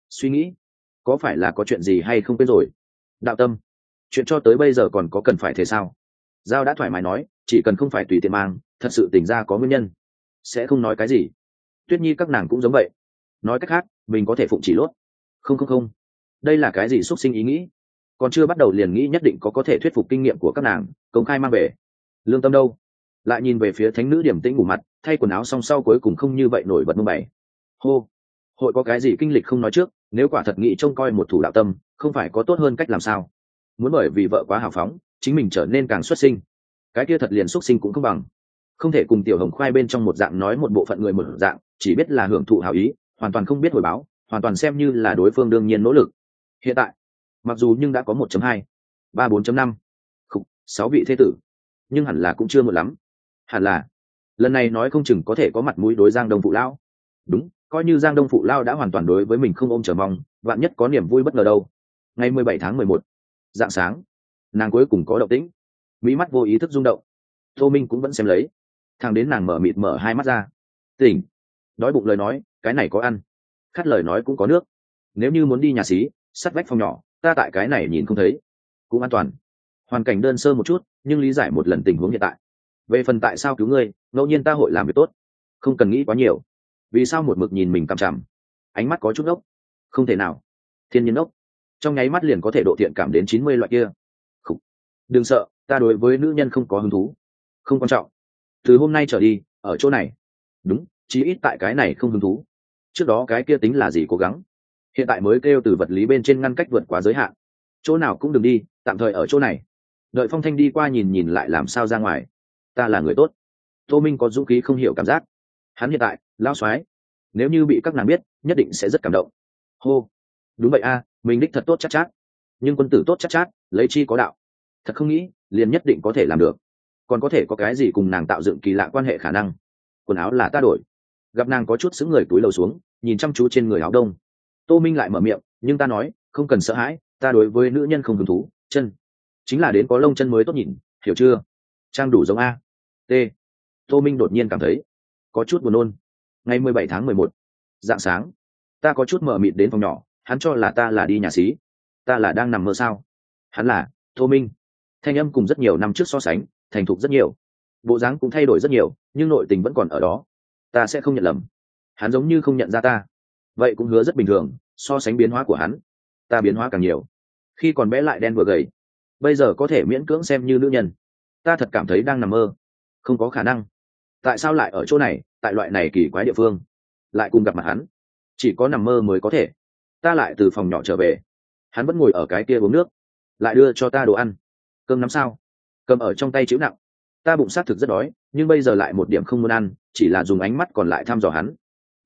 Suy nghĩ. Có phải là có chuyện gì hay không quên rồi? Đạo tâm. Chuyện cho tới bây giờ còn có cần phải thế sao? Giao đã thoải mái nói, chỉ cần không phải tùy tiện mang, thật sự tỉnh ra có nguyên nhân. Sẽ không nói cái gì. Tuyết nhi các nàng cũng giống vậy. Nói cách khác, mình có thể phụng chỉ lốt. Không không không. Đây là cái gì x u ấ t sinh ý nghĩ? Còn chưa bắt đầu liền nghĩ nhất định có có thể thuyết phục kinh nghiệm của các nàng, công khai mang về. Lương tâm đâu? Lại nhìn về phía thánh nữ điểm tĩnh ngủ mặt, thay quần áo song sau cuối cùng không như vậy nổi bật mông bày hô. Hội có cái gì kinh lịch không nói trước, nếu quả thật nghĩ trông coi một thủ đạo tâm không phải có tốt hơn cách làm sao? Muốn bởi vì vợ quá hào phóng chính mình trở nên càng xuất sinh. Cái kia thật liền xuất sinh cũng không bằng. Không thể cùng tiểu hồng khoai bên trong một dạng nói một bộ phận người một dạng chỉ biết là hưởng thụ hào ý hoàn toàn không biết hồi báo hoàn toàn xem như là đối phương đương nhiên nỗ lực. Hiện tại mặc dù nhưng đã có 1.2, 3 4.5, không, sáu vị thế tử nhưng hẳn là cũng chưa một lắm. Hẳn là lần này nói không chừng có thể có mặt mũi đối giang đông phụ lão đúng coi như giang đông phụ lao đã hoàn toàn đối với mình không ôm chờ mong vạn nhất có niềm vui bất ngờ đâu ngày mười bảy tháng mười một, dạng sáng, nàng cuối cùng có động tĩnh. Mỹ mắt vô ý thức rung động. Tô minh cũng vẫn xem lấy. Thằng đến nàng mở mịt mở hai mắt ra. Tỉnh. Đói bụng lời nói, cái này có ăn. Khát lời nói cũng có nước. Nếu như muốn đi nhà xí, sắt vách phòng nhỏ, ta tại cái này nhìn không thấy. Cũng an toàn. Hoàn cảnh đơn sơ một chút, nhưng lý giải một lần tình huống hiện tại. Về phần tại sao cứu ngươi, ngẫu nhiên ta hội làm việc tốt. Không cần nghĩ quá nhiều. Vì sao một mực nhìn mình cằm chằm? Ánh mắt có chút ốc không thể nào. Thiên nhiên ốc trong nháy mắt liền có thể độ thiện cảm đến chín mươi loại kia. Khủ. đừng sợ, ta đối với nữ nhân không có hứng thú. Không quan trọng. Từ hôm nay trở đi, ở chỗ này. Đúng, chí ít tại cái này không hứng thú. Trước đó cái kia tính là gì cố gắng. Hiện tại mới kêu từ vật lý bên trên ngăn cách vượt quá giới hạn. Chỗ nào cũng đừng đi, tạm thời ở chỗ này. Đợi phong thanh đi qua nhìn nhìn lại làm sao ra ngoài. Ta là người tốt. Tô minh có dũng khí không hiểu cảm giác. Hắn hiện tại lao soái, nếu như bị các nàng biết, nhất định sẽ rất cảm động. Hô. Đúng vậy a mình đích thật tốt chắc chát, chát nhưng quân tử tốt chắc chát, chát lấy chi có đạo. Thật không nghĩ liền nhất định có thể làm được. Còn có thể có cái gì cùng nàng tạo dựng kỳ lạ quan hệ khả năng? Quần áo là ta đổi. Gặp nàng có chút xứng người túi lầu xuống nhìn chăm chú trên người áo đông. Tô minh lại mở miệng nhưng ta nói không cần sợ hãi ta đối với nữ nhân không hứng thú chân. Chính là đến có lông chân mới tốt nhìn hiểu chưa? Trang đủ giống a. T. Tô minh đột nhiên cảm thấy có chút buồn nôn. Ngày mười bảy tháng mười một dạng sáng ta có chút mở mịt đến phòng nhỏ hắn cho là ta là đi nhà xí, ta là đang nằm mơ sao? Hắn là tô minh. Thanh âm cùng rất nhiều năm trước so sánh, thành thục rất nhiều. Bộ dáng cũng thay đổi rất nhiều, nhưng nội tình vẫn còn ở đó. Ta sẽ không nhận lầm. Hắn giống như không nhận ra ta. Vậy cũng hứa rất bình thường, so sánh biến hóa của hắn, ta biến hóa càng nhiều. Khi còn bé lại đen vừa gầy, bây giờ có thể miễn cưỡng xem như nữ nhân. Ta thật cảm thấy đang nằm mơ. Không có khả năng. Tại sao lại ở chỗ này, tại loại này kỳ quái địa phương? Lại cùng gặp mặt hắn. Chỉ có nằm mơ mới có thể ta lại từ phòng nhỏ trở về. Hắn vẫn ngồi ở cái kia uống nước. Lại đưa cho ta đồ ăn. Cơm nắm sao? Cầm ở trong tay chữ nặng. Ta bụng xác thực rất đói, nhưng bây giờ lại một điểm không muốn ăn, chỉ là dùng ánh mắt còn lại thăm dò hắn.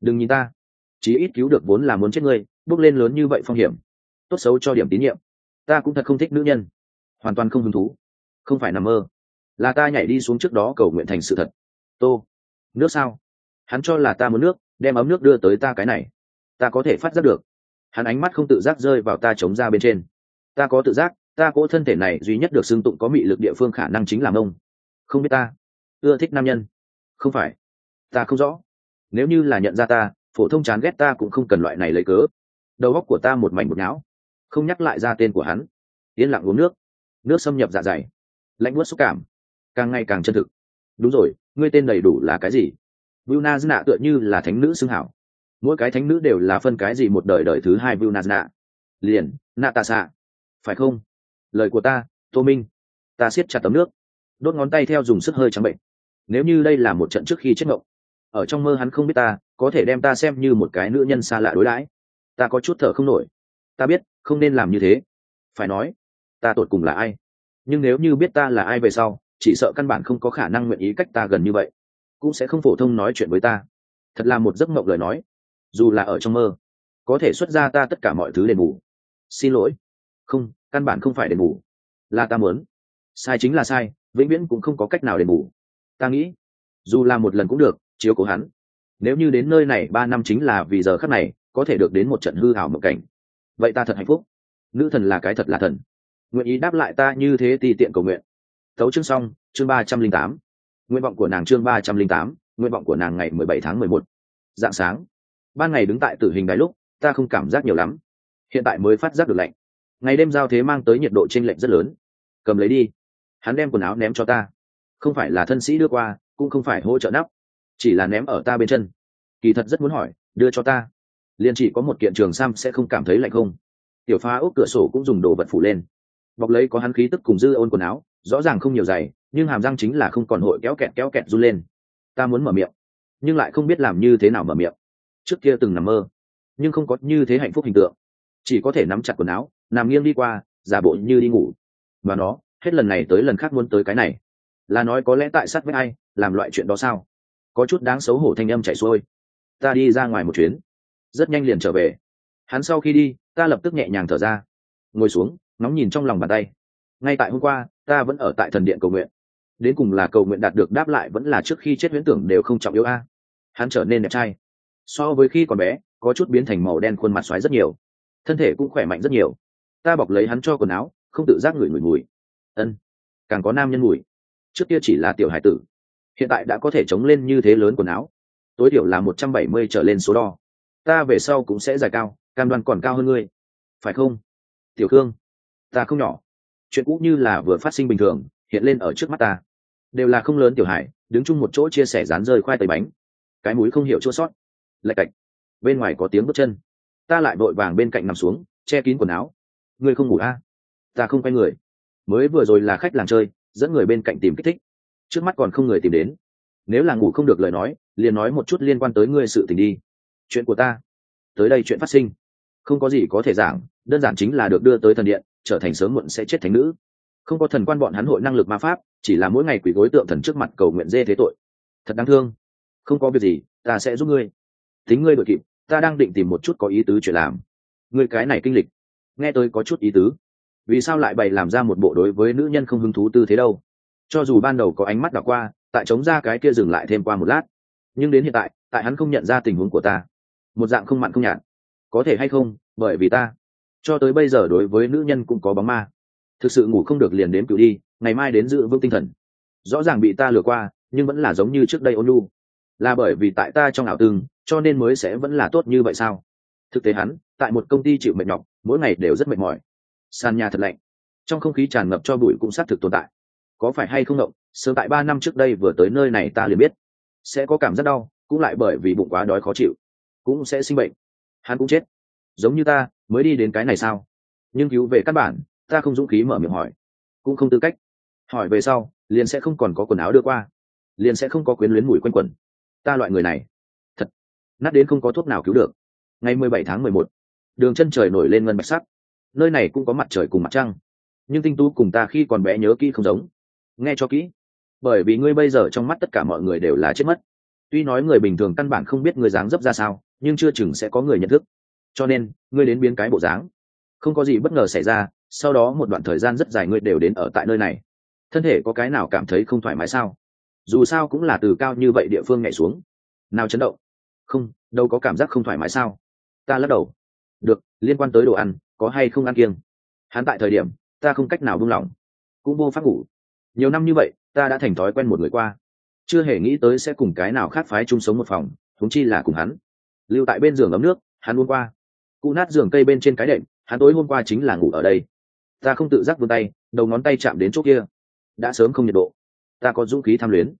Đừng nhìn ta. Chí ít cứu được vốn là muốn chết ngươi, bước lên lớn như vậy phong hiểm. Tốt xấu cho điểm tín nhiệm. Ta cũng thật không thích nữ nhân. Hoàn toàn không hứng thú. Không phải nằm mơ. Là ta nhảy đi xuống trước đó cầu nguyện thành sự thật. Tô, nước sao? Hắn cho là ta muốn nước, đem ấm nước đưa tới ta cái này. Ta có thể phát giác được hắn ánh mắt không tự giác rơi vào ta chống ra bên trên. Ta có tự giác, ta cỗ thân thể này duy nhất được xưng tụng có mị lực địa phương khả năng chính là mông. Không biết ta ưa thích nam nhân? Không phải. Ta không rõ. Nếu như là nhận ra ta, phổ thông chán ghét ta cũng không cần loại này lấy cớ. Đầu óc của ta một mảnh một não, không nhắc lại ra tên của hắn. Yên lặng uống nước. Nước xâm nhập dạ dày. Lạnh buốt xúc cảm. Càng ngày càng chân thực. Đúng rồi, ngươi tên đầy đủ là cái gì? Vilna Zna tựa như là thánh nữ xưng hảo mỗi cái thánh nữ đều là phân cái gì một đời đời thứ hai vưu nạt nạ? Liền Natasha phải không? Lời của ta, tô minh. Ta siết chặt tấm nước. Đốt ngón tay theo dùng sức hơi trắng bệnh. Nếu như đây là một trận trước khi chết ngộng, ở trong mơ hắn không biết ta, có thể đem ta xem như một cái nữ nhân xa lạ đối đãi. Ta có chút thở không nổi. Ta biết, không nên làm như thế. Phải nói, ta tột cùng là ai? Nhưng nếu như biết ta là ai về sau, chỉ sợ căn bản không có khả năng nguyện ý cách ta gần như vậy. Cũng sẽ không phổ thông nói chuyện với ta. Thật là một giấc mộng lời nói dù là ở trong mơ, có thể xuất ra ta tất cả mọi thứ đền bù. Xin lỗi. Không, căn bản không phải đền bù. Là ta muốn. Sai chính là sai, vĩnh viễn cũng không có cách nào đền bù. Ta nghĩ, dù là một lần cũng được, chiếu cố hắn. Nếu như đến nơi này ba năm chính là vì giờ khắc này, có thể được đến một trận hư hảo mộng cảnh. Vậy ta thật hạnh phúc. Nữ thần là cái thật là thần. Nguyện ý đáp lại ta như thế thì tiện cầu nguyện. Thấu chương xong, chương ba trăm linh tám. Nguyện vọng của nàng chương ba trăm linh tám, nguyện vọng của nàng ngày mười bảy tháng mười một. Dạng sáng ban ngày đứng tại tử hình đài lúc ta không cảm giác nhiều lắm. Hiện tại mới phát giác được lạnh. Ngày đêm giao thế mang tới nhiệt độ t r ê n lệch rất lớn. Cầm lấy đi. Hắn đem quần áo ném cho ta. Không phải là thân sĩ đưa qua cũng không phải hỗ trợ nắp. Chỉ là ném ở ta bên chân. Kỳ thật rất muốn hỏi đưa cho ta. Liền chỉ có một kiện trường sam sẽ không cảm thấy lạnh không? Tiểu pha ốc cửa sổ cũng dùng đồ vật phủ lên. Bọc lấy có hắn khí tức cùng dư ôn quần áo rõ ràng không nhiều dày, nhưng hàm răng chính là không còn hội kéo kẹt kéo kẹt run lên. Ta muốn mở miệng nhưng lại không biết làm như thế nào mở miệng trước kia từng nằm mơ, nhưng không có như thế hạnh phúc hình tượng. Chỉ có thể nắm chặt quần áo, nằm nghiêng đi qua, giả bộ như đi ngủ. Và nó, hết lần này tới lần khác muốn tới cái này. Là nói có lẽ tại sát với ai, làm loại chuyện đó sao? Có chút đáng xấu hổ thanh âm chạy xuôi. Ta đi ra ngoài một chuyến. Rất nhanh liền trở về. Hắn sau khi đi, ta lập tức nhẹ nhàng thở ra. Ngồi xuống nóng nhìn trong lòng bàn tay. Ngay tại hôm qua, ta vẫn ở tại thần điện cầu nguyện. Đến cùng là cầu nguyện đạt được đáp lại vẫn là trước khi chết huyễn tưởng đều không trọng yếu a. Hắn trở nên đẹp trai so với khi còn bé, có chút biến thành màu đen khuôn mặt xoáy rất nhiều. Thân thể cũng khỏe mạnh rất nhiều. Ta bọc lấy hắn cho quần áo, không tự giác ngửi mùi mùi. Ân, càng có nam nhân mùi. Trước kia chỉ là tiểu hải tử. Hiện tại đã có thể chống lên như thế lớn quần áo. Tối thiểu là một trăm bảy mươi trở lên số đo. Ta về sau cũng sẽ dài cao, cam đoan còn cao hơn ngươi. Phải không? Tiểu khương, ta không nhỏ. Chuyện cũ như là vừa phát sinh bình thường, hiện lên ở trước mắt ta. Đều là không lớn tiểu hải, đứng chung một chỗ chia sẻ rán rơi khoai tây bánh. Cái mũi không hiểu chua sót lạch cạch. Bên ngoài có tiếng bước chân. Ta lại vội vàng bên cạnh nằm xuống, che kín quần áo. Ngươi không ngủ a à? ta không quay người. Mới vừa rồi là khách làng chơi, dẫn người bên cạnh tìm kích thích. Trước mắt còn không người tìm đến. Nếu là ngủ không được lời nói, liền nói một chút liên quan tới ngươi sự tình đi. Chuyện của ta. Tới đây chuyện phát sinh. Không có gì có thể giảng, đơn giản chính là được đưa tới thần điện, trở thành sớm muộn sẽ chết thành nữ. Không có thần quan bọn hắn hội năng lực ma pháp, chỉ là mỗi ngày quỷ gối tượng thần trước mặt cầu nguyện dê thế tội. Thật đáng thương. Không có việc gì, ta sẽ giúp ngươi tính ngươi đội kịp, ta đang định tìm một chút có ý tứ chuyện làm. Ngươi cái này kinh lịch. Nghe tôi có chút ý tứ. Vì sao lại bày làm ra một bộ đối với nữ nhân không hứng thú tư thế đâu? Cho dù ban đầu có ánh mắt đảo qua, tại chống ra cái kia dừng lại thêm qua một lát. Nhưng đến hiện tại tại hắn không nhận ra tình huống của ta. Một dạng không mặn không nhạt. Có thể hay không, bởi vì ta. Cho tới bây giờ đối với nữ nhân cũng có bóng ma. Thực sự ngủ không được liền đến cựu đi, ngày mai đến giữ vững tinh thần. Rõ ràng bị ta lừa qua, nhưng vẫn là giống như trước đây ôn lu là bởi vì tại ta trong ảo tương, cho nên mới sẽ vẫn là tốt như vậy sao? Thực tế hắn, tại một công ty chịu mệt nhọc, mỗi ngày đều rất mệt mỏi. Sàn nhà thật lạnh. Trong không khí tràn ngập cho bụi cũng xác thực tồn tại. Có phải hay không động, sớm tại ba năm trước đây vừa tới nơi này ta liền biết. Sẽ có cảm giác đau, cũng lại bởi vì bụng quá đói khó chịu. Cũng sẽ sinh bệnh. Hắn cũng chết. Giống như ta, mới đi đến cái này sao? Nhưng cứu về căn bản, ta không dũng khí mở miệng hỏi. Cũng không tư cách. Hỏi về sau, liền sẽ không còn có quần áo đưa qua. Liền sẽ không có quyến luyến mùi quanh quẩn ta loại người này. Thật. Nát đến không có thuốc nào cứu được. Ngày mười bảy tháng mười một, đường chân trời nổi lên ngân bạch sắc. Nơi này cũng có mặt trời cùng mặt trăng. Nhưng tinh tú cùng ta khi còn bé nhớ kỹ không giống. Nghe cho kỹ. Bởi vì ngươi bây giờ trong mắt tất cả mọi người đều là chết mất. Tuy nói người bình thường căn bản không biết người dáng dấp ra sao, nhưng chưa chừng sẽ có người nhận thức. Cho nên, ngươi đến biến cái bộ dáng. Không có gì bất ngờ xảy ra, sau đó một đoạn thời gian rất dài ngươi đều đến ở tại nơi này. Thân thể có cái nào cảm thấy không thoải mái sao? Dù sao cũng là từ cao như vậy địa phương nhảy xuống. Nào chấn động? Không, đâu có cảm giác không thoải mái sao? Ta lắc đầu. Được, liên quan tới đồ ăn, có hay không ăn kiêng? Hắn tại thời điểm, ta không cách nào buông lỏng. Cũng vô pháp ngủ. Nhiều năm như vậy, ta đã thành thói quen một người qua. Chưa hề nghĩ tới sẽ cùng cái nào khác phái chung sống một phòng thúng chi là cùng hắn. Lưu tại bên giường ấm nước, hắn uống qua. Cụ nát giường cây bên trên cái đệm, hắn tối hôm qua chính là ngủ ở đây. Ta không tự giác vươn tay, đầu ngón tay chạm đến chỗ kia. Đã sớm không nhiệt độ ta có dũng khí tham luyến.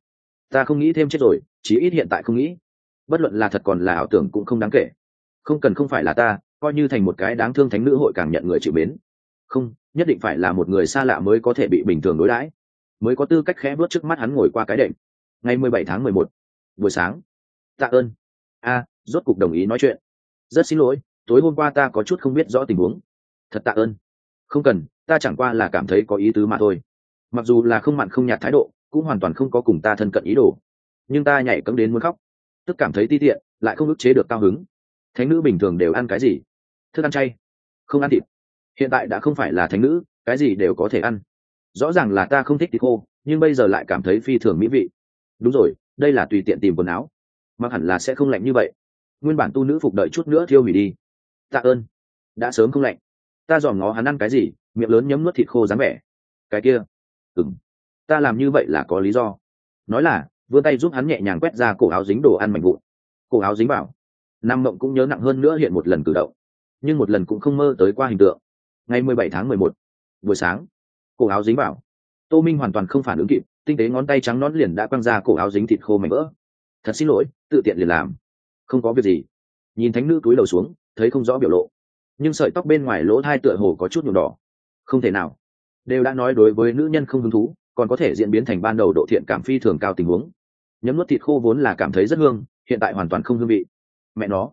Ta không nghĩ thêm chết rồi, chí ít hiện tại không nghĩ. Bất luận là thật còn là ảo tưởng cũng không đáng kể. Không cần không phải là ta, coi như thành một cái đáng thương thánh nữ hội càng nhận người chịu mến. Không, nhất định phải là một người xa lạ mới có thể bị bình thường đối đãi. Mới có tư cách khẽ bước trước mắt hắn ngồi qua cái đệm. Ngày mười bảy tháng mười một, buổi sáng. Tạ ơn. A, rốt cục đồng ý nói chuyện. Rất xin lỗi, tối hôm qua ta có chút không biết rõ tình huống. Thật tạ ơn. Không cần, ta chẳng qua là cảm thấy có ý tứ mà thôi. Mặc dù là không mặn không nhạt thái độ cũng hoàn toàn không có cùng ta thân cận ý đồ. Nhưng ta nhảy cấm đến muốn khóc. Tức cảm thấy ti tiện, lại không ức chế được cao hứng. Thánh nữ bình thường đều ăn cái gì? Thức ăn chay. Không ăn thịt. Hiện tại đã không phải là thánh nữ, cái gì đều có thể ăn. Rõ ràng là ta không thích thịt khô, nhưng bây giờ lại cảm thấy phi thường mỹ vị. Đúng rồi, đây là tùy tiện tìm quần áo. Mặc hẳn là sẽ không lạnh như vậy. Nguyên bản tu nữ phục đợi chút nữa thiêu hủy đi. Tạ ơn. Đã sớm không lạnh. Ta dòm ngó hắn ăn cái gì, miệng lớn nhấm nuốt thịt khô dáng vẻ. Cái kia. Ừng ta làm như vậy là có lý do. Nói là, vươn tay giúp hắn nhẹ nhàng quét ra cổ áo dính đồ ăn mảnh vụn. Cổ áo dính vào. Nam mộng cũng nhớ nặng hơn nữa hiện một lần cử động. Nhưng một lần cũng không mơ tới qua hình tượng. Ngày mười bảy tháng mười một, buổi sáng, cổ áo dính vào. Tô minh hoàn toàn không phản ứng kịp, tinh tế ngón tay trắng nón liền đã quăng ra cổ áo dính thịt khô mảnh vỡ. Thật xin lỗi, tự tiện liền làm. Không có việc gì. Nhìn thánh nữ túi đầu xuống, thấy không rõ biểu lộ. Nhưng sợi tóc bên ngoài lỗ thai tựa hồ có chút nhuộm đỏ. Không thể nào. Đều đã nói đối với nữ nhân không hứng thú còn có thể diễn biến thành ban đầu độ thiện cảm phi thường cao tình huống. Nhấm nuốt thịt khô vốn là cảm thấy rất hương, hiện tại hoàn toàn không hương vị. Mẹ nó,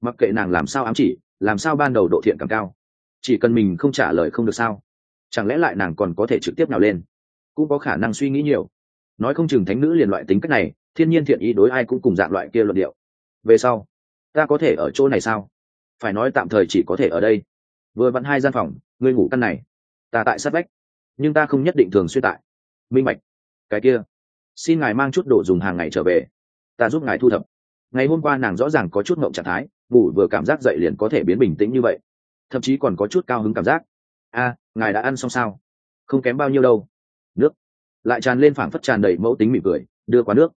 mặc kệ nàng làm sao ám chỉ, làm sao ban đầu độ thiện cảm cao, chỉ cần mình không trả lời không được sao, chẳng lẽ lại nàng còn có thể trực tiếp nào lên? Cũng có khả năng suy nghĩ nhiều. Nói không chừng thánh nữ liền loại tính cách này, thiên nhiên thiện ý đối ai cũng cùng dạng loại kia luận điệu. Về sau, ta có thể ở chỗ này sao? Phải nói tạm thời chỉ có thể ở đây. Vừa vặn hai gian phòng, ngươi ngủ căn này. Ta tại sát vách, nhưng ta không nhất định thường xuyên tại minh mạch cái kia, xin ngài mang chút đồ dùng hàng ngày trở về. Ta giúp ngài thu thập. Ngày hôm qua nàng rõ ràng có chút ngộng trạng thái, ngủ vừa cảm giác dậy liền có thể biến bình tĩnh như vậy. Thậm chí còn có chút cao hứng cảm giác. A, ngài đã ăn xong sao? Không kém bao nhiêu đâu. Nước. Lại tràn lên phảng phất tràn đầy mẫu tính mỉm cười, đưa qua nước.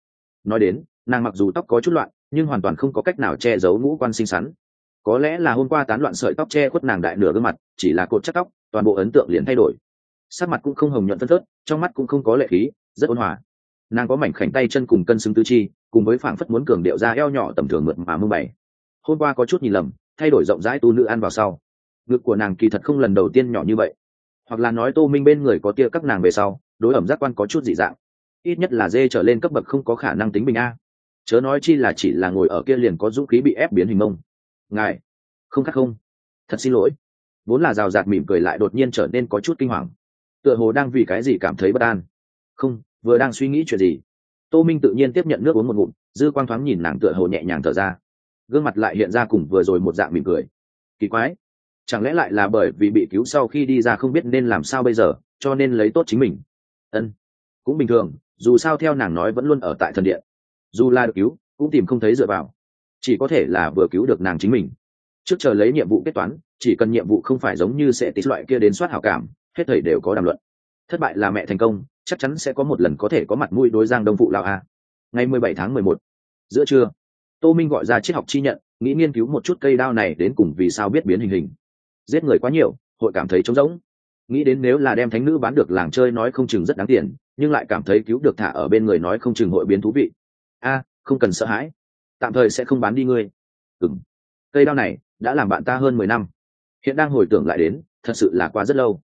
Nói đến, nàng mặc dù tóc có chút loạn, nhưng hoàn toàn không có cách nào che giấu ngũ quan xinh xắn. Có lẽ là hôm qua tán loạn sợi tóc che khuất nàng đại nửa gương mặt, chỉ là cột chắc tóc, toàn bộ ấn tượng liền thay đổi sắc mặt cũng không hồng nhuận phân phớt, trong mắt cũng không có lệ khí, rất ôn hòa. Nàng có mảnh khảnh tay chân cùng cân xứng tư chi, cùng với phảng phất muốn cường điệu ra eo nhỏ tầm thường mượt mà mưng bày hôm qua có chút nhìn lầm, thay đổi rộng rãi tu nữ ăn vào sau. Ngực của nàng kỳ thật không lần đầu tiên nhỏ như vậy. Hoặc là nói tô minh bên người có tia các nàng về sau, đối ẩm giác quan có chút dị dạng. Ít nhất là dê trở lên cấp bậc không có khả năng tính bình a. Chớ nói chi là chỉ là ngồi ở kia liền có dũng khí bị ép biến hình mông. Ngài, không khác không. Thật xin lỗi. Vốn là rào rạt mỉm cười lại đột nhiên trở nên có chút kinh hoàng tựa hồ đang vì cái gì cảm thấy bất an. Không, vừa đang suy nghĩ chuyện gì? Tô minh tự nhiên tiếp nhận nước uống một ngụm, dư quang thoáng nhìn nàng tựa hồ nhẹ nhàng thở ra. Gương mặt lại hiện ra cùng vừa rồi một dạng mỉm cười. Kỳ quái, chẳng lẽ lại là bởi vì bị cứu sau khi đi ra không biết nên làm sao bây giờ, cho nên lấy tốt chính mình? Ân, cũng bình thường, dù sao theo nàng nói vẫn luôn ở tại thần điện. Dù là được cứu, cũng tìm không thấy dựa vào. Chỉ có thể là vừa cứu được nàng chính mình. Trước chờ lấy nhiệm vụ kết toán, chỉ cần nhiệm vụ không phải giống như sẽ tích loại kia đến soát hảo cảm hết thầy đều có đàm luận. Thất bại là mẹ thành công, chắc chắn sẽ có một lần có thể có mặt mũi đối giang đông phụ lào a. Ngày mười bảy tháng mười một, giữa trưa, tô minh gọi ra triết học chi nhận, nghĩ nghiên cứu một chút cây đao này đến cùng vì sao biết biến hình hình. Giết người quá nhiều, hội cảm thấy trống rỗng. Nghĩ đến nếu là đem thánh nữ bán được làng chơi nói không chừng rất đáng tiền, nhưng lại cảm thấy cứu được thả ở bên người nói không chừng hội biến thú vị. A, không cần sợ hãi. Tạm thời sẽ không bán đi ngươi. Ừng cây đao này đã làm bạn ta hơn mười năm. Hiện đang hồi tưởng lại đến, thật sự là qua rất lâu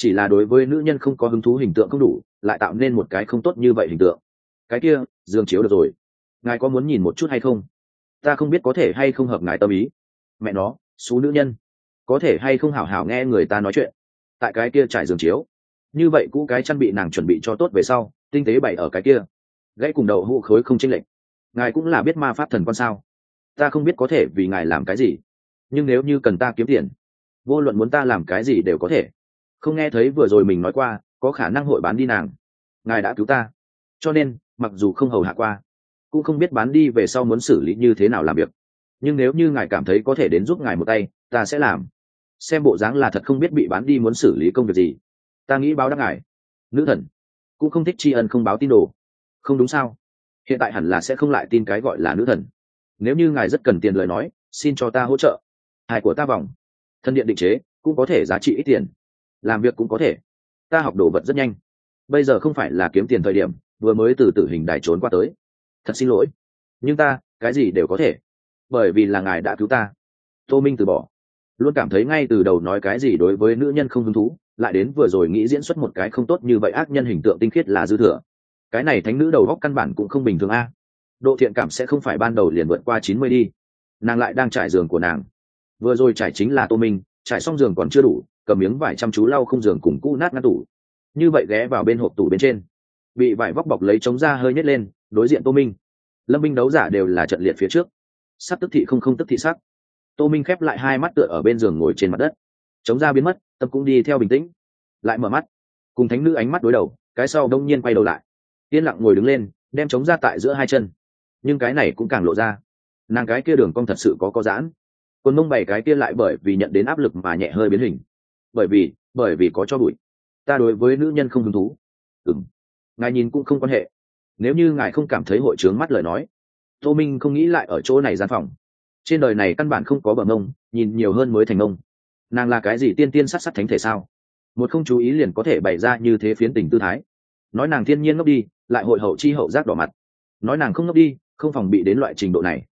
chỉ là đối với nữ nhân không có hứng thú hình tượng không đủ, lại tạo nên một cái không tốt như vậy hình tượng. Cái kia, dương chiếu được rồi. Ngài có muốn nhìn một chút hay không? Ta không biết có thể hay không hợp ngài tâm ý. Mẹ nó, xú nữ nhân. Có thể hay không hảo hảo nghe người ta nói chuyện. Tại cái kia trải giường chiếu. Như vậy cũ cái chăn bị nàng chuẩn bị cho tốt về sau, tinh tế bày ở cái kia. Gãy cùng đầu hũ khối không chênh lệch. Ngài cũng là biết ma pháp thần con sao? Ta không biết có thể vì ngài làm cái gì. Nhưng nếu như cần ta kiếm tiền, vô luận muốn ta làm cái gì đều có thể không nghe thấy vừa rồi mình nói qua, có khả năng hội bán đi nàng. Ngài đã cứu ta. Cho nên, mặc dù không hầu hạ qua, cũng không biết bán đi về sau muốn xử lý như thế nào làm việc. Nhưng nếu như ngài cảm thấy có thể đến giúp ngài một tay, ta sẽ làm. Xem bộ dáng là thật không biết bị bán đi muốn xử lý công việc gì. Ta nghĩ báo đáp ngài. Nữ thần, cũng không thích tri ân không báo tin đồ không đúng sao? Hiện tại hẳn là sẽ không lại tin cái gọi là nữ thần. Nếu như ngài rất cần tiền lời nói, xin cho ta hỗ trợ. Hài của ta vòng. Thân điện định chế, cũng có thể giá trị ít tiền làm việc cũng có thể. Ta học đồ vật rất nhanh. Bây giờ không phải là kiếm tiền thời điểm, vừa mới từ tử hình đài trốn qua tới. Thật xin lỗi. Nhưng ta, cái gì đều có thể. Bởi vì là ngài đã cứu ta. Tô minh từ bỏ. Luôn cảm thấy ngay từ đầu nói cái gì đối với nữ nhân không hứng thú, lại đến vừa rồi nghĩ diễn xuất một cái không tốt như vậy ác nhân hình tượng tinh khiết là dư thừa. Cái này thánh nữ đầu góc căn bản cũng không bình thường a. Độ thiện cảm sẽ không phải ban đầu liền vượt qua chín mươi đi. Nàng lại đang trải giường của nàng. Vừa rồi trải chính là tô minh, trải xong giường còn chưa đủ cầm miếng vải chăm chú lau không giường cùng cũ nát ngăn tủ. Như vậy ghé vào bên hộp tủ bên trên. Bị vải vóc bọc lấy chống ra hơi nhét lên, đối diện tô minh. Lâm binh đấu giả đều là trận liệt phía trước. Sắc tức thị không không tức thị sắc. Tô minh khép lại hai mắt tựa ở bên giường ngồi trên mặt đất. Chống ra biến mất, tâm cũng đi theo bình tĩnh. Lại mở mắt. Cùng thánh nữ ánh mắt đối đầu, cái sau đông nhiên quay đầu lại. Yên lặng ngồi đứng lên, đem chống ra tại giữa hai chân. Nhưng cái này cũng càng lộ ra. Nàng cái kia đường cong thật sự có có giãn. Quần mông bảy cái kia lại bởi vì nhận đến áp lực mà nhẹ hơi biến hình bởi vì bởi vì có cho bụi. Ta đối với nữ nhân không hứng thú. Ừng ngài nhìn cũng không quan hệ. Nếu như ngài không cảm thấy hội trướng mắt lời nói, tô minh không nghĩ lại ở chỗ này gian phòng. Trên đời này căn bản không có bờ ngông nhìn nhiều hơn mới thành ngông nàng là cái gì tiên tiên sát sát thánh thể sao? Một không chú ý liền có thể bày ra như thế phiến tình tư thái. Nói nàng thiên nhiên ngốc đi, lại hội hậu chi hậu giác đỏ mặt. Nói nàng không ngốc đi, không phòng bị đến loại trình độ này.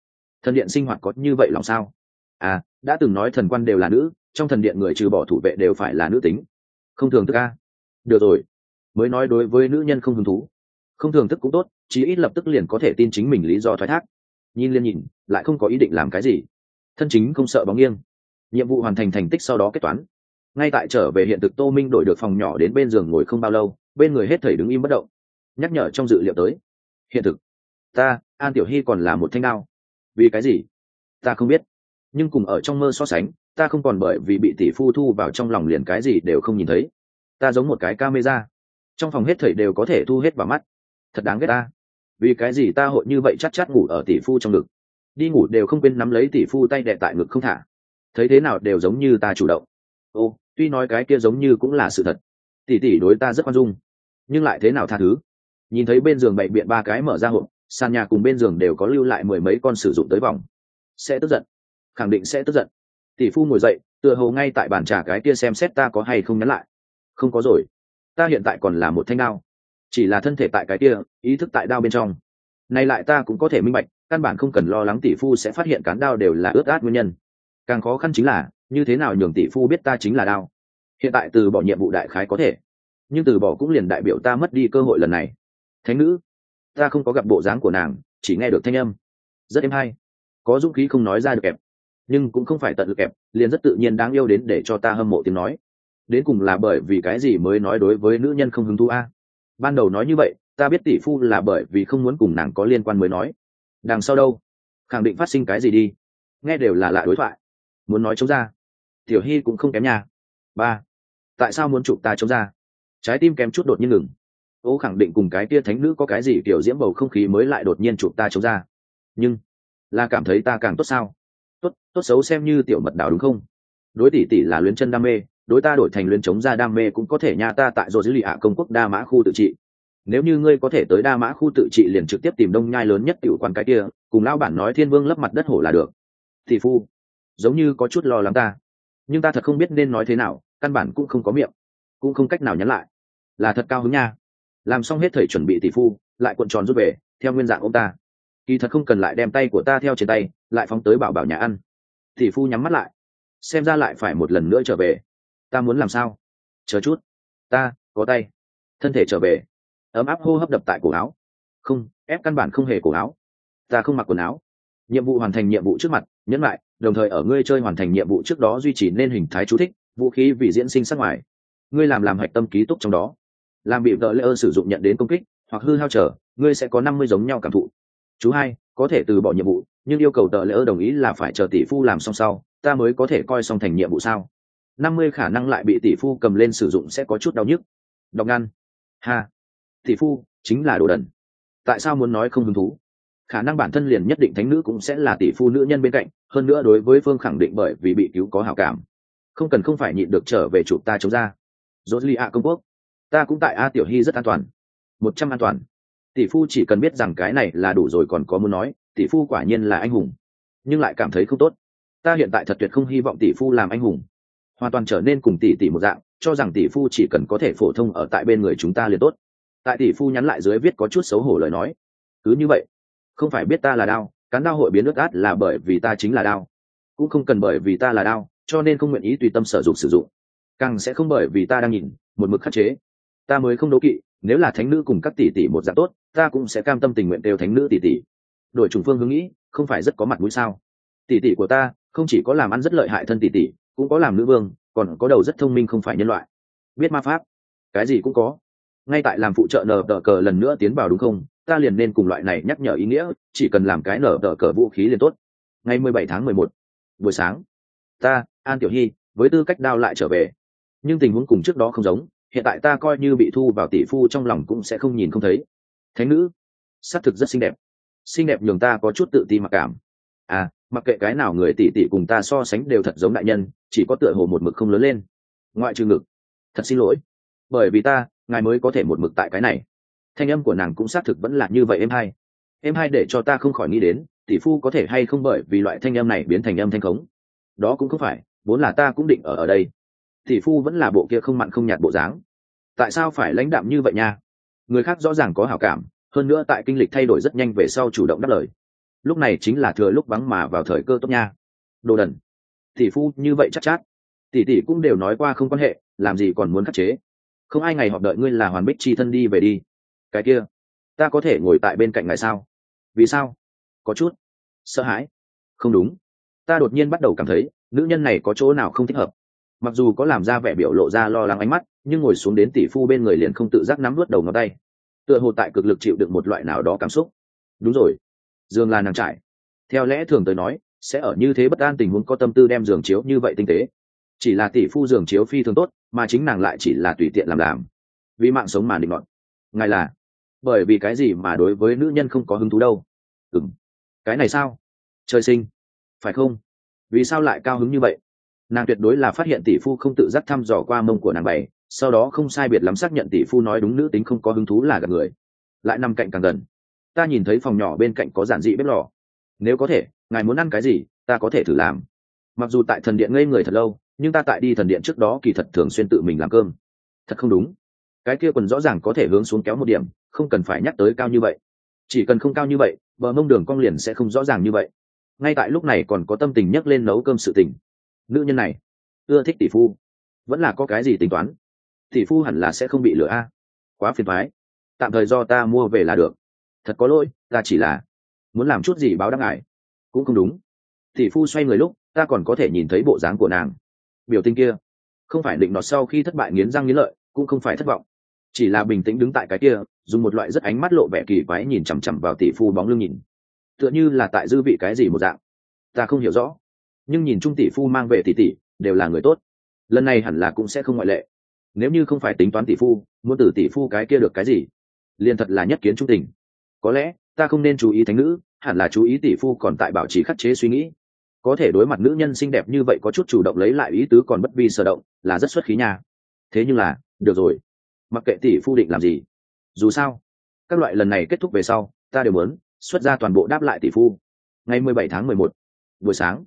Thần điện sinh hoạt có như vậy lòng sao? À đã từng nói thần quan đều là nữ, trong thần điện người trừ bỏ thủ vệ đều phải là nữ tính. Không thường thức ca được rồi. Mới nói đối với nữ nhân không hứng thú. Không thường thức cũng tốt, chí ít lập tức liền có thể tin chính mình lý do thoái thác. Nhìn liên nhìn, lại không có ý định làm cái gì. Thân chính không sợ bóng nghiêng. Nhiệm vụ hoàn thành thành tích sau đó kết toán. Ngay tại trở về hiện thực tô minh đổi được phòng nhỏ đến bên giường ngồi không bao lâu, bên người hết thầy đứng im bất động. Nhắc nhở trong dự liệu tới. Hiện thực. Ta, an tiểu hy còn là một thanh đao. Vì cái gì? Ta không biết nhưng cùng ở trong mơ so sánh, ta không còn bởi vì bị tỷ phu thu vào trong lòng liền cái gì đều không nhìn thấy. Ta giống một cái camera. Trong phòng hết thầy đều có thể thu hết vào mắt. Thật đáng ghét ta. Vì cái gì ta hội như vậy chắc chắc ngủ ở tỷ phu trong ngực? Đi ngủ đều không quên nắm lấy tỷ phu tay đệ tại ngực không thả. Thấy thế nào đều giống như ta chủ động. Ô, tuy nói cái kia giống như cũng là sự thật. Tỷ tỷ đối ta rất khoan dung. Nhưng lại thế nào tha thứ? Nhìn thấy bên giường bậy biện ba cái mở ra hộp, sàn nhà cùng bên giường đều có lưu lại mười mấy con sử dụng tới vòng. Sẽ tức giận khẳng định sẽ tức giận. Tỷ phu ngồi dậy, tựa hồ ngay tại bàn trà cái kia xem xét ta có hay không nhắn lại. Không có rồi, ta hiện tại còn là một thanh đao. Chỉ là thân thể tại cái kia, ý thức tại đao bên trong. Nay lại ta cũng có thể minh bạch, căn bản không cần lo lắng tỷ phu sẽ phát hiện cán đao đều là ướt át nguyên nhân. Càng khó khăn chính là, như thế nào nhường tỷ phu biết ta chính là đao? Hiện tại từ bỏ nhiệm vụ đại khái có thể, nhưng từ bỏ cũng liền đại biểu ta mất đi cơ hội lần này. Thánh nữ, ta không có gặp bộ dáng của nàng, chỉ nghe được thanh âm. Rất êm hay. Có dũng khí không nói ra được kẹp nhưng cũng không phải tận lực kẹp, liền rất tự nhiên đáng yêu đến để cho ta hâm mộ tiếng nói. Đến cùng là bởi vì cái gì mới nói đối với nữ nhân không hứng thú a? Ban đầu nói như vậy, ta biết tỷ phu là bởi vì không muốn cùng nàng có liên quan mới nói. Đằng sau đâu? Khẳng định phát sinh cái gì đi? Nghe đều là lạ đối thoại. Muốn nói chống ra. Tiểu hy cũng không kém nha ba, tại sao muốn chụp ta chống ra? Trái tim kém chút đột nhiên ngừng. Ô khẳng định cùng cái tia thánh nữ có cái gì kiểu diễm bầu không khí mới lại đột nhiên chụp ta chống ra. Nhưng là cảm thấy ta càng tốt sao? Tốt tốt xấu xem như tiểu mật đảo đúng không? Đối tỷ tỷ là luyến chân đam mê, đối ta đổi thành luyến chống ra đam mê cũng có thể nha ta tại dô dữ lì hạ công quốc đa mã khu tự trị. Nếu như ngươi có thể tới đa mã khu tự trị liền trực tiếp tìm đông nhai lớn nhất tiểu quan cái kia, cùng lão bản nói thiên vương lấp mặt đất hổ là được. Tỷ phu, giống như có chút lo lắng ta. Nhưng ta thật không biết nên nói thế nào, căn bản cũng không có miệng, cũng không cách nào nhắn lại. Là thật cao hứng nha. Làm xong hết thời chuẩn bị tỷ phu, lại cuộn tròn rút về, theo nguyên dạng ông ta kỳ thật không cần lại đem tay của ta theo trên tay, lại phóng tới bảo bảo nhà ăn. Thì phu nhắm mắt lại, xem ra lại phải một lần nữa trở về. Ta muốn làm sao? Chờ chút. Ta, có tay. Thân thể trở về. Ấm áp hô hấp đập tại cổ áo. Không, ép căn bản không hề cổ áo. Ta không mặc quần áo. Nhiệm vụ hoàn thành nhiệm vụ trước mặt nhấn lại, đồng thời ở ngươi chơi hoàn thành nhiệm vụ trước đó duy trì nên hình thái chú thích, vũ khí vì diễn sinh sắc ngoài. Ngươi làm làm hạch tâm ký túc trong đó. Làm bị vợ lễ ơn sử dụng nhận đến công kích, hoặc hư hao trở ngươi sẽ có năm mươi giống nhau cảm thụ chú hai, có thể từ bỏ nhiệm vụ, nhưng yêu cầu tờ lễ đồng ý là phải chờ tỷ phu làm xong sau, ta mới có thể coi xong thành nhiệm vụ sao? Năm mươi khả năng lại bị tỷ phu cầm lên sử dụng sẽ có chút đau nhức. Đọc ngăn. Ha. Tỷ phu, chính là đồ đần. Tại sao muốn nói không hứng thú? Khả năng bản thân liền nhất định thánh nữ cũng sẽ là tỷ phu nữ nhân bên cạnh, hơn nữa đối với phương khẳng định bởi vì bị cứu có hảo cảm. Không cần không phải nhịn được trở về chụp ta chống ra. Dốt li ạ công quốc. Ta cũng tại a tiểu hy rất an toàn. Một trăm an toàn tỷ phu chỉ cần biết rằng cái này là đủ rồi còn có muốn nói, tỷ phu quả nhiên là anh hùng. Nhưng lại cảm thấy không tốt. Ta hiện tại thật tuyệt không hy vọng tỷ phu làm anh hùng. Hoàn toàn trở nên cùng tỷ tỷ một dạng, cho rằng tỷ phu chỉ cần có thể phổ thông ở tại bên người chúng ta liền tốt. Tại tỷ phu nhắn lại dưới viết có chút xấu hổ lời nói. Cứ như vậy, không phải biết ta là đao, cán đao hội biến nước át là bởi vì ta chính là đao. Cũng không cần bởi vì ta là đao, cho nên không nguyện ý tùy tâm sở dụng sử dụng. Càng sẽ không bởi vì ta đang nhìn, một mực khắc chế. Ta mới không đố kỵ nếu là thánh nữ cùng các tỷ tỷ một dạng tốt, ta cũng sẽ cam tâm tình nguyện đều thánh nữ tỷ tỷ. Đổi trùng phương hướng nghĩ, không phải rất có mặt mũi sao? Tỷ tỷ của ta, không chỉ có làm ăn rất lợi hại thân tỷ tỷ, cũng có làm nữ vương, còn có đầu rất thông minh không phải nhân loại. Biết ma pháp? Cái gì cũng có. Ngay tại làm phụ trợ nở tờ cờ lần nữa tiến vào đúng không? Ta liền nên cùng loại này nhắc nhở ý nghĩa, chỉ cần làm cái nở tờ cờ vũ khí liền tốt. Ngày mười bảy tháng mười một, buổi sáng, ta, an tiểu hy, với tư cách đao lại trở về. Nhưng tình huống cùng trước đó không giống hiện tại ta coi như bị thu vào tỷ phu trong lòng cũng sẽ không nhìn không thấy. Thánh nữ s c thực rất xinh đẹp. Xinh đẹp nhường ta có chút tự ti mặc cảm. À mặc kệ cái nào người tỷ tỷ cùng ta so sánh đều thật giống đại nhân, chỉ có tựa hồ một mực không lớn lên. Ngoại trừ ngực. Thật xin lỗi. Bởi vì ta, ngài mới có thể một mực tại cái này. Thanh âm của nàng cũng xác thực vẫn là như vậy em hai em hai để cho ta không khỏi nghĩ đến, tỷ phu có thể hay không bởi vì loại thanh âm này biến thành âm thanh khống. Đó cũng không phải, vốn là ta cũng định ở ở đây tỷ phu vẫn là bộ kia không mặn không nhạt bộ dáng. Tại sao phải lãnh đạm như vậy nha? Người khác rõ ràng có hảo cảm, hơn nữa tại kinh lịch thay đổi rất nhanh về sau chủ động đáp lời. Lúc này chính là thừa lúc vắng mà vào thời cơ tốt nha. Đồ đần. Tỷ phu như vậy chắc chát tỷ tỷ cũng đều nói qua không quan hệ, làm gì còn muốn khắc chế. Không ai ngày họp đợi ngươi là hoàn bích chi thân đi về đi. Cái kia, ta có thể ngồi tại bên cạnh ngài sao? Vì sao? Có chút. Sợ hãi. Không đúng. Ta đột nhiên bắt đầu cảm thấy, nữ nhân này có chỗ nào không thích hợp mặc dù có làm ra vẻ biểu lộ ra lo lắng ánh mắt, nhưng ngồi xuống đến tỷ phu bên người liền không tự giác nắm vớt đầu ngón tay. Tựa hồ tại cực lực chịu được một loại nào đó cảm xúc. Đúng rồi giường là nàng trải. Theo lẽ thường tới nói, sẽ ở như thế bất an tình huống có tâm tư đem giường chiếu như vậy tinh tế. Chỉ là tỷ phu giường chiếu phi thường tốt, mà chính nàng lại chỉ là tùy tiện làm làm. Vì mạng sống mà định ngọn ngài là? Bởi vì cái gì mà đối với nữ nhân không có hứng thú đâu? Ừng cái này sao? Trời sinh. Phải không? Vì sao lại cao hứng như vậy? Nàng tuyệt đối là phát hiện tỷ phu không tự giác thăm dò qua mông của nàng bày, sau đó không sai biệt lắm xác nhận tỷ phu nói đúng nữ tính không có hứng thú là gặp người. Lại nằm cạnh càng gần. Ta nhìn thấy phòng nhỏ bên cạnh có giản dị bếp lò. Nếu có thể, ngài muốn ăn cái gì, ta có thể thử làm. Mặc dù tại thần điện ngây người thật lâu, nhưng ta tại đi thần điện trước đó kỳ thật thường xuyên tự mình làm cơm. Thật không đúng. Cái kia quần rõ ràng có thể hướng xuống kéo một điểm, không cần phải nhắc tới cao như vậy. Chỉ cần không cao như vậy, bờ mông đường cong liền sẽ không rõ ràng như vậy. Ngay tại lúc này còn có tâm tình nhắc lên nấu cơm sự tình nữ nhân này ưa thích tỷ phu, vẫn là có cái gì tính toán? Tỷ phu hẳn là sẽ không bị lừa a. Quá phiền thoái tạm thời do ta mua về là được. Thật có lỗi, ta chỉ là muốn làm chút gì báo đáp ngài. Cũng không đúng. Tỷ phu xoay người lúc, ta còn có thể nhìn thấy bộ dáng của nàng. Biểu tình kia, không phải định nọt sau khi thất bại nghiến răng nghiến lợi, cũng không phải thất vọng. Chỉ là bình tĩnh đứng tại cái kia, dùng một loại rất ánh mắt lộ vẻ kỳ quái nhìn chằm chằm vào tỷ phu bóng lưng nhìn. Tựa như là tại dư vị cái gì một dạng. Ta không hiểu rõ nhưng nhìn trung tỷ phu mang về tỷ tỷ, đều là người tốt. Lần này hẳn là cũng sẽ không ngoại lệ. Nếu như không phải tính toán tỷ phu, muốn tử tỷ phu cái kia được cái gì? Liền thật là nhất kiến trung tình. Có lẽ, ta không nên chú ý thánh nữ, hẳn là chú ý tỷ phu còn tại bảo trì khắc chế suy nghĩ. Có thể đối mặt nữ nhân xinh đẹp như vậy có chút chủ động lấy lại ý tứ còn bất vi sở động, là rất xuất khí nha. Thế nhưng là, được rồi. Mặc kệ tỷ phu định làm gì. Dù sao, các loại lần này kết thúc về sau, ta đều muốn xuất ra toàn bộ đáp lại tỷ phu. Ngày mười bảy tháng mười một, buổi sáng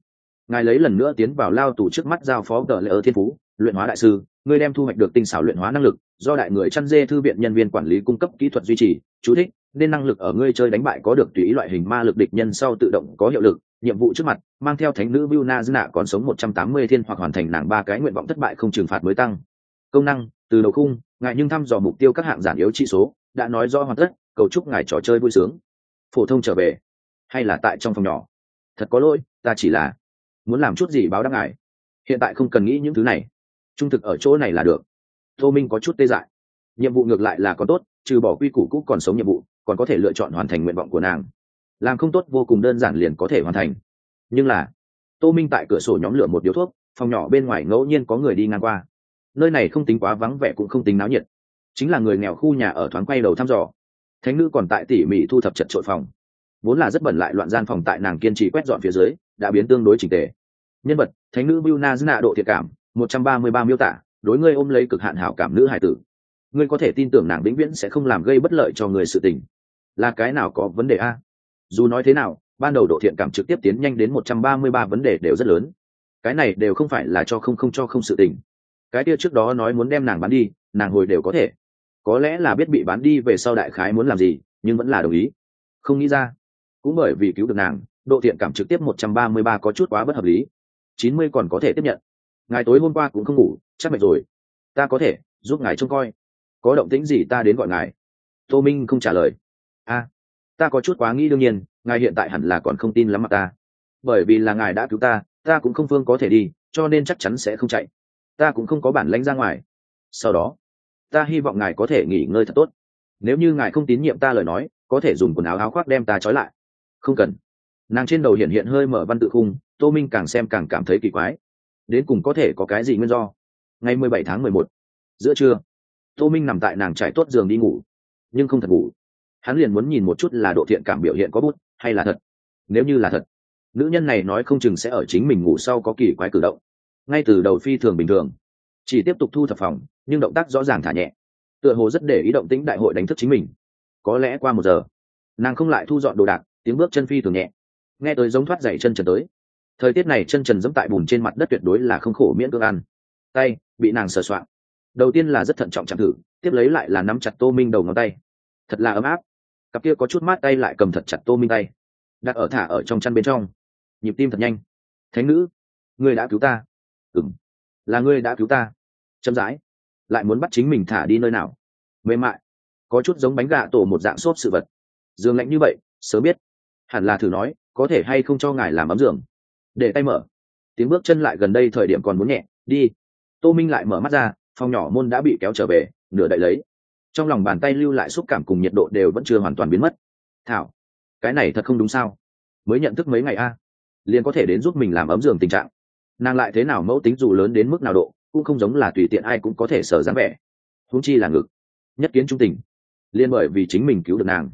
ngài lấy lần nữa tiến vào lao tù trước mắt giao phó tờ lễ ở thiên phú, luyện hóa đại sư, ngươi đem thu hoạch được tinh xảo luyện hóa năng lực, do đại người chăn dê thư viện nhân viên quản lý cung cấp kỹ thuật duy trì, chú thích, nên năng lực ở ngươi chơi đánh bại có được tùy ý loại hình ma lực địch nhân sau tự động có hiệu lực, nhiệm vụ trước mặt, mang theo thánh nữ Vilna Zna còn sống một trăm tám mươi thiên hoặc hoàn thành nàng ba cái nguyện vọng thất bại không trừng phạt mới tăng. Công năng, từ đầu khung, ngài nhưng thăm dò mục tiêu các hạng giản yếu trị số, đã nói rõ hoàn tất, cầu chúc ngài trò chơi vui sướng. Phổ thông trở về, hay là tại trong phòng nhỏ? Thật có lỗi, ta chỉ là muốn làm chút gì báo đáp ngài. Hiện tại không cần nghĩ những thứ này. Trung thực ở chỗ này là được. Tô minh có chút tê dại. Nhiệm vụ ngược lại là có tốt, trừ bỏ quy củ cũ còn sống nhiệm vụ, còn có thể lựa chọn hoàn thành nguyện vọng của nàng. Làm không tốt vô cùng đơn giản liền có thể hoàn thành. Nhưng là, tô minh tại cửa sổ nhóm lửa một điếu thuốc, phòng nhỏ bên ngoài ngẫu nhiên có người đi ngang qua. Nơi này không tính quá vắng vẻ cũng không tính náo nhiệt. Chính là người nghèo khu nhà ở thoáng quay đầu thăm dò. Thánh nữ còn tại tỉ mỉ thu thập chật trội phòng. Vốn là rất bẩn lại loạn gian phòng tại nàng kiên trì quét dọn phía dưới đã biến tương đối chỉnh tề. Nhân vật, thánh nữ Biu Na Zna độ thiệt cảm, một trăm ba mươi ba miêu tả, đối ngươi ôm lấy cực hạn hảo cảm nữ hải tử. Ngươi có thể tin tưởng nàng vĩnh viễn sẽ không làm gây bất lợi cho người sự tình. Là cái nào có vấn đề a? Dù nói thế nào, ban đầu độ thiện cảm trực tiếp tiến nhanh đến một trăm ba mươi ba vấn đề đều rất lớn. Cái này đều không phải là cho không không cho không sự tình. Cái kia trước đó nói muốn đem nàng bán đi, nàng hồi đều có thể. Có lẽ là biết bị bán đi về sau đại khái muốn làm gì, nhưng vẫn là đồng ý. Không nghĩ ra. Cũng bởi vì cứu được nàng độ thiện cảm trực tiếp một trăm ba mươi ba có chút quá bất hợp lý. chín mươi còn có thể tiếp nhận. Ngài tối hôm qua cũng không ngủ, chắc mệt rồi. Ta có thể, giúp ngài trông coi. Có động tĩnh gì ta đến gọi ngài. Tô minh không trả lời. A, ta có chút quá nghĩ đương nhiên, ngài hiện tại hẳn là còn không tin lắm mặt ta. Bởi vì là ngài đã cứu ta ta cũng không phương có thể đi, cho nên chắc chắn sẽ không chạy. Ta cũng không có bản lãnh ra ngoài. Sau đó, ta hy vọng ngài có thể nghỉ ngơi thật tốt. Nếu như ngài không tín nhiệm ta lời nói, có thể dùng quần áo áo khoác đem ta trói lại. Không cần nàng trên đầu hiện hiện hơi mở văn tự khung, tô minh càng xem càng cảm thấy kỳ quái. Đến cùng có thể có cái gì nguyên do? Ngày mười bảy tháng mười một, giữa trưa, tô minh nằm tại nàng trải tốt giường đi ngủ, nhưng không thật ngủ. Hắn liền muốn nhìn một chút là độ thiện cảm biểu hiện có bút hay là thật. Nếu như là thật, nữ nhân này nói không chừng sẽ ở chính mình ngủ sau có kỳ quái cử động. Ngay từ đầu phi thường bình thường, chỉ tiếp tục thu thập phòng, nhưng động tác rõ ràng thả nhẹ. Tựa hồ rất để ý động tĩnh đại hội đánh thức chính mình. Có lẽ qua một giờ, nàng không lại thu dọn đồ đạc, tiếng bước chân phi thường nhẹ nghe tới giống thoát dậy chân trần tới. Thời tiết này chân trần dẫm tại bùn trên mặt đất tuyệt đối là không khổ miễn cưỡng ăn. Tay, bị nàng sờ soạn đầu tiên là rất thận trọng chạm thử, tiếp lấy lại là nắm chặt tô minh đầu ngón tay. Thật là ấm áp. Cặp kia có chút mát tay lại cầm thật chặt tô minh tay. Đặt ở thả ở trong chăn bên trong. Nhịp tim thật nhanh. Thánh nữ, ngươi đã cứu ta. Ừng là ngươi đã cứu ta. Chậm rãi. Lại muốn bắt chính mình thả đi nơi nào? Mềm mại. Có chút giống bánh gà tổ một dạng xốp sự vật. Dương lạnh như vậy, sớm biết. Hẳn là thử nói có thể hay không cho ngài làm ấm giường? Để tay mở. Tiếng bước chân lại gần đây thời điểm còn muốn nhẹ. Đi. Tô minh lại mở mắt ra, phòng nhỏ môn đã bị kéo trở về, nửa đậy lấy. Trong lòng bàn tay lưu lại xúc cảm cùng nhiệt độ đều vẫn chưa hoàn toàn biến mất. Thảo, cái này thật không đúng sao? Mới nhận thức mấy ngày a, liền có thể đến giúp mình làm ấm giường tình trạng. Nàng lại thế nào mẫu tính dù lớn đến mức nào độ, cũng không giống là tùy tiện ai cũng có thể sở dáng vẻ. Húng chi là ngực, nhất kiến trung tình. Liên bởi vì chính mình cứu được nàng.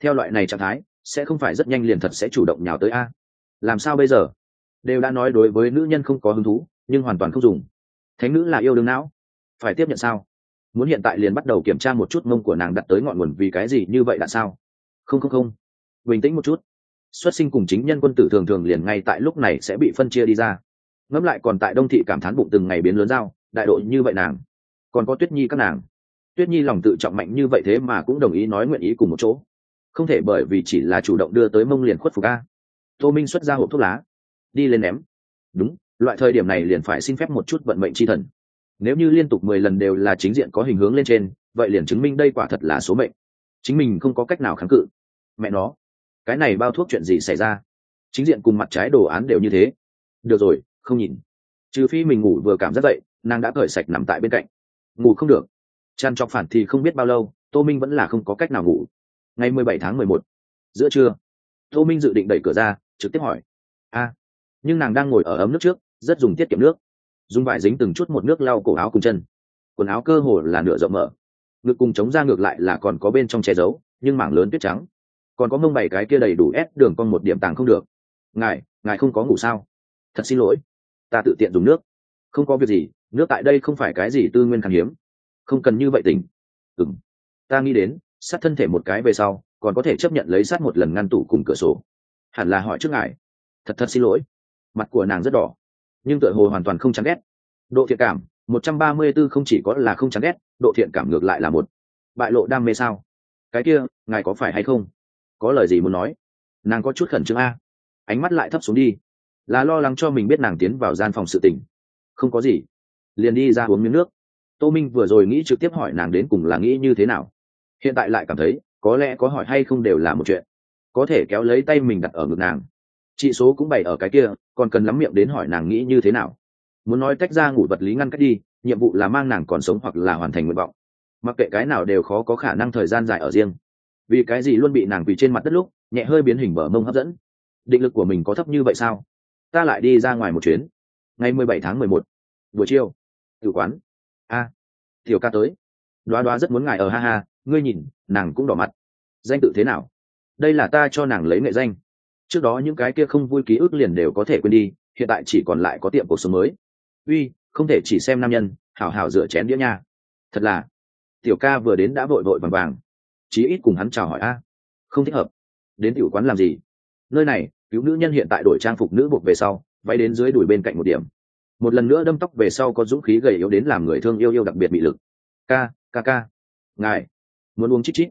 Theo loại này trạng thái sẽ không phải rất nhanh liền thật sẽ chủ động nhào tới a. Làm sao bây giờ? Đều đã nói đối với nữ nhân không có hứng thú, nhưng hoàn toàn không dùng. Thánh nữ là yêu đương não. Phải tiếp nhận sao? Muốn hiện tại liền bắt đầu kiểm tra một chút mông của nàng đặt tới ngọn nguồn vì cái gì như vậy là sao? Không không không. Bình tĩnh một chút. Xuất sinh cùng chính nhân quân tử thường thường liền ngay tại lúc này sẽ bị phân chia đi ra. Ngẫm lại còn tại đông thị cảm thán bụng từng ngày biến lớn dao, đại đội như vậy nàng. Còn có tuyết nhi các nàng. Tuyết nhi lòng tự trọng mạnh như vậy thế mà cũng đồng ý nói nguyện ý cùng một chỗ không thể bởi vì chỉ là chủ động đưa tới mông liền khuất phục a. Tô minh xuất ra hộp thuốc lá, đi lên ném. Đúng, loại thời điểm này liền phải xin phép một chút vận mệnh chi thần. Nếu như liên tục mười lần đều là chính diện có hình hướng lên trên, vậy liền chứng minh đây quả thật là số mệnh. Chính mình không có cách nào kháng cự. Mẹ nó, cái này bao thuốc chuyện gì xảy ra? Chính diện cùng mặt trái đồ án đều như thế. Được rồi, không nhìn. Trừ phi mình ngủ vừa cảm giác dậy, nàng đã cởi sạch nằm tại bên cạnh. Ngủ không được. Chăn trọc phản thì không biết bao lâu, tô minh vẫn là không có cách nào ngủ ngày mười bảy tháng mười một giữa trưa tô minh dự định đẩy cửa ra trực tiếp hỏi. A nhưng nàng đang ngồi ở ấm nước trước rất dùng tiết kiệm nước. Dùng vải dính từng chút một nước lau cổ áo cùng chân. Quần áo cơ hồ là nửa rộng mở. Ngực cùng chống ra ngược lại là còn có bên trong che giấu nhưng mảng lớn tuyết trắng. Còn có mông bảy cái kia đầy đủ ép đường con một điểm tàng không được. Ngài ngài không có ngủ sao? Thật xin lỗi. Ta tự tiện dùng nước. Không có việc gì nước tại đây không phải cái gì tư nguyên khan hiếm. Không cần như vậy tỉnh. Ừm, ta nghĩ đến sát thân thể một cái về sau, còn có thể chấp nhận lấy sát một lần ngăn tủ cùng cửa sổ. Hẳn là hỏi trước ngài. Thật thật xin lỗi. Mặt của nàng rất đỏ, nhưng tựa hồ hoàn toàn không chán ghét. Độ thiện cảm, một trăm ba mươi b ố không chỉ có là không chán ghét, độ thiện cảm ngược lại là một. Bại lộ đam mê sao? Cái kia, ngài có phải hay không? Có lời gì muốn nói? Nàng có chút khẩn trương a. Ánh mắt lại thấp xuống đi. Là lo lắng cho mình biết nàng tiến vào gian phòng sự tình. Không có gì. Liền đi ra uống miếng nước. Tô minh vừa rồi nghĩ trực tiếp hỏi nàng đến cùng là nghĩ như thế nào hiện tại lại cảm thấy, có lẽ có hỏi hay không đều là một chuyện. Có thể kéo lấy tay mình đặt ở ngực nàng. Chị số cũng bày ở cái kia, còn cần lắm miệng đến hỏi nàng nghĩ như thế nào. Muốn nói tách ra ngủ vật lý ngăn cách đi, nhiệm vụ là mang nàng còn sống hoặc là hoàn thành nguyện vọng. Mặc kệ cái nào đều khó có khả năng thời gian dài ở riêng. Vì cái gì luôn bị nàng quỳ trên mặt đất lúc, nhẹ hơi biến hình bờ mông hấp dẫn. Định lực của mình có thấp như vậy sao? Ta lại đi ra ngoài một chuyến. Ngày mười bảy tháng mười một, buổi chiều. Tử quán. A, tiểu ca tới. Đoá đoá rất muốn ngài ở, ha ha ngươi nhìn, nàng cũng đỏ mặt. Danh tự thế nào? Đây là ta cho nàng lấy nghệ danh. Trước đó những cái kia không vui ký ức liền đều có thể quên đi, hiện tại chỉ còn lại có tiệm cuộc sống mới. Uy, không thể chỉ xem nam nhân, hảo hảo rửa chén đĩa nha. Thật là. Tiểu ca vừa đến đã vội vội vàng vàng. Chí ít cùng hắn chào hỏi a. Không thích hợp. Đến tiểu quán làm gì? Nơi này, cứu nữ nhân hiện tại đổi trang phục nữ buộc về sau, váy đến dưới đùi bên cạnh một điểm. Một lần nữa đâm tóc về sau có dũng khí gầy yếu đến làm người thương yêu yêu đặc biệt bị lực. Ca ca ca. Ngài muốn uống chít chít.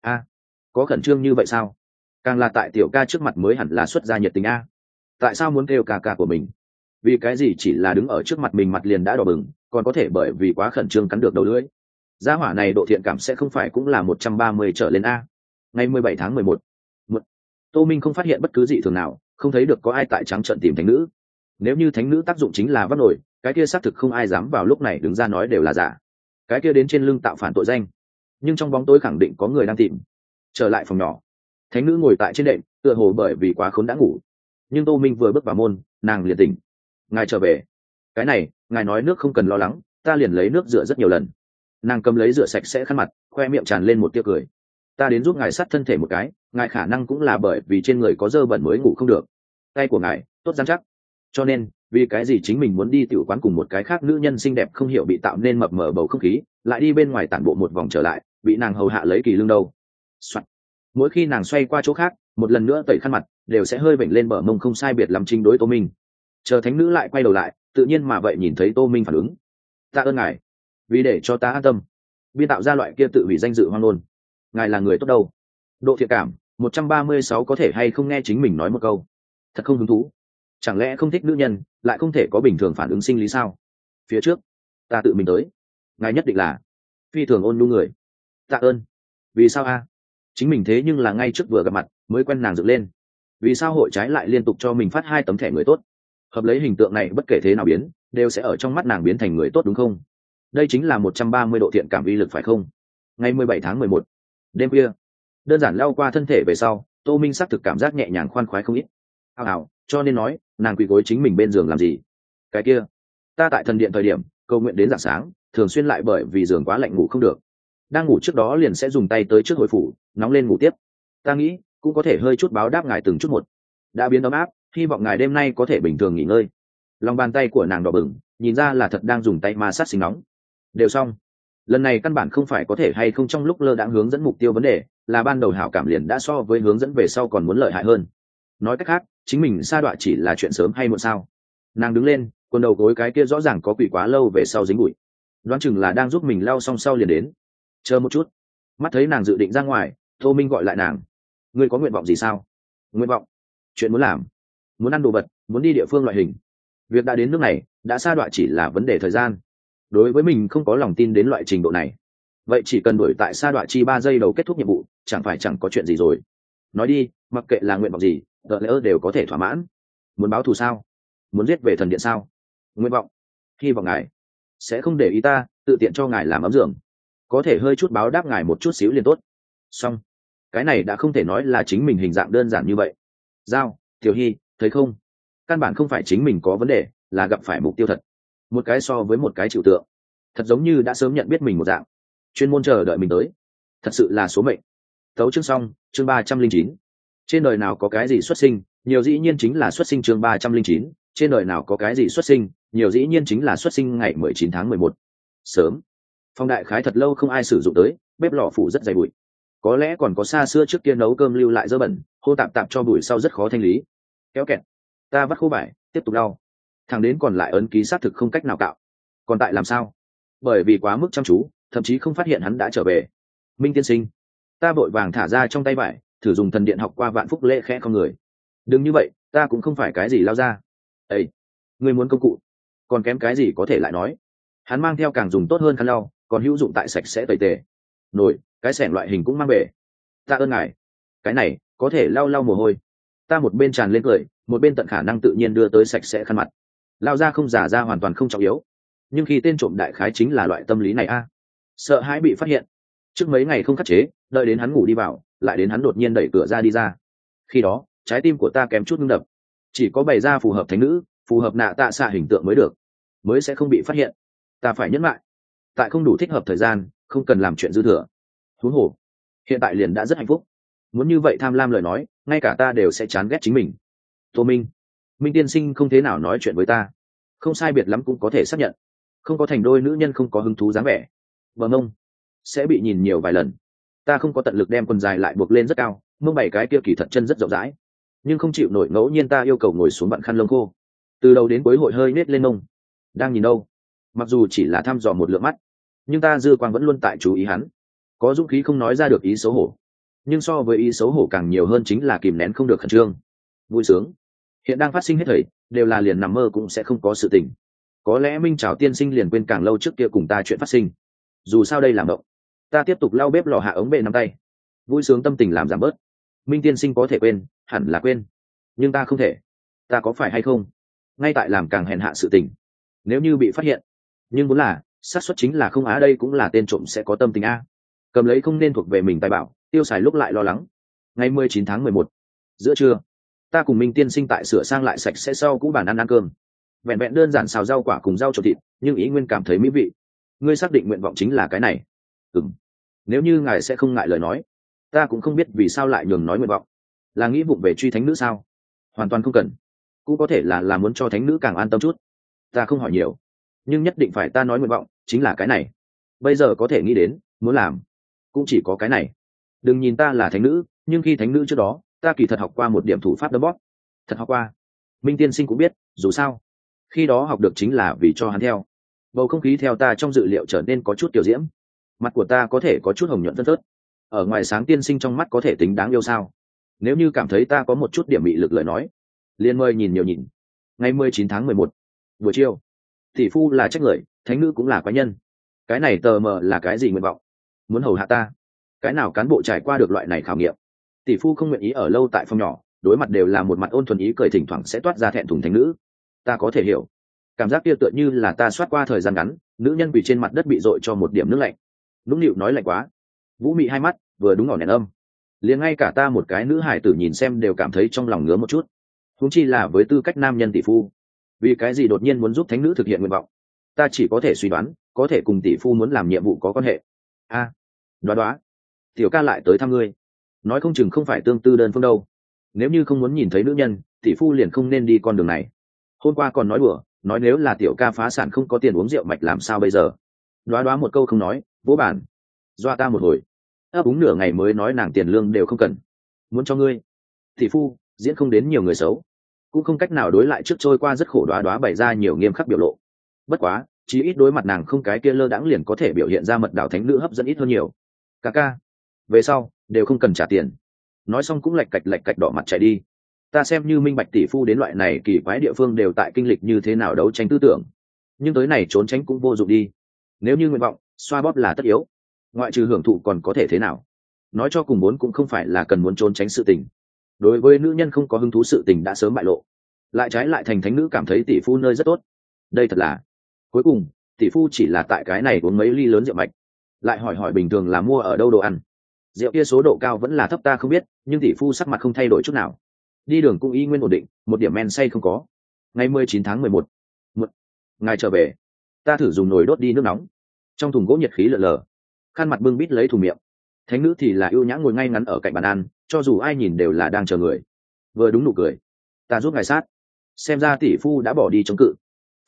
A, có khẩn trương như vậy sao? Càng là tại tiểu ca trước mặt mới hẳn là xuất gia nhiệt tình a. Tại sao muốn kêu ca ca của mình? Vì cái gì chỉ là đứng ở trước mặt mình mặt liền đã đỏ bừng, còn có thể bởi vì quá khẩn trương cắn được đầu lưỡi? Gia hỏa này độ thiện cảm sẽ không phải cũng là một trăm ba mươi trở lên a. Ngày mười bảy tháng mười một tô minh không phát hiện bất cứ gì thường nào, không thấy được có ai tại trắng trận tìm thánh nữ. Nếu như thánh nữ tác dụng chính là vắt nổi, cái kia xác thực không ai dám vào lúc này đứng ra nói đều là giả. Cái kia đến trên lưng tạo phản tội danh nhưng trong bóng tối khẳng định có người đang tìm. Trở lại phòng nhỏ. Thánh nữ ngồi tại trên đệm, tựa hồ bởi vì quá khốn đã ngủ. Nhưng tô minh vừa bước vào môn, nàng liền tỉnh. Ngài trở về. Cái này, ngài nói nước không cần lo lắng, ta liền lấy nước rửa rất nhiều lần. Nàng cầm lấy rửa sạch sẽ khăn mặt, khoe miệng tràn lên một tia cười. Ta đến giúp ngài sát thân thể một cái, ngài khả năng cũng là bởi vì trên người có dơ bẩn mới ngủ không được. Tay của ngài, tốt dám chắc. Cho nên, vì cái gì chính mình muốn đi tiểu quán cùng một cái khác nữ nhân xinh đẹp không hiểu bị tạo nên mập mờ bầu không khí lại đi bên ngoài tản bộ một vòng trở lại, bị nàng hầu hạ lấy kỳ lương đâu、Soạn. mỗi khi nàng xoay qua chỗ khác, một lần nữa tẩy khăn mặt, đều sẽ hơi bệnh lên bờ mông không sai biệt làm trinh đối tô minh. Chờ thánh nữ lại quay đầu lại, tự nhiên mà vậy nhìn thấy tô minh phản ứng. Ta ơn ngài, vì để cho ta an tâm. Biên tạo ra loại kia tự hủy danh dự hoang ngôn. Ngài là người tốt đâu? Độ thiện cảm, một trăm ba mươi sáu có thể hay không nghe chính mình nói một câu. Thật không hứng thú. Chẳng lẽ không thích nữ nhân, lại không thể có bình thường phản ứng sinh lý sao? Phía trước, ta tự mình tới ngài nhất định là phi thường ôn nhu người. Tạ ơn. Vì sao a? Chính mình thế nhưng là ngay trước vừa gặp mặt, mới quen nàng dựng lên. Vì sao hội trái lại liên tục cho mình phát hai tấm thẻ người tốt? Hợp lấy hình tượng này, bất kể thế nào biến, đều sẽ ở trong mắt nàng biến thành người tốt đúng không? Đây chính là một trăm ba mươi độ thiện cảm vi lực phải không? Ngày mười bảy tháng mười một, đêm khuya, đơn giản lao qua thân thể về sau, tô minh xác thực cảm giác nhẹ nhàng khoan khoái không ít. Hào hào, cho nên nói, nàng quỳ gối chính mình bên giường làm gì? Cái kia, ta tại thần điện thời điểm, cầu nguyện đến d ạ n g sáng thường xuyên lại bởi vì giường quá lạnh ngủ không được. Đang ngủ trước đó liền sẽ dùng tay tới trước hồi phủ, nóng lên ngủ tiếp. Ta nghĩ, cũng có thể hơi chút báo đáp ngài từng chút một. Đã biến ấm áp, hy vọng ngài đêm nay có thể bình thường nghỉ ngơi. Lòng bàn tay của nàng đỏ bừng, nhìn ra là thật đang dùng tay ma sát sinh nóng. Đều xong. Lần này căn bản không phải có thể hay không trong lúc lơ đãng hướng dẫn mục tiêu vấn đề, là ban đầu hảo cảm liền đã so với hướng dẫn về sau còn muốn lợi hại hơn. Nói cách khác, chính mình sa đọa chỉ là chuyện sớm hay muộn sao? Nàng đứng lên, quần đầu gối cái kia rõ ràng có quỷ quá lâu về sau dính bụi đoán chừng là đang giúp mình lau xong sau liền đến. Chờ một chút. Mắt thấy nàng dự định ra ngoài, tô minh gọi lại nàng. Ngươi có nguyện vọng gì sao? Nguyện vọng? Chuyện muốn làm. Muốn ăn đồ vật, muốn đi địa phương loại hình. Việc đã đến nước này, đã xa đoạn chỉ là vấn đề thời gian. Đối với mình không có lòng tin đến loại trình độ này. Vậy chỉ cần đổi tại xa đoạn chi ba giây đầu kết thúc nhiệm vụ, chẳng phải chẳng có chuyện gì rồi. Nói đi, mặc kệ là nguyện vọng gì đợt lỡ đều có thể thỏa mãn. Muốn báo thù sao? Muốn giết về thần điện sao? Nguyện vọng. Hy vọng ngài sẽ không để ý ta, tự tiện cho ngài làm ấm giường. Có thể hơi chút báo đáp ngài một chút xíu liền tốt. Xong. Cái này đã không thể nói là chính mình hình dạng đơn giản như vậy. Giao, tiểu hy, thấy không? Căn bản không phải chính mình có vấn đề, là gặp phải mục tiêu thật. Một cái so với một cái chịu tượng. Thật giống như đã sớm nhận biết mình một dạng. Chuyên môn chờ đợi mình tới. Thật sự là số mệnh. Thấu chương xong, chương ba trăm linh chín. Trên đời nào có cái gì xuất sinh, nhiều dĩ nhiên chính là xuất sinh chương ba trăm linh chín. Trên đời nào có cái gì xuất sinh nhiều dĩ nhiên chính là xuất sinh ngày mười chín tháng mười một. Sớm. Phong đại khái thật lâu không ai sử dụng tới, bếp lò phủ rất dày bụi. Có lẽ còn có xa xưa trước kia nấu cơm lưu lại dơ bẩn, hô tạp tạp cho bụi sau rất khó thanh lý. Kéo kẹt. Ta vắt khô vải tiếp tục đau. Thằng đến còn lại ấn ký xác thực không cách nào cạo. Còn tại làm sao? Bởi vì quá mức chăm chú, thậm chí không phát hiện hắn đã trở về. Minh tiên sinh. Ta vội vàng thả ra trong tay vải, thử dùng thần điện học qua vạn phúc lễ khẽ con người. Đừng như vậy, ta cũng không phải cái gì lao ra. Ây người muốn công cụ còn kém cái gì có thể lại nói. Hắn mang theo càng dùng tốt hơn khăn lau, còn hữu dụng tại sạch sẽ tẩy tề. Nổi cái sẻng loại hình cũng mang về. Ta ơn ngài. Cái này, có thể lau lau mồ hôi. Ta một bên tràn lên cười, một bên tận khả năng tự nhiên đưa tới sạch sẽ khăn mặt. Lao ra không giả ra hoàn toàn không trọng yếu. Nhưng khi tên trộm đại khái chính là loại tâm lý này a. Sợ hãi bị phát hiện. Trước mấy ngày không khắc chế, đợi đến hắn ngủ đi vào, lại đến hắn đột nhiên đẩy cửa ra đi ra. Khi đó, trái tim của ta kém chút ngưng đập. Chỉ có bày ra phù hợp thánh nữ, phù hợp nạ tạ xạ hình tượng mới được mới sẽ không bị phát hiện. Ta phải nhấn lại. Tại không đủ thích hợp thời gian, không cần làm chuyện dư thừa. Thú hồ, hiện tại liền đã rất hạnh phúc. Muốn như vậy tham lam lời nói, ngay cả ta đều sẽ chán ghét chính mình. Tô minh minh tiên sinh không thế nào nói chuyện với ta. Không sai biệt lắm cũng có thể xác nhận. Không có thành đôi nữ nhân không có hứng thú dáng vẻ. Vâng Vợ mông sẽ bị nhìn nhiều vài lần. Ta không có tận lực đem quần dài lại buộc lên rất cao, mông bảy cái kia kỳ thật chân rất rộng rãi. Nhưng không chịu nổi ngẫu nhiên ta yêu cầu ngồi xuống bận khăn lông khô. Từ đầu đến cuối hội hơi nết lên mông đang nhìn đâu. Mặc dù chỉ là thăm dò một lượng mắt, nhưng ta dư quang vẫn luôn tại chú ý hắn. Có dũng khí không nói ra được ý xấu hổ, nhưng so với ý xấu hổ càng nhiều hơn chính là kìm nén không được khẩn trương. Vui sướng. Hiện đang phát sinh hết thảy, đều là liền nằm mơ cũng sẽ không có sự tình. Có lẽ minh trào tiên sinh liền quên càng lâu trước kia cùng ta chuyện phát sinh. Dù sao đây làm động ta tiếp tục lau bếp lò hạ ống bệ nắm tay. Vui sướng tâm tình làm giảm bớt. Minh tiên sinh có thể quên, hẳn là quên. Nhưng ta không thể. Ta có phải hay không? Ngay tại làm càng hèn hạ sự tình nếu như bị phát hiện. Nhưng muốn là, xác suất chính là không á, đây cũng là tên trộm sẽ có tâm tình a. Cầm lấy không nên thuộc về mình tài bảo, tiêu xài lúc lại lo lắng. Ngày mười chín tháng mười một, giữa trưa, ta cùng minh tiên sinh tại sửa sang lại sạch sẽ sau cũ bàn ăn ăn cơm. Vẹn vẹn đơn giản xào rau quả cùng rau trộn thịt, nhưng ý nguyên cảm thấy mỹ vị. Ngươi xác định nguyện vọng chính là cái này. Ừng nếu như ngài sẽ không ngại lời nói, ta cũng không biết vì sao lại nhường nói nguyện vọng. Là nghĩ vụng về truy thánh nữ sao? Hoàn toàn không cần. Cũng có thể là là muốn cho thánh nữ càng an tâm chút ta không hỏi nhiều. Nhưng nhất định phải ta nói nguyện vọng, chính là cái này. Bây giờ có thể nghĩ đến, muốn làm, cũng chỉ có cái này. Đừng nhìn ta là thánh nữ, nhưng khi thánh nữ trước đó, ta kỳ thật học qua một điểm thủ pháp đấm bóp. Thật học qua. Minh tiên sinh cũng biết, dù sao, khi đó học được chính là vì cho hắn theo. Bầu không khí theo ta trong dự liệu trở nên có chút kiểu diễm. Mặt của ta có thể có chút hồng nhuận phân phớt ở ngoài sáng tiên sinh trong mắt có thể tính đáng yêu sao? Nếu như cảm thấy ta có một chút điểm bị lực lời nói, liền mời nhìn nhiều nhìn. Ngày mười chín tháng mười một buổi chiều. Tỷ phu là trách người, thánh nữ cũng là quái nhân. Cái này tờ mờ là cái gì nguyện vọng? Muốn hầu hạ ta? Cái nào cán bộ trải qua được loại này khảo nghiệm? Tỷ phu không nguyện ý ở lâu tại phòng nhỏ, đối mặt đều là một mặt ôn thuần ý cười thỉnh thoảng sẽ toát ra thẹn thùng thánh nữ. Ta có thể hiểu. Cảm giác kia tựa như là ta soát qua thời gian ngắn, nữ nhân bị trên mặt đất bị dội cho một điểm nước lạnh. Nũng nịu nói lạnh quá. Vũ mị hai mắt, vừa đúng ngỏ nén âm. Liền ngay cả ta một cái nữ hải tử nhìn xem đều cảm thấy trong lòng ngứa một chút. Húng chi là với tư cách nam nhân tỷ phu vì cái gì đột nhiên muốn giúp thánh nữ thực hiện nguyện vọng? Ta chỉ có thể suy đoán có thể cùng tỷ phu muốn làm nhiệm vụ có quan hệ. A à, đoá đoá. Tiểu ca lại tới thăm ngươi. Nói không chừng không phải tương tư đơn phương đâu. Nếu như không muốn nhìn thấy nữ nhân tỷ phu liền không nên đi con đường này. Hôm qua còn nói đùa nói nếu là tiểu ca phá sản không có tiền uống rượu mạch làm sao bây giờ? Đoá đoá một câu không nói vỗ bản doa ta một hồi. Ấp úng nửa ngày mới nói nàng tiền lương đều không cần. Muốn cho ngươi. Tỷ phu diễn không đến nhiều người xấu cũng không cách nào đối lại trước trôi qua rất khổ đoá đoá bày ra nhiều nghiêm khắc biểu lộ. Bất quá, chí ít đối mặt nàng không cái kia lơ đãng liền có thể biểu hiện ra mật đảo thánh nữ hấp dẫn ít hơn nhiều. Ca ca, về sau, đều không cần trả tiền. Nói xong cũng lạch cạch lạch cạch đỏ mặt chạy đi. Ta xem như minh bạch tỷ phu đến loại này kỳ quái địa phương đều tại kinh lịch như thế nào đấu tranh tư tưởng. Nhưng tới này trốn tránh cũng vô dụng đi. Nếu như nguyện vọng, xoa bóp là tất yếu. Ngoại trừ hưởng thụ còn có thể thế nào? Nói cho cùng muốn cũng không phải là cần muốn trốn tránh sự tình đối với nữ nhân không có hứng thú sự tình đã sớm bại lộ. Lại trái lại thành thánh nữ cảm thấy tỷ phu nơi rất tốt. Đây thật là. Cuối cùng, tỷ phu chỉ là tại cái này uống mấy ly lớn rượu mạch. Lại hỏi hỏi bình thường là mua ở đâu đồ ăn. Rượu kia số độ cao vẫn là thấp ta không biết, nhưng tỷ phu sắc mặt không thay đổi chút nào. Đi đường cũng y nguyên ổn định, một điểm men say không có. Ngày mười chín tháng mười một. Ngài trở về. Ta thử dùng nồi đốt đi nước nóng. Trong thùng gỗ nhiệt khí lợn lờ. Khăn mặt bưng bít lấy thùng miệng. Thánh nữ thì là ưu nhã ngồi ngay ngắn ở cạnh bàn ăn cho dù ai nhìn đều là đang chờ người. Vừa đúng nụ cười. Ta giúp ngài sát. Xem ra tỷ phu đã bỏ đi chống cự.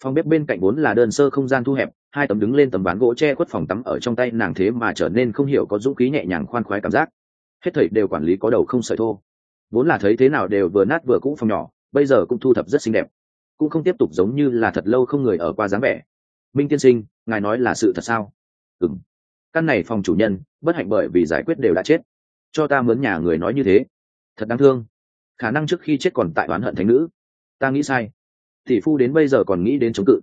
Phòng bếp bên cạnh vốn là đơn sơ không gian thu hẹp, hai tấm đứng lên tấm ván gỗ che khuất phòng tắm ở trong tay nàng thế mà trở nên không hiểu có dũng khí nhẹ nhàng khoan khoái cảm giác. Hết thầy đều quản lý có đầu không sợi thô. Vốn là thấy thế nào đều vừa nát vừa cũ phòng nhỏ, bây giờ cũng thu thập rất xinh đẹp. Cũng không tiếp tục giống như là thật lâu không người ở qua dáng vẻ. Minh tiên sinh, ngài nói là sự thật sao? Ừ m căn này phòng chủ nhân, bất hạnh bởi vì giải quyết đều đã chết cho ta mướn nhà người nói như thế. Thật đáng thương. Khả năng trước khi chết còn tại oán hận thánh nữ. Ta nghĩ sai. Tỷ phu đến bây giờ còn nghĩ đến chống cự.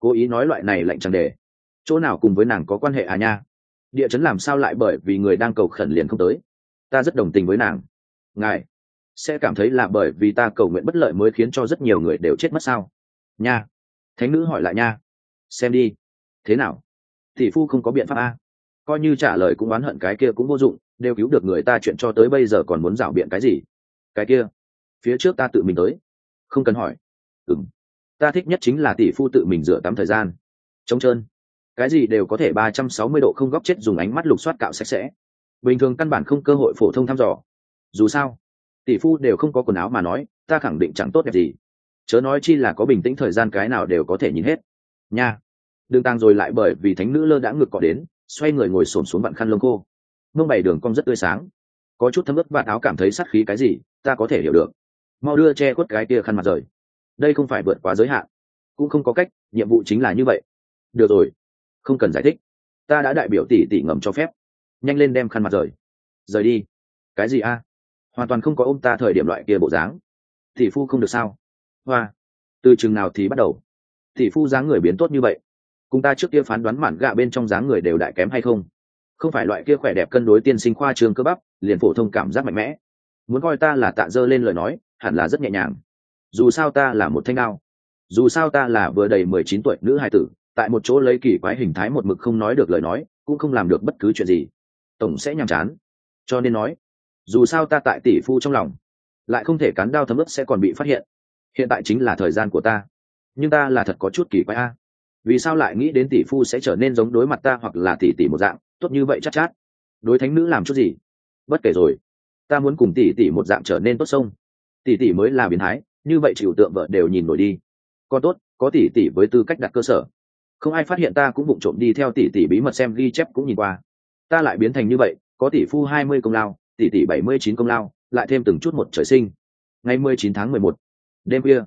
Cố ý nói loại này lạnh chẳng đề chỗ nào cùng với nàng có quan hệ à nha? Địa chấn làm sao lại bởi vì người đang cầu khẩn liền không tới? Ta rất đồng tình với nàng. Ngài sẽ cảm thấy là bởi vì ta cầu nguyện bất lợi mới khiến cho rất nhiều người đều chết mất sao? Nha. Thánh nữ hỏi lại nha. Xem đi. Thế nào? Tỷ phu không có biện pháp a à? coi như trả lời cũng oán hận cái kia cũng vô dụng đều cứu được người ta chuyện cho tới bây giờ còn muốn rảo biện cái gì? Cái kia, phía trước ta tự mình tới. Không cần hỏi. Ừm. Ta thích nhất chính là tỷ phu tự mình rửa tắm thời gian. Trống trơn. Cái gì đều có thể ba trăm sáu mươi độ không góc chết dùng ánh mắt lục soát cạo sạch sẽ. Bình thường căn bản không cơ hội phổ thông thăm dò. Dù sao, tỷ phu đều không có quần áo mà nói, ta khẳng định chẳng tốt đẹp gì. Chớ nói chi là có bình tĩnh thời gian cái nào đều có thể nhìn hết. Nha. Đừng tăng rồi lại bởi vì thánh nữ lơ đã ngực cọ đến, xoay người ngồi xổm xuống vặn khăn lông cô mông bày đường cong rất tươi sáng. Có chút thấm ướt vạt áo cảm thấy sát khí cái gì, ta có thể hiểu được. Mau đưa che khuất cái kia khăn mặt rời. Đây không phải vượt quá giới hạn, cũng không có cách, nhiệm vụ chính là như vậy. Được rồi, không cần giải thích. Ta đã đại biểu tỷ tỷ ngầm cho phép. Nhanh lên đem khăn mặt rời. Rời đi. Cái gì a? Hoàn toàn không có ôm ta thời điểm loại kia bộ dáng. Tỷ phu không được sao? Hoa. Từ chừng nào thì bắt đầu? Tỷ phu dáng người biến tốt như vậy. Cùng ta trước kia phán đoán mản gạ bên trong dáng người đều đại kém hay không? Không phải loại kia khỏe đẹp cân đối tiên sinh khoa trường cơ bắp, liền phổ thông cảm giác mạnh mẽ. Muốn coi ta là tạ dơ lên lời nói, hẳn là rất nhẹ nhàng. Dù sao ta là một thanh ao. Dù sao ta là vừa đầy mười chín tuổi nữ hai tử, tại một chỗ lấy kỳ quái hình thái một mực không nói được lời nói, cũng không làm được bất cứ chuyện gì. Tổng sẽ nhàm chán. Cho nên nói, dù sao ta tại tỷ phu trong lòng, lại không thể cán đao thấm ướp sẽ còn bị phát hiện. Hiện tại chính là thời gian của ta. Nhưng ta là thật có chút kỳ quái a. Vì sao lại nghĩ đến tỷ phu sẽ trở nên giống đối mặt ta hoặc là tỷ tỷ một dạng? Tốt như vậy chắc chát, chát đối thánh nữ làm chút gì? Bất kể rồi. Ta muốn cùng tỷ tỷ một dạng trở nên tốt sông. Tỷ tỷ mới là biến thái như vậy chịu tượng vợ đều nhìn nổi đi. Còn tốt có tỷ tỷ với tư cách đặt cơ sở. Không ai phát hiện ta cũng vụng trộm đi theo tỷ tỷ bí mật xem ghi chép cũng nhìn qua. Ta lại biến thành như vậy có tỷ phu hai mươi công lao tỷ tỷ bảy mươi chín công lao lại thêm từng chút một trời sinh. Ngày mười chín tháng mười một đêm khuya.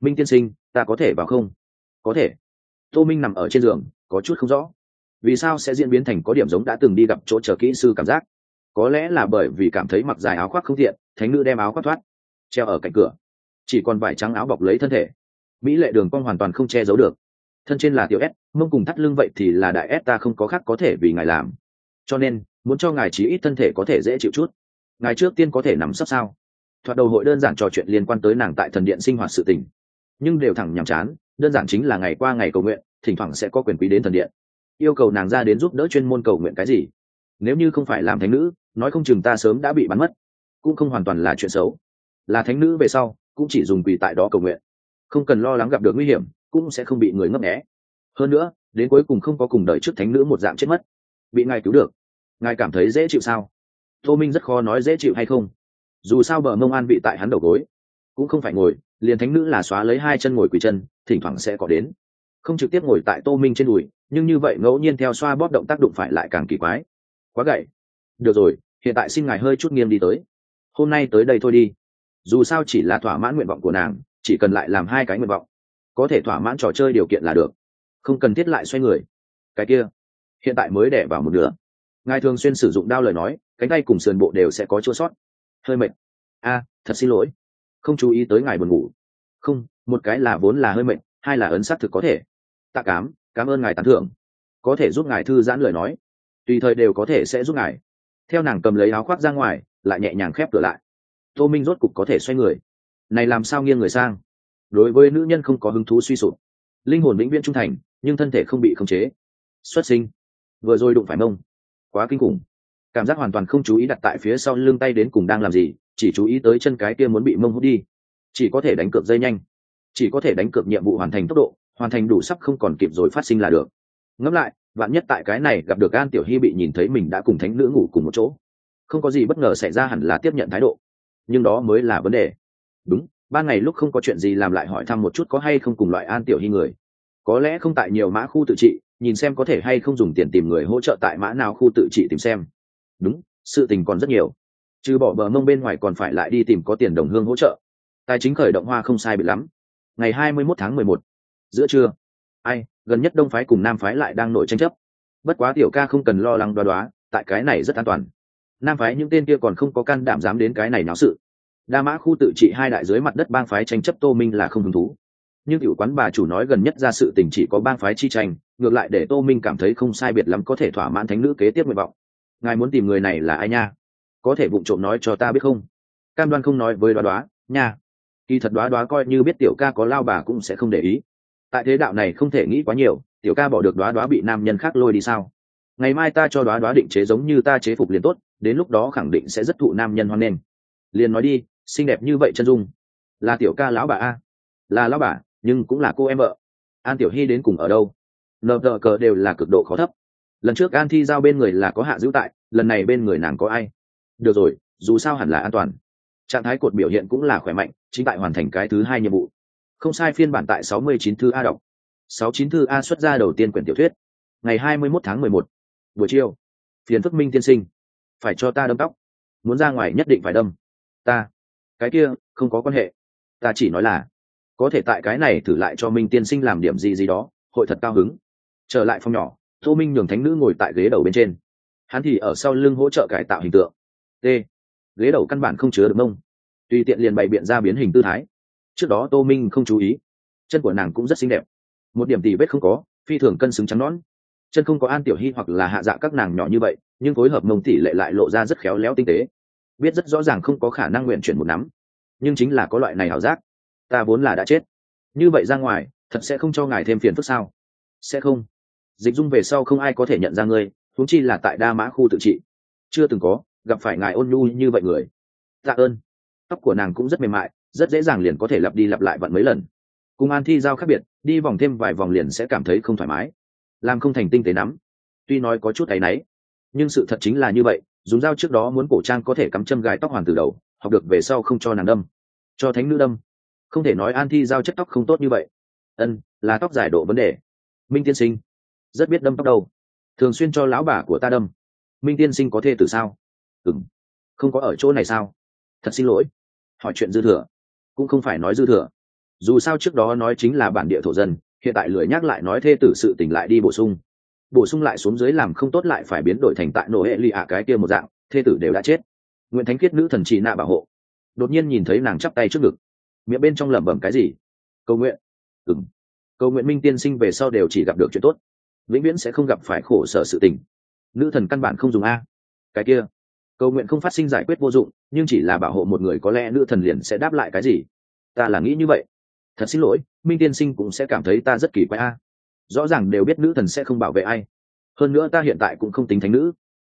Minh tiên sinh ta có thể vào không? Có thể. Tô minh nằm ở trên giường có chút không rõ vì sao sẽ diễn biến thành có điểm giống đã từng đi gặp chỗ chờ kỹ sư cảm giác? Có lẽ là bởi vì cảm thấy mặc dài áo khoác không thiện thánh nữ đem áo khoác thoát, treo ở cạnh cửa. Chỉ còn vải trắng áo bọc lấy thân thể. Mỹ lệ đường cong hoàn toàn không che giấu được. Thân trên là tiểu s, mông cùng thắt lưng vậy thì là đại s ta không có khác có thể vì ngài làm. Cho nên, muốn cho ngài chí ít thân thể có thể dễ chịu chút. Ngài trước tiên có thể nằm sắp sao? Thoạt đầu hội đơn giản trò chuyện liên quan tới nàng tại thần điện sinh hoạt sự tình. Nhưng đều thẳng nhàm chán, đơn giản chính là ngày qua ngày cầu nguyện, thỉnh thoảng sẽ có quyền quý đến thần điện yêu cầu nàng ra đến giúp đỡ chuyên môn cầu nguyện cái gì? Nếu như không phải làm thánh nữ, nói không chừng ta sớm đã bị bắn mất. Cũng không hoàn toàn là chuyện xấu. Là thánh nữ về sau, cũng chỉ dùng quỳ tại đó cầu nguyện. Không cần lo lắng gặp được nguy hiểm, cũng sẽ không bị người ngấp nghé. Hơn nữa, đến cuối cùng không có cùng đợi trước thánh nữ một dạng chết mất. Bị ngài cứu được. Ngài cảm thấy dễ chịu sao? Tô minh rất khó nói dễ chịu hay không. Dù sao bờ mông an bị tại hắn đầu gối. Cũng không phải ngồi, liền thánh nữ là xóa lấy hai chân ngồi quỳ chân, thỉnh thoảng sẽ có đến. Không trực tiếp ngồi tại tô minh trên đùi nhưng như vậy ngẫu nhiên theo xoa bóp động tác đụng phải lại càng kỳ quái. Quá gậy. Được rồi, hiện tại xin ngài hơi chút nghiêm đi tới. Hôm nay tới đây thôi đi. Dù sao chỉ là thỏa mãn nguyện vọng của nàng, chỉ cần lại làm hai cái nguyện vọng, có thể thỏa mãn trò chơi điều kiện là được. Không cần thiết lại xoay người. Cái kia, hiện tại mới đẻ vào một nửa. Ngài thường xuyên sử dụng đao lời nói, cánh tay cùng sườn bộ đều sẽ có chua sót. Hơi mệt. A, thật xin lỗi. Không chú ý tới ngài buồn ngủ. Không, một cái là vốn là hơi mệt, hai là ấn sát thực có thể. Tạ cám cảm ơn ngài tán thưởng. Có thể giúp ngài thư giãn lời nói. Tùy thời đều có thể sẽ giúp ngài. Theo nàng cầm lấy áo khoác ra ngoài, lại nhẹ nhàng khép cửa lại. Tô minh rốt cục có thể xoay người. Này làm sao nghiêng người sang? Đối với nữ nhân không có hứng thú suy sụp. Linh hồn vĩnh viễn trung thành, nhưng thân thể không bị khống chế. Xuất sinh. Vừa rồi đụng phải mông. Quá kinh khủng. Cảm giác hoàn toàn không chú ý đặt tại phía sau lưng tay đến cùng đang làm gì, chỉ chú ý tới chân cái kia muốn bị mông hút đi. Chỉ có thể đánh cược dây nhanh. Chỉ có thể đánh cược nhiệm vụ hoàn thành tốc độ hoàn thành đủ sắp không còn kịp rồi phát sinh là được. Ngẫm lại bạn nhất tại cái này gặp được an tiểu hy bị nhìn thấy mình đã cùng thánh nữ ngủ cùng một chỗ. Không có gì bất ngờ xảy ra hẳn là tiếp nhận thái độ. Nhưng đó mới là vấn đề. Đúng, ban ngày lúc không có chuyện gì làm lại hỏi thăm một chút có hay không cùng loại an tiểu hy người. Có lẽ không tại nhiều mã khu tự trị, nhìn xem có thể hay không dùng tiền tìm người hỗ trợ tại mã nào khu tự trị tìm xem. Đúng, sự tình còn rất nhiều. Trừ bỏ bờ mông bên ngoài còn phải lại đi tìm có tiền đồng hương hỗ trợ. Tài chính khởi động hoa không sai bị lắm. Ngày hai mươi 21 tháng mười một giữa trưa. Ai, gần nhất đông phái cùng nam phái lại đang nổi tranh chấp. Bất quá tiểu ca không cần lo lắng đoá đoá, tại cái này rất an toàn. Nam phái những tên kia còn không có can đảm dám đến cái này náo sự. Đa mã khu tự trị hai đại dưới mặt đất bang phái tranh chấp tô minh là không hứng thú. Nhưng tiểu quán bà chủ nói gần nhất ra sự tình chỉ có bang phái chi tranh, ngược lại để tô minh cảm thấy không sai biệt lắm có thể thỏa mãn thánh nữ kế tiếp nguyện vọng. Ngài muốn tìm người này là ai nha? Có thể vụng trộm nói cho ta biết không? Cam đoan không nói với đoá đoá, nha. Kỳ thật đoá đoá coi như biết tiểu ca có lao bà cũng sẽ không để ý tại thế đạo này không thể nghĩ quá nhiều, tiểu ca bỏ được đoá đoá bị nam nhân khác lôi đi sao? Ngày mai ta cho đoá đoá định chế giống như ta chế phục liền tốt, đến lúc đó khẳng định sẽ rất thụ nam nhân hoan nghênh. Liền nói đi, xinh đẹp như vậy chân dung. Là tiểu ca lão bà a? Là lão bà, nhưng cũng là cô em vợ. An tiểu hy đến cùng ở đâu? Nờ tờ cờ đều là cực độ khó thấp. Lần trước an thi giao bên người là có hạ giữ tại, lần này bên người nàng có ai? Được rồi, dù sao hẳn là an toàn. Trạng thái cột biểu hiện cũng là khỏe mạnh, chính tại hoàn thành cái thứ hai nhiệm vụ không sai phiên bản tại 69 thư a đọc. 69 thư a xuất ra đầu tiên quyển tiểu thuyết. Ngày 21 tháng 11, buổi chiều. Phiền phức minh tiên sinh. Phải cho ta đâm tóc. Muốn ra ngoài nhất định phải đâm. Ta cái kia không có quan hệ. Ta chỉ nói là có thể tại cái này thử lại cho minh tiên sinh làm điểm gì gì đó hội thật cao hứng. Trở lại phòng nhỏ tô minh nhường thánh nữ ngồi tại ghế đầu bên trên. Hắn thì ở sau lưng hỗ trợ cải tạo hình tượng. T ghế đầu căn bản không chứa được mông. Tùy tiện liền bày biện ra biến hình tư thái trước đó tô minh không chú ý. Chân của nàng cũng rất xinh đẹp. Một điểm tì vết không có, phi thường cân xứng trắng nón chân không có an tiểu hy hoặc là hạ dạ các nàng nhỏ như vậy, nhưng phối hợp mông tỷ lệ lại lộ ra rất khéo léo tinh tế. Biết rất rõ ràng không có khả năng nguyện chuyển một nắm. Nhưng chính là có loại này ảo giác. Ta vốn là đã chết. Như vậy ra ngoài, thật sẽ không cho ngài thêm phiền phức sao? Sẽ không. Dịch dung về sau không ai có thể nhận ra ngươi thúng chi là tại đa mã khu tự trị. Chưa từng có gặp phải ngài ôn nhu như vậy người. Tạ ơn. Tóc của nàng cũng rất mềm mại rất dễ dàng liền có thể lặp đi lặp lại vận mấy lần. Cùng an thi giao khác biệt, đi vòng thêm vài vòng liền sẽ cảm thấy không thoải mái. Làm không thành tinh tế nắm. Tuy nói có chút áy náy, nhưng sự thật chính là như vậy, dùng dao trước đó muốn cổ trang có thể cắm châm gài tóc hoàn từ đầu, học được về sau không cho nàng đâm. Cho thánh nữ đâm. Không thể nói an thi giao chất tóc không tốt như vậy. Ân, là tóc giải độ vấn đề. Minh tiên sinh, rất biết đâm tóc đâu. Thường xuyên cho lão bà của ta đâm. Minh tiên sinh có thê từ sao? Ừng không có ở chỗ này sao? Thật xin lỗi. Hỏi chuyện dư thừa cũng không phải nói dư thừa. Dù sao trước đó nói chính là bản địa thổ dân, hiện tại lười nhắc lại nói thê tử sự tỉnh lại đi bổ sung. Bổ sung lại xuống dưới làm không tốt lại phải biến đổi thành tại nổ hệ lì ạ cái kia một dạng, thê tử đều đã chết. Nguyễn thánh khiết nữ thần trì nạ bảo hộ. Đột nhiên nhìn thấy nàng chắp tay trước ngực. Miệng bên trong lẩm bẩm cái gì? Cầu nguyện. Ừng cầu nguyện minh tiên sinh về sau đều chỉ gặp được chuyện tốt. Vĩnh viễn sẽ không gặp phải khổ sở sự tình. Nữ thần căn bản không dùng a. Cái kia cầu nguyện không phát sinh giải quyết vô dụng, nhưng chỉ là bảo hộ một người có lẽ nữ thần liền sẽ đáp lại cái gì? Ta là nghĩ như vậy. Thật xin lỗi, minh tiên sinh cũng sẽ cảm thấy ta rất kỳ quái a. Rõ ràng đều biết nữ thần sẽ không bảo vệ ai. Hơn nữa ta hiện tại cũng không tính thánh nữ.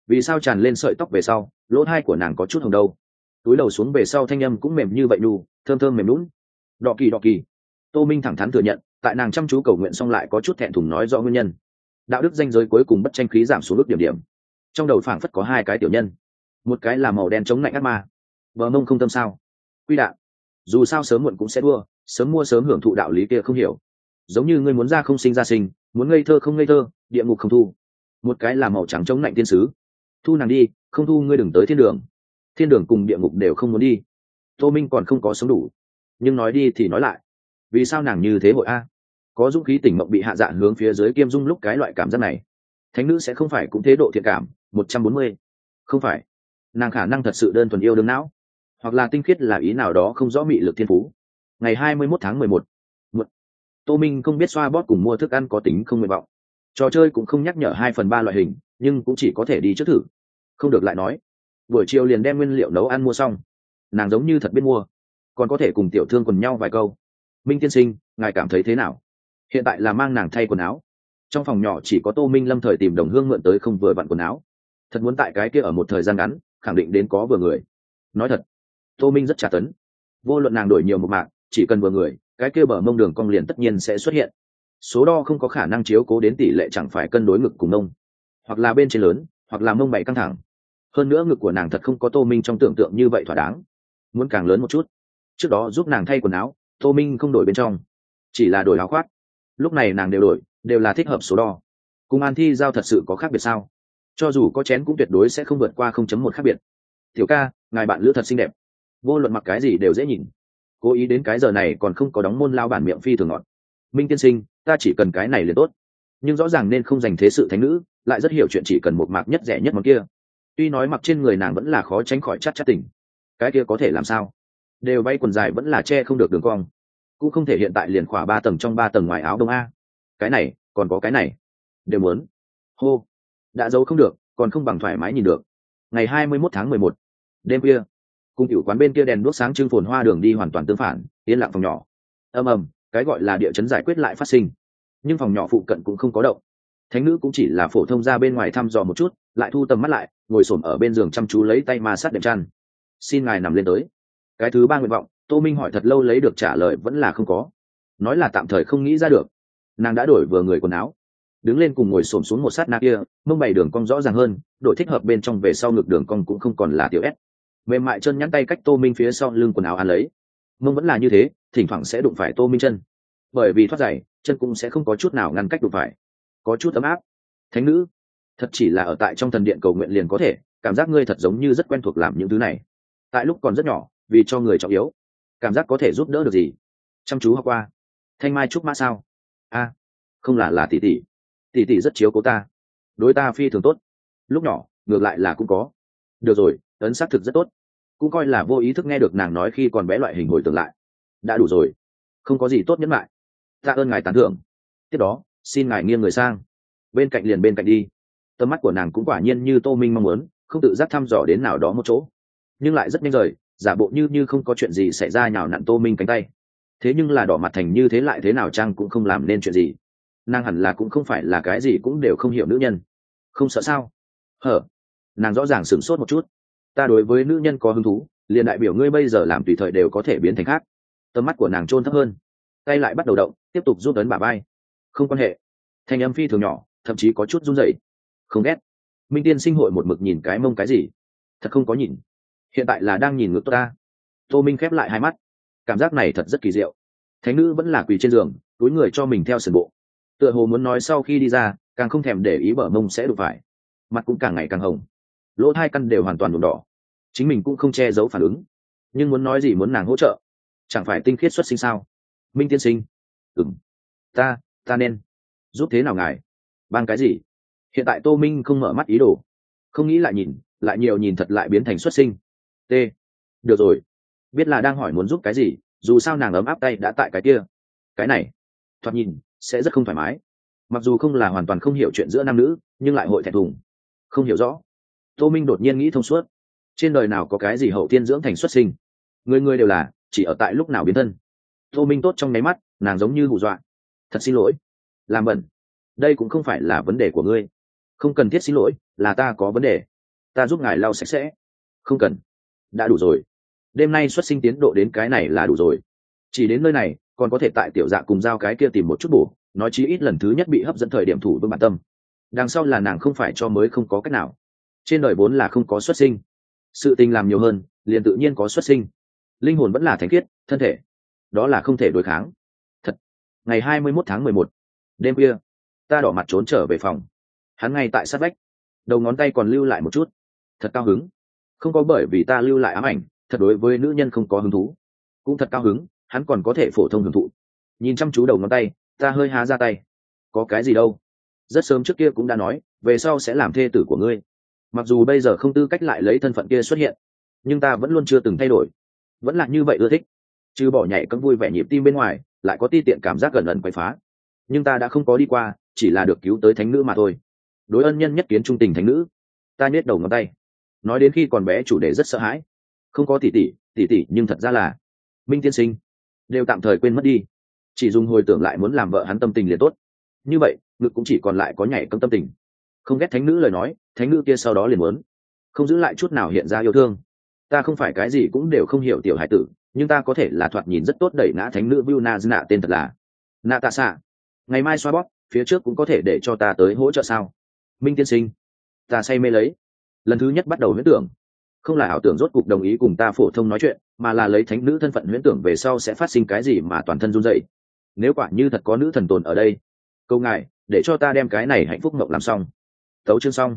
Vì sao tràn lên sợi tóc về sau, lỗ thai của nàng có chút hồng đâu? Túi đầu xuống về sau thanh âm cũng mềm như vậy nhu thơm thơm mềm lún đọ kỳ đọ kỳ. Tô minh thẳng thắn thừa nhận, tại nàng chăm chú cầu nguyện xong lại có chút thẹn thùng nói do nguyên nhân. Đạo đức danh giới cuối cùng bất tranh khí giảm xuống ước điểm điểm. Trong đầu phảng phất có hai cái tiểu nhân một cái là màu đen chống lạnh ác ma. Bờ mông không tâm sao? Quy đạn dù sao sớm muộn cũng sẽ đua sớm mua sớm hưởng thụ đạo lý kia không hiểu. Giống như ngươi muốn ra không sinh ra sinh, muốn ngây thơ không ngây thơ, địa ngục không thu. Một cái là màu trắng chống lạnh tiên sứ. Thu nàng đi, không thu ngươi đừng tới thiên đường. Thiên đường cùng địa ngục đều không muốn đi. Tô minh còn không có sống đủ. Nhưng nói đi thì nói lại. Vì sao nàng như thế hội a? Có dũng khí tỉnh mộng bị hạ dạ hướng phía dưới kiêm dung lúc cái loại cảm giác này. Thánh nữ sẽ không phải cũng thế độ thiện cảm, một trăm bốn mươi. Không phải nàng khả năng thật sự đơn thuần yêu đương não, hoặc là tinh khiết là ý nào đó không rõ mị lực thiên phú. Ngày hai mươi mốt tháng mười một tô minh không biết xoa bót cùng mua thức ăn có tính không nguyện vọng. Trò chơi cũng không nhắc nhở hai phần ba loại hình, nhưng cũng chỉ có thể đi trước thử. Không được lại nói. Buổi chiều liền đem nguyên liệu nấu ăn mua xong. Nàng giống như thật biết mua. Còn có thể cùng tiểu thương quần nhau vài câu. Minh tiên sinh, ngài cảm thấy thế nào? Hiện tại là mang nàng thay quần áo. Trong phòng nhỏ chỉ có tô minh lâm thời tìm đồng hương mượn tới không vừa vặn quần áo. Thật muốn tại cái kia ở một thời gian ngắn khẳng định đến có vừa người. Nói thật, tô minh rất trả tấn. Vô luận nàng đổi nhiều một mạng, chỉ cần vừa người, cái kia bờ mông đường cong liền tất nhiên sẽ xuất hiện. Số đo không có khả năng chiếu cố đến tỷ lệ chẳng phải cân đối ngực cùng mông, hoặc là bên trên lớn, hoặc là mông bảy căng thẳng. Hơn nữa ngực của nàng thật không có tô minh trong tưởng tượng như vậy thỏa đáng. Muốn càng lớn một chút. Trước đó giúp nàng thay quần áo, tô minh không đổi bên trong, chỉ là đổi áo khoác. Lúc này nàng đều đổi, đều là thích hợp số đo. Cùng an thi giao thật sự có khác biệt sao? Cho dù có chén cũng tuyệt đối sẽ không vượt qua không chấm một khác biệt. Tiểu ca, ngài bạn lữ thật xinh đẹp. Vô luận mặc cái gì đều dễ nhìn. Cố ý đến cái giờ này còn không có đóng môn lao bản miệng phi thường ngọt. Minh tiên sinh, ta chỉ cần cái này liền tốt. Nhưng rõ ràng nên không dành thế sự thánh nữ, lại rất hiểu chuyện chỉ cần một mạc nhất rẻ nhất món kia. Tuy nói mặc trên người nàng vẫn là khó tránh khỏi chắc chắc tình. Cái kia có thể làm sao? Đều bay quần dài vẫn là che không được đường cong. Cũng không thể hiện tại liền khỏa ba tầng trong ba tầng ngoài áo đông a. Cái này, còn có cái này. Đều muốn. Hô đã giấu không được, còn không bằng thoải mái nhìn được. Ngày hai mươi 21 tháng mười một, đêm kia cung cựu quán bên kia đèn đuốc sáng trưng phồn hoa đường đi hoàn toàn tương phản, yên lặng phòng nhỏ. Ầm ầm, cái gọi là địa chấn giải quyết lại phát sinh. Nhưng phòng nhỏ phụ cận cũng không có động. Thánh nữ cũng chỉ là phổ thông ra bên ngoài thăm dò một chút, lại thu tầm mắt lại, ngồi s ở bên giường chăm chú lấy tay ma sát đệm chăn. Xin ngài nằm lên tới. Cái thứ ba nguyện vọng, tô minh hỏi thật lâu lấy được trả lời vẫn là không có. Nói là tạm thời không nghĩ ra được. Nàng đã đổi vừa người quần áo đứng lên cùng ngồi xổm xuống một sát na kia, mông bày đường cong rõ ràng hơn, đội thích hợp bên trong về sau ngực đường cong cũng không còn là tiểu s. Mềm mại chân nhắn tay cách tô minh phía sau lưng quần áo ăn lấy. Mông vẫn là như thế, thỉnh thoảng sẽ đụng phải tô minh chân. Bởi vì thoát giày, chân cũng sẽ không có chút nào ngăn cách đụng phải. Có chút ấm áp. Thánh nữ, thật chỉ là ở tại trong thần điện cầu nguyện liền có thể, cảm giác ngươi thật giống như rất quen thuộc làm những thứ này. Tại lúc còn rất nhỏ, vì cho người trọng yếu. Cảm giác có thể giúp đỡ được gì? Chăm chú học qua. Thanh mai trúc mã sao? A, không là là tỷ tỷ tỷ tỷ rất chiếu cố ta. Đối ta phi thường tốt. Lúc nhỏ, ngược lại là cũng có. Được rồi, ấn xác thực rất tốt. Cũng coi là vô ý thức nghe được nàng nói khi còn bé loại hình hồi tưởng lại. Đã đủ rồi. Không có gì tốt nhẫn lại tạ ơn ngài tán thưởng. Tiếp đó, xin ngài nghiêng người sang. Bên cạnh liền bên cạnh đi. Tầm mắt của nàng cũng quả nhiên như tô minh mong muốn, không tự giác thăm dò đến nào đó một chỗ. Nhưng lại rất nhanh rời, giả bộ như như không có chuyện gì xảy ra nào nặn tô minh cánh tay. Thế nhưng là đỏ mặt thành như thế lại thế nào chăng cũng không làm nên chuyện gì nàng hẳn là cũng không phải là cái gì cũng đều không hiểu nữ nhân. Không sợ sao? Hở, nàng rõ ràng sửng sốt một chút. Ta đối với nữ nhân có hứng thú, liền đại biểu ngươi bây giờ làm tùy thời đều có thể biến thành khác. Tầm mắt của nàng trôn thấp hơn. Tay lại bắt đầu động, tiếp tục giúp ấn bà bay không quan hệ. Thanh âm phi thường nhỏ, thậm chí có chút run rẩy. Không ghét. Minh tiên sinh hội một mực nhìn cái mông cái gì? Thật không có nhìn. Hiện tại là đang nhìn ngược ta. Tô minh khép lại hai mắt. Cảm giác này thật rất kỳ diệu. Thánh nữ vẫn là quỳ trên giường, túi người cho mình theo sườn bộ tựa hồ muốn nói sau khi đi ra, càng không thèm để ý bờ mông sẽ đụng phải. Mặt cũng càng ngày càng hồng. Lỗ hai căn đều hoàn toàn đụng đỏ. Chính mình cũng không che giấu phản ứng. Nhưng muốn nói gì muốn nàng hỗ trợ? Chẳng phải tinh khiết xuất sinh sao? Minh tiên sinh. Ừng ta ta nên. Giúp thế nào ngài? Ban cái gì? Hiện tại tô minh không mở mắt ý đồ. Không nghĩ lại nhìn, lại nhiều nhìn thật lại biến thành xuất sinh. T. Được rồi. Biết là đang hỏi muốn giúp cái gì, dù sao nàng ấm áp tay đã tại cái kia. Cái này. Thoạt nhìn sẽ rất không thoải mái. Mặc dù không là hoàn toàn không hiểu chuyện giữa nam nữ, nhưng lại hội thẹn thùng. Không hiểu rõ. Tô minh đột nhiên nghĩ thông suốt. Trên đời nào có cái gì hậu tiên dưỡng thành xuất sinh? Người người đều là, chỉ ở tại lúc nào biến thân. Tô minh tốt trong nháy mắt, nàng giống như hù dọa. Thật xin lỗi. Làm bẩn. Đây cũng không phải là vấn đề của ngươi. Không cần thiết xin lỗi, là ta có vấn đề. Ta giúp ngài lau sạch sẽ. Không cần. Đã đủ rồi. Đêm nay xuất sinh tiến độ đến cái này là đủ rồi. Chỉ đến nơi này còn có thể tại tiểu dạ cùng giao cái kia tìm một chút bổ, nói chí ít lần thứ nhất bị hấp dẫn thời điểm thủ với bản tâm. Đằng sau là nàng không phải cho mới không có cách nào. Trên đời vốn là không có xuất sinh. Sự tình làm nhiều hơn, liền tự nhiên có xuất sinh. Linh hồn vẫn là thánh khiết, thân thể. Đó là không thể đối kháng. Thật. Ngày hai mươi mốt tháng mười một, đêm khuya, ta đỏ mặt trốn trở về phòng. Hắn ngay tại sát vách. Đầu ngón tay còn lưu lại một chút. Thật cao hứng. Không có bởi vì ta lưu lại ám ảnh, thật đối với nữ nhân không có hứng thú. Cũng thật cao hứng hắn còn có thể phổ thông hưởng thụ. Nhìn chăm chú đầu ngón tay, ta hơi há ra tay. Có cái gì đâu? Rất sớm trước kia cũng đã nói, về sau sẽ làm thê tử của ngươi. Mặc dù bây giờ không tư cách lại lấy thân phận kia xuất hiện, nhưng ta vẫn luôn chưa từng thay đổi. Vẫn là như vậy ưa thích. Chứ bỏ nhảy cấm vui vẻ nhịp tim bên ngoài, lại có ti tiện cảm giác gần ẩn quậy phá. Nhưng ta đã không có đi qua, chỉ là được cứu tới thánh nữ mà thôi. Đối ân nhân nhất kiến trung tình thánh nữ, ta nhét đầu ngón tay. Nói đến khi còn bé chủ đề rất sợ hãi. Không có tỉ tỉ tỉ tỉ nhưng thật ra là minh tiên sinh đều tạm thời quên mất đi. Chỉ dùng hồi tưởng lại muốn làm vợ hắn tâm tình liền tốt. Như vậy, ngực cũng chỉ còn lại có nhảy cấm tâm tình. Không ghét thánh nữ lời nói, thánh nữ kia sau đó liền muốn. Không giữ lại chút nào hiện ra yêu thương. Ta không phải cái gì cũng đều không hiểu tiểu hải tử, nhưng ta có thể là thoạt nhìn rất tốt đẩy ngã thánh nữ viu na nạ tên thật là nạ tạ xạ ngày mai xoa bóp, phía trước cũng có thể để cho ta tới hỗ trợ sao? Minh tiên sinh, ta say mê lấy. Lần thứ nhất bắt đầu huyết tưởng không là ảo tưởng rốt cục đồng ý cùng ta phổ thông nói chuyện, mà là lấy thánh nữ thân phận huyễn tưởng về sau sẽ phát sinh cái gì mà toàn thân run dậy nếu quả như thật có nữ thần tồn ở đây, câu ngài, để cho ta đem cái này hạnh phúc mộng làm xong. Tấu chương xong.